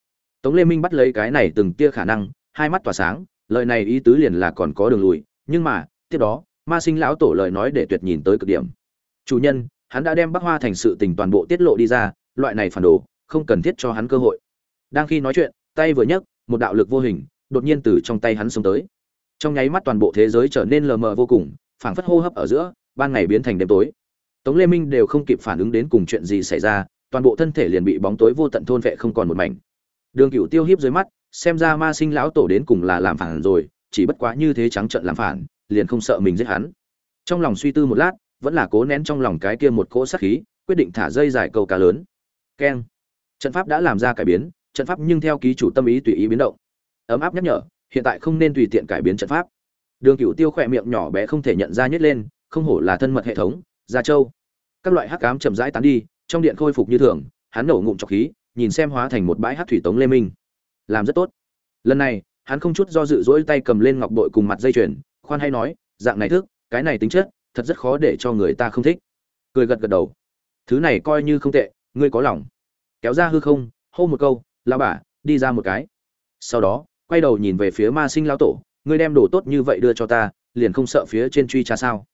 tống lê minh bắt lấy cái này từng tia khả năng, hai mắt tỏa sáng, lời này ý tứ liền là còn có đường lùi, nhưng mà, tiếp đó, ma sinh lão tổ lời nói để tuyệt nhìn tới cực điểm. Chủ nhân, hắn đã đem bắc hoa thành sự tình toàn bộ tiết lộ đi ra, loại này phản đồ, không cần thiết cho hắn cơ hội. Đang khi nói chuyện, tay vừa nhấc, một đạo lực vô hình, đột nhiên từ trong tay hắn xông tới. Trong nháy mắt toàn bộ thế giới trở nên lờ mờ vô cùng, phảng phất hô hấp ở giữa, ban ngày biến thành đêm tối. Tống lê minh đều không kịp phản ứng đến cùng chuyện gì xảy ra, toàn bộ thân thể liền bị bóng tối vô tận thôn vệ không còn một mảnh đường cựu tiêu hiếp dưới mắt, xem ra ma sinh lão tổ đến cùng là làm phản rồi, chỉ bất quá như thế trắng trợn làm phản, liền không sợ mình giết hắn. Trong lòng suy tư một lát, vẫn là cố nén trong lòng cái kia một cỗ sát khí, quyết định thả dây dài câu cá lớn. Keng. Trận pháp đã làm ra cải biến, trận pháp nhưng theo ký chủ tâm ý tùy ý biến động. Ấm áp nhắc nhở, hiện tại không nên tùy tiện cải biến trận pháp. Đường cựu tiêu khỏe miệng nhỏ bé không thể nhận ra nhét lên, không hổ là thân mật hệ thống gia châu các loại hắc cám chậm rãi tán đi, trong điện khôi phục như thường, hắn nổ ngụm trọc khí nhìn xem hóa thành một bãi hát thủy tống lê minh. Làm rất tốt. Lần này, hắn không chút do dự dỗi tay cầm lên ngọc bội cùng mặt dây chuyền, khoan hay nói, dạng này thức, cái này tính chất, thật rất khó để cho người ta không thích. Cười gật gật đầu. Thứ này coi như không tệ, ngươi có lòng. Kéo ra hư không, hô một câu lao bà, đi ra một cái. Sau đó, quay đầu nhìn về phía ma sinh lão tổ, ngươi đem đồ tốt như vậy đưa cho ta, liền không sợ phía trên truy tra sao?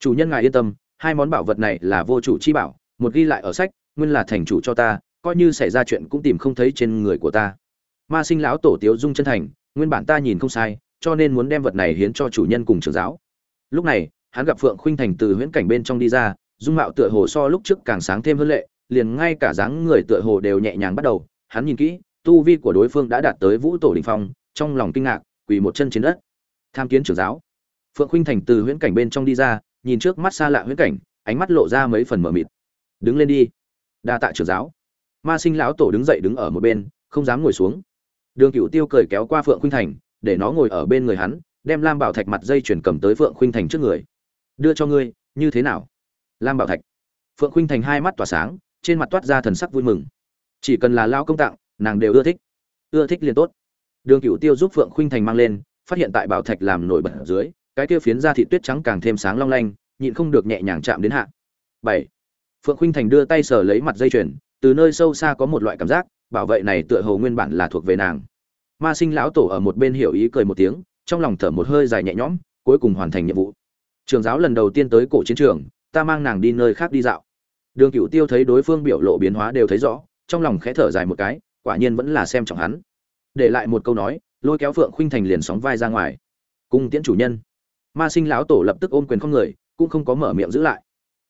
Chủ nhân ngài yên tâm, hai món bảo vật này là vô chủ chi bảo, một ghi lại ở sách, nguyên là thành chủ cho ta coi như xảy ra chuyện cũng tìm không thấy trên người của ta. Ma sinh lão tổ tiếu dung chân thành, nguyên bản ta nhìn không sai, cho nên muốn đem vật này hiến cho chủ nhân cùng trưởng giáo. Lúc này, hắn gặp phượng khuynh thành từ huyễn cảnh bên trong đi ra, dung mạo tựa hồ so lúc trước càng sáng thêm hơn lệ, liền ngay cả dáng người tựa hồ đều nhẹ nhàng bắt đầu. Hắn nhìn kỹ, tu vi của đối phương đã đạt tới vũ tổ đỉnh phong, trong lòng kinh ngạc, quỳ một chân trên đất. Tham kiến trưởng giáo. Phượng khuynh thành từ huyễn cảnh bên trong đi ra, nhìn trước mắt xa lạ huyễn cảnh, ánh mắt lộ ra mấy phần mờ mịt. Đứng lên đi. Đa tạ trưởng giáo ma sinh lão tổ đứng dậy đứng ở một bên, không dám ngồi xuống. Đường cựu tiêu cười kéo qua phượng khuynh thành, để nó ngồi ở bên người hắn, đem lam bảo thạch mặt dây chuyển cầm tới phượng khuynh thành trước người. Đưa cho ngươi, như thế nào? Lam bảo thạch. Phượng khuynh thành hai mắt tỏa sáng, trên mặt toát ra thần sắc vui mừng. Chỉ cần là lao công tặng, nàng đều ưa thích. Ưa thích liền tốt. Đường cựu tiêu giúp phượng khuynh thành mang lên, phát hiện tại bảo thạch làm nổi bật ở dưới, cái kia phiến ra thị tuyết trắng càng thêm sáng long lanh, nhịn không được nhẹ nhàng chạm đến hạ. Bảy. Phượng khuynh thành đưa tay sờ lấy mặt dây chuyền từ nơi sâu xa có một loại cảm giác, bảo vệ này tựa hồ nguyên bản là thuộc về nàng. Ma sinh lão tổ ở một bên hiểu ý cười một tiếng, trong lòng thở một hơi dài nhẹ nhõm, cuối cùng hoàn thành nhiệm vụ. Trường giáo lần đầu tiên tới cổ chiến trường, ta mang nàng đi nơi khác đi dạo. Đường cựu tiêu thấy đối phương biểu lộ biến hóa đều thấy rõ, trong lòng khẽ thở dài một cái, quả nhiên vẫn là xem trọng hắn. Để lại một câu nói, lôi kéo phượng khuynh thành liền sóng vai ra ngoài. Cung tiễn chủ nhân. Ma sinh lão tổ lập tức ôm quyền không người, cũng không có mở miệng giữ lại.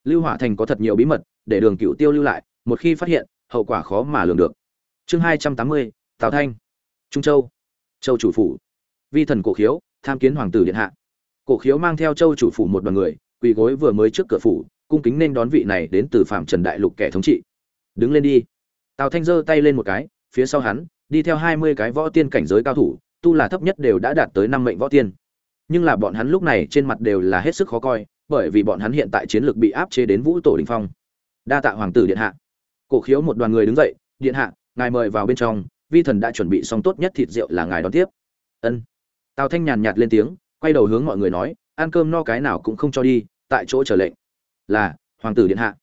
Lưu hỏa thành có thật nhiều bí mật, để đường cựu tiêu lưu lại một khi phát hiện, hậu quả khó mà lường được. Chương hai trăm tám mươi, tào thanh. Trung châu. Châu chủ phủ. Vi thần cổ khiếu, tham kiến hoàng tử điện hạ. Cổ khiếu mang theo châu chủ phủ một đoàn người, quỳ gối vừa mới trước cửa phủ, cung kính nên đón vị này đến từ phạm trần đại lục kẻ thống trị. Đứng lên đi. Tào thanh giơ tay lên một cái, phía sau hắn, đi theo hai mươi cái võ tiên cảnh giới cao thủ, tu là thấp nhất đều đã đạt tới năm mệnh võ tiên. Nhưng là bọn hắn lúc này trên mặt đều là hết sức khó coi, bởi vì bọn hắn hiện tại chiến lược bị áp chế đến vũ tổ đình phong. Đa tạ hoàng tử điện hạ cổ khiếu một đoàn người đứng dậy, điện hạ, ngài mời vào bên trong, vi thần đã chuẩn bị xong tốt nhất thịt rượu là ngài đón tiếp. Ân. Tào thanh nhàn nhạt lên tiếng, quay đầu hướng mọi người nói, ăn cơm no cái nào cũng không cho đi, tại chỗ chờ lệnh. Là, hoàng tử điện hạ.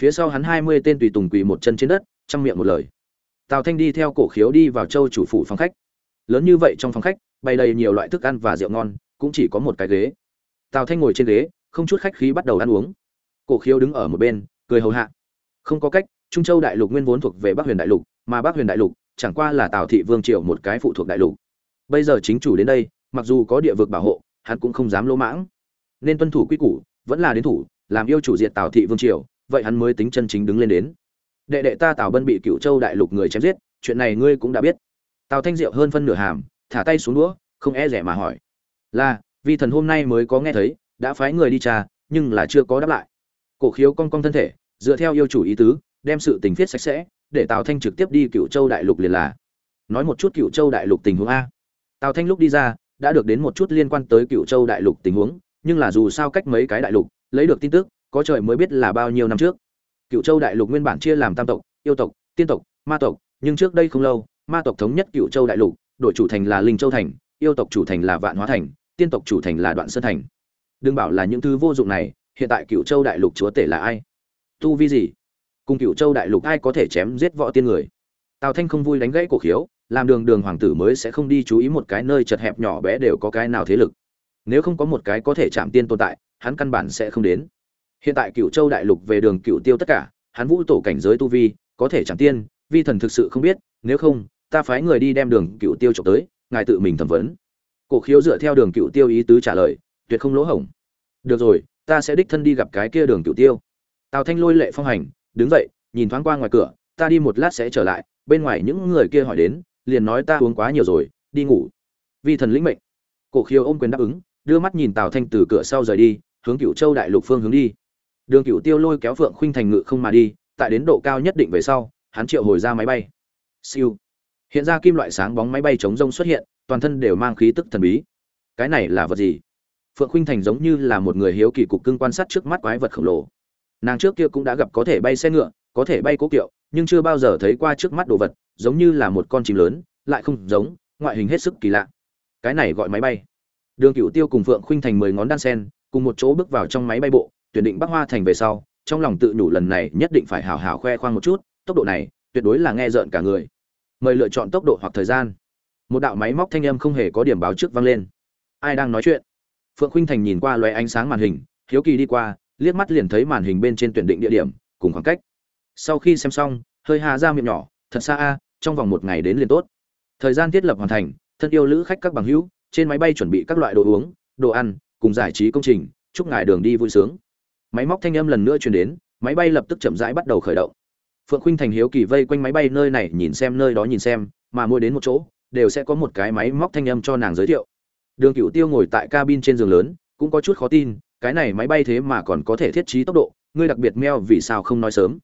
Phía sau hắn hai mươi tên tùy tùng quỳ một chân trên đất chăm miệng một lời. Tào thanh đi theo cổ khiếu đi vào châu chủ phủ phòng khách. Lớn như vậy trong phòng khách, bày đầy nhiều loại thức ăn và rượu ngon, cũng chỉ có một cái ghế. Tào thanh ngồi trên ghế, không chút khách khí bắt đầu ăn uống. Cổ khiếu đứng ở một bên, cười hầu hạ. Không có cách trung châu đại lục nguyên vốn thuộc về bắc huyền đại lục, mà bắc huyền đại lục chẳng qua là tào thị vương triều một cái phụ thuộc đại lục. Bây giờ chính chủ đến đây, mặc dù có địa vực bảo hộ, hắn cũng không dám lỗ mãng. Nên tuân thủ quy củ, vẫn là đến thủ, làm yêu chủ diệt tào thị vương triều, vậy hắn mới tính chân chính đứng lên đến. Đệ đệ ta tào bân bị Cửu châu đại lục người chém giết, chuyện này ngươi cũng đã biết. Tào thanh diệu hơn phân nửa hàm, thả tay xuống đũa, không e dè mà hỏi. Là vi thần hôm nay mới có nghe thấy, đã phái người đi trà, nhưng là chưa có đáp lại. Cổ khiếu cong cong thân thể, dựa theo yêu chủ ý tứ đem sự tình viết sạch sẽ, để tào thanh trực tiếp đi cựu châu đại lục liền là. Nói một chút cựu châu đại lục tình huống a. Tào thanh lúc đi ra, đã được đến một chút liên quan tới cựu châu đại lục tình huống, nhưng là dù sao cách mấy cái đại lục, lấy được tin tức, có trời mới biết là bao nhiêu năm trước. Cựu châu đại lục nguyên bản chia làm tam tộc, yêu tộc, tiên tộc, ma tộc, nhưng trước đây không lâu, ma tộc thống nhất cựu châu đại lục đội chủ thành là linh châu thành, yêu tộc chủ thành là vạn hóa thành, tiên tộc chủ thành là đoạn sơn thành. Đừng bảo là những thứ vô dụng này, hiện tại cựu châu đại lục chúa tể là ai? Tu vi gì? Cùng cựu châu đại lục ai có thể chém giết võ tiên người. Tào thanh không vui đánh gãy cổ khiếu, làm đường đường hoàng tử mới sẽ không đi chú ý một cái nơi chật hẹp nhỏ bé đều có cái nào thế lực. Nếu không có một cái có thể chạm tiên tồn tại, hắn căn bản sẽ không đến. Hiện tại cựu châu đại lục về đường cựu tiêu tất cả, hắn vũ tổ cảnh giới tu vi, có thể chạm tiên, vi thần thực sự không biết, nếu không, ta phái người đi đem đường cựu tiêu trộm tới, ngài tự mình thẩm vấn. Cổ khiếu dựa theo đường cựu tiêu ý tứ trả lời, tuyệt không lỗ hổng. Được rồi, ta sẽ đích thân đi gặp cái kia đường cựu tiêu. Tào thanh lôi lệ phong hành đứng dậy, nhìn thoáng qua ngoài cửa, ta đi một lát sẽ trở lại, bên ngoài những người kia hỏi đến, liền nói ta uống quá nhiều rồi, đi ngủ. Vi thần lĩnh mệnh. Cổ khiếu ôm quyền đáp ứng, đưa mắt nhìn tào thanh từ cửa sau rời đi, hướng cựu châu đại lục phương hướng đi. Đường cựu tiêu lôi kéo phượng khuynh thành ngự không mà đi, tại đến độ cao nhất định về sau, hắn triệu hồi ra máy bay. Siêu. Hiện ra kim loại sáng bóng máy bay chống rông xuất hiện, toàn thân đều mang khí tức thần bí. Cái này là vật gì? Phượng khuynh thành giống như là một người hiếu kỳ cục cưng quan sát trước mắt quái vật khổng lồ nàng trước kia cũng đã gặp có thể bay xe ngựa, có thể bay cố kiệu, nhưng chưa bao giờ thấy qua trước mắt đồ vật, giống như là một con chim lớn, lại không giống, ngoại hình hết sức kỳ lạ. Cái này gọi máy bay. Đường cựu tiêu cùng phượng khuynh thành mười ngón đan sen, cùng một chỗ bước vào trong máy bay bộ, tuyển định bắc hoa thành về sau, trong lòng tự nhủ lần này nhất định phải hào hào khoe khoang một chút, tốc độ này, tuyệt đối là nghe rợn cả người. Mời lựa chọn tốc độ hoặc thời gian. Một đạo máy móc thanh âm không hề có điểm báo trước vang lên. Ai đang nói chuyện? Phượng khuynh thành nhìn qua loé ánh sáng màn hình, hiếu kỳ đi qua liếc mắt liền thấy màn hình bên trên tuyển định địa điểm, cùng khoảng cách. Sau khi xem xong, hơi hà ra miệng nhỏ, thật xa a, trong vòng một ngày đến liền tốt. Thời gian thiết lập hoàn thành, thân yêu lữ khách các bằng hữu, trên máy bay chuẩn bị các loại đồ uống, đồ ăn, cùng giải trí công trình, chúc ngài đường đi vui sướng. Máy móc thanh âm lần nữa truyền đến, máy bay lập tức chậm rãi bắt đầu khởi động. Phượng khinh thành hiếu kỳ vây quanh máy bay nơi này, nhìn xem nơi đó nhìn xem, mà mỗi đến một chỗ, đều sẽ có một cái máy móc thanh âm cho nàng giới thiệu. Đường cựu tiêu ngồi tại cabin trên giường lớn, cũng có chút khó tin cái này máy bay thế mà còn có thể thiết trí tốc độ, ngươi đặc biệt meo vì sao không nói sớm?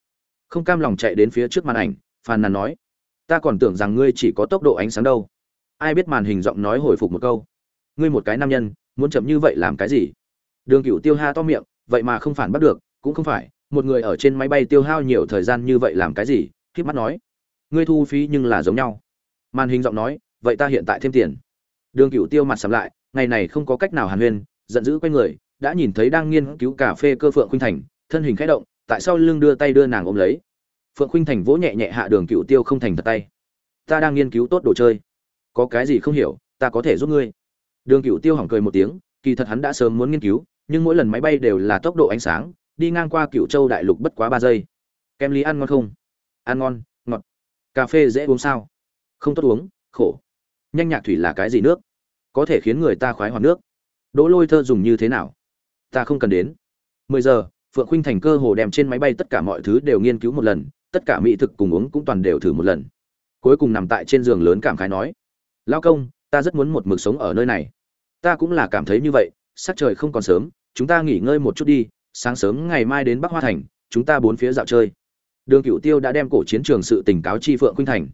Không cam lòng chạy đến phía trước màn ảnh phàn nàn nói. Ta còn tưởng rằng ngươi chỉ có tốc độ ánh sáng đâu. Ai biết màn hình giọng nói hồi phục một câu. Ngươi một cái nam nhân, muốn chậm như vậy làm cái gì? Đường cựu tiêu ha to miệng, vậy mà không phản bắt được, cũng không phải, một người ở trên máy bay tiêu hao nhiều thời gian như vậy làm cái gì? K mắt nói. Ngươi thu phí nhưng là giống nhau. Màn hình giọng nói, vậy ta hiện tại thêm tiền. Đường cựu tiêu mặt sầm lại, ngày này không có cách nào hàn huyên, giận dữ quay người đã nhìn thấy đang nghiên cứu cà phê cơ phượng khuynh thành, thân hình khẽ động, tại sao lưng đưa tay đưa nàng ôm lấy. Phượng khuynh thành vỗ nhẹ nhẹ hạ đường cựu tiêu không thành thật tay. Ta đang nghiên cứu tốt đồ chơi. Có cái gì không hiểu, ta có thể giúp ngươi. Đường cựu tiêu hỏng cười một tiếng, kỳ thật hắn đã sớm muốn nghiên cứu, nhưng mỗi lần máy bay đều là tốc độ ánh sáng, đi ngang qua cựu châu đại lục bất quá ba giây. Kem lý ăn ngon không? Ăn ngon, ngọt. Cà phê dễ uống sao? Không tốt uống, khổ. Nhanh nhạc thủy là cái gì nước? Có thể khiến người ta khoái hoạt nước. Đỗ lôi thơ dùng như thế nào? Ta không cần đến. Mười giờ, phượng khuynh thành cơ hồ đem trên máy bay tất cả mọi thứ đều nghiên cứu một lần, tất cả mỹ thực cùng uống cũng toàn đều thử một lần. Cuối cùng nằm tại trên giường lớn cảm khái nói, lao công, ta rất muốn một mực sống ở nơi này. Ta cũng là cảm thấy như vậy, sắc trời không còn sớm, chúng ta nghỉ ngơi một chút đi, sáng sớm ngày mai đến bắc hoa thành, chúng ta bốn phía dạo chơi. Đường cựu tiêu đã đem cổ chiến trường sự tình cáo chi phượng khuynh thành.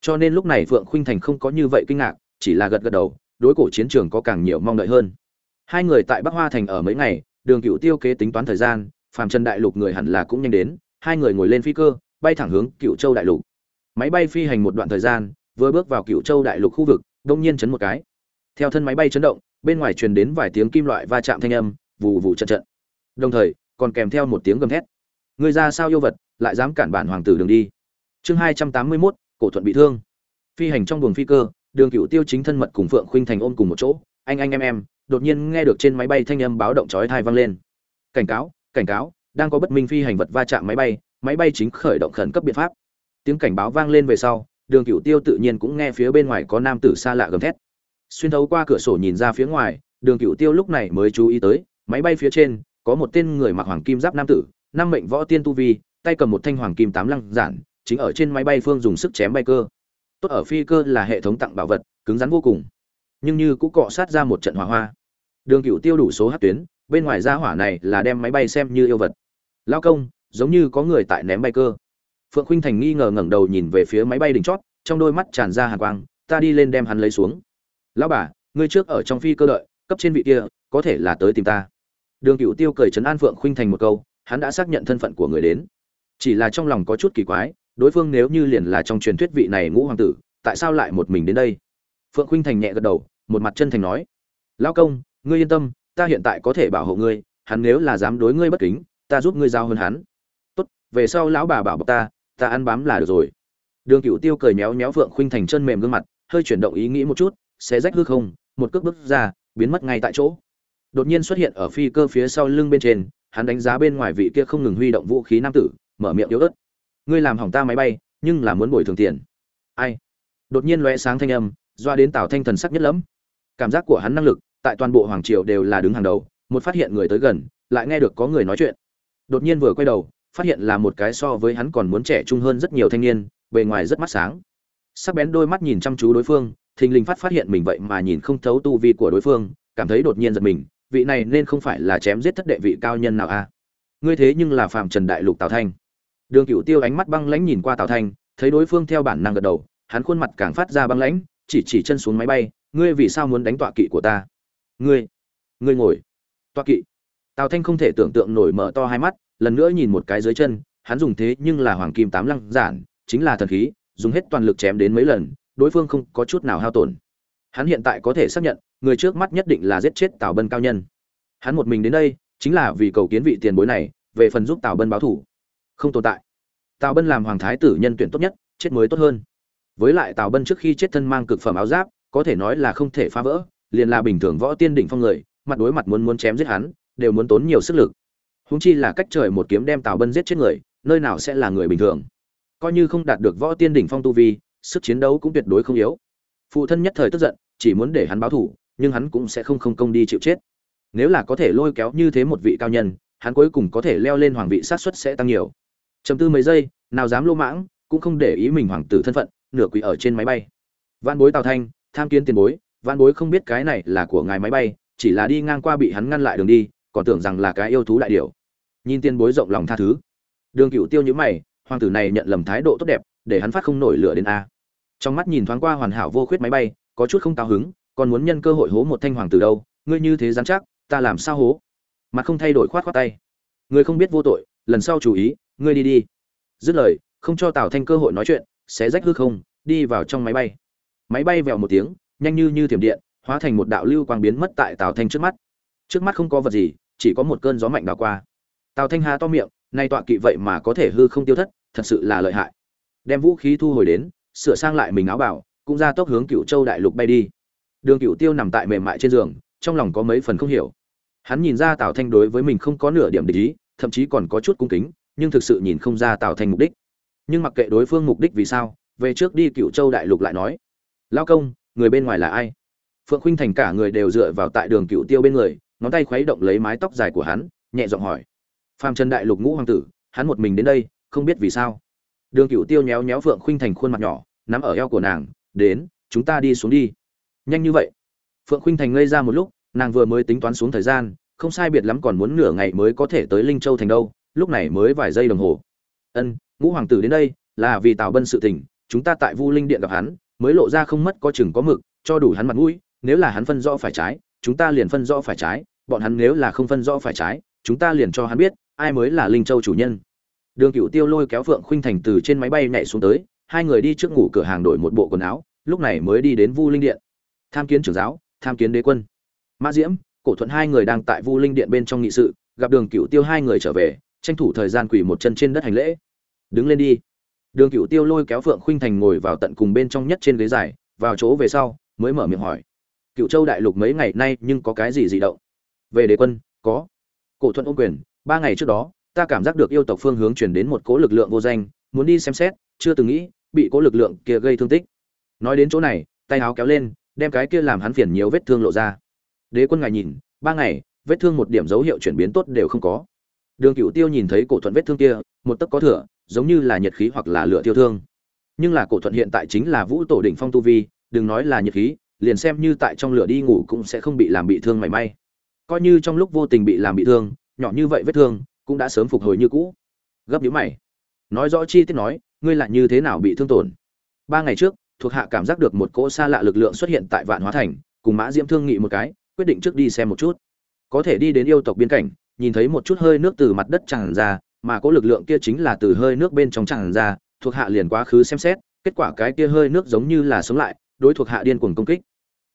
Cho nên lúc này phượng khuynh thành không có như vậy kinh ngạc, chỉ là gật gật đầu, đối cổ chiến trường có càng nhiều mong đợi hơn hai người tại bắc hoa thành ở mấy ngày, đường cựu tiêu kế tính toán thời gian, phàm trần đại lục người hẳn là cũng nhanh đến, hai người ngồi lên phi cơ, bay thẳng hướng cựu châu đại lục. Máy bay phi hành một đoạn thời gian, vừa bước vào cựu châu đại lục khu vực, đông nhiên chấn một cái. Theo thân máy bay chấn động, bên ngoài truyền đến vài tiếng kim loại va chạm thanh âm, vù vù trận trận. Đồng thời, còn kèm theo một tiếng gầm thét. Người ra sao yêu vật, lại dám cản bản hoàng tử đường đi. Chương hai trăm tám mươi mốt, cổ thuận bị thương. Phi hành trong buồng phi cơ, đường cựu tiêu chính thân mật cùng phượng khuynh thành ôm cùng một chỗ anh anh em em, đột nhiên nghe được trên máy bay thanh âm báo động chói thai vang lên. Cảnh cáo cảnh cáo, đang có bất minh phi hành vật va chạm máy bay máy bay chính khởi động khẩn cấp biện pháp. Tiếng cảnh báo vang lên về sau, đường Cửu tiêu tự nhiên cũng nghe phía bên ngoài có nam tử xa lạ gầm thét. Xuyên thấu qua cửa sổ nhìn ra phía ngoài, đường Cửu tiêu lúc này mới chú ý tới, máy bay phía trên, có một tên người mặc hoàng kim giáp nam tử, năm mệnh võ tiên tu vi, tay cầm một thanh hoàng kim tám lăng giản, chính ở trên máy bay phương dùng sức chém bay cơ. Tốt ở phi cơ là hệ thống tặng bảo vật, cứng rắn vô cùng nhưng như cũng cọ sát ra một trận hỏa hoa. Đường cựu tiêu đủ số hát tuyến, bên ngoài ra hỏa này là đem máy bay xem như yêu vật. Lao công, giống như có người tại ném bay cơ. Phượng khuynh thành nghi ngờ ngẩng đầu nhìn về phía máy bay đỉnh chót, trong đôi mắt tràn ra hàn quang, ta đi lên đem hắn lấy xuống. Lão bà, ngươi trước ở trong phi cơ đợi, cấp trên vị kia, có thể là tới tìm ta. Đường cựu tiêu cười chấn an phượng khuynh thành một câu, hắn đã xác nhận thân phận của người đến. Chỉ là trong lòng có chút kỳ quái, đối phương nếu như liền là trong truyền thuyết vị này ngũ hoàng tử, tại sao lại một mình đến đây? Phượng khuynh thành nhẹ gật đầu, một mặt chân thành nói, lão công, ngươi yên tâm, ta hiện tại có thể bảo hộ ngươi, hắn nếu là dám đối ngươi bất kính, ta giúp ngươi giao hơn hắn. Tốt, về sau lão bà bảo bọc ta ta ăn bám là được rồi. Đường cựu tiêu cười méo méo phượng khuynh thành chân mềm gương mặt, hơi chuyển động ý nghĩ một chút sẽ rách hư không, một cước bước ra, biến mất ngay tại chỗ. Đột nhiên xuất hiện ở phi cơ phía sau lưng bên trên, hắn đánh giá bên ngoài vị kia không ngừng huy động vũ khí nam tử, mở miệng yếu ớt, ngươi làm hỏng ta máy bay, nhưng là muốn bồi thường tiền. Ai? Đột nhiên lóe sáng thanh âm doa đến tào thanh thần sắc nhất lắm cảm giác của hắn năng lực, tại toàn bộ hoàng triều đều là đứng hàng đầu, một phát hiện người tới gần, lại nghe được có người nói chuyện. Đột nhiên vừa quay đầu, phát hiện là một cái so với hắn còn muốn trẻ trung hơn rất nhiều thanh niên, bề ngoài rất mắt sáng. Sắc bén đôi mắt nhìn chăm chú đối phương, thình lình phát phát hiện mình vậy mà nhìn không thấu tu vi của đối phương, cảm thấy đột nhiên giật mình, vị này nên không phải là chém giết thất đệ vị cao nhân nào a à? ngươi thế nhưng là Phạm trần đại lục tào thanh. Đường cựu tiêu ánh mắt băng lãnh nhìn qua tào thanh, thấy đối phương theo bản năng gật đầu, hắn khuôn mặt càng phát ra băng lãnh chỉ chỉ chân xuống máy bay, ngươi vì sao muốn đánh tọa kỵ của ta? Ngươi ngươi ngồi. Tọa kỵ. Tào thanh không thể tưởng tượng nổi mở to hai mắt, lần nữa nhìn một cái dưới chân, hắn dùng thế nhưng là hoàng kim tám lăng giản, chính là thần khí, dùng hết toàn lực chém đến mấy lần, đối phương không có chút nào hao tổn. Hắn hiện tại có thể xác nhận, người trước mắt nhất định là giết chết tào bân cao nhân. Hắn một mình đến đây, chính là vì cầu kiến vị tiền bối này, về phần giúp tào bân báo thủ. Không tồn tại. Tào bân làm hoàng thái tử nhân tuyển tốt nhất, chết mới tốt hơn với lại tào bân trước khi chết thân mang cực phẩm áo giáp, có thể nói là không thể phá vỡ, liền là bình thường võ tiên đỉnh phong người, mặt đối mặt muốn muốn chém giết hắn, đều muốn tốn nhiều sức lực. Húng chi là cách trời một kiếm đem tào bân giết chết người, nơi nào sẽ là người bình thường. Coi như không đạt được võ tiên đỉnh phong tu vi, sức chiến đấu cũng tuyệt đối không yếu. Phụ thân nhất thời tức giận, chỉ muốn để hắn báo thủ nhưng hắn cũng sẽ không không công đi chịu chết. Nếu là có thể lôi kéo như thế một vị cao nhân, hắn cuối cùng có thể leo lên hoàng vị sát suất sẽ tăng nhiều. Chầm tư mấy giây, nào dám lô mãng, cũng không để ý mình hoàng tử thân phận nửa quỷ ở trên máy bay. Văn bối tào thanh, tham kiến tiền bối văn bối không biết cái này là của ngài máy bay, chỉ là đi ngang qua bị hắn ngăn lại đường đi, còn tưởng rằng là cái yêu thú đại điều nhìn tiền bối rộng lòng tha thứ. Đường cựu tiêu nhữ mày, hoàng tử này nhận lầm thái độ tốt đẹp, để hắn phát không nổi lửa đến a. Trong mắt nhìn thoáng qua hoàn hảo vô khuyết máy bay, có chút không cao hứng, còn muốn nhân cơ hội hố một thanh hoàng tử đâu, ngươi như thế dám chắc, ta làm sao hố? Mặt không thay đổi khoát khoát tay. Ngươi không biết vô tội, lần sau chú ý, ngươi đi đi. Dứt lời, không cho tào thanh cơ hội nói chuyện sẽ rách hư không, đi vào trong máy bay. Máy bay vèo một tiếng, nhanh như như thiểm điện, hóa thành một đạo lưu quang biến mất tại tào thanh trước mắt. Trước mắt không có vật gì, chỉ có một cơn gió mạnh đảo qua. Tào thanh há to miệng, nay tọa kỵ vậy mà có thể hư không tiêu thất, thật sự là lợi hại. Đem vũ khí thu hồi đến, sửa sang lại mình áo bảo, cũng ra tốc hướng cựu châu đại lục bay đi. Đường cựu tiêu nằm tại mềm mại trên giường, trong lòng có mấy phần không hiểu. Hắn nhìn ra tào thanh đối với mình không có nửa điểm để ý, thậm chí còn có chút cung kính, nhưng thực sự nhìn không ra tào thanh mục đích nhưng mặc kệ đối phương mục đích vì sao, về trước đi cựu châu đại lục lại nói, lao công, người bên ngoài là ai? Phượng khinh thành cả người đều dựa vào tại đường cựu tiêu bên người, ngón tay khuấy động lấy mái tóc dài của hắn, nhẹ giọng hỏi, phàm trần đại lục ngũ hoàng tử, hắn một mình đến đây, không biết vì sao? Đường cựu tiêu nhéo nhéo phượng khinh thành khuôn mặt nhỏ, nắm ở eo của nàng, đến, chúng ta đi xuống đi. Nhanh như vậy. Phượng khinh thành ngây ra một lúc, nàng vừa mới tính toán xuống thời gian, không sai biệt lắm còn muốn nửa ngày mới có thể tới linh châu thành đâu, lúc này mới vài giây đồng hồ. Ân ngũ hoàng tử đến đây là vì tào bân sự tình, chúng ta tại vu linh điện gặp hắn, mới lộ ra không mất có chừng có mực, cho đủ hắn mặt mũi, nếu là hắn phân rõ phải trái, chúng ta liền phân rõ phải trái, bọn hắn nếu là không phân rõ phải trái, chúng ta liền cho hắn biết, ai mới là linh châu chủ nhân. Đường cựu tiêu lôi kéo phượng khuynh thành từ trên máy bay nhảy xuống tới, hai người đi trước ngủ cửa hàng đổi một bộ quần áo, lúc này mới đi đến vu linh điện. Tham kiến trưởng giáo, tham kiến đế quân. Mã diễm, cổ thuận hai người đang tại vu linh điện bên trong nghị sự, gặp đường cựu tiêu hai người trở về, tranh thủ thời gian quỳ một chân trên đất hành lễ đứng lên đi. Đường cựu tiêu lôi kéo phượng khuynh thành ngồi vào tận cùng bên trong nhất trên ghế dài, vào chỗ về sau, mới mở miệng hỏi. Cựu châu đại lục mấy ngày nay nhưng có cái gì dị động? Về đế quân, có. Cổ thuận ô quyền, ba ngày trước đó, ta cảm giác được yêu tộc phương hướng chuyển đến một cố lực lượng vô danh, muốn đi xem xét, chưa từng nghĩ, bị cố lực lượng kia gây thương tích. Nói đến chỗ này, tay áo kéo lên, đem cái kia làm hắn phiền nhiều vết thương lộ ra. Đế quân ngài nhìn, ba ngày, vết thương một điểm dấu hiệu chuyển biến tốt đều không có. Đường cựu tiêu nhìn thấy cổ thuận vết thương kia, một tấc có thừa giống như là nhiệt khí hoặc là lửa tiêu thương. Nhưng là cổ thuận hiện tại chính là vũ tổ đỉnh phong tu vi, đừng nói là nhiệt khí, liền xem như tại trong lửa đi ngủ cũng sẽ không bị làm bị thương mảy may. Coi như trong lúc vô tình bị làm bị thương, nhỏ như vậy vết thương cũng đã sớm phục hồi như cũ. Gấp nhíu mày. Nói rõ chi tiết nói, ngươi lại như thế nào bị thương tổn? Ba ngày trước, thuộc hạ cảm giác được một cỗ xa lạ lực lượng xuất hiện tại vạn hóa thành, cùng mã diễm thương nghị một cái, quyết định trước đi xem một chút. Có thể đi đến yêu tộc biên cảnh, nhìn thấy một chút hơi nước từ mặt đất tràn ra mà cỗ lực lượng kia chính là từ hơi nước bên trong tràn ra, thuộc hạ liền quá khứ xem xét, kết quả cái kia hơi nước giống như là sống lại, đối thuộc hạ điên cuồng công kích.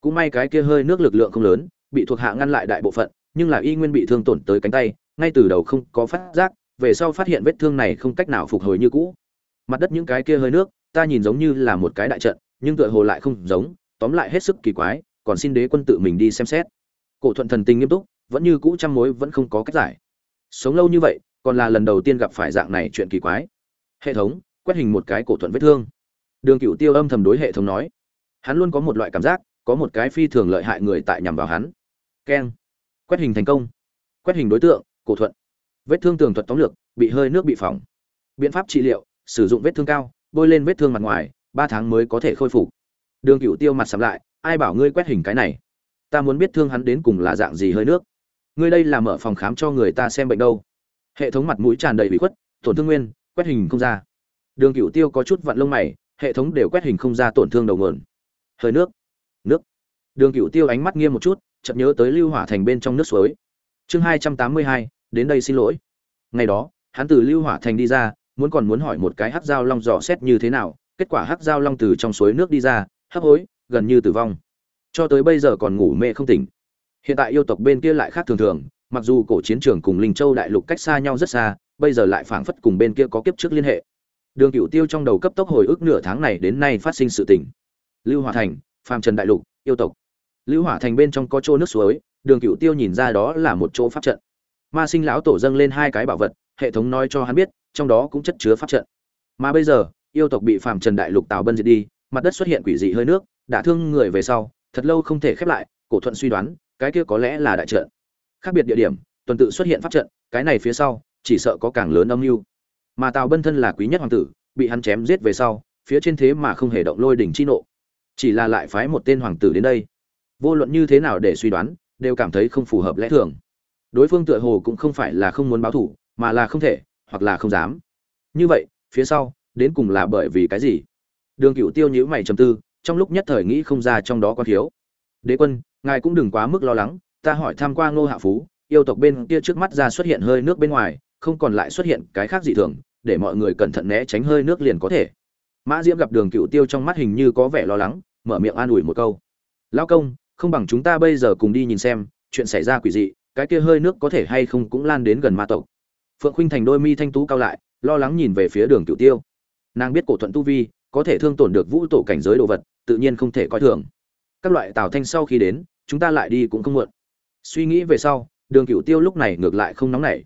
Cũng may cái kia hơi nước lực lượng không lớn, bị thuộc hạ ngăn lại đại bộ phận, nhưng là y nguyên bị thương tổn tới cánh tay, ngay từ đầu không có phát giác, về sau phát hiện vết thương này không cách nào phục hồi như cũ. Mặt đất những cái kia hơi nước, ta nhìn giống như là một cái đại trận, nhưng tựa hồ lại không giống, tóm lại hết sức kỳ quái, còn xin đế quân tự mình đi xem xét. Cổ thuận thần tình nghiêm túc, vẫn như cũ trăm mối vẫn không có cách giải. Sống lâu như vậy còn là lần đầu tiên gặp phải dạng này chuyện kỳ quái. Hệ thống, quét hình một cái cổ thuận vết thương. Đường cựu tiêu âm thầm đối hệ thống nói. Hắn luôn có một loại cảm giác, có một cái phi thường lợi hại người tại nhằm vào hắn. Keng. Quét hình thành công. Quét hình đối tượng, cổ thuận. Vết thương tường thuật tóm lược, bị hơi nước bị phỏng. Biện pháp trị liệu, sử dụng vết thương cao, bôi lên vết thương mặt ngoài, ba tháng mới có thể khôi phục. Đường cựu tiêu mặt sầm lại, ai bảo ngươi quét hình cái này? Ta muốn biết thương hắn đến cùng là dạng gì hơi nước. Ngươi đây là mở phòng khám cho người ta xem bệnh đâu? Hệ thống mặt mũi tràn đầy bị khuất, tổn thương nguyên, quét hình không ra. Đường cựu tiêu có chút vặn lông mày, hệ thống đều quét hình không ra tổn thương đầu nguồn. Hơi nước nước. Đường cựu tiêu ánh mắt nghiêm một chút, chợt nhớ tới lưu hỏa thành bên trong nước suối. Chương hai trăm tám mươi hai, đến đây xin lỗi. Ngày đó, hắn từ lưu hỏa thành đi ra, muốn còn muốn hỏi một cái hắc dao long dò xét như thế nào, kết quả hắc dao long từ trong suối nước đi ra, hấp hối, gần như tử vong. Cho tới bây giờ còn ngủ mê không tỉnh. Hiện tại yêu tộc bên kia lại khác thường thường mặc dù cổ chiến trường cùng linh châu đại lục cách xa nhau rất xa, bây giờ lại phảng phất cùng bên kia có kiếp trước liên hệ. Đường cựu tiêu trong đầu cấp tốc hồi ức nửa tháng này đến nay phát sinh sự tình. Lưu hỏa thành, phàm trần đại lục, yêu tộc. Lưu hỏa thành bên trong có chỗ nước suối, đường cựu tiêu nhìn ra đó là một chỗ pháp trận. Ma sinh lão tổ dâng lên hai cái bảo vật, hệ thống nói cho hắn biết, trong đó cũng chất chứa pháp trận. Mà bây giờ, yêu tộc bị phàm trần đại lục tào bân diệt đi, mặt đất xuất hiện quỷ dị hơi nước, đả thương người về sau, thật lâu không thể khép lại, cổ thuận suy đoán, cái kia có lẽ là đại trận khác biệt địa điểm, tuần tự xuất hiện pháp trận, cái này phía sau, chỉ sợ có càng lớn âm mưu. Mà tào bân thân là quý nhất hoàng tử, bị hắn chém giết về sau, phía trên thế mà không hề động lôi đỉnh chi nộ. Chỉ là lại phái một tên hoàng tử đến đây. Vô luận như thế nào để suy đoán, đều cảm thấy không phù hợp lẽ thường. Đối phương tựa hồ cũng không phải là không muốn báo thủ mà là không thể, hoặc là không dám. Như vậy, phía sau, đến cùng là bởi vì cái gì? Đường cựu tiêu nhữ mày trầm tư, trong lúc nhất thời nghĩ không ra trong đó có thiếu. Đế quân, ngài cũng đừng quá mức lo lắng ta hỏi tham q ngô hạ phú, yêu tộc bên kia trước mắt ra xuất hiện hơi nước bên ngoài, không còn lại xuất hiện cái khác dị thường, để mọi người cẩn thận né tránh hơi nước liền có thể. Mã diễm gặp đường cựu tiêu trong mắt hình như có vẻ lo lắng, mở miệng an ủi một câu. Lao công, không bằng chúng ta bây giờ cùng đi nhìn xem, chuyện xảy ra quỷ dị, cái kia hơi nước có thể hay không cũng lan đến gần ma tộc. Phượng khuynh thành đôi mi thanh tú cao lại, lo lắng nhìn về phía đường cựu tiêu. Nàng biết cổ thuận tu vi, có thể thương tổn được vũ tổ cảnh giới đồ vật, tự nhiên không thể coi thường. Các loại tào thanh sau khi đến, chúng ta lại đi cũng không muộn suy nghĩ về sau đường cửu tiêu lúc này ngược lại không nóng nảy.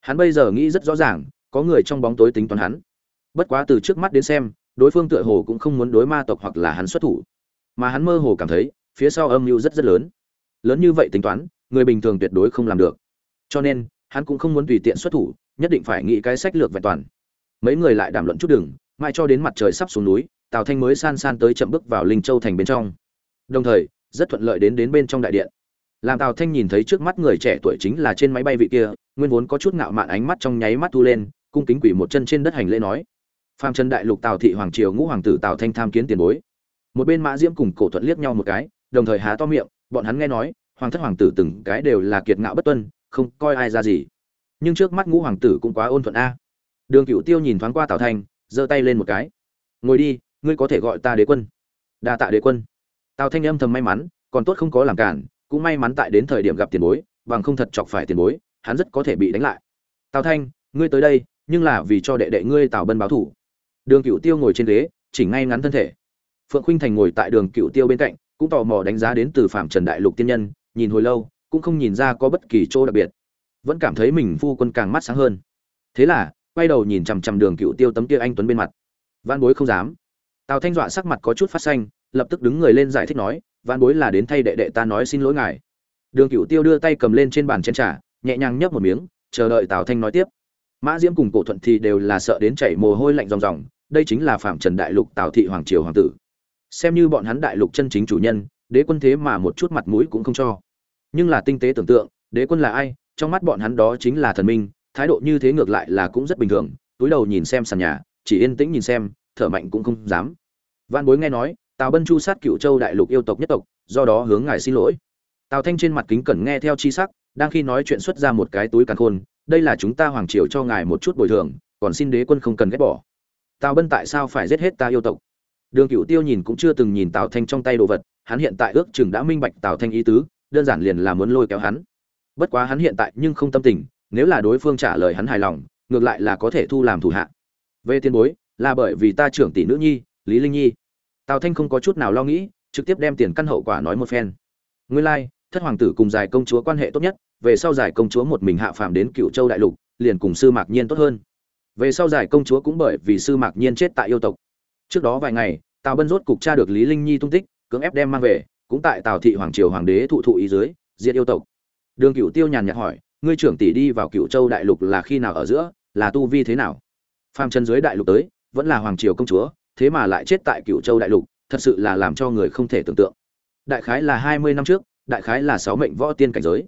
Hắn bây giờ nghĩ rất rõ ràng có người trong bóng tối tính toán hắn. Bất quá từ trước mắt đến xem đối phương tựa hồ cũng không muốn đối ma tộc hoặc là hắn xuất thủ. Mà hắn mơ hồ cảm thấy phía sau âm mưu rất rất lớn. Lớn như vậy tính toán người bình thường tuyệt đối không làm được. Cho nên hắn cũng không muốn tùy tiện xuất thủ nhất định phải nghĩ cái sách lược vẹn toàn. Mấy người lại đàm luận chút đường, mãi cho đến mặt trời sắp xuống núi tào thanh mới san san tới chậm bước vào linh châu thành bên trong. Đồng thời rất thuận lợi đến đến bên trong đại điện làm tào thanh nhìn thấy trước mắt người trẻ tuổi chính là trên máy bay vị kia, nguyên vốn có chút ngạo mạn ánh mắt trong nháy mắt thu lên, cung kính quỷ một chân trên đất hành lễ nói. Phàm trần đại lục tào thị hoàng triều ngũ hoàng tử tào thanh tham kiến tiền bối. Một bên mã diễm cùng cổ thuận liếc nhau một cái, đồng thời há to miệng, bọn hắn nghe nói, hoàng thất hoàng tử từng cái đều là kiệt ngạo bất tuân, không coi ai ra gì. Nhưng trước mắt ngũ hoàng tử cũng quá ôn thuận a. Đường cựu tiêu nhìn thoáng qua tào thanh, giơ tay lên một cái. Ngồi đi, ngươi có thể gọi ta đế quân. Đa tạ đế quân. Tào thanh âm thầm may mắn, còn tốt không có làm cản cũng may mắn tại đến thời điểm gặp tiền bối, bằng không thật chọc phải tiền bối, hắn rất có thể bị đánh lại. Tào thanh, ngươi tới đây, nhưng là vì cho đệ đệ ngươi tào bân báo thủ. Đường cựu tiêu ngồi trên ghế chỉnh ngay ngắn thân thể. Phượng Khinh thành ngồi tại đường cựu tiêu bên cạnh, cũng tò mò đánh giá đến từ phạm trần đại lục tiên nhân, nhìn hồi lâu, cũng không nhìn ra có bất kỳ chỗ đặc biệt. Vẫn cảm thấy mình phu quân càng mắt sáng hơn. Thế là, quay đầu nhìn chằm chằm đường cựu tiêu tấm kia anh tuấn bên mặt. Văn bối không dám. Tào thanh dọa sắc mặt có chút phát xanh, lập tức đứng người lên giải thích nói văn bối là đến thay đệ đệ ta nói xin lỗi ngài. Đường cựu tiêu đưa tay cầm lên trên bàn chén trà, nhẹ nhàng nhấp một miếng, chờ đợi tào thanh nói tiếp. Mã diễm cùng cổ thuận thì đều là sợ đến chảy mồ hôi lạnh ròng ròng, đây chính là phạm trần đại lục tào thị hoàng triều hoàng tử. Xem như bọn hắn đại lục chân chính chủ nhân, đế quân thế mà một chút mặt mũi cũng không cho. Nhưng là tinh tế tưởng tượng, đế quân là ai, trong mắt bọn hắn đó chính là thần minh, thái độ như thế ngược lại là cũng rất bình thường, túi đầu nhìn xem sàn nhà, chỉ yên tĩnh nhìn xem, thở mạnh cũng không dám. Văn bối nghe nói tào bân chu sát cựu châu đại lục yêu tộc nhất tộc, do đó hướng ngài xin lỗi. Tào thanh trên mặt kính cẩn nghe theo chi sắc, đang khi nói chuyện xuất ra một cái túi càn khôn, đây là chúng ta hoàng triều cho ngài một chút bồi thường, còn xin đế quân không cần ghét bỏ. Tào bân tại sao phải giết hết ta yêu tộc? Đường cựu tiêu nhìn cũng chưa từng nhìn tào thanh trong tay đồ vật, hắn hiện tại ước chừng đã minh bạch tào thanh ý tứ, đơn giản liền là muốn lôi kéo hắn. Bất quá hắn hiện tại nhưng không tâm tình, nếu là đối phương trả lời hắn hài lòng, ngược lại là có thể thu làm thủ hạ. Về tiền bối, là bởi vì ta trưởng tỷ nữ nhi, lý linh nhi tào thanh không có chút nào lo nghĩ trực tiếp đem tiền căn hậu quả nói một phen. Nguyên lai like, thất hoàng tử cùng giải công chúa quan hệ tốt nhất về sau giải công chúa một mình hạ phàm đến cựu châu đại lục liền cùng sư mạc nhiên tốt hơn. Về sau giải công chúa cũng bởi vì sư mạc nhiên chết tại yêu tộc. Trước đó vài ngày tào bân rốt cục tra được lý linh nhi tung tích cưỡng ép đem mang về cũng tại tào thị hoàng triều hoàng đế thụ thụ ý dưới diệt yêu tộc. Đường cựu tiêu nhàn nhạt hỏi ngươi trưởng tỷ đi vào cựu châu đại lục là khi nào ở giữa là tu vi thế nào? Phàm chân dưới đại lục tới vẫn là hoàng triều công chúa thế mà lại chết tại cựu châu đại lục, thật sự là làm cho người không thể tưởng tượng. Đại khái là hai mươi năm trước, đại khái là sáu mệnh võ tiên cảnh giới.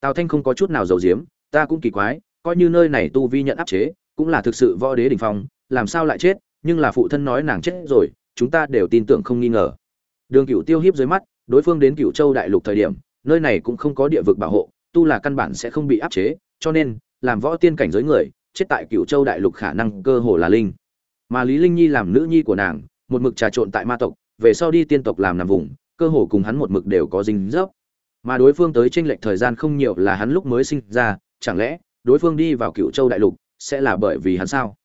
Tào thanh không có chút nào giàu diếm ta cũng kỳ quái, coi như nơi này tu vi nhận áp chế, cũng là thực sự võ đế đỉnh phong, làm sao lại chết, nhưng là phụ thân nói nàng chết rồi, chúng ta đều tin tưởng không nghi ngờ. Đường cựu tiêu hiếp dưới mắt, đối phương đến cựu châu đại lục thời điểm, nơi này cũng không có địa vực bảo hộ, tu là căn bản sẽ không bị áp chế, cho nên, làm võ tiên cảnh giới người, chết tại cựu châu đại lục khả năng cơ hồ là linh mà lý linh nhi làm nữ nhi của nàng, một mực trà trộn tại ma tộc, về sau đi tiên tộc làm nằm vùng, cơ hồ cùng hắn một mực đều có dính dấp. Mà đối phương tới tranh lệch thời gian không nhiều là hắn lúc mới sinh ra, chẳng lẽ đối phương đi vào cựu châu đại lục sẽ là bởi vì hắn sao?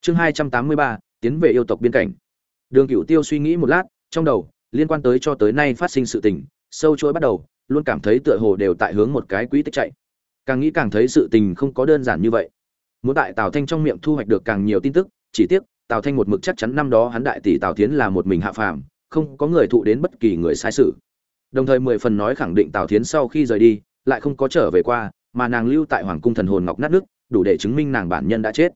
Chương hai trăm tám mươi ba, tiến về yêu tộc biên cảnh. Đường cựu tiêu suy nghĩ một lát, trong đầu, liên quan tới cho tới nay phát sinh sự tình, sâu chuỗi bắt đầu, luôn cảm thấy tựa hồ đều tại hướng một cái quỹ tích chạy. Càng nghĩ càng thấy sự tình không có đơn giản như vậy. Muốn tại tào thanh trong miệng thu hoạch được càng nhiều tin tức, chỉ tiếc tào thanh một mực chắc chắn năm đó hắn đại tỷ tào tiến là một mình hạ phàm, không có người thụ đến bất kỳ người sai sự. Đồng thời mười phần nói khẳng định tào tiến sau khi rời đi, lại không có trở về qua, mà nàng lưu tại hoàng cung thần hồn ngọc nát nước, đủ để chứng minh nàng bản nhân đã chết.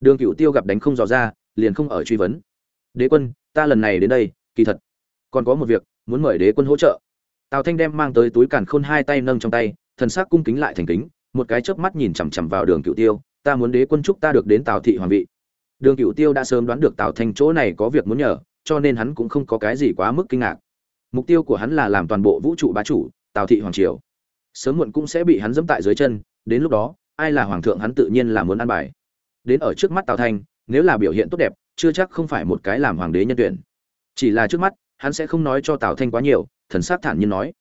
Đường cựu tiêu gặp đánh không dò ra, liền không ở truy vấn. Đế quân, ta lần này đến đây, kỳ thật còn có một việc, muốn mời đế quân hỗ trợ. Tào thanh đem mang tới túi càn khôn hai tay nâng trong tay, thần sắc cung kính lại thành kính, một cái chớp mắt nhìn chằm chằm vào đường cựu tiêu, ta muốn đế quân chúc ta được đến tào thị hoàng vị đường cựu tiêu đã sớm đoán được tào thanh chỗ này có việc muốn nhờ, cho nên hắn cũng không có cái gì quá mức kinh ngạc. Mục tiêu của hắn là làm toàn bộ vũ trụ bá chủ, tào thị hoàng triều. Sớm muộn cũng sẽ bị hắn dẫm tại dưới chân, đến lúc đó, ai là hoàng thượng hắn tự nhiên là muốn ăn bài. Đến ở trước mắt tào thanh, nếu là biểu hiện tốt đẹp, chưa chắc không phải một cái làm hoàng đế nhân tuyển. Chỉ là trước mắt, hắn sẽ không nói cho tào thanh quá nhiều, thần s á thản nhiên nói.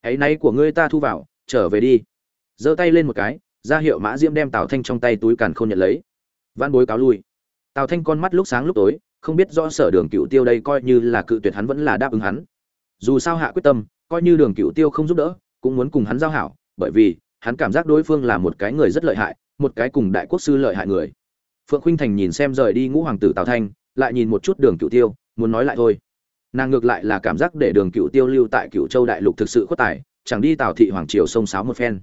Ấy nay của ngươi ta thu vào, trở về đi. Giơ tay lên một cái, ra hiệu mã diễm đem tào thanh trong tay túi càn k h ô n nhận lấy. Văn bối cáo lui tào thanh con mắt lúc sáng lúc tối, không biết rõ sở đường cựu tiêu đây coi như là cự tuyệt hắn vẫn là đáp ứng hắn. Dù sao hạ quyết tâm, coi như đường cựu tiêu không giúp đỡ, cũng muốn cùng hắn giao hảo, bởi vì, hắn cảm giác đối phương là một cái người rất lợi hại, một cái cùng đại quốc sư lợi hại người. Phượng khuynh thành nhìn xem rời đi ngũ hoàng tử tào thanh, lại nhìn một chút đường cựu tiêu, muốn nói lại thôi. Nàng ngược lại là cảm giác để đường cựu tiêu lưu tại cựu châu đại lục thực sự khuất tài, chẳng đi tào thị hoàng triều sông sáo một phen.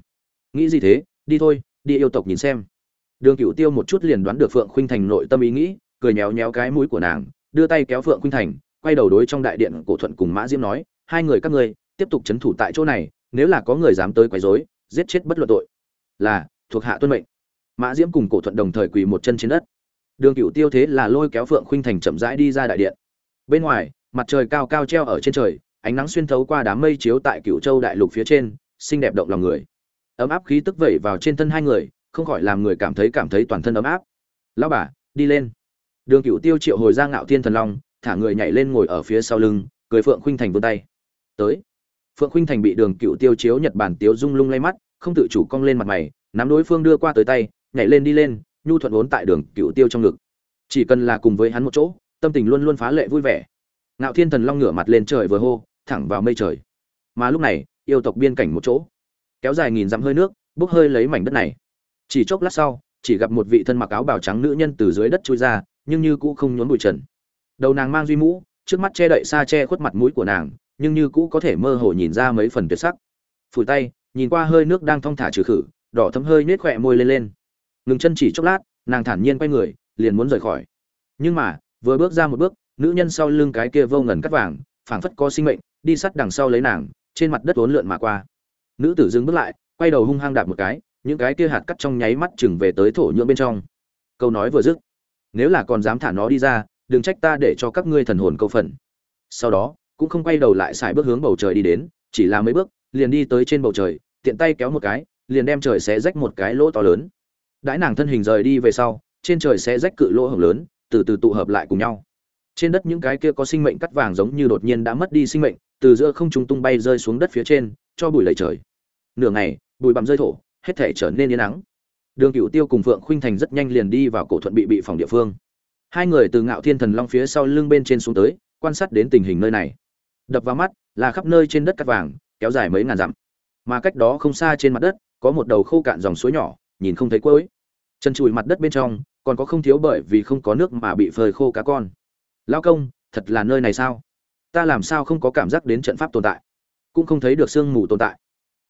Nghĩ gì thế? Đi thôi, đi yêu tộc nhìn xem đường Cửu tiêu một chút liền đoán được phượng khuynh thành nội tâm ý nghĩ, cười nhéo nhéo cái mũi của nàng, đưa tay kéo phượng khuynh thành, quay đầu đối trong đại điện cổ thuận cùng mã diễm nói, hai người các ngươi, tiếp tục chấn thủ tại chỗ này, nếu là có người dám tới quấy rối, giết chết bất luận tội. Là, thuộc hạ tuân mệnh. Mã diễm cùng cổ thuận đồng thời quỳ một chân trên đất. Đường Cửu tiêu thế là lôi kéo phượng khuynh thành chậm rãi đi ra đại điện. Bên ngoài, mặt trời cao cao treo ở trên trời, ánh nắng xuyên thấu qua đám mây chiếu tại Cửu châu đại lục phía trên, xinh đẹp động lòng người. Ấm áp khí tức vẩy vào trên thân hai người không khỏi làm người cảm thấy cảm thấy toàn thân ấm áp. Lão bà, đi lên. Đường cựu tiêu triệu hồi ra ngạo thiên thần long, thả người nhảy lên ngồi ở phía sau lưng, cười phượng khuynh thành vươn tay. Tới. Phượng khuynh thành bị đường cựu tiêu chiếu nhật bản tiêu rung lung lay mắt, không tự chủ cong lên mặt mày, nắm đối phương đưa qua tới tay, nhảy lên đi lên, nhu thuận vốn tại đường cựu tiêu trong ngực. Chỉ cần là cùng với hắn một chỗ, tâm tình luôn luôn phá lệ vui vẻ. Ngạo thiên thần long ngửa mặt lên trời vừa hô, thẳng vào mây trời. Mà lúc này, yêu tộc biên cảnh một chỗ. Kéo dài nghìn dặm hơi nước, bốc hơi lấy mảnh đất này chỉ chốc lát sau, chỉ gặp một vị thân mặc áo bào trắng nữ nhân từ dưới đất chui ra, nhưng như cũ không nhốn bụi trần. Đầu nàng mang duy mũ, trước mắt che đậy xa che khuất mặt mũi của nàng, nhưng như cũ có thể mơ hồ nhìn ra mấy phần tuyệt sắc. Phủi tay, nhìn qua hơi nước đang thong thả trừ khử, đỏ thấm hơi nết khỏe môi lên lên. Ngừng chân chỉ chốc lát, nàng thản nhiên quay người, liền muốn rời khỏi. Nhưng mà, vừa bước ra một bước, nữ nhân sau lưng cái kia vô ngần cắt vàng, phảng phất có sinh mệnh, đi sắt đằng sau lấy nàng, trên mặt đất uốn lượn mà qua. Nữ tử dừng bước lại, quay đầu hung hăng đạp một cái những cái kia hạt cắt trong nháy mắt chừng về tới thổ nhưỡng bên trong. Câu nói vừa dứt, nếu là còn dám thả nó đi ra, đừng trách ta để cho các ngươi thần hồn câu phần. Sau đó, cũng không quay đầu lại xài bước hướng bầu trời đi đến, chỉ là mấy bước, liền đi tới trên bầu trời, tiện tay kéo một cái, liền đem trời xé rách một cái lỗ to lớn. Đãi nàng thân hình rời đi về sau, trên trời sẽ rách cự lỗ hổng lớn, từ từ tụ hợp lại cùng nhau. Trên đất những cái kia có sinh mệnh cắt vàng giống như đột nhiên đã mất đi sinh mệnh, từ giữa không trung tung bay rơi xuống đất phía trên, cho bụi lầy trời. Nửa ngày, bụi bặm rơi thổ hết thể trở nên yên nắng đường cựu tiêu cùng phượng khuynh thành rất nhanh liền đi vào cổ thuận bị bị phòng địa phương. Hai người từ ngạo thiên thần long phía sau lưng bên trên xuống tới, quan sát đến tình hình nơi này. Đập vào mắt, là khắp nơi trên đất cắt vàng, kéo dài mấy ngàn dặm. Mà cách đó không xa trên mặt đất, có một đầu khô cạn dòng suối nhỏ, nhìn không thấy cuối. Chân chùi mặt đất bên trong, còn có không thiếu bởi vì không có nước mà bị phơi khô cá con. Lao công, thật là nơi này sao? Ta làm sao không có cảm giác đến trận pháp tồn tại? Cũng không thấy được sương mù tồn tại.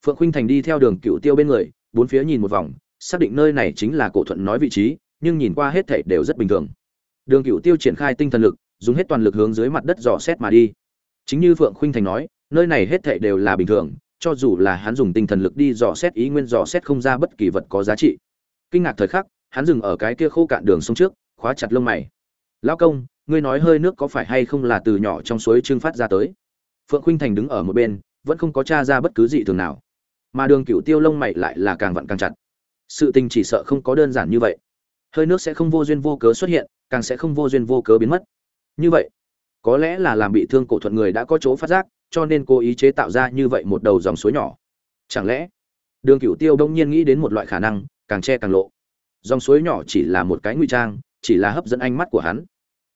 Phượng khuynh thành đi theo đường cựu tiêu bên người bốn phía nhìn một vòng, xác định nơi này chính là cổ thuận nói vị trí, nhưng nhìn qua hết thảy đều rất bình thường. Đường cựu tiêu triển khai tinh thần lực, dùng hết toàn lực hướng dưới mặt đất dò xét mà đi. Chính như phượng khuynh thành nói, nơi này hết thảy đều là bình thường, cho dù là hắn dùng tinh thần lực đi dò xét ý nguyên dò xét không ra bất kỳ vật có giá trị. Kinh ngạc thời khắc, hắn dừng ở cái kia khô cạn đường sông trước, khóa chặt lông mày. Lão công, ngươi nói hơi nước có phải hay không là từ nhỏ trong suối trưng phát ra tới? Phượng khuynh thành đứng ở một bên, vẫn không có t r a ra bất cứ gì thường nào mà đường cựu tiêu lông mày lại là càng vặn càng chặt. Sự tình chỉ sợ không có đơn giản như vậy. Hơi nước sẽ không vô duyên vô cớ xuất hiện, càng sẽ không vô duyên vô cớ biến mất. Như vậy, có lẽ là làm bị thương cổ thuận người đã có chỗ phát giác, cho nên cố ý chế tạo ra như vậy một đầu dòng suối nhỏ. Chẳng lẽ, đường cựu tiêu đông nhiên nghĩ đến một loại khả năng, càng che càng lộ. Dòng suối nhỏ chỉ là một cái ngụy trang, chỉ là hấp dẫn ánh mắt của hắn.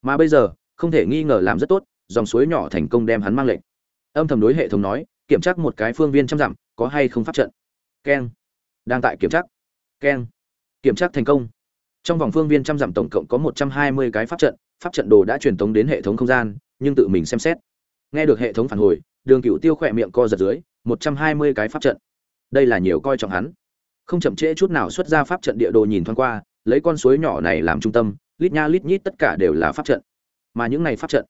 Mà bây giờ, không thể nghi ngờ làm rất tốt, dòng suối nhỏ thành công đem hắn mang lệnh. Âm thầm đối hệ thống nói kiểm tra một cái phương viên trăm dặm, có hay không pháp trận. Keng. Đang tại kiểm tra. Keng. Kiểm tra thành công. Trong vòng phương viên trăm dặm tổng cộng có một trăm hai mươi cái pháp trận pháp trận đồ đã truyền tống đến hệ thống không gian, nhưng tự mình xem xét. Nghe được hệ thống phản hồi, đường cựu tiêu khỏe miệng co giật dưới, một trăm hai mươi cái pháp trận. Đây là nhiều coi trọng hắn. Không chậm trễ chút nào xuất ra pháp trận địa đồ nhìn thoáng qua, lấy con suối nhỏ này làm trung tâm, lít nha lít nhít tất cả đều là pháp trận. Mà những này pháp trận,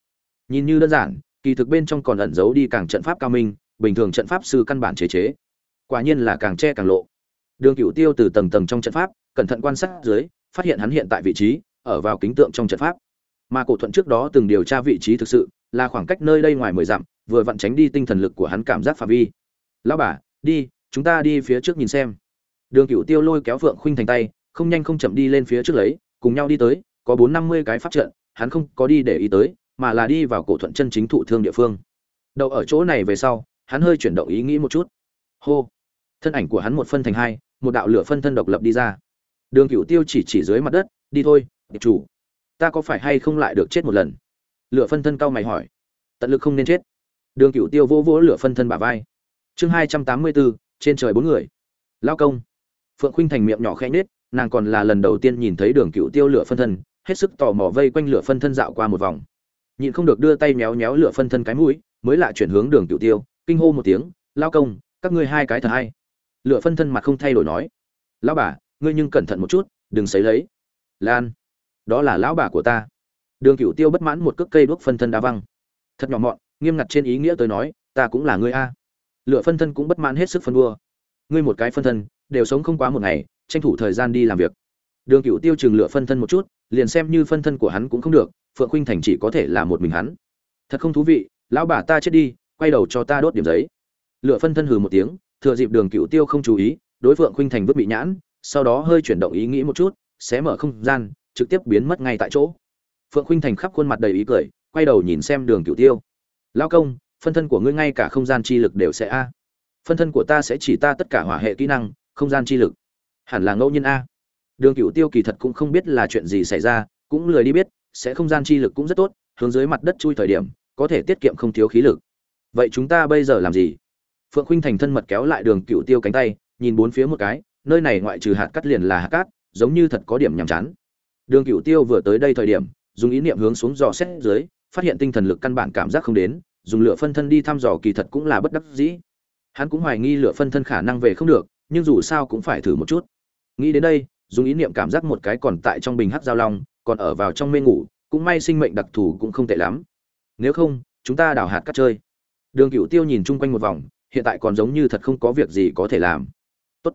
nhìn như đơn giản, kỳ thực bên trong còn ẩn giấu đi càng trận pháp cao minh bình thường trận pháp sư căn bản chế chế. Quả nhiên là càng che càng lộ. Đường cựu tiêu từ tầng tầng trong trận pháp, cẩn thận quan sát dưới, phát hiện hắn hiện tại vị trí, ở vào kính tượng trong trận pháp. Mà cổ thuận trước đó từng điều tra vị trí thực sự, là khoảng cách nơi đây ngoài mười dặm, vừa vặn tránh đi tinh thần lực của hắn cảm giác phạm vi. Lão bà, đi, chúng ta đi phía trước nhìn xem. Đường cựu tiêu lôi kéo phượng khuynh thành tay, không nhanh không chậm đi lên phía trước lấy, cùng nhau đi tới, có bốn năm mươi cái pháp trận, hắn không có đi để ý tới, mà là đi vào cổ thuận chân chính thụ thương địa phương. Đậu ở chỗ này về sau hắn hơi chuyển động ý nghĩ một chút. Hô. Thân ảnh của hắn một phân thành hai, một đạo lửa phân thân độc lập đi ra. Đường cựu tiêu chỉ chỉ dưới mặt đất, đi thôi tiệp chủ. Ta có phải hay không lại được chết một lần? Lửa phân thân cao mày hỏi. Tận lực không nên chết. Đường cựu tiêu vô vỗ lửa phân thân bả vai. Chương hai trăm tám mươi bốn, trên trời bốn người. Lao công. Phượng khuynh thành miệng nhỏ khẽ nết nàng còn là lần đầu tiên nhìn thấy đường cựu tiêu lửa phân thân, hết sức tò mò vây quanh lửa phân thân dạo qua một vòng. Nhịn không được đưa tay méo méo lửa phân thân cái mũi, mới lại chuyển hướng đường cựu tiêu kinh hô một tiếng, lao công, các ngươi hai cái thật hay. Lựa phân thân mặt không thay đổi nói, lão bà, ngươi nhưng cẩn thận một chút, đừng xấy lấy. Lan, đó là lão bà của ta. Đường cựu tiêu bất mãn một cước cây đuốc phân thân đá văng. Thật nhỏ mọn, nghiêm ngặt trên ý nghĩa tới nói, ta cũng là ngươi a. Lựa phân thân cũng bất mãn hết sức phân đua. Ngươi một cái phân thân, đều sống không quá một ngày, tranh thủ thời gian đi làm việc. Đường cựu tiêu chừng lựa phân thân một chút, liền xem như phân thân của hắn cũng không được, phượng khuynh thành chỉ có thể là một mình hắn. Thật không thú vị, lão bà ta chết đi quay đầu cho ta đốt điểm giấy. Lựa phân thân hừ một tiếng, thừa dịp đường cựu tiêu không chú ý, đối phượng khuynh thành vứt bị nhãn, sau đó hơi chuyển động ý nghĩ một chút sẽ mở không gian, trực tiếp biến mất ngay tại chỗ. Phượng khuynh thành khắp khuôn mặt đầy ý cười, quay đầu nhìn xem đường cựu tiêu. Lao công, phân thân của ngươi ngay cả không gian chi lực đều sẽ a. Phân thân của ta sẽ chỉ ta tất cả hỏa hệ kỹ năng, không gian chi lực. Hẳn là ngẫu nhiên a. Đường cựu tiêu kỳ thật cũng không biết là chuyện gì xảy ra, cũng lười đi biết, sẽ không gian chi lực cũng rất tốt, hướng dưới mặt đất chui thời điểm, có thể tiết kiệm không thiếu khí lực vậy chúng ta bây giờ làm gì? Phượng khuynh thành thân mật kéo lại đường cựu tiêu cánh tay, nhìn bốn phía một cái, nơi này ngoại trừ hạt cắt liền là hạt cát, giống như thật có điểm nhàm chán. Đường cựu tiêu vừa tới đây thời điểm, dùng ý niệm hướng xuống dò xét dưới, phát hiện tinh thần lực căn bản cảm giác không đến, dùng lửa phân thân đi thăm dò kỳ thật cũng là bất đắc dĩ. Hắn cũng hoài nghi lửa phân thân khả năng về không được, nhưng dù sao cũng phải thử một chút. Nghĩ đến đây, dùng ý niệm cảm giác một cái còn tại trong bình hát giao long, còn ở vào trong mê ngủ, cũng may sinh mệnh đặc thù cũng không tệ lắm. Nếu không, chúng ta đào hạt cắt chơi đường cửu tiêu nhìn chung quanh một vòng, hiện tại còn giống như thật không có việc gì có thể làm. Tốt.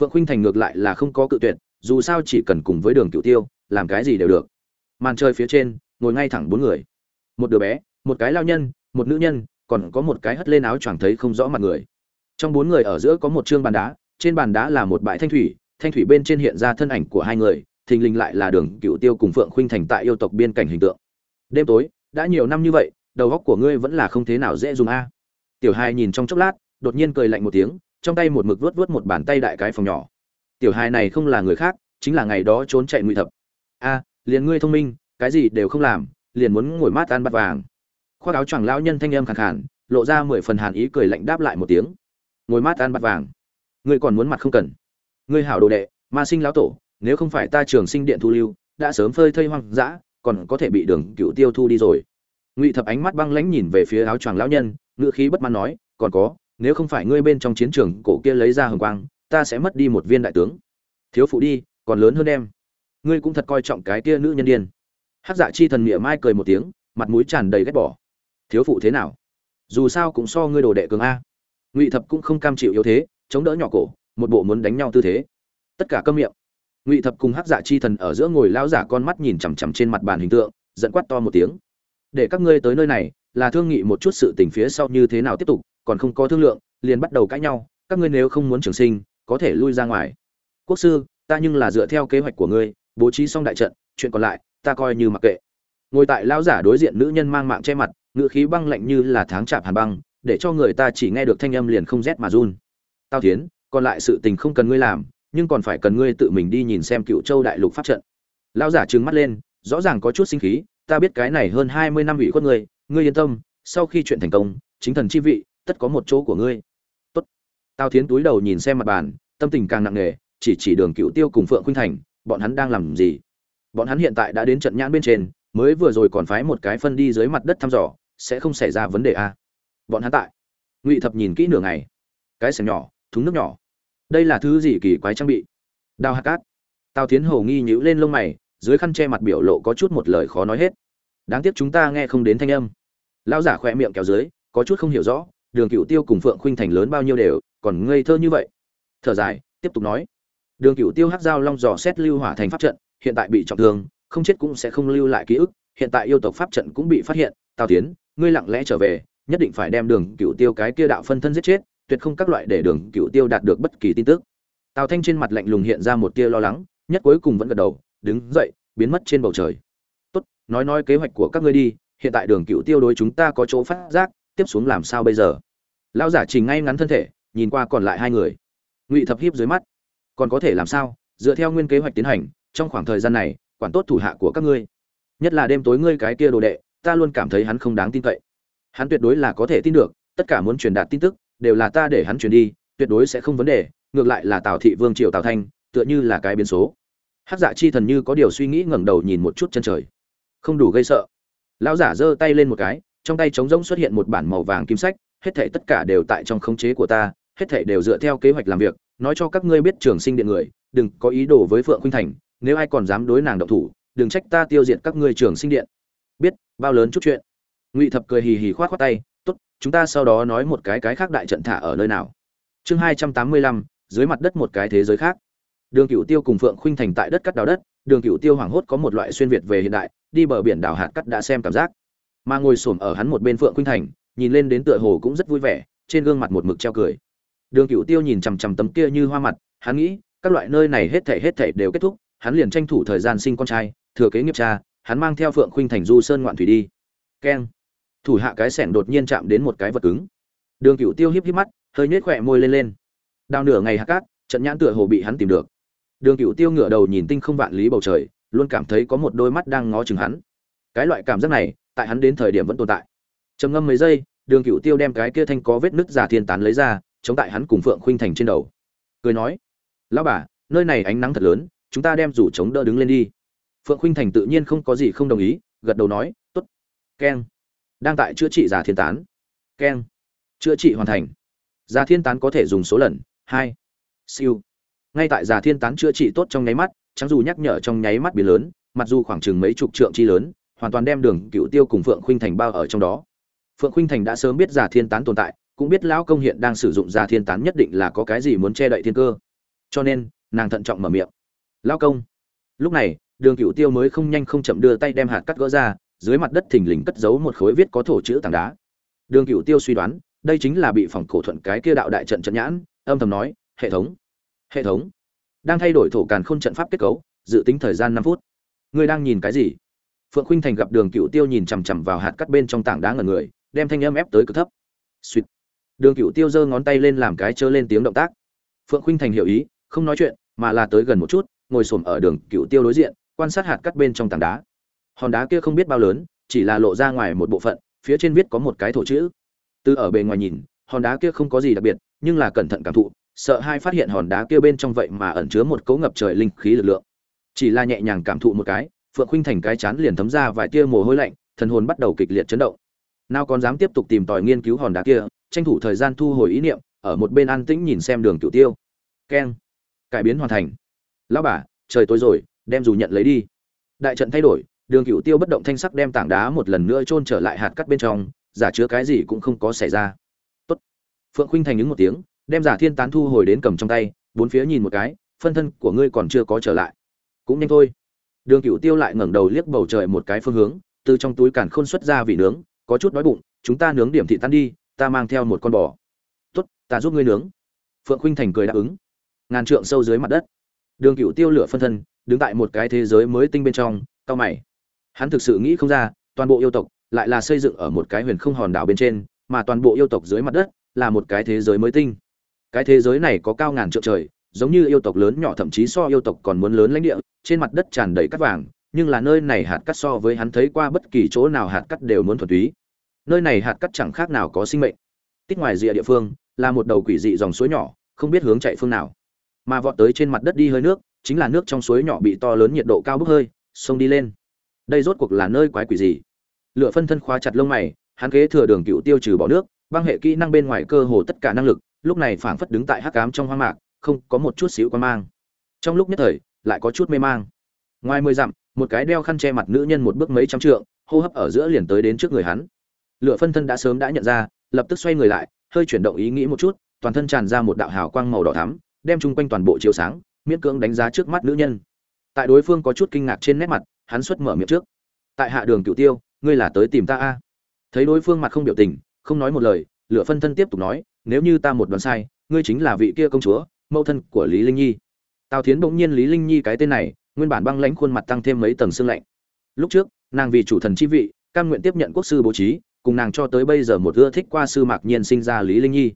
phượng khuynh thành ngược lại là không có cự tuyệt, dù sao chỉ cần cùng với đường cửu tiêu, làm cái gì đều được. Màn chơi phía trên, ngồi ngay thẳng bốn người. Một đứa bé, một cái lao nhân, một nữ nhân, còn có một cái hất lên áo choàng thấy không rõ mặt người. Trong bốn người ở giữa có một trương bàn đá, trên bàn đá là một bãi thanh thủy thanh thủy bên trên hiện ra thân ảnh của hai người, thình lình lại là đường cửu tiêu cùng phượng khuynh thành tại yêu tộc biên cảnh hình tượng. Đêm tối, đã nhiều năm như vậy đầu óc của ngươi vẫn là không thế nào dễ dùng a. Tiểu hai nhìn trong chốc lát, đột nhiên cười lạnh một tiếng, trong tay một mực vớt vớt một bàn tay đại cái phòng nhỏ. Tiểu hai này không là người khác, chính là ngày đó trốn chạy ngụy thập. A, liền ngươi thông minh, cái gì đều không làm, liền muốn ngồi mát ăn bát vàng. Khoác áo choàng lão nhân thanh âm khàn khàn, lộ ra mười phần hàn ý cười lạnh đáp lại một tiếng. Ngồi mát ăn bát vàng. Ngươi còn muốn mặt không cần. Ngươi hảo đồ đệ, ma sinh lão tổ, nếu không phải ta trường sinh điện thu lưu, đã sớm phơi thây hoang dã, còn có thể bị đường cựu tiêu thu đi rồi ngụy thập ánh mắt băng lãnh nhìn về phía áo choàng lão nhân, ngữ khí bất mãn nói, còn có, nếu không phải ngươi bên trong chiến trường cổ kia lấy ra hồng quang, ta sẽ mất đi một viên đại tướng. Thiếu phụ đi, còn lớn hơn em. Ngươi cũng thật coi trọng cái kia nữ nhân điên. Hát dạ chi thần mỉa mai cười một tiếng, mặt mũi tràn đầy ghét bỏ. Thiếu phụ thế nào? Dù sao cũng so ngươi đồ đệ cường a. Ngụy thập cũng không cam chịu yếu thế, chống đỡ nhỏ cổ, một bộ muốn đánh nhau tư thế. Tất cả câm miệng. Ngụy thập cùng hát dạ chi thần ở giữa ngồi lao giả con mắt nhìn chằm chằm trên mặt bàn hình tượng dẫn quát to một tiếng để các ngươi tới nơi này, là thương nghị một chút sự tình phía sau như thế nào tiếp tục, còn không có thương lượng, liền bắt đầu cãi nhau, các ngươi nếu không muốn trường sinh, có thể lui ra ngoài. Quốc sư, ta nhưng là dựa theo kế hoạch của ngươi, bố trí xong đại trận, chuyện còn lại, ta coi như mặc kệ. Ngồi tại lão giả đối diện nữ nhân mang mạng che mặt ngựa khí băng lạnh như là tháng chạm hàn băng, để cho người ta chỉ nghe được thanh âm liền không rét mà run. Tao tiến còn lại sự tình không cần ngươi làm, nhưng còn phải cần ngươi tự mình đi nhìn xem cựu châu đại lục pháp trận. Lão giả trừng mắt lên, rõ ràng có chút sinh khí ta biết cái này hơn hai mươi năm ủy khuất ngươi ngươi yên tâm, sau khi chuyện thành công, chính thần chi vị, tất có một chỗ của ngươi. Tốt. Tao tiến túi đầu nhìn xem mặt bàn, tâm tình càng nặng nề, chỉ chỉ đường cựu tiêu cùng phượng khuynh thành, bọn hắn đang làm gì? Bọn hắn hiện tại đã đến trận nhãn bên trên, mới vừa rồi còn phái một cái phân đi dưới mặt đất thăm dò, sẽ không xảy ra vấn đề a. Bọn hắn tại. Ngụy thập nhìn kỹ nửa ngày. Cái xẻng nhỏ, thúng nước nhỏ. Đây là thứ gì kỳ quái trang bị? Đao hạt cát. Tao tiến hồ nghi nhíu lên lông mày dưới khăn che mặt biểu lộ có chút một lời khó nói hết. Đáng tiếc chúng ta nghe không đến thanh âm. Lão giả khỏe miệng kéo dưới, có chút không hiểu rõ, đường cựu tiêu cùng phượng khuynh thành lớn bao nhiêu đều, còn ngây thơ như vậy. Thở dài, tiếp tục nói. Đường cựu tiêu hát dao long dò xét lưu hỏa thành pháp trận, hiện tại bị trọng thương, không chết cũng sẽ không lưu lại ký ức, hiện tại yêu tộc pháp trận cũng bị phát hiện. Tào tiến, ngươi lặng lẽ trở về, nhất định phải đem đường cựu tiêu cái kia đạo phân thân giết chết, tuyệt không các loại để đường cựu tiêu đạt được bất kỳ tin tức. Tào thanh trên mặt lạnh lùng hiện ra một tia lo lắng, nhất cuối cùng vẫn gật đầu đứng dậy, biến mất trên bầu trời. Tốt, nói nói kế hoạch của các ngươi đi, hiện tại đường cựu tiêu đối chúng ta có chỗ phát giác, tiếp xuống làm sao bây giờ? Lão giả trình ngay ngắn thân thể, nhìn qua còn lại hai người. Ngụy thập hiếp dưới mắt. Còn có thể làm sao? Dựa theo nguyên kế hoạch tiến hành, trong khoảng thời gian này, quản tốt thủ hạ của các ngươi. Nhất là đêm tối ngươi cái kia đồ đệ, ta luôn cảm thấy hắn không đáng tin cậy. Hắn tuyệt đối là có thể tin được, tất cả muốn truyền đạt tin tức, đều là ta để hắn truyền đi, tuyệt đối sẽ không vấn đề, ngược lại là tào thị vương triều tào thanh, tựa như là cái biến số hát dạ chi thần như có điều suy nghĩ ngẩng đầu nhìn một chút chân trời. Không đủ gây sợ. Lão giả giơ tay lên một cái, trong tay trống rỗng xuất hiện một bản màu vàng kim sách, hết thể tất cả đều tại trong khống chế của ta, hết thể đều dựa theo kế hoạch làm việc, nói cho các ngươi biết trường sinh điện người, đừng có ý đồ với phượng khuynh thành, nếu ai còn dám đối nàng động thủ, đừng trách ta tiêu diệt các ngươi trường sinh điện. Biết, bao lớn chút chuyện. Ngụy thập cười hì hì khoát khoát tay, tốt, chúng ta sau đó nói một cái cái khác đại trận thả ở nơi nào. Chương hai trăm tám mươi lăm, dưới mặt đất một cái thế giới khác đường Cửu tiêu cùng phượng khuynh thành tại đất cắt đào đất, đường Cửu tiêu hoảng hốt có một loại xuyên việt về hiện đại, đi bờ biển đào hạt cắt đã xem cảm giác. Mà ngồi xổm ở hắn một bên phượng khuynh thành, nhìn lên đến tựa hồ cũng rất vui vẻ, trên gương mặt một mực treo cười. Đường Cửu tiêu nhìn chằm chằm tấm kia như hoa mặt, hắn nghĩ, các loại nơi này hết thảy hết thảy đều kết thúc, hắn liền tranh thủ thời gian sinh con trai, thừa kế nghiệp cha, hắn mang theo phượng khuynh thành du sơn ngoạn thủy đi. Keng. Thủ hạ cái sẻn đột nhiên chạm đến một cái vật cứng. Đường Cửu tiêu hiếp hiếp mắt, hơi nhếch khỏe môi lên lên. Đào nửa ngày hạt cát, trận nhãn tựa hồ bị hắn tìm được đường Cửu tiêu ngửa đầu nhìn tinh không vạn lý bầu trời, luôn cảm thấy có một đôi mắt đang ngó chừng hắn. Cái loại cảm giác này, tại hắn đến thời điểm vẫn tồn tại. Trầm ngâm mấy giây, đường Cửu tiêu đem cái kia thanh có vết nứt giả thiên tán lấy ra, chống tại hắn cùng phượng khuynh thành trên đầu. Cười nói, lão bà, nơi này ánh nắng thật lớn, chúng ta đem rủ chống đỡ đứng lên đi. Phượng khuynh thành tự nhiên không có gì không đồng ý, gật đầu nói, Tốt. keng. Đang tại chữa trị giả thiên tán. Keng. Chữa trị hoàn thành. Giả thiên tán có thể dùng số lần, hai. Siêu ngay tại giả thiên tán chữa trị tốt trong nháy mắt trắng dù nhắc nhở trong nháy mắt biến lớn, mặc dù khoảng chừng mấy chục trượng chi lớn, hoàn toàn đem đường cựu tiêu cùng phượng khuynh thành bao ở trong đó. Phượng khuynh thành đã sớm biết giả thiên tán tồn tại, cũng biết lão công hiện đang sử dụng giả thiên tán nhất định là có cái gì muốn che đậy thiên cơ. Cho nên, nàng thận trọng mở miệng. Lão công. Lúc này, đường cựu tiêu mới không nhanh không chậm đưa tay đem hạt cắt gỡ ra, dưới mặt đất thình lình cất giấu một khối viết có thổ chữ tảng đá. Đường cựu tiêu suy đoán, đây chính là bị phòng cổ thuận cái kia đạo đại trận trận nhãn, âm thầm nói, hệ thống hệ thống. Đang thay đổi thổ càn khôn trận pháp kết cấu, dự tính thời gian năm phút. Ngươi đang nhìn cái gì? Phượng khuynh thành gặp đường cựu tiêu nhìn chằm chằm vào hạt cắt bên trong tảng đá ngần người, đem thanh âm ép tới cực thấp. Suýt đường cựu tiêu giơ ngón tay lên làm cái chớ lên tiếng động tác. Phượng khuynh thành hiểu ý, không nói chuyện, mà là tới gần một chút, ngồi xổm ở đường cựu tiêu đối diện, quan sát hạt cắt bên trong tảng đá. Hòn đá kia không biết bao lớn, chỉ là lộ ra ngoài một bộ phận, phía trên viết có một cái thổ chữ. Từ ở bề ngoài nhìn, hòn đá kia không có gì đặc biệt, nhưng là cẩn thận cảm thụ sợ hai phát hiện hòn đá kia bên trong vậy mà ẩn chứa một cấu ngập trời linh khí lực lượng. Chỉ là nhẹ nhàng cảm thụ một cái, phượng Khinh thành cái chán liền thấm ra vài tia mồ hôi lạnh, thần hồn bắt đầu kịch liệt chấn động. Nào còn dám tiếp tục tìm tòi nghiên cứu hòn đá kia, tranh thủ thời gian thu hồi ý niệm, ở một bên an tĩnh nhìn xem đường cửu tiêu. Keng. Cải biến hoàn thành. Lão bà, trời tối rồi, đem dù nhận lấy đi. Đại trận thay đổi, đường cựu tiêu bất động thanh sắc đem tảng đá một lần nữa chôn trở lại hạt cắt bên trong, giả chứa cái gì cũng không có xảy ra. Tốt. phượng Khinh thành những một tiếng đem giả thiên tán thu hồi đến cầm trong tay, bốn phía nhìn một cái, phân thân của ngươi còn chưa có trở lại. Cũng nhanh thôi. Đường cựu tiêu lại ngẩng đầu liếc bầu trời một cái phương hướng, từ trong túi càn khôn xuất ra vị nướng, có chút đói bụng, chúng ta nướng điểm thị tan đi, ta mang theo một con bò. Tốt, ta giúp ngươi nướng. Phượng khuynh thành cười đáp ứng. Ngàn trượng sâu dưới mặt đất, đường cựu tiêu lửa phân thân, đứng tại một cái thế giới mới tinh bên trong cao mày. Hắn thực sự nghĩ không ra, toàn bộ yêu tộc lại là xây dựng ở một cái huyền không hòn đảo bên trên, mà toàn bộ yêu tộc dưới mặt đất là một cái thế giới mới tinh cái thế giới này có cao ngàn trượng trời, giống như yêu tộc lớn nhỏ, thậm chí so yêu tộc còn muốn lớn lãnh địa, trên mặt đất tràn đầy cát vàng, nhưng là nơi này hạt cát so với hắn thấy qua bất kỳ chỗ nào hạt cát đều muốn thuần túy. Nơi này hạt cát chẳng khác nào có sinh mệnh. Tít ngoài rìa địa phương, là một đầu quỷ dị dòng suối nhỏ, không biết hướng chạy phương nào. Mà vọt tới trên mặt đất đi hơi nước, chính là nước trong suối nhỏ bị to lớn nhiệt độ cao bốc hơi, xông đi lên. Đây rốt cuộc là nơi quái quỷ gì? Lựa phân thân khóa chặt lông mày, hắn kế thừa đường cựu tiêu trừ bỏ nước, băng hệ kỹ năng bên ngoài cơ hồ tất cả năng lực lúc này phảng phất đứng tại hắc cám trong hoang mạc, không có một chút xíu quan mang. Trong lúc nhất thời, lại có chút mê mang. Ngoài mười dặm, một cái đeo khăn che mặt nữ nhân một bước mấy trăm trượng, hô hấp ở giữa liền tới đến trước người hắn. Lựa phân thân đã sớm đã nhận ra, lập tức xoay người lại, hơi chuyển động ý nghĩ một chút, toàn thân tràn ra một đạo hào quang màu đỏ thắm, đem chung quanh toàn bộ chiếu sáng, miễn cưỡng đánh giá trước mắt nữ nhân. Tại đối phương có chút kinh ngạc trên nét mặt, hắn xuất mở miệng trước. Tại hạ đường cựu tiêu, ngươi là tới tìm ta a? Thấy đối phương mặt không biểu tình, không nói một lời, lửa phân thân tiếp tục nói nếu như ta một đoán sai, ngươi chính là vị kia công chúa, mẫu thân của lý linh nhi. Tào thiến bỗng nhiên lý linh nhi cái tên này, nguyên bản băng lãnh khuôn mặt tăng thêm mấy tầng xương lạnh. Lúc trước, nàng vì chủ thần chi vị, cam nguyện tiếp nhận quốc sư bố trí, cùng nàng cho tới bây giờ một ưa thích qua sư mạc nhiên sinh ra lý linh nhi.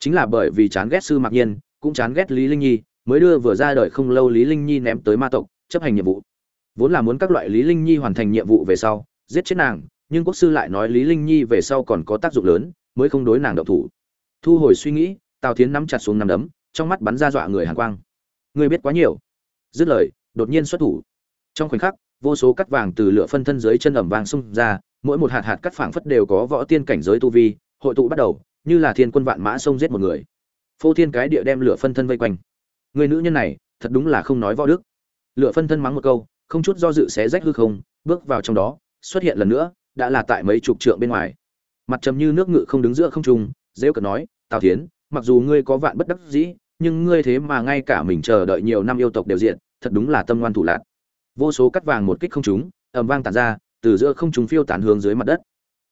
Chính là bởi vì chán ghét sư mạc nhiên, cũng chán ghét lý linh nhi, mới đưa vừa ra đời không lâu lý linh nhi ném tới ma tộc, chấp hành nhiệm vụ. Vốn là muốn các loại lý linh nhi hoàn thành nhiệm vụ về sau, giết chết nàng, nhưng quốc sư lại nói lý linh nhi về sau còn có tác dụng lớn, mới không đối nàng động thủ thu hồi suy nghĩ, tào thiến nắm chặt xuống nắm đấm, trong mắt bắn ra dọa người hàn quang. Ngươi biết quá nhiều. Dứt lời, đột nhiên xuất thủ. Trong khoảnh khắc, vô số cắt vàng từ lửa phân thân dưới chân ẩm vàng xung ra, mỗi một hạt hạt cắt phảng phất đều có võ tiên cảnh giới tu vi, hội tụ bắt đầu, như là thiên quân vạn mã xông giết một người. Phô thiên cái địa đem lửa phân thân vây quanh. Người nữ nhân này, thật đúng là không nói võ đức. Lửa phân thân mắng một câu, không chút do dự xé rách hư không, bước vào trong đó, xuất hiện lần nữa, đã là tại mấy chục trượng bên ngoài. Mặt trầm như nước ngự không đứng giữa không trung dễ cợt nói tào thiến, mặc dù ngươi có vạn bất đắc dĩ, nhưng ngươi thế mà ngay cả mình chờ đợi nhiều năm yêu tộc đều diện thật đúng là tâm ngoan thủ lạc. Vô số cắt vàng một kích không trúng, ầm vang tàn ra, từ giữa không trúng phiêu tán hướng dưới mặt đất.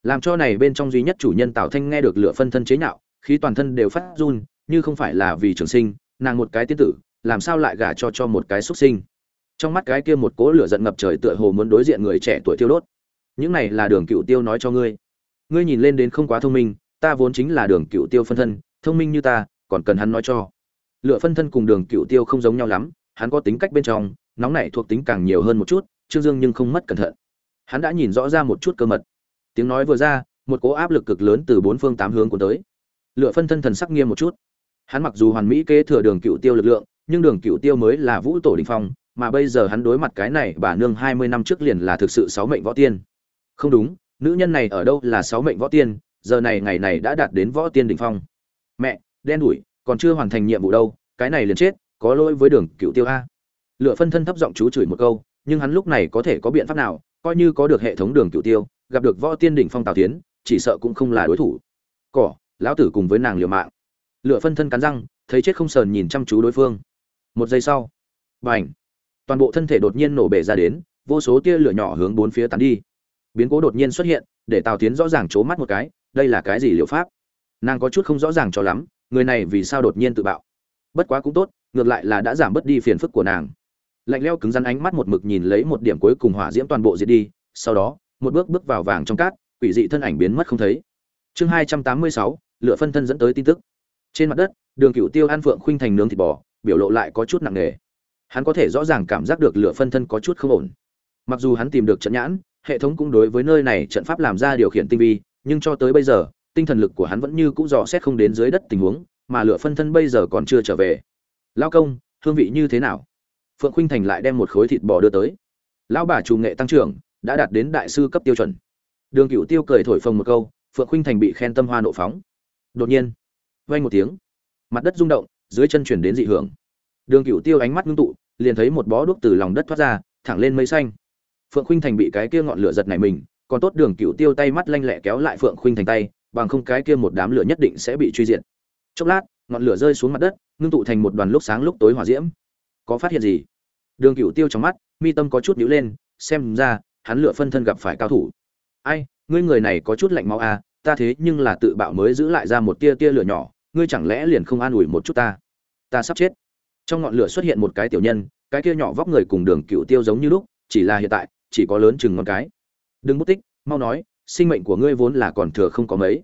Làm cho này bên trong duy nhất chủ nhân tào thanh nghe được lửa phân thân chế nhạo, khí toàn thân đều phát run, như không phải là vì trường sinh, nàng một cái tiên tử, làm sao lại gả cho cho một cái xuất sinh? Trong mắt cái kia một cỗ lửa giận ngập trời tựa hồ muốn đối diện người trẻ tuổi tiêu đốt. Những này là đường cựu tiêu nói cho ngươi. Ngươi nhìn lên đến không quá thông minh ta vốn chính là đường cựu tiêu phân thân, thông minh như ta, còn cần hắn nói cho. Lựa phân thân cùng đường cựu tiêu không giống nhau lắm, hắn có tính cách bên trong, nóng nảy thuộc tính càng nhiều hơn một chút, trương dương nhưng không mất cẩn thận. Hắn đã nhìn rõ ra một chút cơ mật. Tiếng nói vừa ra, một cố áp lực cực lớn từ bốn phương tám hướng của tới. Lựa phân thân thần sắc nghiêm một chút. Hắn mặc dù hoàn mỹ kế thừa đường cựu tiêu lực lượng, nhưng đường cựu tiêu mới là vũ tổ đình phong, mà bây giờ hắn đối mặt cái này bà nương hai mươi năm trước liền là thực sự sáu mệnh võ tiên. Không đúng, nữ nhân này ở đâu là sáu mệnh võ tiên giờ này ngày này đã đạt đến võ tiên đỉnh phong. Mẹ, đen đủi, còn chưa hoàn thành nhiệm vụ đâu, cái này liền chết, có lỗi với đường cựu tiêu a. Lựa phân thân thấp giọng chú chửi một câu, nhưng hắn lúc này có thể có biện pháp nào, coi như có được hệ thống đường cựu tiêu, gặp được võ tiên đỉnh phong tào tiến, chỉ sợ cũng không là đối thủ. Cỏ, lão tử cùng với nàng liều mạng. Lựa phân thân cắn răng, thấy chết không sờn nhìn chăm chú đối phương. Một giây sau b à n h toàn bộ thân thể đột nhiên nổ bể ra đến, vô số tia lửa nhỏ hướng bốn phía tán đi. Biến cố đột nhiên xuất hiện, để tào tiến rõ ràng trố mắt một cái đây là cái gì liệu pháp? Nàng có chút không rõ ràng cho lắm, người này vì sao đột nhiên tự bạo? Bất quá cũng tốt, ngược lại là đã giảm bớt đi phiền phức của nàng. Lạnh leo cứng rắn ánh mắt một mực nhìn lấy một điểm cuối cùng hỏa diễm toàn bộ diệt đi, sau đó, một bước bước vào vàng trong cát, quỷ dị thân ảnh biến mất không thấy. Chương hai trăm tám mươi sáu lựa phân thân dẫn tới tin tức. Trên mặt đất, đường cựu tiêu an phượng khuynh thành nướng thịt bò, biểu lộ lại có chút nặng nề. Hắn có thể rõ ràng cảm giác được lựa phân thân có chút không ổn. Mặc dù hắn tìm được trận nhãn, hệ thống cũng đối với nơi này trận pháp làm ra điều khiển tinh vi nhưng cho tới bây giờ, tinh thần lực của hắn vẫn như cũ dò xét không đến dưới đất tình huống, mà lựa phân thân bây giờ còn chưa trở về. Lao công, hương vị như thế nào? Phượng khuynh thành lại đem một khối thịt bò đưa tới. Lão bà chủ nghệ tăng trưởng, đã đạt đến đại sư cấp tiêu chuẩn. Đường cựu tiêu cười thổi phồng một câu, phượng khuynh thành bị khen tâm hoa nộ phóng. Đột nhiên, vang một tiếng. Mặt đất rung động, dưới chân chuyển đến dị hưởng. Đường cựu tiêu ánh mắt ngưng tụ, liền thấy một bó đuốc từ lòng đất thoát ra, thẳng lên mây xanh. Phượng khuynh thành bị cái kia ngọn lửa giật này mình còn tốt đường cựu tiêu tay mắt lanh lẹ kéo lại phượng khuynh thành tay, bằng không cái kia một đám lửa nhất định sẽ bị truy diệt. Chốc lát, ngọn lửa rơi xuống mặt đất, ngưng tụ thành một đoàn lúc sáng lúc tối hỏa diễm. Có phát hiện gì? Đường cựu tiêu trong mắt, mi tâm có chút nhíu lên, xem ra, hắn lửa phân thân gặp phải cao thủ. Ai, ngươi người này có chút lạnh máu à ta thế nhưng là tự bạo mới giữ lại ra một tia tia lửa nhỏ, ngươi chẳng lẽ liền không an ủi một chút ta? Ta sắp chết. Trong ngọn lửa xuất hiện một cái tiểu nhân, cái kia nhỏ vóc người cùng đường cựu tiêu giống như lúc, chỉ là hiện tại, chỉ có lớn chừng ngón cái đừng mất tích, mau nói, sinh mệnh của ngươi vốn là còn thừa không có mấy.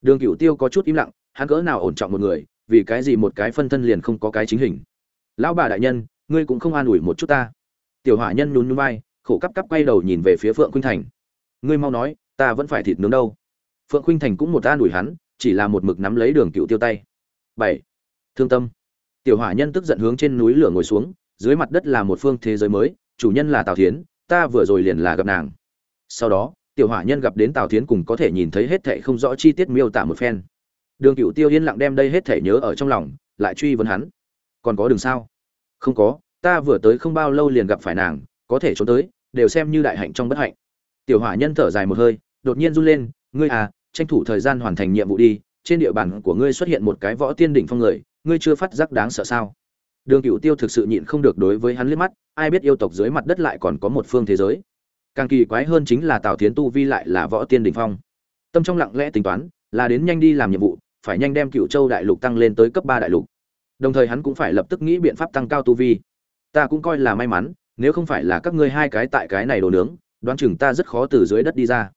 Đường Cửu tiêu có chút im lặng, hắn cỡ nào ổn trọng một người, vì cái gì một cái phân thân liền không có cái chính hình? Lão bà đại nhân, ngươi cũng không an ủi một chút ta. Tiểu hỏa nhân nhún nhún vai, khổ cắp cắp quay đầu nhìn về phía phượng khuynh thành. Ngươi mau nói, ta vẫn phải thịt nướng đâu? Phượng khuynh thành cũng một an ủi hắn, chỉ là một mực nắm lấy đường cựu tiêu tay. Bảy. Thương tâm. Tiểu hỏa nhân tức giận hướng trên núi lửa ngồi xuống, dưới mặt đất là một phương thế giới mới, chủ nhân là tào thiến, ta vừa rồi liền là gặp nàng sau đó, tiểu hỏa nhân gặp đến tào thiến cùng có thể nhìn thấy hết thệ không rõ chi tiết miêu tả một phen. Đường cựu tiêu yên lặng đem đây hết thể nhớ ở trong lòng, lại truy vấn hắn. Còn có đường sao? Không có, ta vừa tới không bao lâu liền gặp phải nàng, có thể trốn tới, đều xem như đại hạnh trong bất hạnh. Tiểu hỏa nhân thở dài một hơi, đột nhiên run lên, ngươi à tranh thủ thời gian hoàn thành nhiệm vụ đi, trên địa bàn của ngươi xuất hiện một cái võ tiên đỉnh phong người, ngươi chưa phát giác đáng sợ sao? Đường cựu tiêu thực sự nhịn không được đối với hắn liếc mắt, ai biết yêu tộc dưới mặt đất lại còn có một phương thế giới càng kỳ quái hơn chính là tào thiến tu vi lại là võ tiên đình phong. Tâm trong lặng lẽ tính toán, là đến nhanh đi làm nhiệm vụ, phải nhanh đem cựu châu đại lục tăng lên tới cấp ba đại lục. Đồng thời hắn cũng phải lập tức nghĩ biện pháp tăng cao tu vi. Ta cũng coi là may mắn, nếu không phải là các ngươi hai cái tại cái này đồ nướng, đoán chừng ta rất khó từ dưới đất đi ra.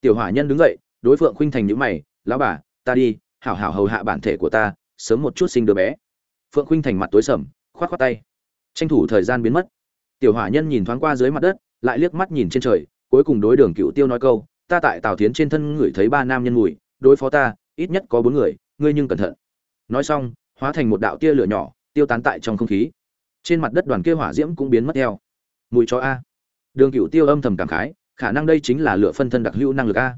Tiểu hỏa nhân đứng dậy, đối phượng khuynh thành nhữ mày, lão bà, ta đi, hảo hảo hầu hạ bản thể của ta, sớm một chút sinh đứa bé. Phượng khuynh thành mặt tối sầm, khoát khoát tay. Tranh thủ thời gian biến mất. Tiểu hỏa nhân nhìn thoáng qua dưới mặt đất lại liếc mắt nhìn trên trời, cuối cùng đối đường cựu tiêu nói câu, ta tại tào tiến trên thân ngửi thấy ba nam nhân mùi, đối phó ta, ít nhất có bốn người, ngươi nhưng cẩn thận. Nói xong, hóa thành một đạo tia lửa nhỏ, tiêu tán tại trong không khí. Trên mặt đất đoàn kia hỏa diễm cũng biến mất theo. Mùi cho a. Đường cựu tiêu âm thầm cảm khái, khả năng đây chính là lửa phân thân đặc hữu năng lực a.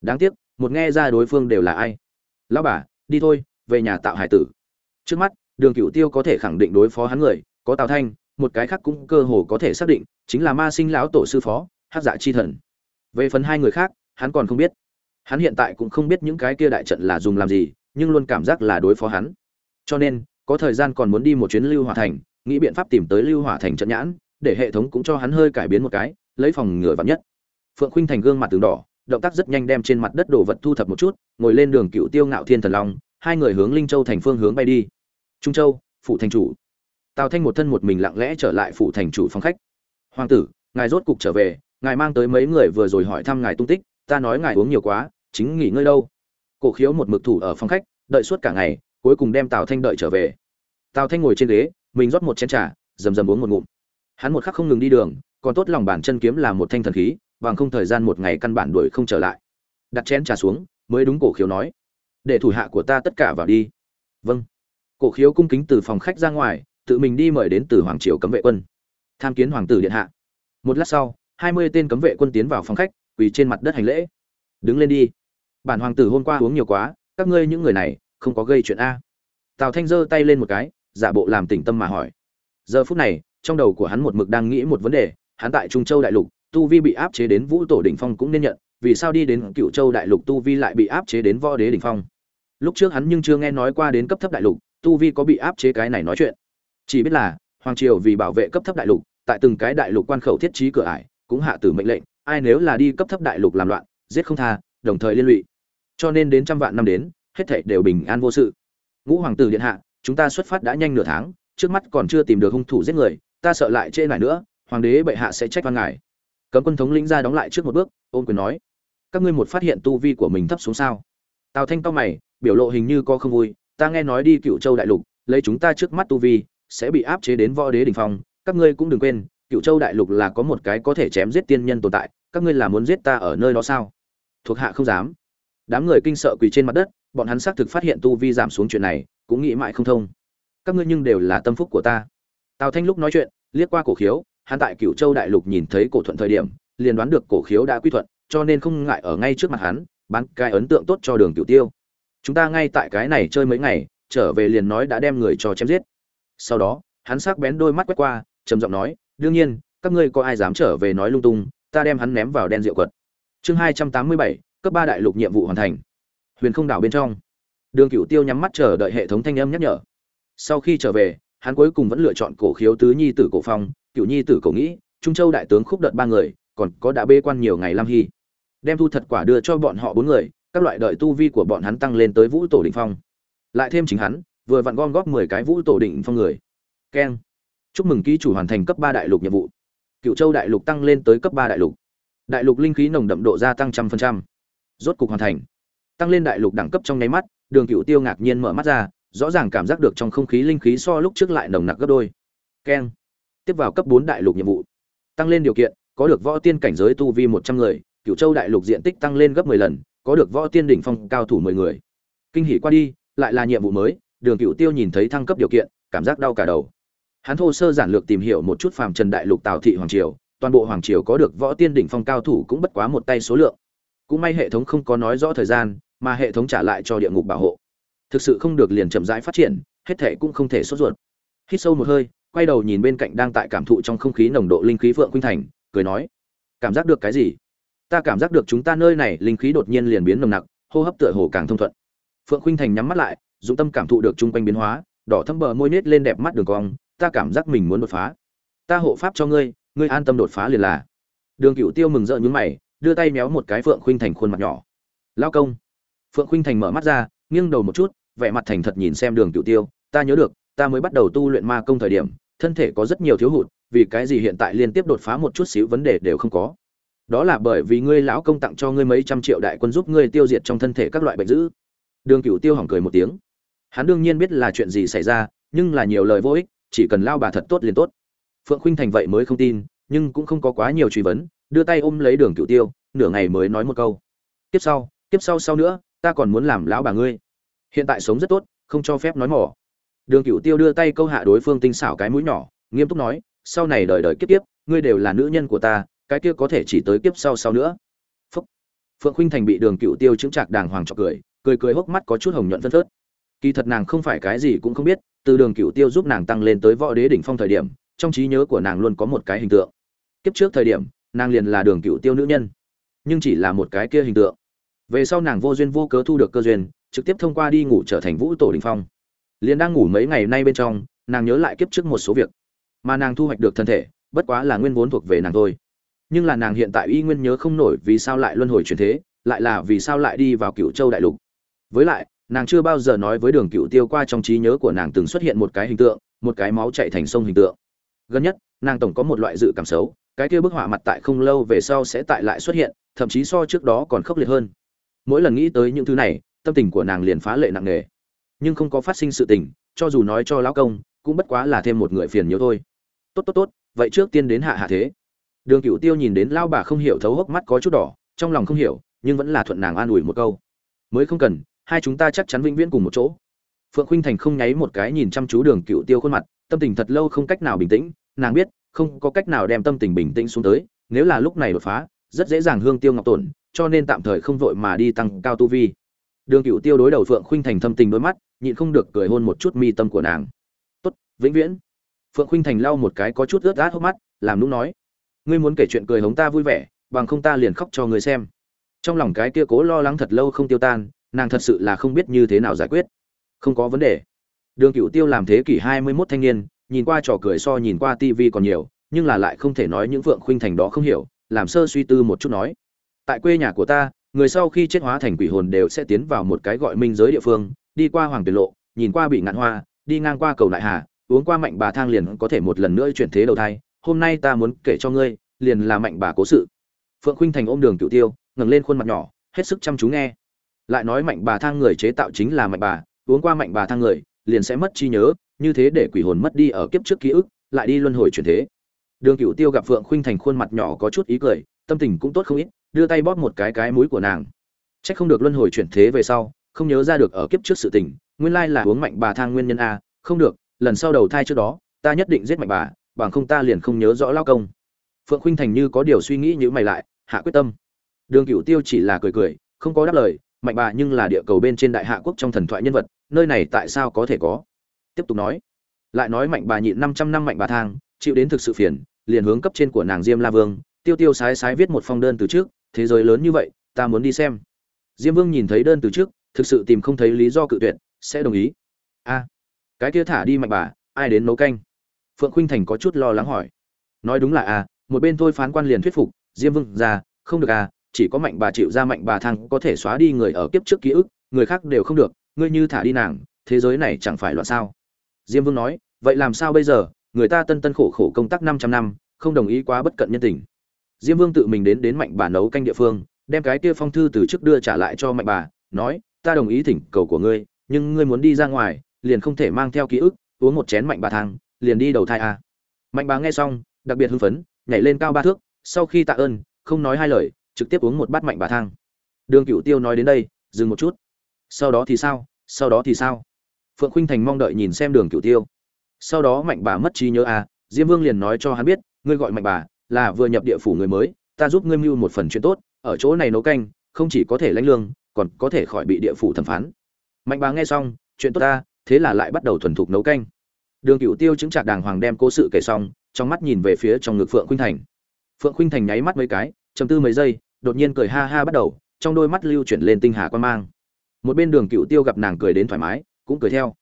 Đáng tiếc, một nghe ra đối phương đều là ai. Lão bà, đi thôi, về nhà tạo hải tử. Trước mắt, đường cựu tiêu có thể khẳng định đối phó hắn người, có tào thanh một cái khác cũng cơ hồ có thể xác định, chính là ma sinh lão tổ sư phó hát dạ chi thần. Về phần hai người khác, hắn còn không biết. Hắn hiện tại cũng không biết những cái kia đại trận là dùng làm gì, nhưng luôn cảm giác là đối phó hắn. Cho nên, có thời gian còn muốn đi một chuyến lưu hỏa thành, nghĩ biện pháp tìm tới lưu hỏa thành trận nhãn, để hệ thống cũng cho hắn hơi cải biến một cái, lấy phòng ngừa vắn nhất. Phượng khinh thành gương mặt tường đỏ, động tác rất nhanh đem trên mặt đất đồ vật thu thập một chút, ngồi lên đường cựu tiêu ngạo thiên thần long, hai người hướng linh châu thành phương hướng bay đi. Trung châu phụ thành chủ tào thanh một thân một mình lặng lẽ trở lại phủ thành chủ phòng khách. Hoàng tử, ngài rốt cục trở về, ngài mang tới mấy người vừa rồi hỏi thăm ngài tung tích, ta nói ngài uống nhiều quá, chính nghỉ ngơi đâu. Cổ khiếu một mực thủ ở phòng khách, đợi suốt cả ngày, cuối cùng đem tào thanh đợi trở về. Tào thanh ngồi trên ghế, mình rót một chén trà, rầm rầm uống một ngụm. Hắn một khắc không ngừng đi đường, còn tốt lòng bản chân kiếm là một thanh thần khí, bằng không thời gian một ngày căn bản đuổi không trở lại. Đặt chén trà xuống, mới đúng cổ khiếu nói, để thủ hạ của ta tất cả vào đi. Vâng. Cổ khiếu cung kính từ phòng khách ra ngoài tự mình đi mời đến từ hoàng triều cấm vệ quân. Tham kiến hoàng tử điện hạ. Một lát sau, hai mươi tên cấm vệ quân tiến vào phòng khách, quỳ trên mặt đất hành lễ. Đứng lên đi. Bản hoàng tử hôm qua uống nhiều quá, các ngươi những người này, không có gây chuyện a. Tào thanh giơ tay lên một cái, giả bộ làm tỉnh tâm mà hỏi. Giờ phút này, trong đầu của hắn một mực đang nghĩ một vấn đề, hắn tại trung châu đại lục, tu vi bị áp chế đến vũ tổ đỉnh phong cũng nên nhận, vì sao đi đến cựu châu đại lục tu vi lại bị áp chế đến võ đế đỉnh phong? Lúc trước hắn nhưng chưa nghe nói qua đến cấp thấp đại lục, tu vi có bị áp chế cái này nói chuyện chỉ biết là, hoàng triều vì bảo vệ cấp thấp đại lục, tại từng cái đại lục quan khẩu thiết trí cửa ải, cũng hạ tử mệnh lệnh, ai nếu là đi cấp thấp đại lục làm loạn, giết không tha, đồng thời liên lụy. Cho nên đến trăm vạn năm đến, hết thảy đều bình an vô sự. Ngũ hoàng tử điện hạ, chúng ta xuất phát đã nhanh nửa tháng, trước mắt còn chưa tìm được hung thủ giết người, ta sợ lại trễ lại nữa, hoàng đế bệ hạ sẽ trách văn ngài. Cấm quân thống lĩnh ra đóng lại trước một bước, ôn quyền nói, các ngươi một phát hiện tu vi của mình thấp xuống sao? Tào thanh cao mày, biểu lộ hình như có không vui, ta nghe nói đi cựu châu đại lục, lấy chúng ta trước mắt tu vi sẽ bị áp chế đến võ đế đỉnh phong, các ngươi cũng đừng quên cựu châu đại lục là có một cái có thể chém giết tiên nhân tồn tại, các ngươi là muốn giết ta ở nơi đó sao? Thuộc hạ không dám. Đám người kinh sợ quỳ trên mặt đất, bọn hắn xác thực phát hiện tu vi giảm xuống chuyện này, cũng nghĩ mãi không thông. Các ngươi nhưng đều là tâm phúc của ta. Tào thanh lúc nói chuyện, liếc qua cổ khiếu, hắn tại cựu châu đại lục nhìn thấy cổ thuận thời điểm, liền đoán được cổ khiếu đã quy thuận, cho nên không ngại ở ngay trước mặt hắn, bán cái ấn tượng tốt cho đường tiểu tiêu. Chúng ta ngay tại cái này chơi mấy ngày, trở về liền nói đã đem người cho chém giết sau đó, hắn sắc bén đôi mắt quét qua, trầm giọng nói, đương nhiên, các ngươi có ai dám trở về nói lung tung, ta đem hắn ném vào đen rượu quật. Chương hai trăm tám mươi bảy, cấp ba đại lục nhiệm vụ hoàn thành. Huyền không đảo bên trong. Đường cựu tiêu nhắm mắt chờ đợi hệ thống thanh âm nhắc nhở. Sau khi trở về, hắn cuối cùng vẫn lựa chọn cổ khiếu tứ nhi tử cổ phong, cựu nhi tử cổ nghĩ, trung châu đại tướng khúc đợt ba người, còn có đã bê quan nhiều ngày lam hy. Đem thu thật quả đưa cho bọn họ bốn người, các loại đợi tu vi của bọn hắn tăng lên tới vũ tổ đình phong. Lại thêm chính hắn vừa vặn gom góp mười cái vũ tổ định phong người. Keng. Chúc mừng ký chủ hoàn thành cấp ba đại lục nhiệm vụ. Cựu châu đại lục tăng lên tới cấp ba đại lục. Đại lục linh khí nồng đậm độ gia tăng trăm phần trăm. Rốt cục hoàn thành. Tăng lên đại lục đẳng cấp trong nháy mắt, đường cựu tiêu ngạc nhiên mở mắt ra, rõ ràng cảm giác được trong không khí linh khí so lúc trước lại nồng nặc gấp đôi. Keng. Tiếp vào cấp bốn đại lục nhiệm vụ. Tăng lên điều kiện, có được võ tiên cảnh giới tu vi một trăm người cựu châu đại lục diện tích tăng lên gấp mười lần, có được võ tiên đỉnh phong cao thủ mười người. Kinh hỉ qua đi, lại là nhiệm vụ mới đường cựu tiêu nhìn thấy thăng cấp điều kiện, cảm giác đau cả đầu. Hắn thô sơ giản lược tìm hiểu một chút phàm trần đại lục tào thị hoàng triều, toàn bộ hoàng triều có được võ tiên đỉnh phong cao thủ cũng bất quá một tay số lượng. Cũng may hệ thống không có nói rõ thời gian, mà hệ thống trả lại cho địa ngục bảo hộ. Thực sự không được liền chậm rãi phát triển, hết thể cũng không thể sốt ruột. Hít sâu một hơi, quay đầu nhìn bên cạnh đang tại cảm thụ trong không khí nồng độ linh khí phượng khuynh thành, cười nói, cảm giác được cái gì? Ta cảm giác được chúng ta nơi này linh khí đột nhiên liền biến nồng nặc, hô hấp tựa hồ càng thông thuận. Phượng khuynh thành nhắm mắt lại dụng tâm cảm thụ được chung quanh biến hóa, đỏ thâm bờ môi nết lên đẹp mắt đường cong, ta cảm giác mình muốn đột phá. Ta hộ pháp cho ngươi ngươi an tâm đột phá liền là. Đường cựu tiêu mừng rỡ nhúng mày, đưa tay méo một cái phượng khuynh thành khuôn mặt nhỏ. Lao công. Phượng khuynh thành mở mắt ra, nghiêng đầu một chút, vẻ mặt thành thật nhìn xem đường cựu tiêu, ta nhớ được, ta mới bắt đầu tu luyện ma công thời điểm, thân thể có rất nhiều thiếu hụt, vì cái gì hiện tại liên tiếp đột phá một chút xíu vấn đề đều không có. Đó là bởi vì ngươi lão công tặng cho ngươi mấy trăm triệu đại quân giúp ngươi tiêu diệt trong thân thể các loại bệnh dữ. Đường cựu tiêu hỏng cười một tiếng hắn đương nhiên biết là chuyện gì xảy ra, nhưng là nhiều lời vô ích, chỉ cần lao bà thật tốt liền tốt. Phượng khuynh thành vậy mới không tin, nhưng cũng không có quá nhiều truy vấn, đưa tay ôm lấy đường cựu tiêu, nửa ngày mới nói một câu. Tiếp sau tiếp sau sau nữa, ta còn muốn làm lão bà ngươi. Hiện tại sống rất tốt, không cho phép nói mỏ. Đường cựu tiêu đưa tay câu hạ đối phương tinh xảo cái mũi nhỏ, nghiêm túc nói, sau này đời đời kiếp kiếp, ngươi đều là nữ nhân của ta, cái kia có thể chỉ tới kiếp sau sau nữa. Phúc. phượng khuynh thành bị đường cựu tiêu chứng chạc đàng hoàng trọc cười cười cười hốc mắt có chút hồng nhuận phân phớt kỳ thật nàng không phải cái gì cũng không biết, từ đường cựu tiêu giúp nàng tăng lên tới võ đế đỉnh phong thời điểm, trong trí nhớ của nàng luôn có một cái hình tượng. Kiếp trước thời điểm, nàng liền là đường cựu tiêu nữ nhân, nhưng chỉ là một cái kia hình tượng. Về sau nàng vô duyên vô cớ thu được cơ duyên, trực tiếp thông qua đi ngủ trở thành vũ tổ đình phong. Liền đang ngủ mấy ngày nay bên trong, nàng nhớ lại kiếp trước một số việc, mà nàng thu hoạch được thân thể, bất quá là nguyên vốn thuộc về nàng thôi. Nhưng là nàng hiện tại y nguyên nhớ không nổi vì sao lại luân hồi chuyển thế, lại là vì sao lại đi vào cựu châu đại lục. Với lại nàng chưa bao giờ nói với đường cựu tiêu qua trong trí nhớ của nàng từng xuất hiện một cái hình tượng, một cái máu chạy thành sông hình tượng. Gần nhất, nàng tổng có một loại dự cảm xấu, cái kia bức họa mặt tại không lâu về sau sẽ tại lại xuất hiện, thậm chí so trước đó còn khốc liệt hơn. Mỗi lần nghĩ tới những thứ này, tâm tình của nàng liền phá lệ nặng nề. Nhưng không có phát sinh sự tình, cho dù nói cho lão công, cũng bất quá là thêm một người phiền nhiễu thôi. Tốt tốt tốt, vậy trước tiên đến hạ hạ thế. Đường cựu tiêu nhìn đến lao bà không hiểu thấu hốc mắt có chút đỏ, trong lòng không hiểu, nhưng vẫn là thuận nàng an ủi một câu. Mới không cần hai chúng ta chắc chắn vĩnh viễn cùng một chỗ. Phượng khuynh thành không nháy một cái nhìn chăm chú đường cựu tiêu khuôn mặt, tâm tình thật lâu không cách nào bình tĩnh, nàng biết, không có cách nào đem tâm tình bình tĩnh xuống tới, nếu là lúc này đột phá, rất dễ dàng hương tiêu ngọc tổn, cho nên tạm thời không vội mà đi tăng cao tu vi. Đường cựu tiêu đối đầu phượng khuynh thành thâm tình đôi mắt, nhịn không được cười hôn một chút mi tâm của nàng. Tốt, vĩnh viễn. Phượng khuynh thành lau một cái có chút ướt át hốc mắt, làm nũng nói, ngươi muốn kể chuyện cười hống ta vui vẻ, bằng không ta liền khóc cho ngươi xem. Trong lòng cái kia cố lo lắng thật lâu không tiêu tan nàng thật sự là không biết như thế nào giải quyết. Không có vấn đề. Đường cựu tiêu làm thế kỷ hai mươi mốt thanh niên, nhìn qua trò cười so nhìn qua tivi còn nhiều, nhưng là lại không thể nói những phượng khuynh thành đó không hiểu, làm sơ suy tư một chút nói. Tại quê nhà của ta, người sau khi chết hóa thành quỷ hồn đều sẽ tiến vào một cái gọi minh giới địa phương, đi qua hoàng tiền lộ, nhìn qua bị ngạn hoa, đi ngang qua cầu Lại hà, uống qua mạnh bà thang liền có thể một lần nữa chuyển thế đầu thai, hôm nay ta muốn kể cho ngươi, liền là mạnh bà cố sự. Phượng khuynh thành ôm đường cựu tiêu, ngẩng lên khuôn mặt nhỏ, hết sức chăm chú nghe lại nói mạnh bà thang người chế tạo chính là mạnh bà, uống qua mạnh bà thang người, liền sẽ mất trí nhớ, như thế để quỷ hồn mất đi ở kiếp trước ký ức, lại đi luân hồi chuyển thế. Đường cựu tiêu gặp phượng khuynh thành khuôn mặt nhỏ có chút ý cười, tâm tình cũng tốt không ít, đưa tay bóp một cái cái mũi của nàng. C h ắ c không được luân hồi chuyển thế về sau, không nhớ ra được ở kiếp trước sự tình, nguyên lai là uống mạnh bà thang nguyên nhân a, không được, lần sau đầu thai trước đó, ta nhất định giết mạnh bà, bằng không ta liền không nhớ rõ lao công. Phượng khuynh thành như có điều suy nghĩ như mày lại, hạ quyết tâm. Đường cựu tiêu chỉ là cười cười, không có đáp lời mạnh bà nhưng là địa cầu bên trên đại hạ quốc trong thần thoại nhân vật, nơi này tại sao có thể có? Tiếp tục nói. Lại nói mạnh bà nhịn năm trăm năm mạnh bà thang, chịu đến thực sự phiền, liền hướng cấp trên của nàng diêm la vương, tiêu tiêu sái sái viết một phong đơn từ trước, thế giới lớn như vậy, ta muốn đi xem. Diêm vương nhìn thấy đơn từ trước, thực sự tìm không thấy lý do cự tuyệt, sẽ đồng ý. A, cái kia thả đi mạnh bà, ai đến nấu canh? Phượng khuynh thành có chút lo lắng hỏi. Nói đúng là a, một bên thôi phán quan liền thuyết phục, diêm vương ra không được à? Chỉ có mạnh bà chịu ra mạnh bà thăng có thể xóa đi người ở kiếp trước ký ức, người khác đều không được, ngươi như thả đi nàng, thế giới này chẳng phải loạn sao? Diêm vương nói, vậy làm sao bây giờ? Người ta tân tân khổ khổ công tác 500 năm, không đồng ý quá bất cận nhân tình. Diêm vương tự mình đến đến mạnh bà nấu canh địa phương, đem cái kia phong thư từ trước đưa trả lại cho mạnh bà, nói, ta đồng ý thỉnh cầu của ngươi, nhưng ngươi muốn đi ra ngoài, liền không thể mang theo ký ức, uống một chén mạnh bà thang, liền đi đầu thai à. mạnh bà nghe xong, đặc biệt hưng phấn, nhảy lên cao ba thước, sau khi tạ ơn, không nói hai lời trực tiếp uống một bát mạnh bà thang. Đường cựu tiêu nói đến đây, dừng một chút. Sau đó thì sao? Sau đó thì sao? Phượng khuynh thành mong đợi nhìn xem đường cựu tiêu. Sau đó mạnh bà mất trí nhớ à diêm vương liền nói cho hắn biết, ngươi gọi mạnh bà là vừa nhập địa phủ người mới, ta giúp ngươi mưu một phần chuyện tốt, ở chỗ này nấu canh, không chỉ có thể lãnh lương, còn có thể khỏi bị địa phủ thẩm phán. Mạnh bà nghe xong, chuyện tốt ta, thế là lại bắt đầu thuần thục nấu canh. Đường cựu tiêu chứng trạc đàng hoàng đem cố sự kể xong, trong mắt nhìn về phía trong ngực phượng khuynh thành. Phượng khuynh thành nháy mắt mấy cái chầm tư mấy giây đột nhiên cười ha ha bắt đầu, trong đôi mắt lưu chuyển lên tinh hà quan mang. Một bên đường cựu tiêu gặp nàng cười đến thoải mái, cũng cười theo.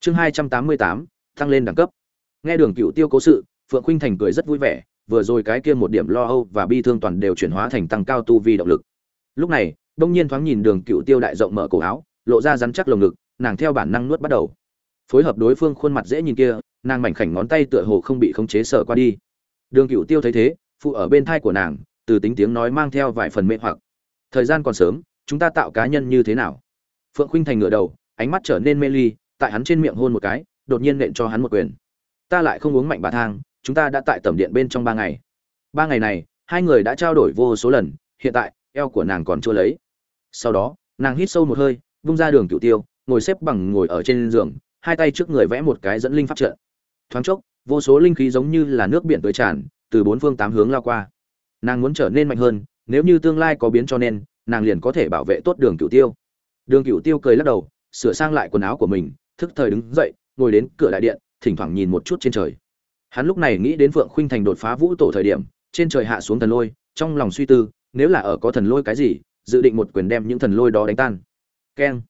Chương hai trăm tám mươi tám, tăng lên đẳng cấp. Nghe đường cựu tiêu cố sự, phượng khinh thành cười rất vui vẻ, vừa rồi cái kia một điểm lo âu và bi thương toàn đều chuyển hóa thành tăng cao tu vi động lực. Lúc này, đông nhiên thoáng nhìn đường cựu tiêu đại rộng mở cổ áo, lộ ra rắn chắc lồng ngực, nàng theo bản năng nuốt bắt đầu. Phối hợp đối phương khuôn mặt dễ nhìn kia, nàng mảnh khảnh ngón tay tựa hồ không bị khống chế sở qua đi. Đường cựu tiêu thấy thế, phụ ở bên thai của nàng từ tính tiếng nói mang theo vài phần mê hoặc. Thời gian còn sớm, chúng ta tạo cá nhân như thế nào? Phượng khinh thành ngửa đầu, ánh mắt trở nên mê ly, tại hắn trên miệng hôn một cái, đột nhiên nện cho hắn một quyền. Ta lại không uống mạnh bà thang, chúng ta đã tại tẩm điện bên trong ba ngày. Ba ngày này, hai người đã trao đổi vô số lần, hiện tại, eo của nàng còn chưa lấy. Sau đó, nàng hít sâu một hơi, vung ra đường cựu tiêu, ngồi xếp bằng ngồi ở trên giường, hai tay trước người vẽ một cái dẫn linh pháp trận. Thoáng chốc, vô số linh khí giống như là nước biển tới tràn, từ bốn phương tám hướng lao qua nàng muốn trở nên mạnh hơn, nếu như tương lai có biến cho nên, nàng liền có thể bảo vệ tốt đường cựu tiêu. Đường cựu tiêu cười lắc đầu, sửa sang lại quần áo của mình, thức thời đứng dậy, ngồi đến cửa đại điện, thỉnh thoảng nhìn một chút trên trời. Hắn lúc này nghĩ đến phượng khuynh thành đột phá vũ tổ thời điểm, trên trời hạ xuống thần lôi, trong lòng suy tư, nếu là ở có thần lôi cái gì, dự định một quyền đem những thần lôi đó đánh tan. Keng.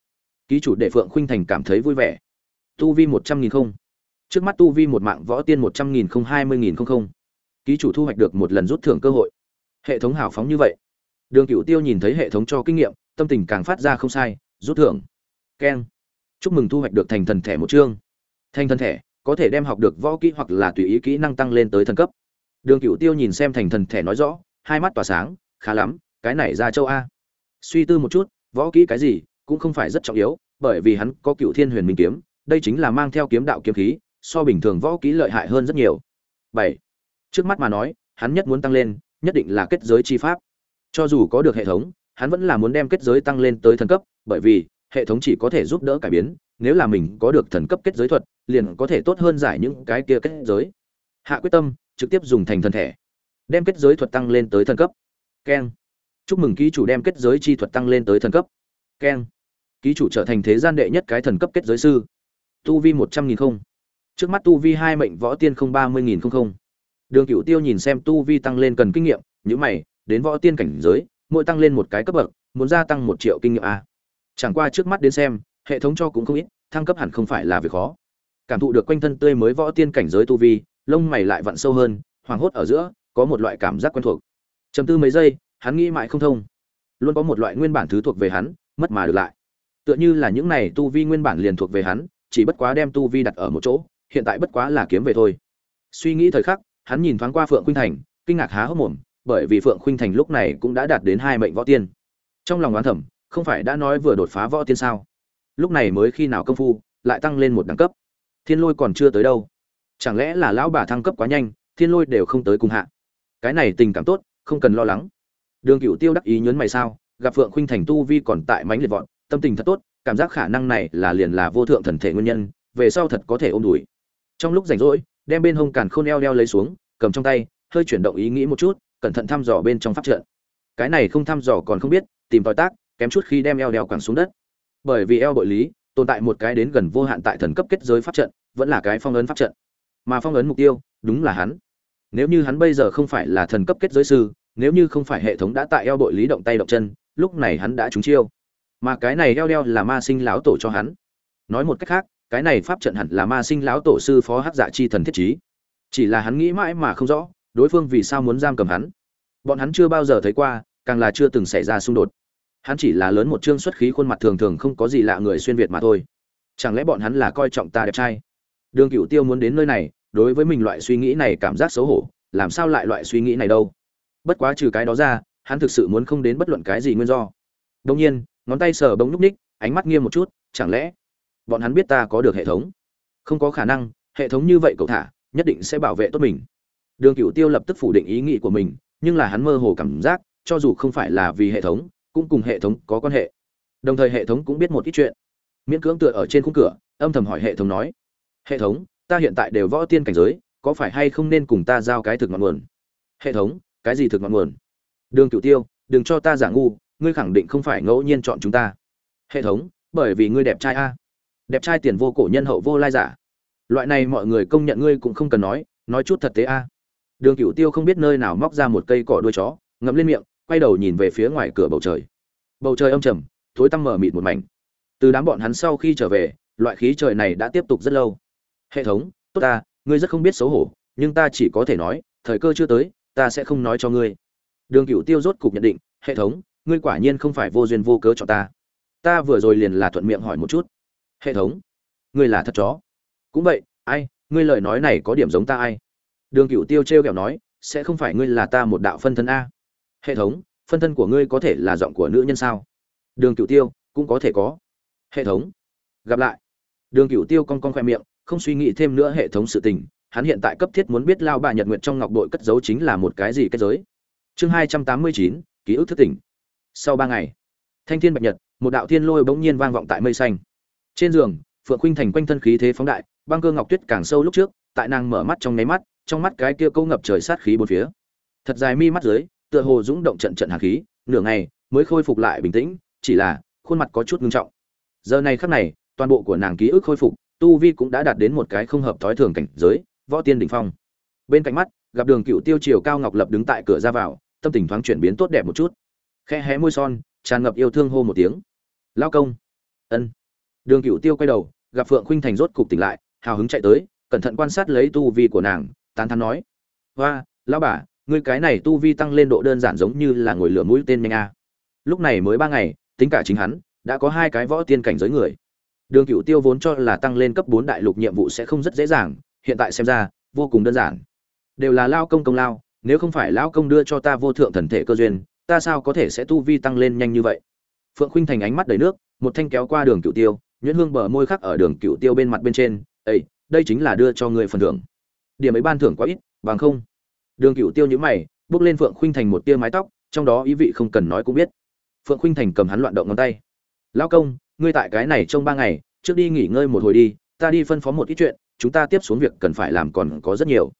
Ký chủ để phượng khuynh thành cảm thấy vui vẻ. Tu vi một trăm nghìn không. Trước mắt tu vi một mạng võ tiên một trăm nghìn không hai mươi nghìn không không. Ký chủ thu hoạch được một lần rút thưởng cơ hội hệ thống hào phóng như vậy. Đường cựu tiêu nhìn thấy hệ thống cho kinh nghiệm, tâm tình càng phát ra không sai, rút thưởng. Keng. Chúc mừng thu hoạch được thành thần thẻ một chương. Thành thần thẻ, có thể đem học được võ kỹ hoặc là tùy ý kỹ năng tăng lên tới thần cấp. Đường cựu tiêu nhìn xem thành thần thẻ nói rõ, hai mắt tỏa sáng, khá lắm, cái này ra châu a. Suy tư một chút, võ kỹ cái gì, cũng không phải rất trọng yếu, bởi vì hắn có cựu thiên huyền minh kiếm, đây chính là mang theo kiếm đạo kiếm khí, so bình thường võ kỹ lợi hại hơn rất nhiều. Bảy. Trước mắt mà nói, hắn nhất muốn tăng lên nhất định là kết giới chi pháp. Cho dù có được hệ thống, hắn vẫn là muốn đem kết giới tăng lên tới thần cấp, bởi vì hệ thống chỉ có thể giúp đỡ cải biến, nếu là mình có được thần cấp kết giới thuật, liền có thể tốt hơn giải những cái kia kết giới. Hạ quyết tâm, trực tiếp dùng thành thần thể, đem kết giới thuật tăng lên tới thần cấp. Keng. Chúc mừng ký chủ đem kết giới chi thuật tăng lên tới thần cấp. Keng. Ký chủ trở thành thế gian đệ nhất cái thần cấp kết giới sư. Tu vi một trăm nghìn không. Trước mắt tu vi hai mệnh võ tiên không ba mươi nghìn không không đường cựu tiêu nhìn xem tu vi tăng lên cần kinh nghiệm những mày, đến võ tiên cảnh giới, mỗi tăng lên một cái cấp bậc, muốn gia tăng một triệu kinh nghiệm a chẳng qua trước mắt đến xem, hệ thống cho cũng không ít, thăng cấp hẳn không phải là việc khó. Cảm thụ được quanh thân tươi mới võ tiên cảnh giới tu vi, lông mày lại vặn sâu hơn, hoảng hốt ở giữa, có một loại cảm giác quen thuộc. Chầm tư mấy giây, hắn nghĩ mãi không thông. Luôn có một loại nguyên bản thứ thuộc về hắn, mất mà được lại. Tựa như là những này tu vi nguyên bản liền thuộc về hắn, chỉ bất quá đem tu vi đặt ở một chỗ, hiện tại bất quá là kiếm về thôi. Suy nghĩ thời khắc hắn nhìn thoáng qua phượng khuynh thành, kinh ngạc há hốc mồm, bởi vì phượng khuynh thành lúc này cũng đã đạt đến hai mệnh võ tiên. Trong lòng oán thầm, không phải đã nói vừa đột phá võ tiên sao? Lúc này mới khi nào công phu, lại tăng lên một đẳng cấp? Thiên lôi còn chưa tới đâu. Chẳng lẽ là lão bà thăng cấp quá nhanh, thiên lôi đều không tới cùng hạ? Cái này tình cảm tốt, không cần lo lắng. Đường cửu tiêu đắc ý nhướng mày sao, gặp phượng khuynh thành tu vi còn tại mánh liệt vọn tâm tình thật tốt, cảm giác khả năng này là liền là vô thượng thần thể nguyên nhân, về sau thật có thể ôm đùi trong lúc rảnh rỗi đem bên hông càn khôn eo đeo lấy xuống, cầm trong tay, hơi chuyển động ý nghĩ một chút, cẩn thận thăm dò bên trong pháp trận. Cái này không thăm dò còn không biết, tìm tòi tác, kém chút khi đem eo đeo quẳng xuống đất. Bởi vì eo bội lý, tồn tại một cái đến gần vô hạn tại thần cấp kết giới pháp trận, vẫn là cái phong ấn pháp trận. Mà phong ấn mục tiêu, đúng là hắn. Nếu như hắn bây giờ không phải là thần cấp kết giới sư, nếu như không phải hệ thống đã tại eo bội lý động tay động chân, lúc này hắn đã trúng chiêu. Mà cái này eo đeo là ma sinh lão tổ cho hắn. Nói một cách khác cái này pháp trận hẳn là ma sinh lão tổ sư phó hắc dạ chi thần thiết trí. Chỉ là hắn nghĩ mãi mà không rõ, đối phương vì sao muốn giam cầm hắn. Bọn hắn chưa bao giờ thấy qua, càng là chưa từng xảy ra xung đột. Hắn chỉ là lớn một chương xuất khí khuôn mặt thường thường không có gì lạ người xuyên việt mà thôi. Chẳng lẽ bọn hắn là coi trọng ta đẹp trai? Đường cựu tiêu muốn đến nơi này, đối với mình loại suy nghĩ này cảm giác xấu hổ, làm sao lại loại suy nghĩ này đâu? Bất quá trừ cái đó ra, hắn thực sự muốn không đến bất luận cái gì nguyên do. Đông nhiên, ngón tay sờ bông núp ních, ánh mắt nghiêm một chút, chẳng lẽ bọn hắn biết ta có được hệ thống. Không có khả năng, hệ thống như vậy cậu thả, nhất định sẽ bảo vệ tốt mình. Đường cựu tiêu lập tức phủ định ý nghĩ của mình, nhưng là hắn mơ hồ cảm giác, cho dù không phải là vì hệ thống, cũng cùng hệ thống có quan hệ. Đồng thời hệ thống cũng biết một ít chuyện. Miễn cưỡng tựa ở trên khung cửa, âm thầm hỏi hệ thống nói, hệ thống, ta hiện tại đều võ tiên cảnh giới, có phải hay không nên cùng ta giao cái thực ngọn nguồn? Hệ thống, cái gì thực ngọn nguồn? Đường cửu tiêu, đừng cho ta giả ngu, ngươi khẳng định không phải ngẫu nhiên chọn chúng ta. Hệ thống, bởi vì ngươi đẹp trai a đẹp trai tiền vô cổ nhân hậu vô lai giả. Loại này mọi người công nhận ngươi cũng không cần nói nói chút thật tế a. Đường cửu tiêu không biết nơi nào móc ra một cây cỏ đuôi chó, ngậm lên miệng, quay đầu nhìn về phía ngoài cửa bầu trời. Bầu trời âm trầm, thối tăm mở mịt một mảnh. Từ đám bọn hắn sau khi trở về, loại khí trời này đã tiếp tục rất lâu. Hệ thống, tốt ta, ngươi rất không biết xấu hổ, nhưng ta chỉ có thể nói, thời cơ chưa tới, ta sẽ không nói cho ngươi. Đường cựu tiêu rốt cục nhận định, hệ thống, ngươi quả nhiên không phải vô duyên vô cớ cho ta. Ta vừa rồi liền là thuận miệng hỏi một chút hệ thống. Ngươi là thật chó. Cũng vậy, ai, ngươi lời nói này có điểm giống ta ai? Đường cựu tiêu t r e o kẹo nói, sẽ không phải ngươi là ta một đạo phân thân a. Hệ thống, phân thân của ngươi có thể là giọng của nữ nhân sao? Đường cựu tiêu, cũng có thể có. Hệ thống, gặp lại. Đường cựu tiêu con con khoe miệng, không suy nghĩ thêm nữa hệ thống sự tình. Hắn hiện tại cấp thiết muốn biết lao bà nhật nguyện trong ngọc đội cất giấu chính là một cái gì kết giới. Chương hai trăm tám mươi chín, ký ức thức tỉnh. Sau ba ngày, thanh thiên bạch nhật, một đạo thiên lôi bỗng nhiên vang vọng tại mây xanh trên giường, phượng khuynh thành quanh thân khí thế phóng đại, băng cơ ngọc tuyết càng sâu lúc trước, tại nàng mở mắt trong nháy mắt, trong mắt cái kia câu ngập trời sát khí bốn phía. Thật dài mi mắt dưới, tựa hồ dũng động trận trận hàn khí, nửa ngày mới khôi phục lại bình tĩnh, chỉ là khuôn mặt có chút ngưng trọng. Giờ này khắc này, toàn bộ của nàng ký ức khôi phục, tu vi cũng đã đạt đến một cái không hợp thói thường cảnh giới, võ tiên đỉnh phong. Bên cạnh mắt, gặp đường cựu tiêu chiều cao ngọc lập đứng tại cửa ra vào, tâm tình thoáng chuyển biến tốt đẹp một chút. Khe hé môi son, tràn ngập yêu thương hô một tiếng. Lao công. Ân đường cựu tiêu quay đầu, gặp phượng khuynh thành rốt cục tỉnh lại, hào hứng chạy tới, cẩn thận quan sát lấy tu vi của nàng, tán thán nói, hoa, lão bà, ngươi cái này tu vi tăng lên độ đơn giản giống như là ngồi lửa mũi tên nhanh a. Lúc này mới ba ngày, tính cả chính hắn, đã có hai cái võ tiên cảnh giới người. Đường cựu tiêu vốn cho là tăng lên cấp bốn đại lục nhiệm vụ sẽ không rất dễ dàng, hiện tại xem ra, vô cùng đơn giản. Đều là lao công công lao, nếu không phải lão công đưa cho ta vô thượng thần thể cơ duyên, ta sao có thể sẽ tu vi tăng lên nhanh như vậy? Phượng khuynh thành ánh mắt đầy nước, một thanh kéo qua đường cựu tiêu nhuyễn hương bờ môi khắc ở đường cựu tiêu bên mặt bên trên ây đây chính là đưa cho người phần thưởng. Điểm ấy ban thưởng quá ít, bằng không? Đường cựu tiêu nhữ mày, bước lên phượng khuynh thành một tia mái tóc, trong đó ý vị không cần nói cũng biết. Phượng khuynh thành cầm hắn loạn động ngón tay. Lão công, ngươi tại cái này trong ba ngày, trước đi nghỉ ngơi một hồi đi, ta đi phân phó một ít chuyện, chúng ta tiếp xuống việc cần phải làm còn có rất nhiều.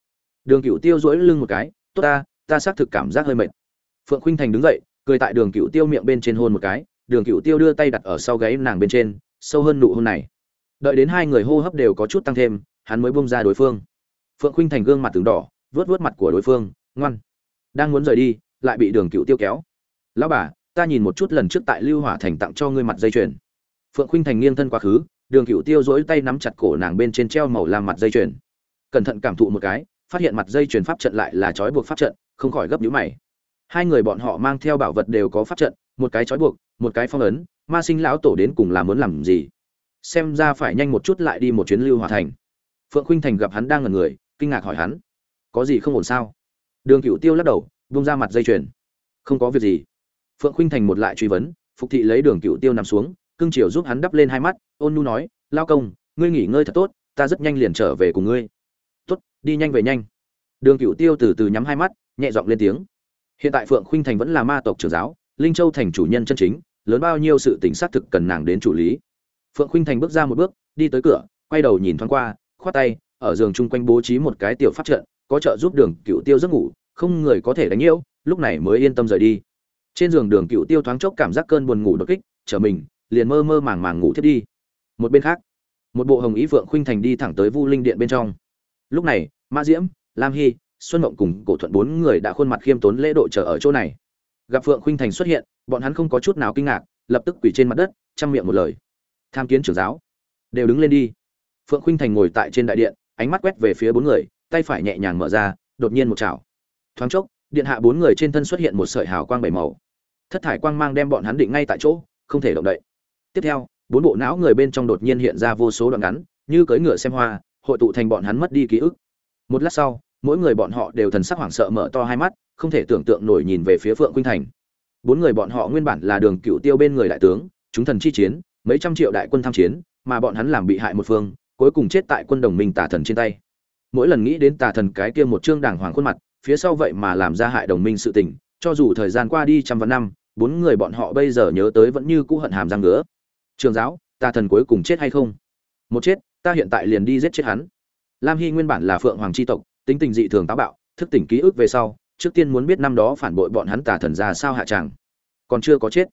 Đường cựu tiêu dỗi lưng một cái, tốt ta ta xác thực cảm giác hơi mệt. Phượng khuynh thành đứng dậy, cười tại đường cựu tiêu miệng bên trên hôn một cái, đường cựu tiêu đưa tay đặt ở sau gáy nàng bên trên sâu hơn nụ hôn này. Đợi đến hai người hô hấp đều có chút tăng thêm, hắn mới bông ra đối phương. Phượng khuynh thành gương mặt từng đỏ vớt vớt mặt của đối phương, ngoan. Đang muốn rời đi, lại bị đường cựu tiêu kéo. Lão bà, ta nhìn một chút lần trước tại lưu hỏa thành tặng cho ngươi mặt dây chuyền. Phượng khuynh thành nghiêng thân quá khứ, đường cựu tiêu dỗi tay nắm chặt cổ nàng bên trên treo màu làm mặt dây chuyền. Cẩn thận cảm thụ một cái, phát hiện mặt dây chuyền pháp trận lại là trói buộc pháp trận, không khỏi gấp nhũ mày. Hai người bọn họ mang theo bảo vật đều có pháp trận một cái trói buộc, một cái phong ấn, ma sinh lão tổ đến cùng là muốn làm gì? Xem ra phải nhanh một chút lại đi một chuyến lưu hỏa thành. Phượng khuynh thành gặp hắn đang ngẩn người, kinh ngạc hỏi hắn, có gì không ổn sao? Đường cựu tiêu lắc đầu bung ra mặt dây chuyền. Không có việc gì. Phượng khuynh thành một lại truy vấn, phục thị lấy đường cựu tiêu nằm xuống, cưng chiều giúp hắn đắp lên hai mắt, ôn nu nói, lao công, ngươi nghỉ ngơi thật tốt, ta rất nhanh liền trở về cùng ngươi. Tốt, đi nhanh về nhanh. Đường cựu tiêu từ từ nhắm hai mắt, nhẹ giọng lên tiếng. Hiện tại phượng khuynh thành vẫn là ma tộc trưởng giáo linh châu thành chủ nhân chân chính, lớn bao nhiêu sự tỉnh xác thực cần nàng đến chủ lý. Phượng khuynh thành bước ra một bước, đi tới cửa, quay đầu nhìn thoáng qua, khoát tay, ở giường chung quanh bố trí một cái tiểu pháp trận, có trợ giúp đường cựu tiêu giấc ngủ, không người có thể đánh nhiễu lúc này mới yên tâm rời đi. Trên giường đường cựu tiêu thoáng chốc cảm giác cơn buồn ngủ đột kích, trở mình, liền mơ mơ màng màng ngủ thiết đi. Một bên khác, một bộ hồng ý phượng khuynh thành đi thẳng tới vu linh điện bên trong. Lúc này, ma diễm, lam hy, xuân mộng cùng cổ thuận bốn người đã khuôn mặt khiêm tốn lễ độ chờ ở chỗ này gặp phượng khuynh thành xuất hiện, bọn hắn không có chút nào kinh ngạc, lập tức quỳ trên mặt đất, chăm miệng một lời. Tham kiến trưởng giáo. Đều đứng lên đi. Phượng khuynh thành ngồi tại trên đại điện, ánh mắt quét về phía bốn người, tay phải nhẹ nhàng mở ra, đột nhiên một chảo. Thoáng chốc, điện hạ bốn người trên thân xuất hiện một sợi hào quang bảy màu. Thất thải quang mang đem bọn hắn định ngay tại chỗ, không thể động đậy. Tiếp theo, bốn bộ não người bên trong đột nhiên hiện ra vô số đoạn ngắn, như cưỡi ngựa xem hoa, hội tụ thành bọn hắn mất đi ký ức. Một lát sau, mỗi người bọn họ đều thần sắc hoảng sợ mở to hai mắt không thể tưởng tượng nổi nhìn về phía phượng khuynh thành. Bốn người bọn họ nguyên bản là đường cựu tiêu bên người đại tướng, chúng thần chi chiến, mấy trăm triệu đại quân tham chiến, mà bọn hắn làm bị hại một phương, cuối cùng chết tại quân đồng minh tà thần trên tay. Mỗi lần nghĩ đến tà thần cái kia một trương đàng hoàng khuôn mặt, phía sau vậy mà làm ra hại đồng minh sự tình, cho dù thời gian qua đi trăm vạn năm, bốn người bọn họ bây giờ nhớ tới vẫn như cũ hận hàm răng ngứa. Trường giáo, tà thần cuối cùng chết hay không? Một chết, ta hiện tại liền đi giết chết hắn. Lam hy nguyên bản là phượng hoàng chi tộc, tính tình dị thường táo bạo, thức tỉnh ký ức về sau trước tiên muốn biết năm đó phản bội bọn hắn tà thần ra sao hạ tràng. Còn chưa có chết.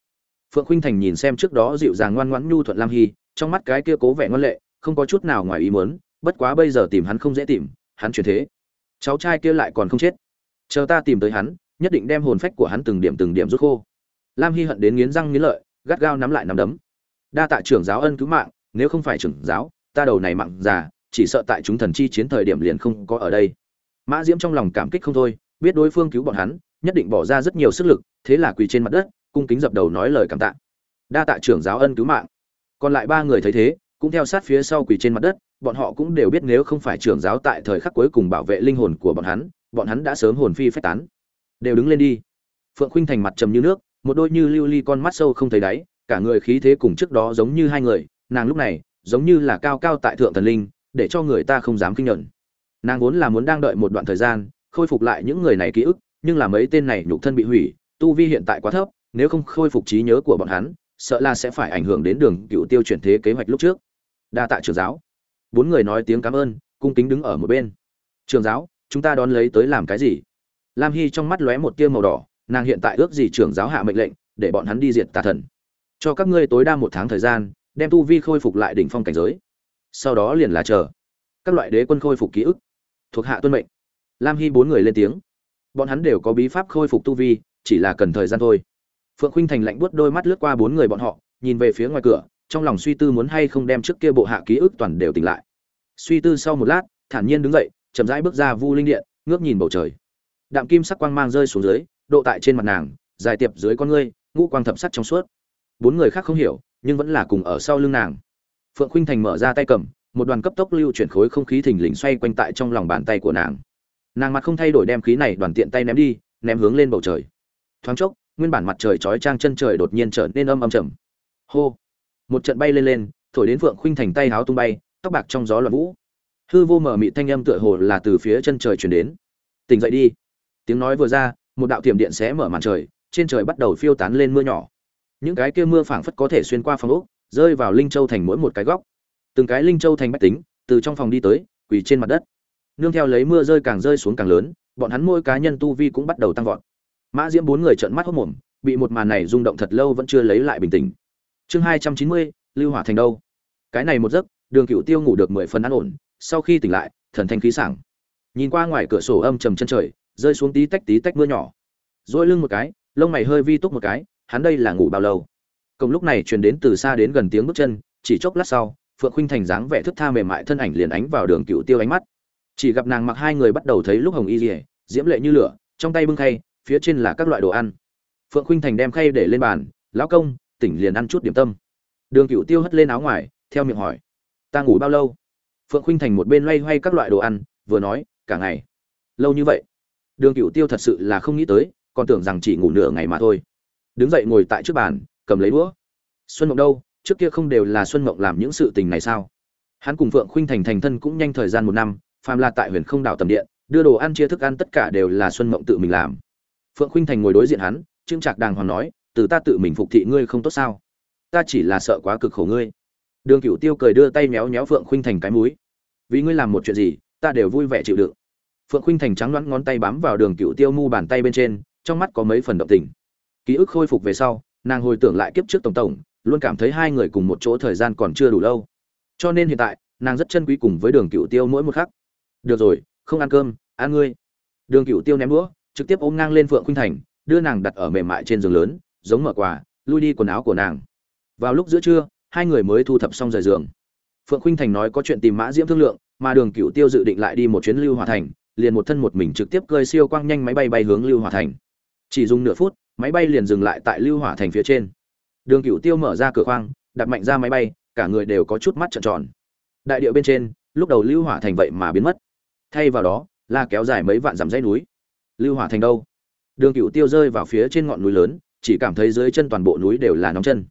Phượng khuynh thành nhìn xem trước đó dịu dàng ngoan ngoãn nhu thuận lam hy, trong mắt cái kia cố vẻ ngoan lệ, không có chút nào ngoài ý muốn, bất quá bây giờ tìm hắn không dễ tìm, hắn chuyển thế. Cháu trai kia lại còn không chết. Chờ ta tìm tới hắn, nhất định đem hồn phách của hắn từng điểm từng điểm rút khô. Lam hy hận đến nghiến răng nghiến lợi, gắt gao nắm lại nắm đấm. Đa tạ trưởng giáo ân cứu mạng, nếu không phải trưởng giáo, ta đầu này mặn già, chỉ sợ tại chúng thần chi chiến thời điểm liền không có ở đây. Mã diễm trong lòng cảm kích không thôi biết đối phương cứu bọn hắn, nhất định bỏ ra rất nhiều sức lực, thế là quỳ trên mặt đất, cung kính dập đầu nói lời cảm tạ. Đa tạ trưởng giáo ân cứu mạng. Còn lại ba người thấy thế, cũng theo sát phía sau quỳ trên mặt đất, bọn họ cũng đều biết nếu không phải trưởng giáo tại thời khắc cuối cùng bảo vệ linh hồn của bọn hắn bọn hắn đã sớm hồn phi phách tán. Đều đứng lên đi. Phượng khuynh thành mặt trầm như nước, một đôi như lưu ly con mắt sâu không thấy đáy, cả người khí thế cùng trước đó giống như hai người, nàng lúc này, giống như là cao cao tại thượng thần linh, để cho người ta không dám kinh nhận. Nàng vốn là muốn đang đợi một đoạn thời gian khôi phục lại những người này ký ức, nhưng là mấy tên này nhục thân bị hủy, tu vi hiện tại quá thấp, nếu không khôi phục trí nhớ của bọn hắn, sợ là sẽ phải ảnh hưởng đến đường cựu tiêu chuyển thế kế hoạch lúc trước. Đa tạ trưởng giáo. Bốn người nói tiếng cảm ơn, cung kính đứng ở một bên. Trường giáo, chúng ta đón lấy tới làm cái gì? Lam hy trong mắt lóe một tia màu đỏ, nàng hiện tại ước gì trưởng giáo hạ mệnh lệnh, để bọn hắn đi diệt tà thần. Cho các ngươi tối đa một tháng thời gian, đem tu vi khôi phục lại đỉnh phong cảnh giới. Sau đó liền là chờ. Các loại đế quân khôi phục ký ức. Thuộc hạ tuân mệnh lam hy bốn người lên tiếng. Bọn hắn đều có bí pháp khôi phục tu vi, chỉ là cần thời gian thôi. Phượng khuynh thành lạnh buốt đôi mắt lướt qua bốn người bọn họ, nhìn về phía ngoài cửa, trong lòng suy tư muốn hay không đem trước kia bộ hạ ký ức toàn đều tỉnh lại. Suy tư sau một lát, thản nhiên đứng dậy, chậm rãi bước ra vu linh điện, ngước nhìn bầu trời. Đạm kim sắc quang mang rơi xuống dưới, độ tại trên mặt nàng, dài tiệp dưới con ngươi, ngũ quang thập sắc trong suốt. Bốn người khác không hiểu, nhưng vẫn là cùng ở sau lưng nàng. Phượng khuynh thành mở ra tay cầm, một đoàn cấp tốc lưu chuyển khối không khí thình lình xoay quanh tại trong lòng bàn tay của nàng nàng mặt không thay đổi đem khí này đoàn tiện tay ném đi, ném hướng lên bầu trời. Thoáng chốc, nguyên bản mặt trời chói trang chân trời đột nhiên trở nên âm âm trầm. Hô! Một trận bay lên lên, thổi đến phượng khuynh thành tay háo tung bay, tóc bạc trong gió loạn vũ. Hư vô mở mị thanh âm tựa hồ là từ phía chân trời chuyển đến. Tỉnh dậy đi. Tiếng nói vừa ra, một đạo tiềm điện sẽ mở màn trời, trên trời bắt đầu phiêu tán lên mưa nhỏ. Những cái kia mưa phảng phất có thể xuyên qua phòng ốc, rơi vào linh châu thành mỗi một cái góc. Từng cái linh châu thành bách tính, từ trong phòng đi tới, quỳ trên mặt đất nương theo lấy mưa rơi càng rơi xuống càng lớn, bọn hắn mỗi cá nhân tu vi cũng bắt đầu tăng vọt. Mã diễm bốn người trợn mắt hốc mồm, bị một màn này rung động thật lâu vẫn chưa lấy lại bình tĩnh. Chương hai trăm chín mươi, lưu hỏa thành đâu? Cái này một giấc, đường cựu tiêu ngủ được mười phần an ổn, sau khi tỉnh lại, thần thanh khí sảng. Nhìn qua ngoài cửa sổ âm trầm chân trời, rơi xuống tí tách tí tách mưa nhỏ. Dỗi lưng một cái, lông mày hơi vi túc một cái, hắn đây là ngủ bao lâu? Cộng lúc này truyền đến từ xa đến gần tiếng bước chân, chỉ chốc lát sau, phượng khinh thành dáng vẻ thức tha mềm mại thân ảnh liền ánh vào đường cựu tiêu ánh mắt chỉ gặp nàng mặc hai người bắt đầu thấy lúc hồng y rỉa, diễm lệ như lửa, trong tay bưng khay, phía trên là các loại đồ ăn. Phượng khuynh thành đem khay để lên bàn, lão công, tỉnh liền ăn chút điểm tâm. Đường cựu tiêu hất lên áo ngoài, theo miệng hỏi, ta ngủ bao lâu? Phượng khuynh thành một bên loay hoay các loại đồ ăn, vừa nói, cả ngày. Lâu như vậy? Đường cựu tiêu thật sự là không nghĩ tới, còn tưởng rằng chỉ ngủ nửa ngày mà thôi. Đứng dậy ngồi tại trước bàn, cầm lấy đũa. Xuân mộng đâu? Trước kia không đều là xuân mộng làm những sự tình này sao? Hắn cùng phượng khuynh thành thành thân cũng nhanh thời gian một năm phàm là tại huyền không đảo tầm điện, đưa đồ ăn, chia thức ăn, tất cả đều là xuân mộng tự mình làm. Phượng khuynh thành ngồi đối diện hắn trưng trạc đàng hoàng nói, từ ta tự mình phục thị ngươi không tốt sao? Ta chỉ là sợ quá cực khổ ngươi. Đường cửu tiêu cười đưa tay méo méo phượng khuynh thành cái múi vì ngươi làm một chuyện gì, ta đều vui vẻ chịu đựng. Phượng khuynh thành trắng loãng ngón tay bám vào đường cửu tiêu mu bàn tay bên trên, trong mắt có mấy phần động tình. Ký ức khôi phục về sau, nàng hồi tưởng lại kiếp trước tổng tổng, luôn cảm thấy hai người cùng một chỗ thời gian còn chưa đủ lâu. Cho nên hiện tại, nàng rất chân quý cùng với đường cựu tiêu mỗi một khắc được rồi, không ăn cơm, ăn ngươi. Đường cựu tiêu ném đũa, trực tiếp ôm ngang lên phượng khuynh thành, đưa nàng đặt ở mềm mại trên giường lớn, giống mở quà, lui đi quần áo của nàng. Vào lúc giữa trưa, hai người mới thu thập xong rời giường. Phượng khuynh thành nói có chuyện tìm mã diễm thương lượng, mà đường cựu tiêu dự định lại đi một chuyến lưu hòa thành, liền một thân một mình trực tiếp cơi siêu quang nhanh máy bay bay hướng lưu hòa thành. Chỉ dùng nửa phút, máy bay liền dừng lại tại lưu hỏa thành phía trên. Đường cựu tiêu mở ra cửa khoang đặt mạnh ra máy bay, cả người đều có chút mắt trợn tròn. Đại điệu bên trên, lúc đầu lưu hỏa thành vậy mà biến mất thay vào đó, là kéo dài mấy vạn dặm dãy núi. Lưu hỏa thành đâu? Đường cựu tiêu rơi vào phía trên ngọn núi lớn, chỉ cảm thấy dưới chân toàn bộ núi đều là nóng chân.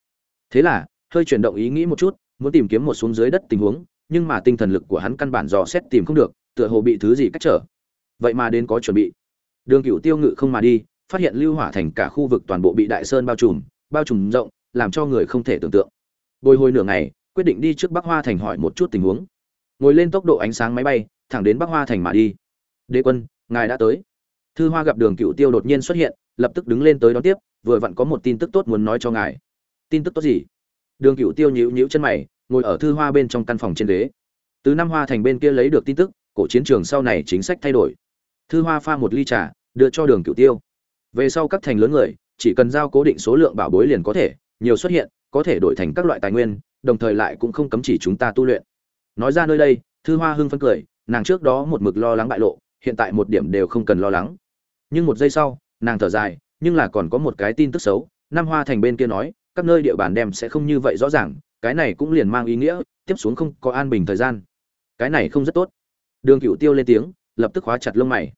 Thế là, hơi chuyển động ý nghĩ một chút, muốn tìm kiếm một xuống dưới đất tình huống, nhưng mà tinh thần lực của hắn căn bản dò xét tìm không được, tựa hồ bị thứ gì cách trở. Vậy mà đến có chuẩn bị. Đường cựu tiêu ngự không mà đi, phát hiện lưu hỏa thành cả khu vực toàn bộ bị đại sơn bao trùm bao trùm rộng, làm cho người không thể tưởng tượng. Bồi hồi nửa ngày, quyết định đi trước bắc hoa thành hỏi một chút tình huống. Ngồi lên tốc độ ánh sáng máy bay thẳng đến bắc hoa thành mà đi. Đế quân, ngài đã tới. Thư hoa gặp đường cựu tiêu đột nhiên xuất hiện, lập tức đứng lên tới đón tiếp, vừa vặn có một tin tức tốt muốn nói cho ngài. Tin tức tốt gì? Đường cựu tiêu nhíu nhíu chân mày, ngồi ở thư hoa bên trong căn phòng trên ghế. Từ năm hoa thành bên kia lấy được tin tức, cổ chiến trường sau này chính sách thay đổi. Thư hoa pha một ly trà, đưa cho đường cựu tiêu. Về sau các thành lớn người, chỉ cần giao cố định số lượng bảo bối liền có thể, nhiều xuất hiện, có thể đổi thành các loại tài nguyên, đồng thời lại cũng không cấm chỉ chúng ta tu luyện. Nói ra nơi đây, thư hoa hưng phấn cười nàng trước đó một mực lo lắng bại lộ, hiện tại một điểm đều không cần lo lắng. Nhưng một giây sau, nàng thở dài, nhưng là còn có một cái tin tức xấu, nam hoa thành bên kia nói, các nơi địa bàn đem sẽ không như vậy rõ ràng, cái này cũng liền mang ý nghĩa, tiếp xuống không có an bình thời gian. Cái này không rất tốt. Đường cựu tiêu lên tiếng, lập tức khóa chặt lông mày.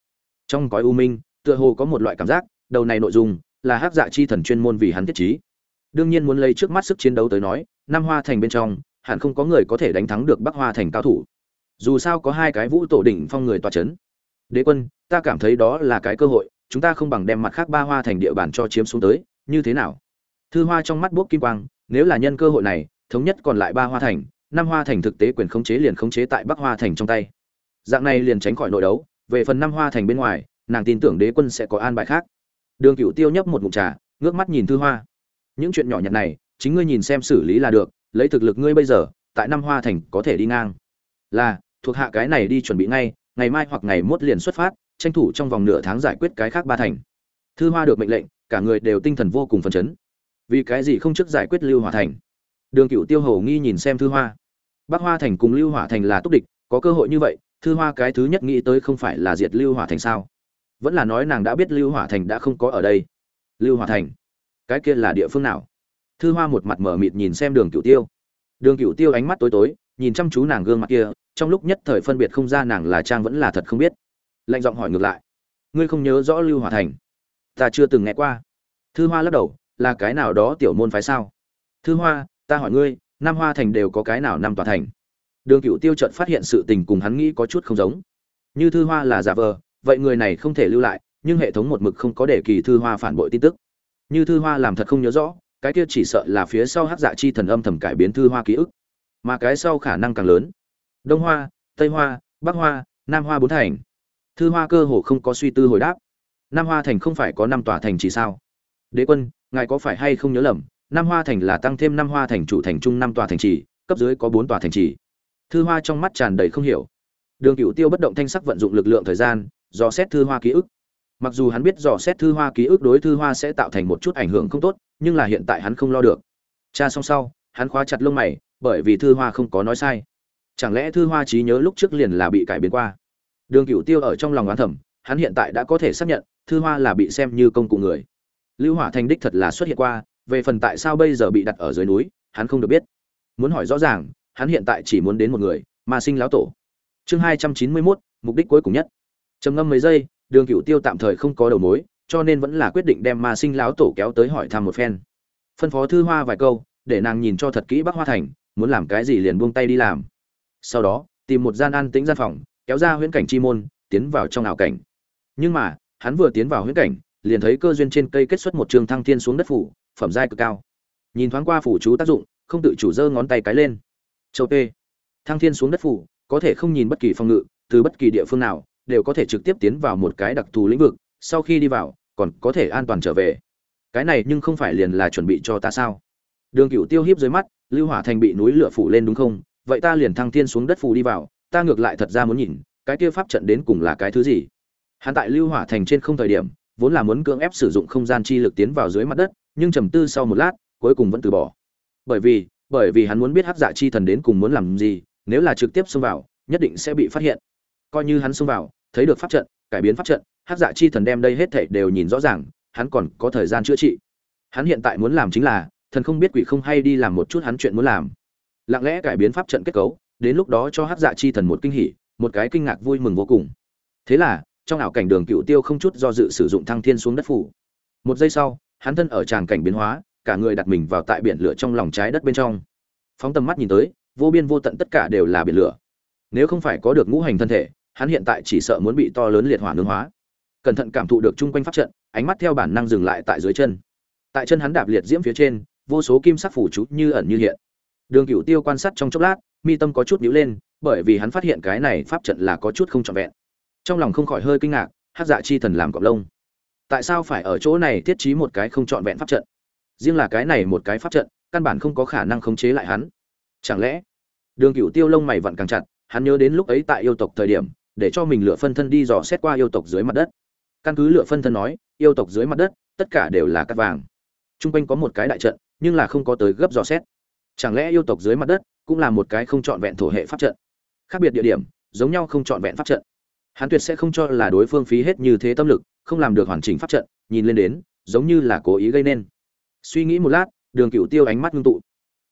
Trong cõi u minh, tựa hồ có một loại cảm giác, đầu này nội dung, là hắc dạ chi thần chuyên môn vì hắn thiết trí. Đương nhiên muốn lấy trước mắt sức chiến đấu tới nói, nam hoa thành bên trong, hẳn không có người có thể đánh thắng được bắc hoa thành cao thủ dù sao có hai cái vũ tổ đỉnh phong người tòa c h ấ n đế quân, ta cảm thấy đó là cái cơ hội, chúng ta không bằng đem mặt khác ba hoa thành địa bàn cho chiếm xuống tới, như thế nào? Thư hoa trong mắt bốc kim quang, nếu là nhân cơ hội này, thống nhất còn lại ba hoa thành, năm hoa thành thực tế quyền khống chế liền khống chế tại bắc hoa thành trong tay. Dạng này liền tránh khỏi nội đấu, về phần năm hoa thành bên ngoài, nàng tin tưởng đế quân sẽ có an bài khác. Đường cựu tiêu nhấp một mục trà, ngước mắt nhìn thư hoa. Những chuyện nhỏ nhặt này, chính ngươi nhìn xem xử lý là được, lấy thực lực ngươi bây giờ, tại năm hoa thành có thể đi ngang. Là thuộc hạ cái này đi chuẩn bị ngay, ngày mai hoặc ngày mốt liền xuất phát, tranh thủ trong vòng nửa tháng giải quyết cái khác ba thành. Thư hoa được mệnh lệnh, cả người đều tinh thần vô cùng phấn chấn. Vì cái gì không trước giải quyết lưu hỏa thành? Đường cựu tiêu hầu nghi nhìn xem thư hoa. Bắc hoa thành cùng lưu hỏa thành là túc địch, có cơ hội như vậy, thư hoa cái thứ nhất nghĩ tới không phải là diệt lưu hỏa thành sao? Vẫn là nói nàng đã biết lưu hỏa thành đã không có ở đây. Lưu hỏa thành? Cái kia là địa phương nào? Thư hoa một mặt mở mịt nhìn xem đường cựu tiêu. Đường cựu tiêu ánh mắt tối tối, nhìn chăm chú nàng gương mặt kia trong lúc nhất thời phân biệt không ra nàng là trang vẫn là thật không biết. Lạnh giọng hỏi ngược lại. Ngươi không nhớ rõ lưu hòa thành? Ta chưa từng nghe qua. Thư hoa lắc đầu, là cái nào đó tiểu môn phái sao? Thư hoa, ta hỏi ngươi, nam hoa thành đều có cái nào năm tòa thành? Đường cựu tiêu trợt phát hiện sự tình cùng hắn nghĩ có chút không giống. Như thư hoa là giả vờ, vậy người này không thể lưu lại, nhưng hệ thống một mực không có để kỳ thư hoa phản bội tin tức. Như thư hoa làm thật không nhớ rõ, cái kia chỉ sợ là phía sau hát dạ chi thần âm thầm cải biến thư hoa ký ức. Mà cái sau khả năng càng lớn đông hoa, tây hoa, bắc hoa, nam hoa bốn thành. Thư hoa cơ hồ không có suy tư hồi đáp. Nam hoa thành không phải có năm tòa thành chỉ sao? Đế quân, ngài có phải hay không nhớ lầm, nam hoa thành là tăng thêm năm hoa thành chủ thành trung năm tòa thành trì, cấp dưới có bốn tòa thành trì. Thư hoa trong mắt tràn đầy không hiểu. Đường cựu tiêu bất động thanh sắc vận dụng lực lượng thời gian, dò xét thư hoa ký ức. Mặc dù hắn biết dò xét thư hoa ký ức đối thư hoa sẽ tạo thành một chút ảnh hưởng không tốt, nhưng là hiện tại hắn không lo được. Cha xong sau, hắn khóa chặt lông mày, bởi vì thư hoa không có nói sai chẳng lẽ thư hoa trí nhớ lúc trước liền là bị cải biến qua? Đường cựu tiêu ở trong lòng oán thẩm hắn hiện tại đã có thể xác nhận, thư hoa là bị xem như công cụ người. Lưu hỏa thanh đích thật là xuất hiện qua, về phần tại sao bây giờ bị đặt ở dưới núi, hắn không được biết. Muốn hỏi rõ ràng, hắn hiện tại chỉ muốn đến một người mà sinh lão tổ. Chương hai trăm chín mươi mốt, mục đích cuối cùng nhất. Trầm ngâm mấy giây, đường cựu tiêu tạm thời không có đầu mối, cho nên vẫn là quyết định đem ma sinh lão tổ kéo tới hỏi thăm một phen. Phân phó thư hoa vài câu, để nàng nhìn cho thật kỹ bắc hoa thành, muốn làm cái gì liền buông tay đi làm sau đó, tìm một gian an tĩnh gian phòng, kéo ra huyễn cảnh chi môn, tiến vào trong ảo cảnh. Nhưng mà, hắn vừa tiến vào huyễn cảnh, liền thấy cơ duyên trên cây kết xuất một trường thăng thiên xuống đất phủ, phẩm giai cực cao. Nhìn thoáng qua phủ chú tác dụng, không tự chủ giơ ngón tay cái lên. Châu Tê. Thăng thiên xuống đất phủ, có thể không nhìn bất kỳ phòng ngự, từ bất kỳ địa phương nào, đều có thể trực tiếp tiến vào một cái đặc thù lĩnh vực, sau khi đi vào, còn có thể an toàn trở về. Cái này nhưng không phải liền là chuẩn bị cho ta sao? Đường cựu tiêu hiếp dưới mắt, lưu hỏa thành bị núi lửa phủ lên đúng không? Vậy ta liền thăng thiên xuống đất phù đi vào, ta ngược lại thật ra muốn nhìn, cái kia pháp trận đến cùng là cái thứ gì? Hắn tại lưu hỏa thành trên không thời điểm, vốn là muốn cưỡng ép sử dụng không gian chi lực tiến vào dưới mặt đất, nhưng trầm tư sau một lát, cuối cùng vẫn từ bỏ. Bởi vì bởi vì hắn muốn biết hắc dạ chi thần đến cùng muốn làm gì, nếu là trực tiếp xông vào, nhất định sẽ bị phát hiện. Coi như hắn xông vào, thấy được pháp trận, cải biến pháp trận, hắc dạ chi thần đem đây hết thảy đều nhìn rõ ràng, hắn còn có thời gian chữa trị. Hắn hiện tại muốn làm chính là, thần không biết quỷ không hay đi làm một chút hắn chuyện muốn làm lặng lẽ cải biến pháp trận kết cấu, đến lúc đó cho hắc dạ chi thần một kinh hỉ, một cái kinh ngạc vui mừng vô cùng. Thế là, trong ảo cảnh đường cựu tiêu không chút do dự sử dụng thăng thiên xuống đất phủ. Một giây sau, hắn thân ở tràng cảnh biến hóa, cả người đặt mình vào tại biển lửa trong lòng trái đất bên trong. Phóng tầm mắt nhìn tới, vô biên vô tận tất cả đều là biển lửa. Nếu không phải có được ngũ hành thân thể, hắn hiện tại chỉ sợ muốn bị to lớn liệt hỏa nương hóa. Cẩn thận cảm thụ được chung quanh pháp trận, ánh mắt theo bản năng dừng lại tại dưới chân. Tại chân hắn đạp liệt diễm phía trên, vô số kim sắc phủ chú như ẩn như hiện đường Cửu tiêu quan sát trong chốc lát, mi tâm có chút nhíu lên, bởi vì hắn phát hiện cái này pháp trận là có chút không trọn vẹn. Trong lòng không khỏi hơi kinh ngạc, hắc dạ chi thần làm cọp lông. Tại sao phải ở chỗ này thiết trí một cái không trọn vẹn pháp trận? Riêng là cái này một cái pháp trận, căn bản không có khả năng khống chế lại hắn. Chẳng lẽ, đường Cửu tiêu lông mày vặn càng chặt, hắn nhớ đến lúc ấy tại yêu tộc thời điểm, để cho mình lựa phân thân đi dò xét qua yêu tộc dưới mặt đất. Căn cứ lựa phân thân nói, yêu tộc dưới mặt đất, tất cả đều là cát vàng. Trung quanh có một cái đại trận, nhưng là không có tới gấp dò xét chẳng lẽ yêu tộc dưới mặt đất cũng là một cái không trọn vẹn thổ hệ pháp trận? Khác biệt địa điểm, giống nhau không trọn vẹn pháp trận. Hắn tuyệt sẽ không cho là đối phương phí hết như thế tâm lực, không làm được hoàn chỉnh pháp trận, nhìn lên đến, giống như là cố ý gây nên. Suy nghĩ một lát, đường cựu tiêu ánh mắt ngưng tụ.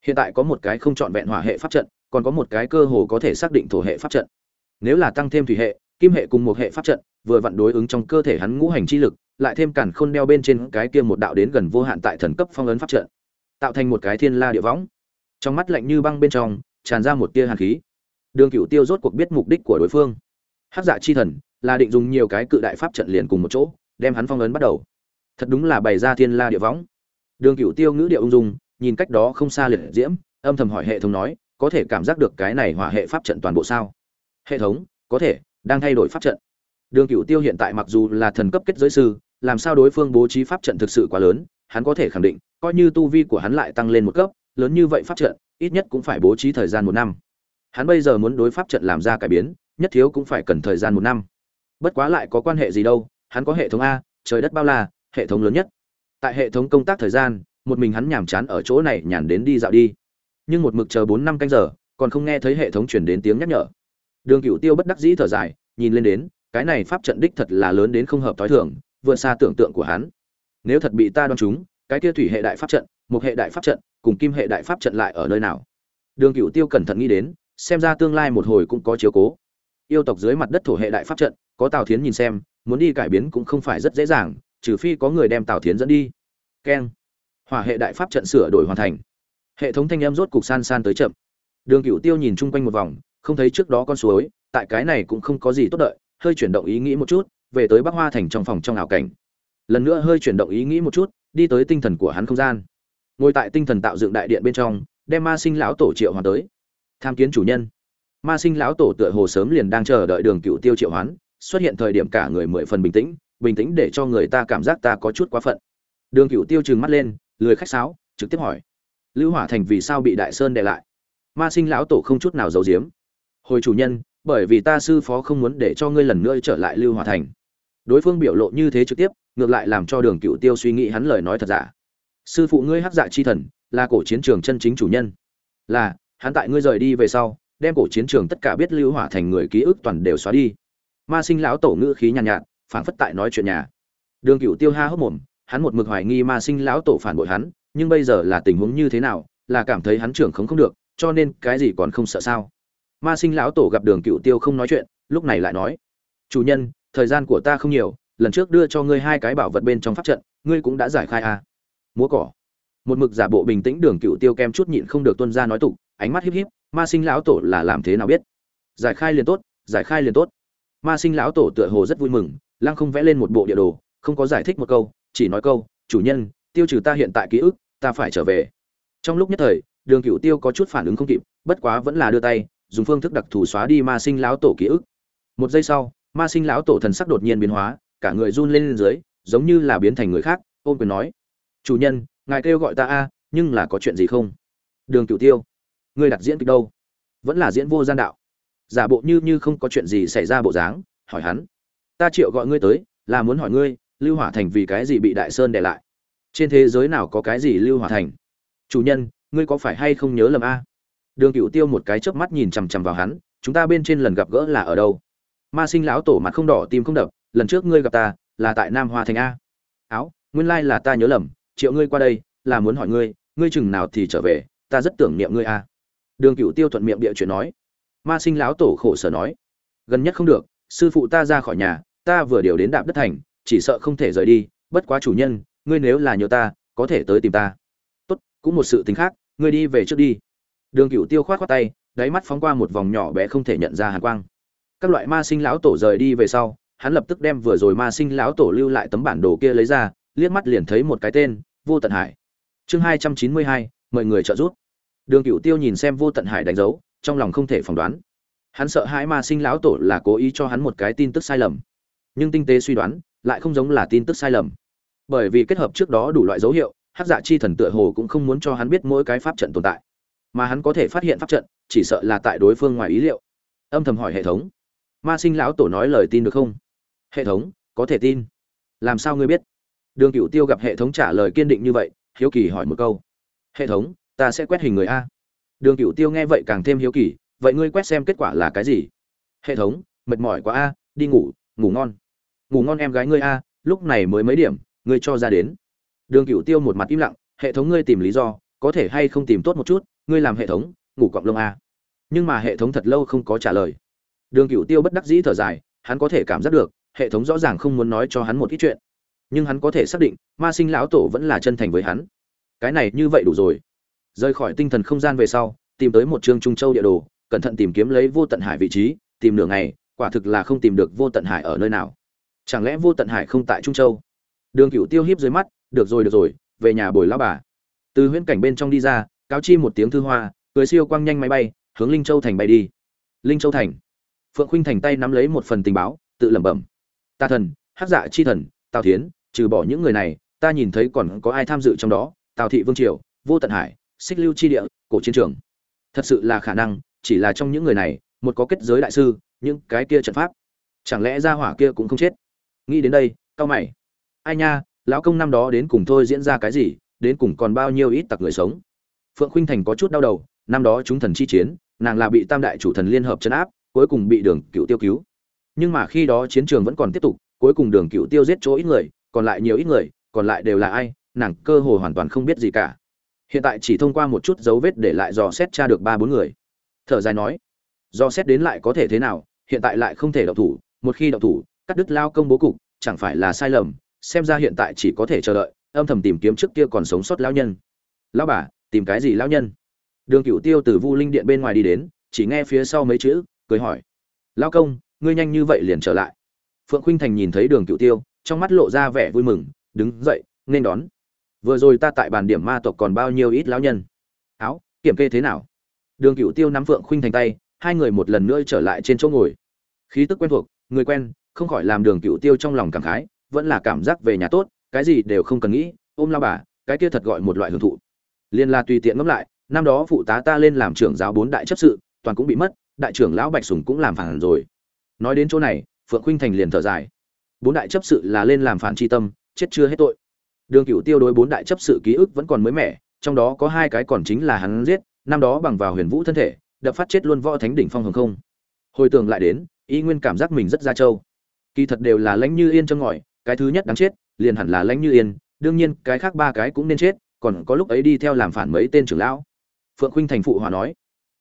Hiện tại có một cái không trọn vẹn hỏa hệ pháp trận, còn có một cái cơ hồ có thể xác định thổ hệ pháp trận. Nếu là tăng thêm thủy hệ, kim hệ cùng một hệ pháp trận, vừa vặn đối ứng trong cơ thể hắn ngũ hành chi lực, lại thêm cản khôn đeo bên trên cái kia một đạo đến gần vô hạn tại thần cấp phong ấn pháp trận, tạo thành một cái thiên la địa võng trong mắt lạnh như băng bên trong, tràn ra một tia hàn khí. Đường cựu tiêu rốt cuộc biết mục đích của đối phương. Hát dạ chi thần là định dùng nhiều cái cự đại pháp trận liền cùng một chỗ, đem hắn phong ấn bắt đầu. Thật đúng là bày ra thiên la địa võng. Đường cựu tiêu ngữ địa ung dung, nhìn cách đó không xa liệt diễm, âm thầm hỏi hệ thống nói, có thể cảm giác được cái này hỏa hệ pháp trận toàn bộ sao? Hệ thống, có thể, đang thay đổi pháp trận. Đường cựu tiêu hiện tại mặc dù là thần cấp kết giới sư, làm sao đối phương bố trí pháp trận thực sự quá lớn, hắn có thể khẳng định, coi như tu vi của hắn lại tăng lên một cấp lớn như vậy pháp trận, ít nhất cũng phải bố trí thời gian một năm. Hắn bây giờ muốn đối pháp trận làm ra cải biến, nhất thiếu cũng phải cần thời gian một năm. Bất quá lại có quan hệ gì đâu, hắn có hệ thống a, trời đất bao la, hệ thống lớn nhất. Tại hệ thống công tác thời gian, một mình hắn nhàm chán ở chỗ này nhàn đến đi dạo đi. Nhưng một mực chờ bốn năm canh giờ, còn không nghe thấy hệ thống chuyển đến tiếng nhắc nhở. Đường cựu tiêu bất đắc dĩ thở dài, nhìn lên đến, cái này pháp trận đích thật là lớn đến không hợp t h o i thường, vượt xa tưởng tượng của hắn. Nếu thật bị ta đoán chúng cái kia thủy hệ đại pháp trận, một hệ đại pháp trận cùng kim hệ đại pháp trận lại ở nơi nào. Đường cựu tiêu cẩn thận nghĩ đến, xem ra tương lai một hồi cũng có chiếu cố. Yêu tộc dưới mặt đất thổ hệ đại pháp trận, có tào thiến nhìn xem, muốn đi cải biến cũng không phải rất dễ dàng, trừ phi có người đem tào thiến dẫn đi. Keng. Hỏa hệ đại pháp trận sửa đổi hoàn thành. Hệ thống thanh âm rốt cục san san tới chậm. Đường cựu tiêu nhìn chung quanh một vòng, không thấy trước đó con suối, tại cái này cũng không có gì tốt đợi, hơi chuyển động ý nghĩ một chút, về tới bắc hoa thành trong phòng trong ảo cảnh. Lần nữa hơi chuyển động ý nghĩ một chút, đi tới tinh thần của hắn không gian ngồi tại tinh thần tạo dựng đại điện bên trong, đem ma sinh lão tổ triệu hoàn tới. Tham kiến chủ nhân. Ma sinh lão tổ tựa hồ sớm liền đang chờ đợi đường cựu tiêu triệu hoán, xuất hiện thời điểm cả người mười phần bình tĩnh bình tĩnh để cho người ta cảm giác ta có chút quá phận. Đường cựu tiêu trừng mắt lên, lười khách sáo, trực tiếp hỏi. Lưu hỏa thành vì sao bị đại sơn đệ lại? Ma sinh lão tổ không chút nào giấu giếm. Hồi chủ nhân, bởi vì ta sư phó không muốn để cho ngươi lần nữa trở lại lưu hỏa thành. Đối phương biểu lộ như thế trực tiếp, ngược lại làm cho đường cựu tiêu suy nghĩ hắn lời nói thật giả sư phụ ngươi hắc dạ chi thần là cổ chiến trường chân chính chủ nhân. Là hắn tại ngươi rời đi về sau đem cổ chiến trường tất cả biết lưu hỏa thành người ký ức toàn đều xóa đi. Ma sinh lão tổ ngữ khí nhàn nhạt, nhạt phảng phất tại nói chuyện nhà. Đường cựu tiêu ha hốc mồm hắn một mực hoài nghi ma sinh lão tổ phản bội hắn nhưng bây giờ là tình huống như thế nào là cảm thấy hắn trưởng không không được cho nên cái gì còn không sợ sao? Ma sinh lão tổ gặp đường cựu tiêu không nói chuyện lúc này lại nói chủ nhân thời gian của ta không nhiều lần trước đưa cho ngươi hai cái bảo vật bên trong pháp trận ngươi cũng đã giải khai à múa cỏ. Một mực giả bộ bình tĩnh đường cựu tiêu kem chút nhịn không được tuân ra nói tục, ánh mắt híp híp, ma sinh lão tổ là làm thế nào biết? Giải khai liền tốt, giải khai liền tốt. Ma sinh lão tổ tựa hồ rất vui mừng, lăng không vẽ lên một bộ địa đồ, không có giải thích một câu, chỉ nói câu, chủ nhân, tiêu trừ ta hiện tại ký ức, ta phải trở về. Trong lúc nhất thời, đường cựu tiêu có chút phản ứng không kịp, bất quá vẫn là đưa tay, dùng phương thức đặc thù xóa đi ma sinh lão tổ ký ức. Một giây sau, ma sinh lão tổ thần sắc đột nhiên biến hóa, cả người run lên dưới, giống như là biến thành người khác ôm quyền nói chủ nhân, ngài kêu gọi ta a, nhưng là có chuyện gì không? Đường cửu tiêu, ngươi đặt diễn kịch đâu? Vẫn là diễn vô gian đạo. Giả bộ như như không có chuyện gì xảy ra bộ dáng, hỏi hắn. Ta triệu gọi ngươi tới, là muốn hỏi ngươi, lưu hỏa thành vì cái gì bị đại sơn để lại? Trên thế giới nào có cái gì lưu hỏa thành? Chủ nhân, ngươi có phải hay không nhớ lầm a? Đường cửu tiêu một cái chớp mắt nhìn chằm chằm vào hắn, chúng ta bên trên lần gặp gỡ là ở đâu? Ma sinh lão tổ mặt không đỏ, tim không đập, lần trước ngươi gặp ta, là tại nam hoa thành a. Áo, nguyên lai là ta nhớ lầm triệu ngươi qua đây, là muốn hỏi ngươi ngươi chừng nào thì trở về, ta rất tưởng niệm ngươi a. Đường cựu tiêu thuận miệng địa chuyện nói. Ma sinh lão tổ khổ sở nói, gần nhất không được, sư phụ ta ra khỏi nhà, ta vừa điều đến đạp đất thành, chỉ sợ không thể rời đi, bất quá chủ nhân, ngươi nếu là nhớ ta, có thể tới tìm ta. Tốt, cũng một sự tính khác, ngươi đi về trước đi. Đường cựu tiêu khoát khoát tay, đáy mắt phóng qua một vòng nhỏ bé không thể nhận ra hàn quang. Các loại ma sinh lão tổ rời đi về sau, hắn lập tức đem vừa rồi ma sinh lão tổ lưu lại tấm bản đồ kia lấy ra, liếc mắt liền thấy một cái tên vô tận hải. Chương hai trăm chín mươi hai, mời người trợ giúp. Đường cựu tiêu nhìn xem vô tận hải đánh dấu, trong lòng không thể phỏng đoán. Hắn sợ hãi ma sinh lão tổ là cố ý cho hắn một cái tin tức sai lầm. Nhưng tinh tế suy đoán, lại không giống là tin tức sai lầm. Bởi vì kết hợp trước đó đủ loại dấu hiệu hát dạ chi thần tựa hồ cũng không muốn cho hắn biết mỗi cái pháp trận tồn tại. Mà hắn có thể phát hiện pháp trận, chỉ sợ là tại đối phương ngoài ý liệu. Âm thầm hỏi hệ thống. Ma sinh lão tổ nói lời tin được không? Hệ thống, có thể tin. Làm sao ngươi biết? Đường cựu tiêu gặp hệ thống trả lời kiên định như vậy, hiếu kỳ hỏi một câu. Hệ thống, ta sẽ quét hình người a. Đường cựu tiêu nghe vậy càng thêm hiếu kỳ, vậy ngươi quét xem kết quả là cái gì? Hệ thống, mệt mỏi quá a, đi ngủ ngủ ngon. Ngủ ngon em gái ngươi a, lúc này mới mấy điểm, ngươi cho ra đến. Đường cựu tiêu một mặt im lặng, hệ thống ngươi tìm lý do, có thể hay không tìm tốt một chút, ngươi làm hệ thống, ngủ cọng lông a. Nhưng mà hệ thống thật lâu không có trả lời. Đường cựu tiêu bất đắc dĩ thở dài, hắn có thể cảm giác được, hệ thống rõ ràng không muốn nói cho hắn một ít chuyện nhưng hắn có thể xác định, ma sinh lão tổ vẫn là chân thành với hắn. Cái này như vậy đủ rồi. Rời khỏi tinh thần không gian về sau, tìm tới một chương trung châu địa đồ, cẩn thận tìm kiếm lấy vô tận hải vị trí, tìm nửa ngày, quả thực là không tìm được vô tận hải ở nơi nào. Chẳng lẽ vô tận hải không tại trung châu? Đường cựu tiêu hiếp dưới mắt, được rồi được rồi, về nhà bồi lao bà. Từ huyễn cảnh bên trong đi ra, cáo chi một tiếng thư hoa, cưới siêu quang nhanh máy bay, hướng linh châu thành bay đi. Linh châu thành. Phượng khuynh thành tay nắm lấy một phần tình báo, tự lẩm bẩm. Ta thần hát dạ chi thần, tào thiến trừ bỏ những người này, ta nhìn thấy còn có ai tham dự trong đó, tào thị vương triều, vô tận hải, xích lưu chi địa, cổ chiến trường. Thật sự là khả năng, chỉ là trong những người này, một có kết giới đại sư, những cái kia trận pháp, chẳng lẽ ra hỏa kia cũng không chết? Nghĩ đến đây, cao mày. Ai nha, lão công năm đó đến cùng thôi diễn ra cái gì, đến cùng còn bao nhiêu ít tặc người sống? Phượng khuynh thành có chút đau đầu, năm đó chúng thần chi chiến, nàng là bị tam đại chủ thần liên hợp chấn áp, cuối cùng bị đường cựu tiêu cứu. Nhưng mà khi đó chiến trường vẫn còn tiếp tục, cuối cùng đường cựu tiêu giết chỗ ít người còn lại nhiều ít người, còn lại đều là ai, nàng cơ hồ hoàn toàn không biết gì cả. Hiện tại chỉ thông qua một chút dấu vết để lại dò xét tra được ba bốn người. Thở dài nói, dò xét đến lại có thể thế nào, hiện tại lại không thể đậu thủ, một khi đậu thủ, cắt đứt lao công bố cục, chẳng phải là sai lầm, xem ra hiện tại chỉ có thể chờ đợi, âm thầm tìm kiếm trước kia còn sống sót lão nhân. Lão bà, tìm cái gì lão nhân? Đường cựu tiêu từ vu linh điện bên ngoài đi đến, chỉ nghe phía sau mấy chữ, cười hỏi. Lão công, ngươi nhanh như vậy liền trở lại. Phượng khuynh thành nhìn thấy đường cựu tiêu trong mắt lộ ra vẻ vui mừng, đứng dậy, nên đón. Vừa rồi ta tại bàn điểm ma tộc còn bao nhiêu ít lão nhân. Áo, kiểm kê thế nào? Đường cựu tiêu nắm phượng khuynh thành tay, hai người một lần nữa trở lại trên chỗ ngồi. Khí tức quen thuộc, người quen, không khỏi làm đường cựu tiêu trong lòng cảm khái, vẫn là cảm giác về nhà tốt, cái gì đều không cần nghĩ, ôm lao bà, cái kia thật gọi một loại hưởng thụ. Liên la tùy tiện ngẫm lại, năm đó phụ tá ta lên làm trưởng giáo bốn đại chấp sự, toàn cũng bị mất, đại trưởng lão bạch sùng cũng làm phản rồi. Nói đến chỗ này, phượng khuynh thành liền thở dài bốn đại chấp sự là lên làm phản tri tâm, chết chưa hết tội. Đường cựu tiêu đối bốn đại chấp sự ký ức vẫn còn mới mẻ, trong đó có hai cái còn chính là hắn giết, năm đó bằng vào huyền vũ thân thể, đập phát chết luôn võ thánh đỉnh phong hồng không. Hồi tưởng lại đến, y nguyên cảm giác mình rất ra trâu. Kỳ thật đều là lãnh như yên trong ngòi, cái thứ nhất đáng chết, liền hẳn là lãnh như yên, đương nhiên, cái khác ba cái cũng nên chết, còn có lúc ấy đi theo làm phản mấy tên trưởng lão. Phượng khuynh thành phụ hòa nói,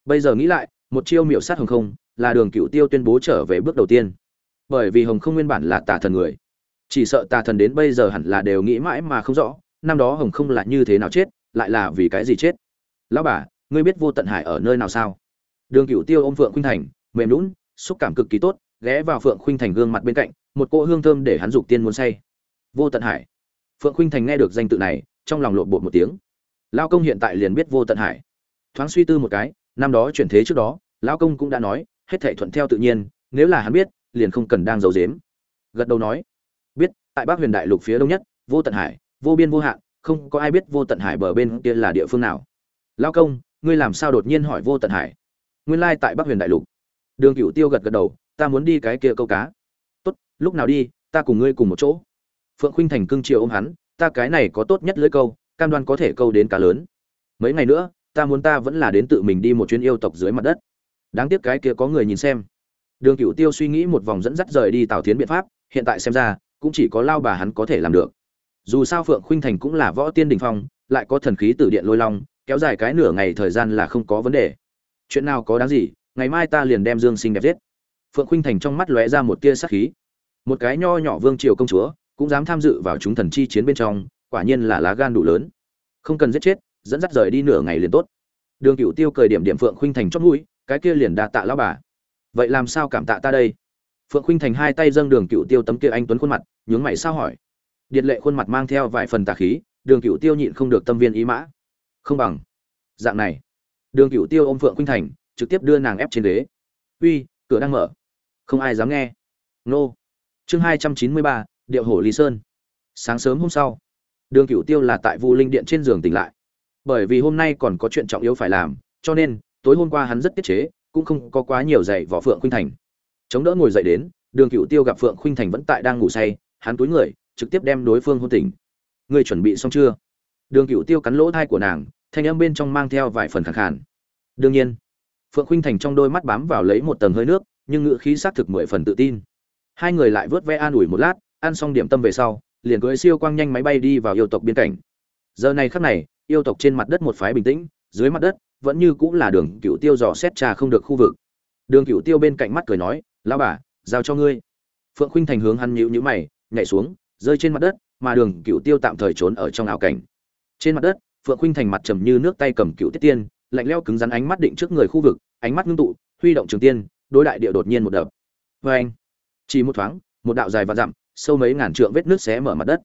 bây giờ nghĩ lại, một chiêu miểu sát hồng không, là đường cựu tiêu tuyên bố trở về bước đầu tiên bởi vì hồng không nguyên bản là tà thần người. Chỉ sợ tà thần đến bây giờ hẳn là đều nghĩ mãi mà không rõ, năm đó hồng không là như thế nào chết, lại là vì cái gì chết. Lão bà, ngươi biết vô tận hải ở nơi nào sao? Đường cửu tiêu ôm phượng khuynh thành, mềm lún xúc cảm cực kỳ tốt, ghé vào phượng khuynh thành gương mặt bên cạnh, một cỗ hương thơm để hắn dục tiên muốn say. Vô tận hải. Phượng khuynh thành nghe được danh tự này, trong lòng lộn bột một tiếng. Lao công hiện tại liền biết vô tận hải. Thoáng suy tư một cái, năm đó chuyển thế trước đó, lão công cũng đã nói, hết thể thuận theo tự nhiên, nếu là hắn biết liền không cần đang giấu dếm gật đầu nói, biết, tại bắc huyền đại lục phía đông nhất, vô tận hải, vô biên vô hạn, không có ai biết vô tận hải bờ bên kia là địa phương nào. Lao công, ngươi làm sao đột nhiên hỏi vô tận hải? Nguyên lai tại bắc huyền đại lục. Đường cửu tiêu gật gật đầu, ta muốn đi cái kia câu cá. Tốt, lúc nào đi, ta cùng ngươi cùng một chỗ. Phượng khuynh thành cưng chiều ôm hắn, ta cái này có tốt nhất lưỡi câu, cam đoan có thể câu đến cá lớn. Mấy ngày nữa, ta muốn ta vẫn là đến tự mình đi một chuyến yêu tộc dưới mặt đất. Đáng tiếc cái kia có người nhìn xem đường cựu tiêu suy nghĩ một vòng dẫn dắt rời đi tào tiến biện pháp, hiện tại xem ra, cũng chỉ có lao bà hắn có thể làm được. Dù sao phượng khuynh thành cũng là võ tiên đình phong, lại có thần khí từ điện lôi long, kéo dài cái nửa ngày thời gian là không có vấn đề. Chuyện nào có đáng gì, ngày mai ta liền đem dương sinh đẹp giết. Phượng khuynh thành trong mắt lóe ra một tia sắc khí. Một cái nho nhỏ vương triều công chúa, cũng dám tham dự vào chúng thần chi chiến bên trong, quả nhiên là lá gan đủ lớn. Không cần giết chết, dẫn dắt rời đi nửa ngày liền tốt. Đường cựu tiêu cười điểm điểm phượng khuynh thành chót mũi, cái kia liền đa tạ lão bà vậy làm sao cảm tạ ta đây? Phượng khinh thành hai tay dâng đường cựu tiêu tấm kia anh tuấn khuôn mặt, nhướng mày sao hỏi. Điện lệ khuôn mặt mang theo vài phần tà khí, đường cựu tiêu nhịn không được tâm viên ý mã. Không bằng. Dạng này. Đường cựu tiêu ôm phượng khinh thành, trực tiếp đưa nàng ép trên ghế. Uy, cửa đang mở. Không ai dám nghe. Nô. Chương hai trăm chín mươi ba, điệu hổ lý sơn. Sáng sớm hôm sau, đường cựu tiêu là tại vu linh điện trên giường tỉnh lại. Bởi vì hôm nay còn có chuyện trọng yếu phải làm, cho nên tối hôm qua hắn rất tiết chế cũng không có quá nhiều dạy võ phượng khuynh thành. Chống đỡ ngồi dậy đến, đường cựu tiêu gặp phượng khuynh thành vẫn tại đang ngủ say, hắn túi người, trực tiếp đem đối phương hôn tỉnh. Người chuẩn bị xong chưa? Đường cựu tiêu cắn lỗ thai của nàng, thanh âm bên trong mang theo vài phần khẳng khản đương nhiên. Phượng khuynh thành trong đôi mắt bám vào lấy một tầng hơi nước, nhưng ngựa khí xác thực mười phần tự tin. Hai người lại vớt ve an ủi một lát, ăn xong điểm tâm về sau, liền cưới siêu quang nhanh máy bay đi vào yêu tộc biên cảnh. Giờ này khắc này, yêu tộc trên mặt đất một phái bình tĩnh, dưới mặt đất vẫn như cũng là đường cựu tiêu dò xét trà không được khu vực. Đường cựu tiêu bên cạnh mắt cười nói, lão bà, giao cho ngươi. Phượng khinh thành hướng hắn nhịu nhữ mày, nhảy xuống, rơi trên mặt đất, mà đường cựu tiêu tạm thời trốn ở trong ảo cảnh. Trên mặt đất, phượng khinh thành mặt trầm như nước tay cầm cựu tiết tiên, lạnh leo cứng rắn ánh mắt định trước người khu vực, ánh mắt ngưng tụ, huy động trường tiên, đối đại địa đột nhiên một đập. Vê anh, chỉ một thoáng, một đạo dài và dặm, sâu mấy ngàn trượng vết nước xé mở mặt đất.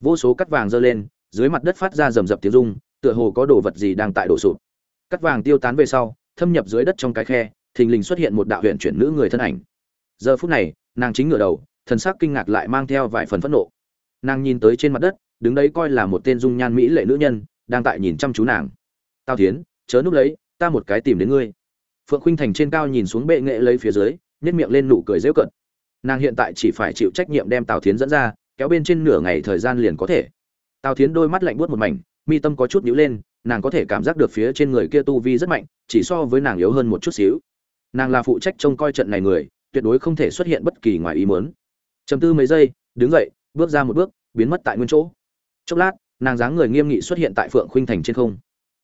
Vô số cắt vàng giơ lên, dưới mặt đất phát ra rầm rập tiếng rung, tựa hồ có đồ vật gì đang tại đổ sụp cắt vàng tiêu tán về sau, thâm nhập dưới đất trong cái khe, thình lình xuất hiện một đạo huyện chuyển nữ người thân ảnh. Giờ phút này, nàng chính ngửa đầu, thần sắc kinh ngạc lại mang theo vài phần phẫn nộ. Nàng nhìn tới trên mặt đất, đứng đấy coi là một tên dung nhan mỹ lệ nữ nhân, đang tại nhìn chăm chú nàng. Tao tiến chớ núp lấy ta một cái tìm đến ngươi. Phượng khuynh thành trên cao nhìn xuống bệ nghệ lấy phía dưới nhét miệng lên nụ cười rêu cận nàng hiện tại chỉ phải chịu trách nhiệm đem tào thiến dẫn ra, kéo bên trên nửa ngày thời gian liền có thể. Tào thiến đôi mắt lạnh buốt một mảnh, mi tâm có chút nhíu lên nàng có thể cảm giác được phía trên người kia tu vi rất mạnh, chỉ so với nàng yếu hơn một chút xíu. Nàng là phụ trách trông coi trận này người, tuyệt đối không thể xuất hiện bất kỳ ngoài ý muốn. Chầm tư mấy giây, đứng dậy, bước ra một bước, biến mất tại nguyên chỗ. Chốc lát, nàng dáng người nghiêm nghị xuất hiện tại phượng khuynh thành trên không.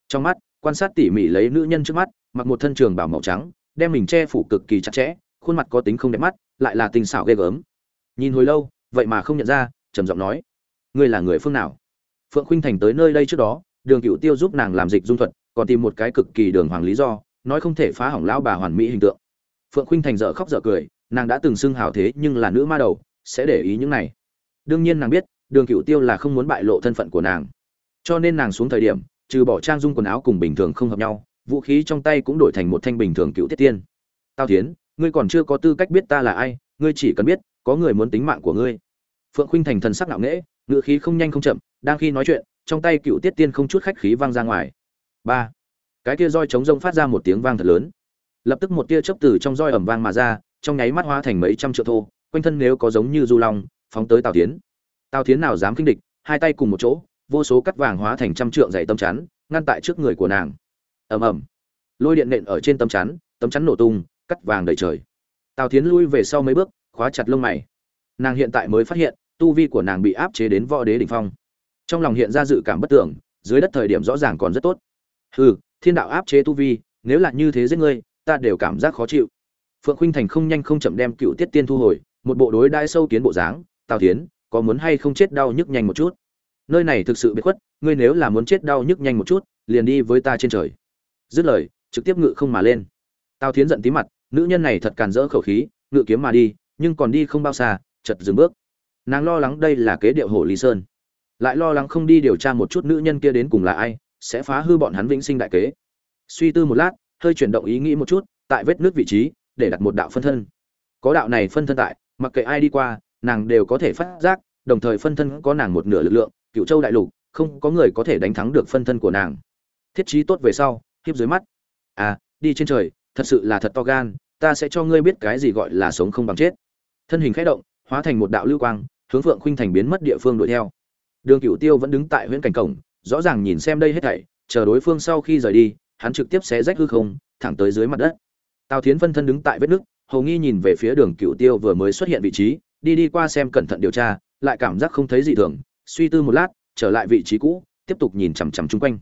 Trong mắt, quan sát tỉ mỉ lấy nữ nhân trước mắt, mặc một thân trường bảo màu trắng, đem mình che phủ cực kỳ chặt chẽ, khuôn mặt có tính không đẹp mắt, lại là tình xảo ghê gớm. Nhìn hồi lâu, vậy mà không nhận ra, trầm giọng nói, ngươi là người phương nào? Phượng khuynh thành tới nơi đây trước đó đường cựu tiêu giúp nàng làm dịch dung thuật, còn tìm một cái cực kỳ đường hoàng lý do, nói không thể phá hỏng lão bà hoàn mỹ hình tượng. Phượng khuynh thành dở khóc dở cười, nàng đã từng xưng hào thế nhưng là nữ ma đầu, sẽ để ý những này. Đương nhiên nàng biết, đường cựu tiêu là không muốn bại lộ thân phận của nàng. Cho nên nàng xuống thời điểm, trừ bỏ trang dung quần áo cùng bình thường không hợp nhau, vũ khí trong tay cũng đổi thành một thanh bình thường cựu tiết tiên. Tao tiến ngươi còn chưa có tư cách biết ta là ai, ngươi chỉ cần biết, có người muốn tính mạng của ngươi. Phượng khuynh thành thần sắc nạo nghễ ngựa khí không nhanh không chậm, đang khi nói chuyện trong tay cựu tiết tiên không chút khách khí vang ra ngoài. Ba. Cái tia roi chống rông phát ra một tiếng vang thật lớn. Lập tức một tia chớp từ trong roi ẩm vang mà ra, trong nháy mắt hóa thành mấy trăm triệu thô, quanh thân nếu có giống như du long, phóng tới tào tiến tào tiến nào dám kinh địch, hai tay cùng một chỗ, vô số cắt vàng hóa thành trăm trượng dày tâm chắn, ngăn tại trước người của nàng. Ầm ầm. Lôi điện nện ở trên tấm chắn tấm chắn nổ tung, cắt vàng đầy trời. Tào tiến lui về sau mấy bước, khóa chặt lông mày. Nàng hiện tại mới phát hiện, tu vi của nàng bị áp chế đến võ đế đỉnh phong trong lòng hiện ra dự cảm bất tưởng, dưới đất thời điểm rõ ràng còn rất tốt. Hừ, thiên đạo áp chế tu vi, nếu là như thế giết ngươi, ta đều cảm giác khó chịu. Phượng khuynh thành không nhanh không chậm đem cựu tiết tiên thu hồi, một bộ đối đai sâu kiến bộ dáng, tào tiến có muốn hay không chết đau nhức nhanh một chút? Nơi này thực sự bị khuất, ngươi nếu là muốn chết đau nhức nhanh một chút, liền đi với ta trên trời. Dứt lời, trực tiếp ngự không mà lên. Tào thiến giận tí mặt, nữ nhân này thật càn rỡ khẩu khí, ngự kiếm mà đi, nhưng còn đi không bao xa chật dừng bước. Nàng lo lắng đây là kế điệu hổ lý sơn lại lo lắng không đi điều tra một chút nữ nhân kia đến cùng là ai, sẽ phá hư bọn hắn vĩnh sinh đại kế. Suy tư một lát, hơi chuyển động ý nghĩ một chút, tại vết nước vị trí, để đặt một đạo phân thân. Có đạo này phân thân tại, mặc kệ ai đi qua, nàng đều có thể phát giác, đồng thời phân thân có nàng một nửa lực lượng, cựu châu đại lục, không có người có thể đánh thắng được phân thân của nàng. Thiết trí tốt về sau, hiếp dưới mắt. À đi trên trời, thật sự là thật to gan, ta sẽ cho ngươi biết cái gì gọi là sống không bằng chết. Thân hình khẽ động, hóa thành một đạo lưu quang, hướng phượng khuynh thành biến mất địa phương đuổi theo đường cựu tiêu vẫn đứng tại huyễn cảnh cổng, rõ ràng nhìn xem đây hết thảy, chờ đối phương sau khi rời đi, hắn trực tiếp xé rách hư không, thẳng tới dưới mặt đất. Tào thiến phân thân đứng tại vết nước, hầu nghi nhìn về phía đường cựu tiêu vừa mới xuất hiện vị trí, đi đi qua xem cẩn thận điều tra, lại cảm giác không thấy gì thường, suy tư một lát, trở lại vị trí cũ, tiếp tục nhìn chằm chằm chung quanh.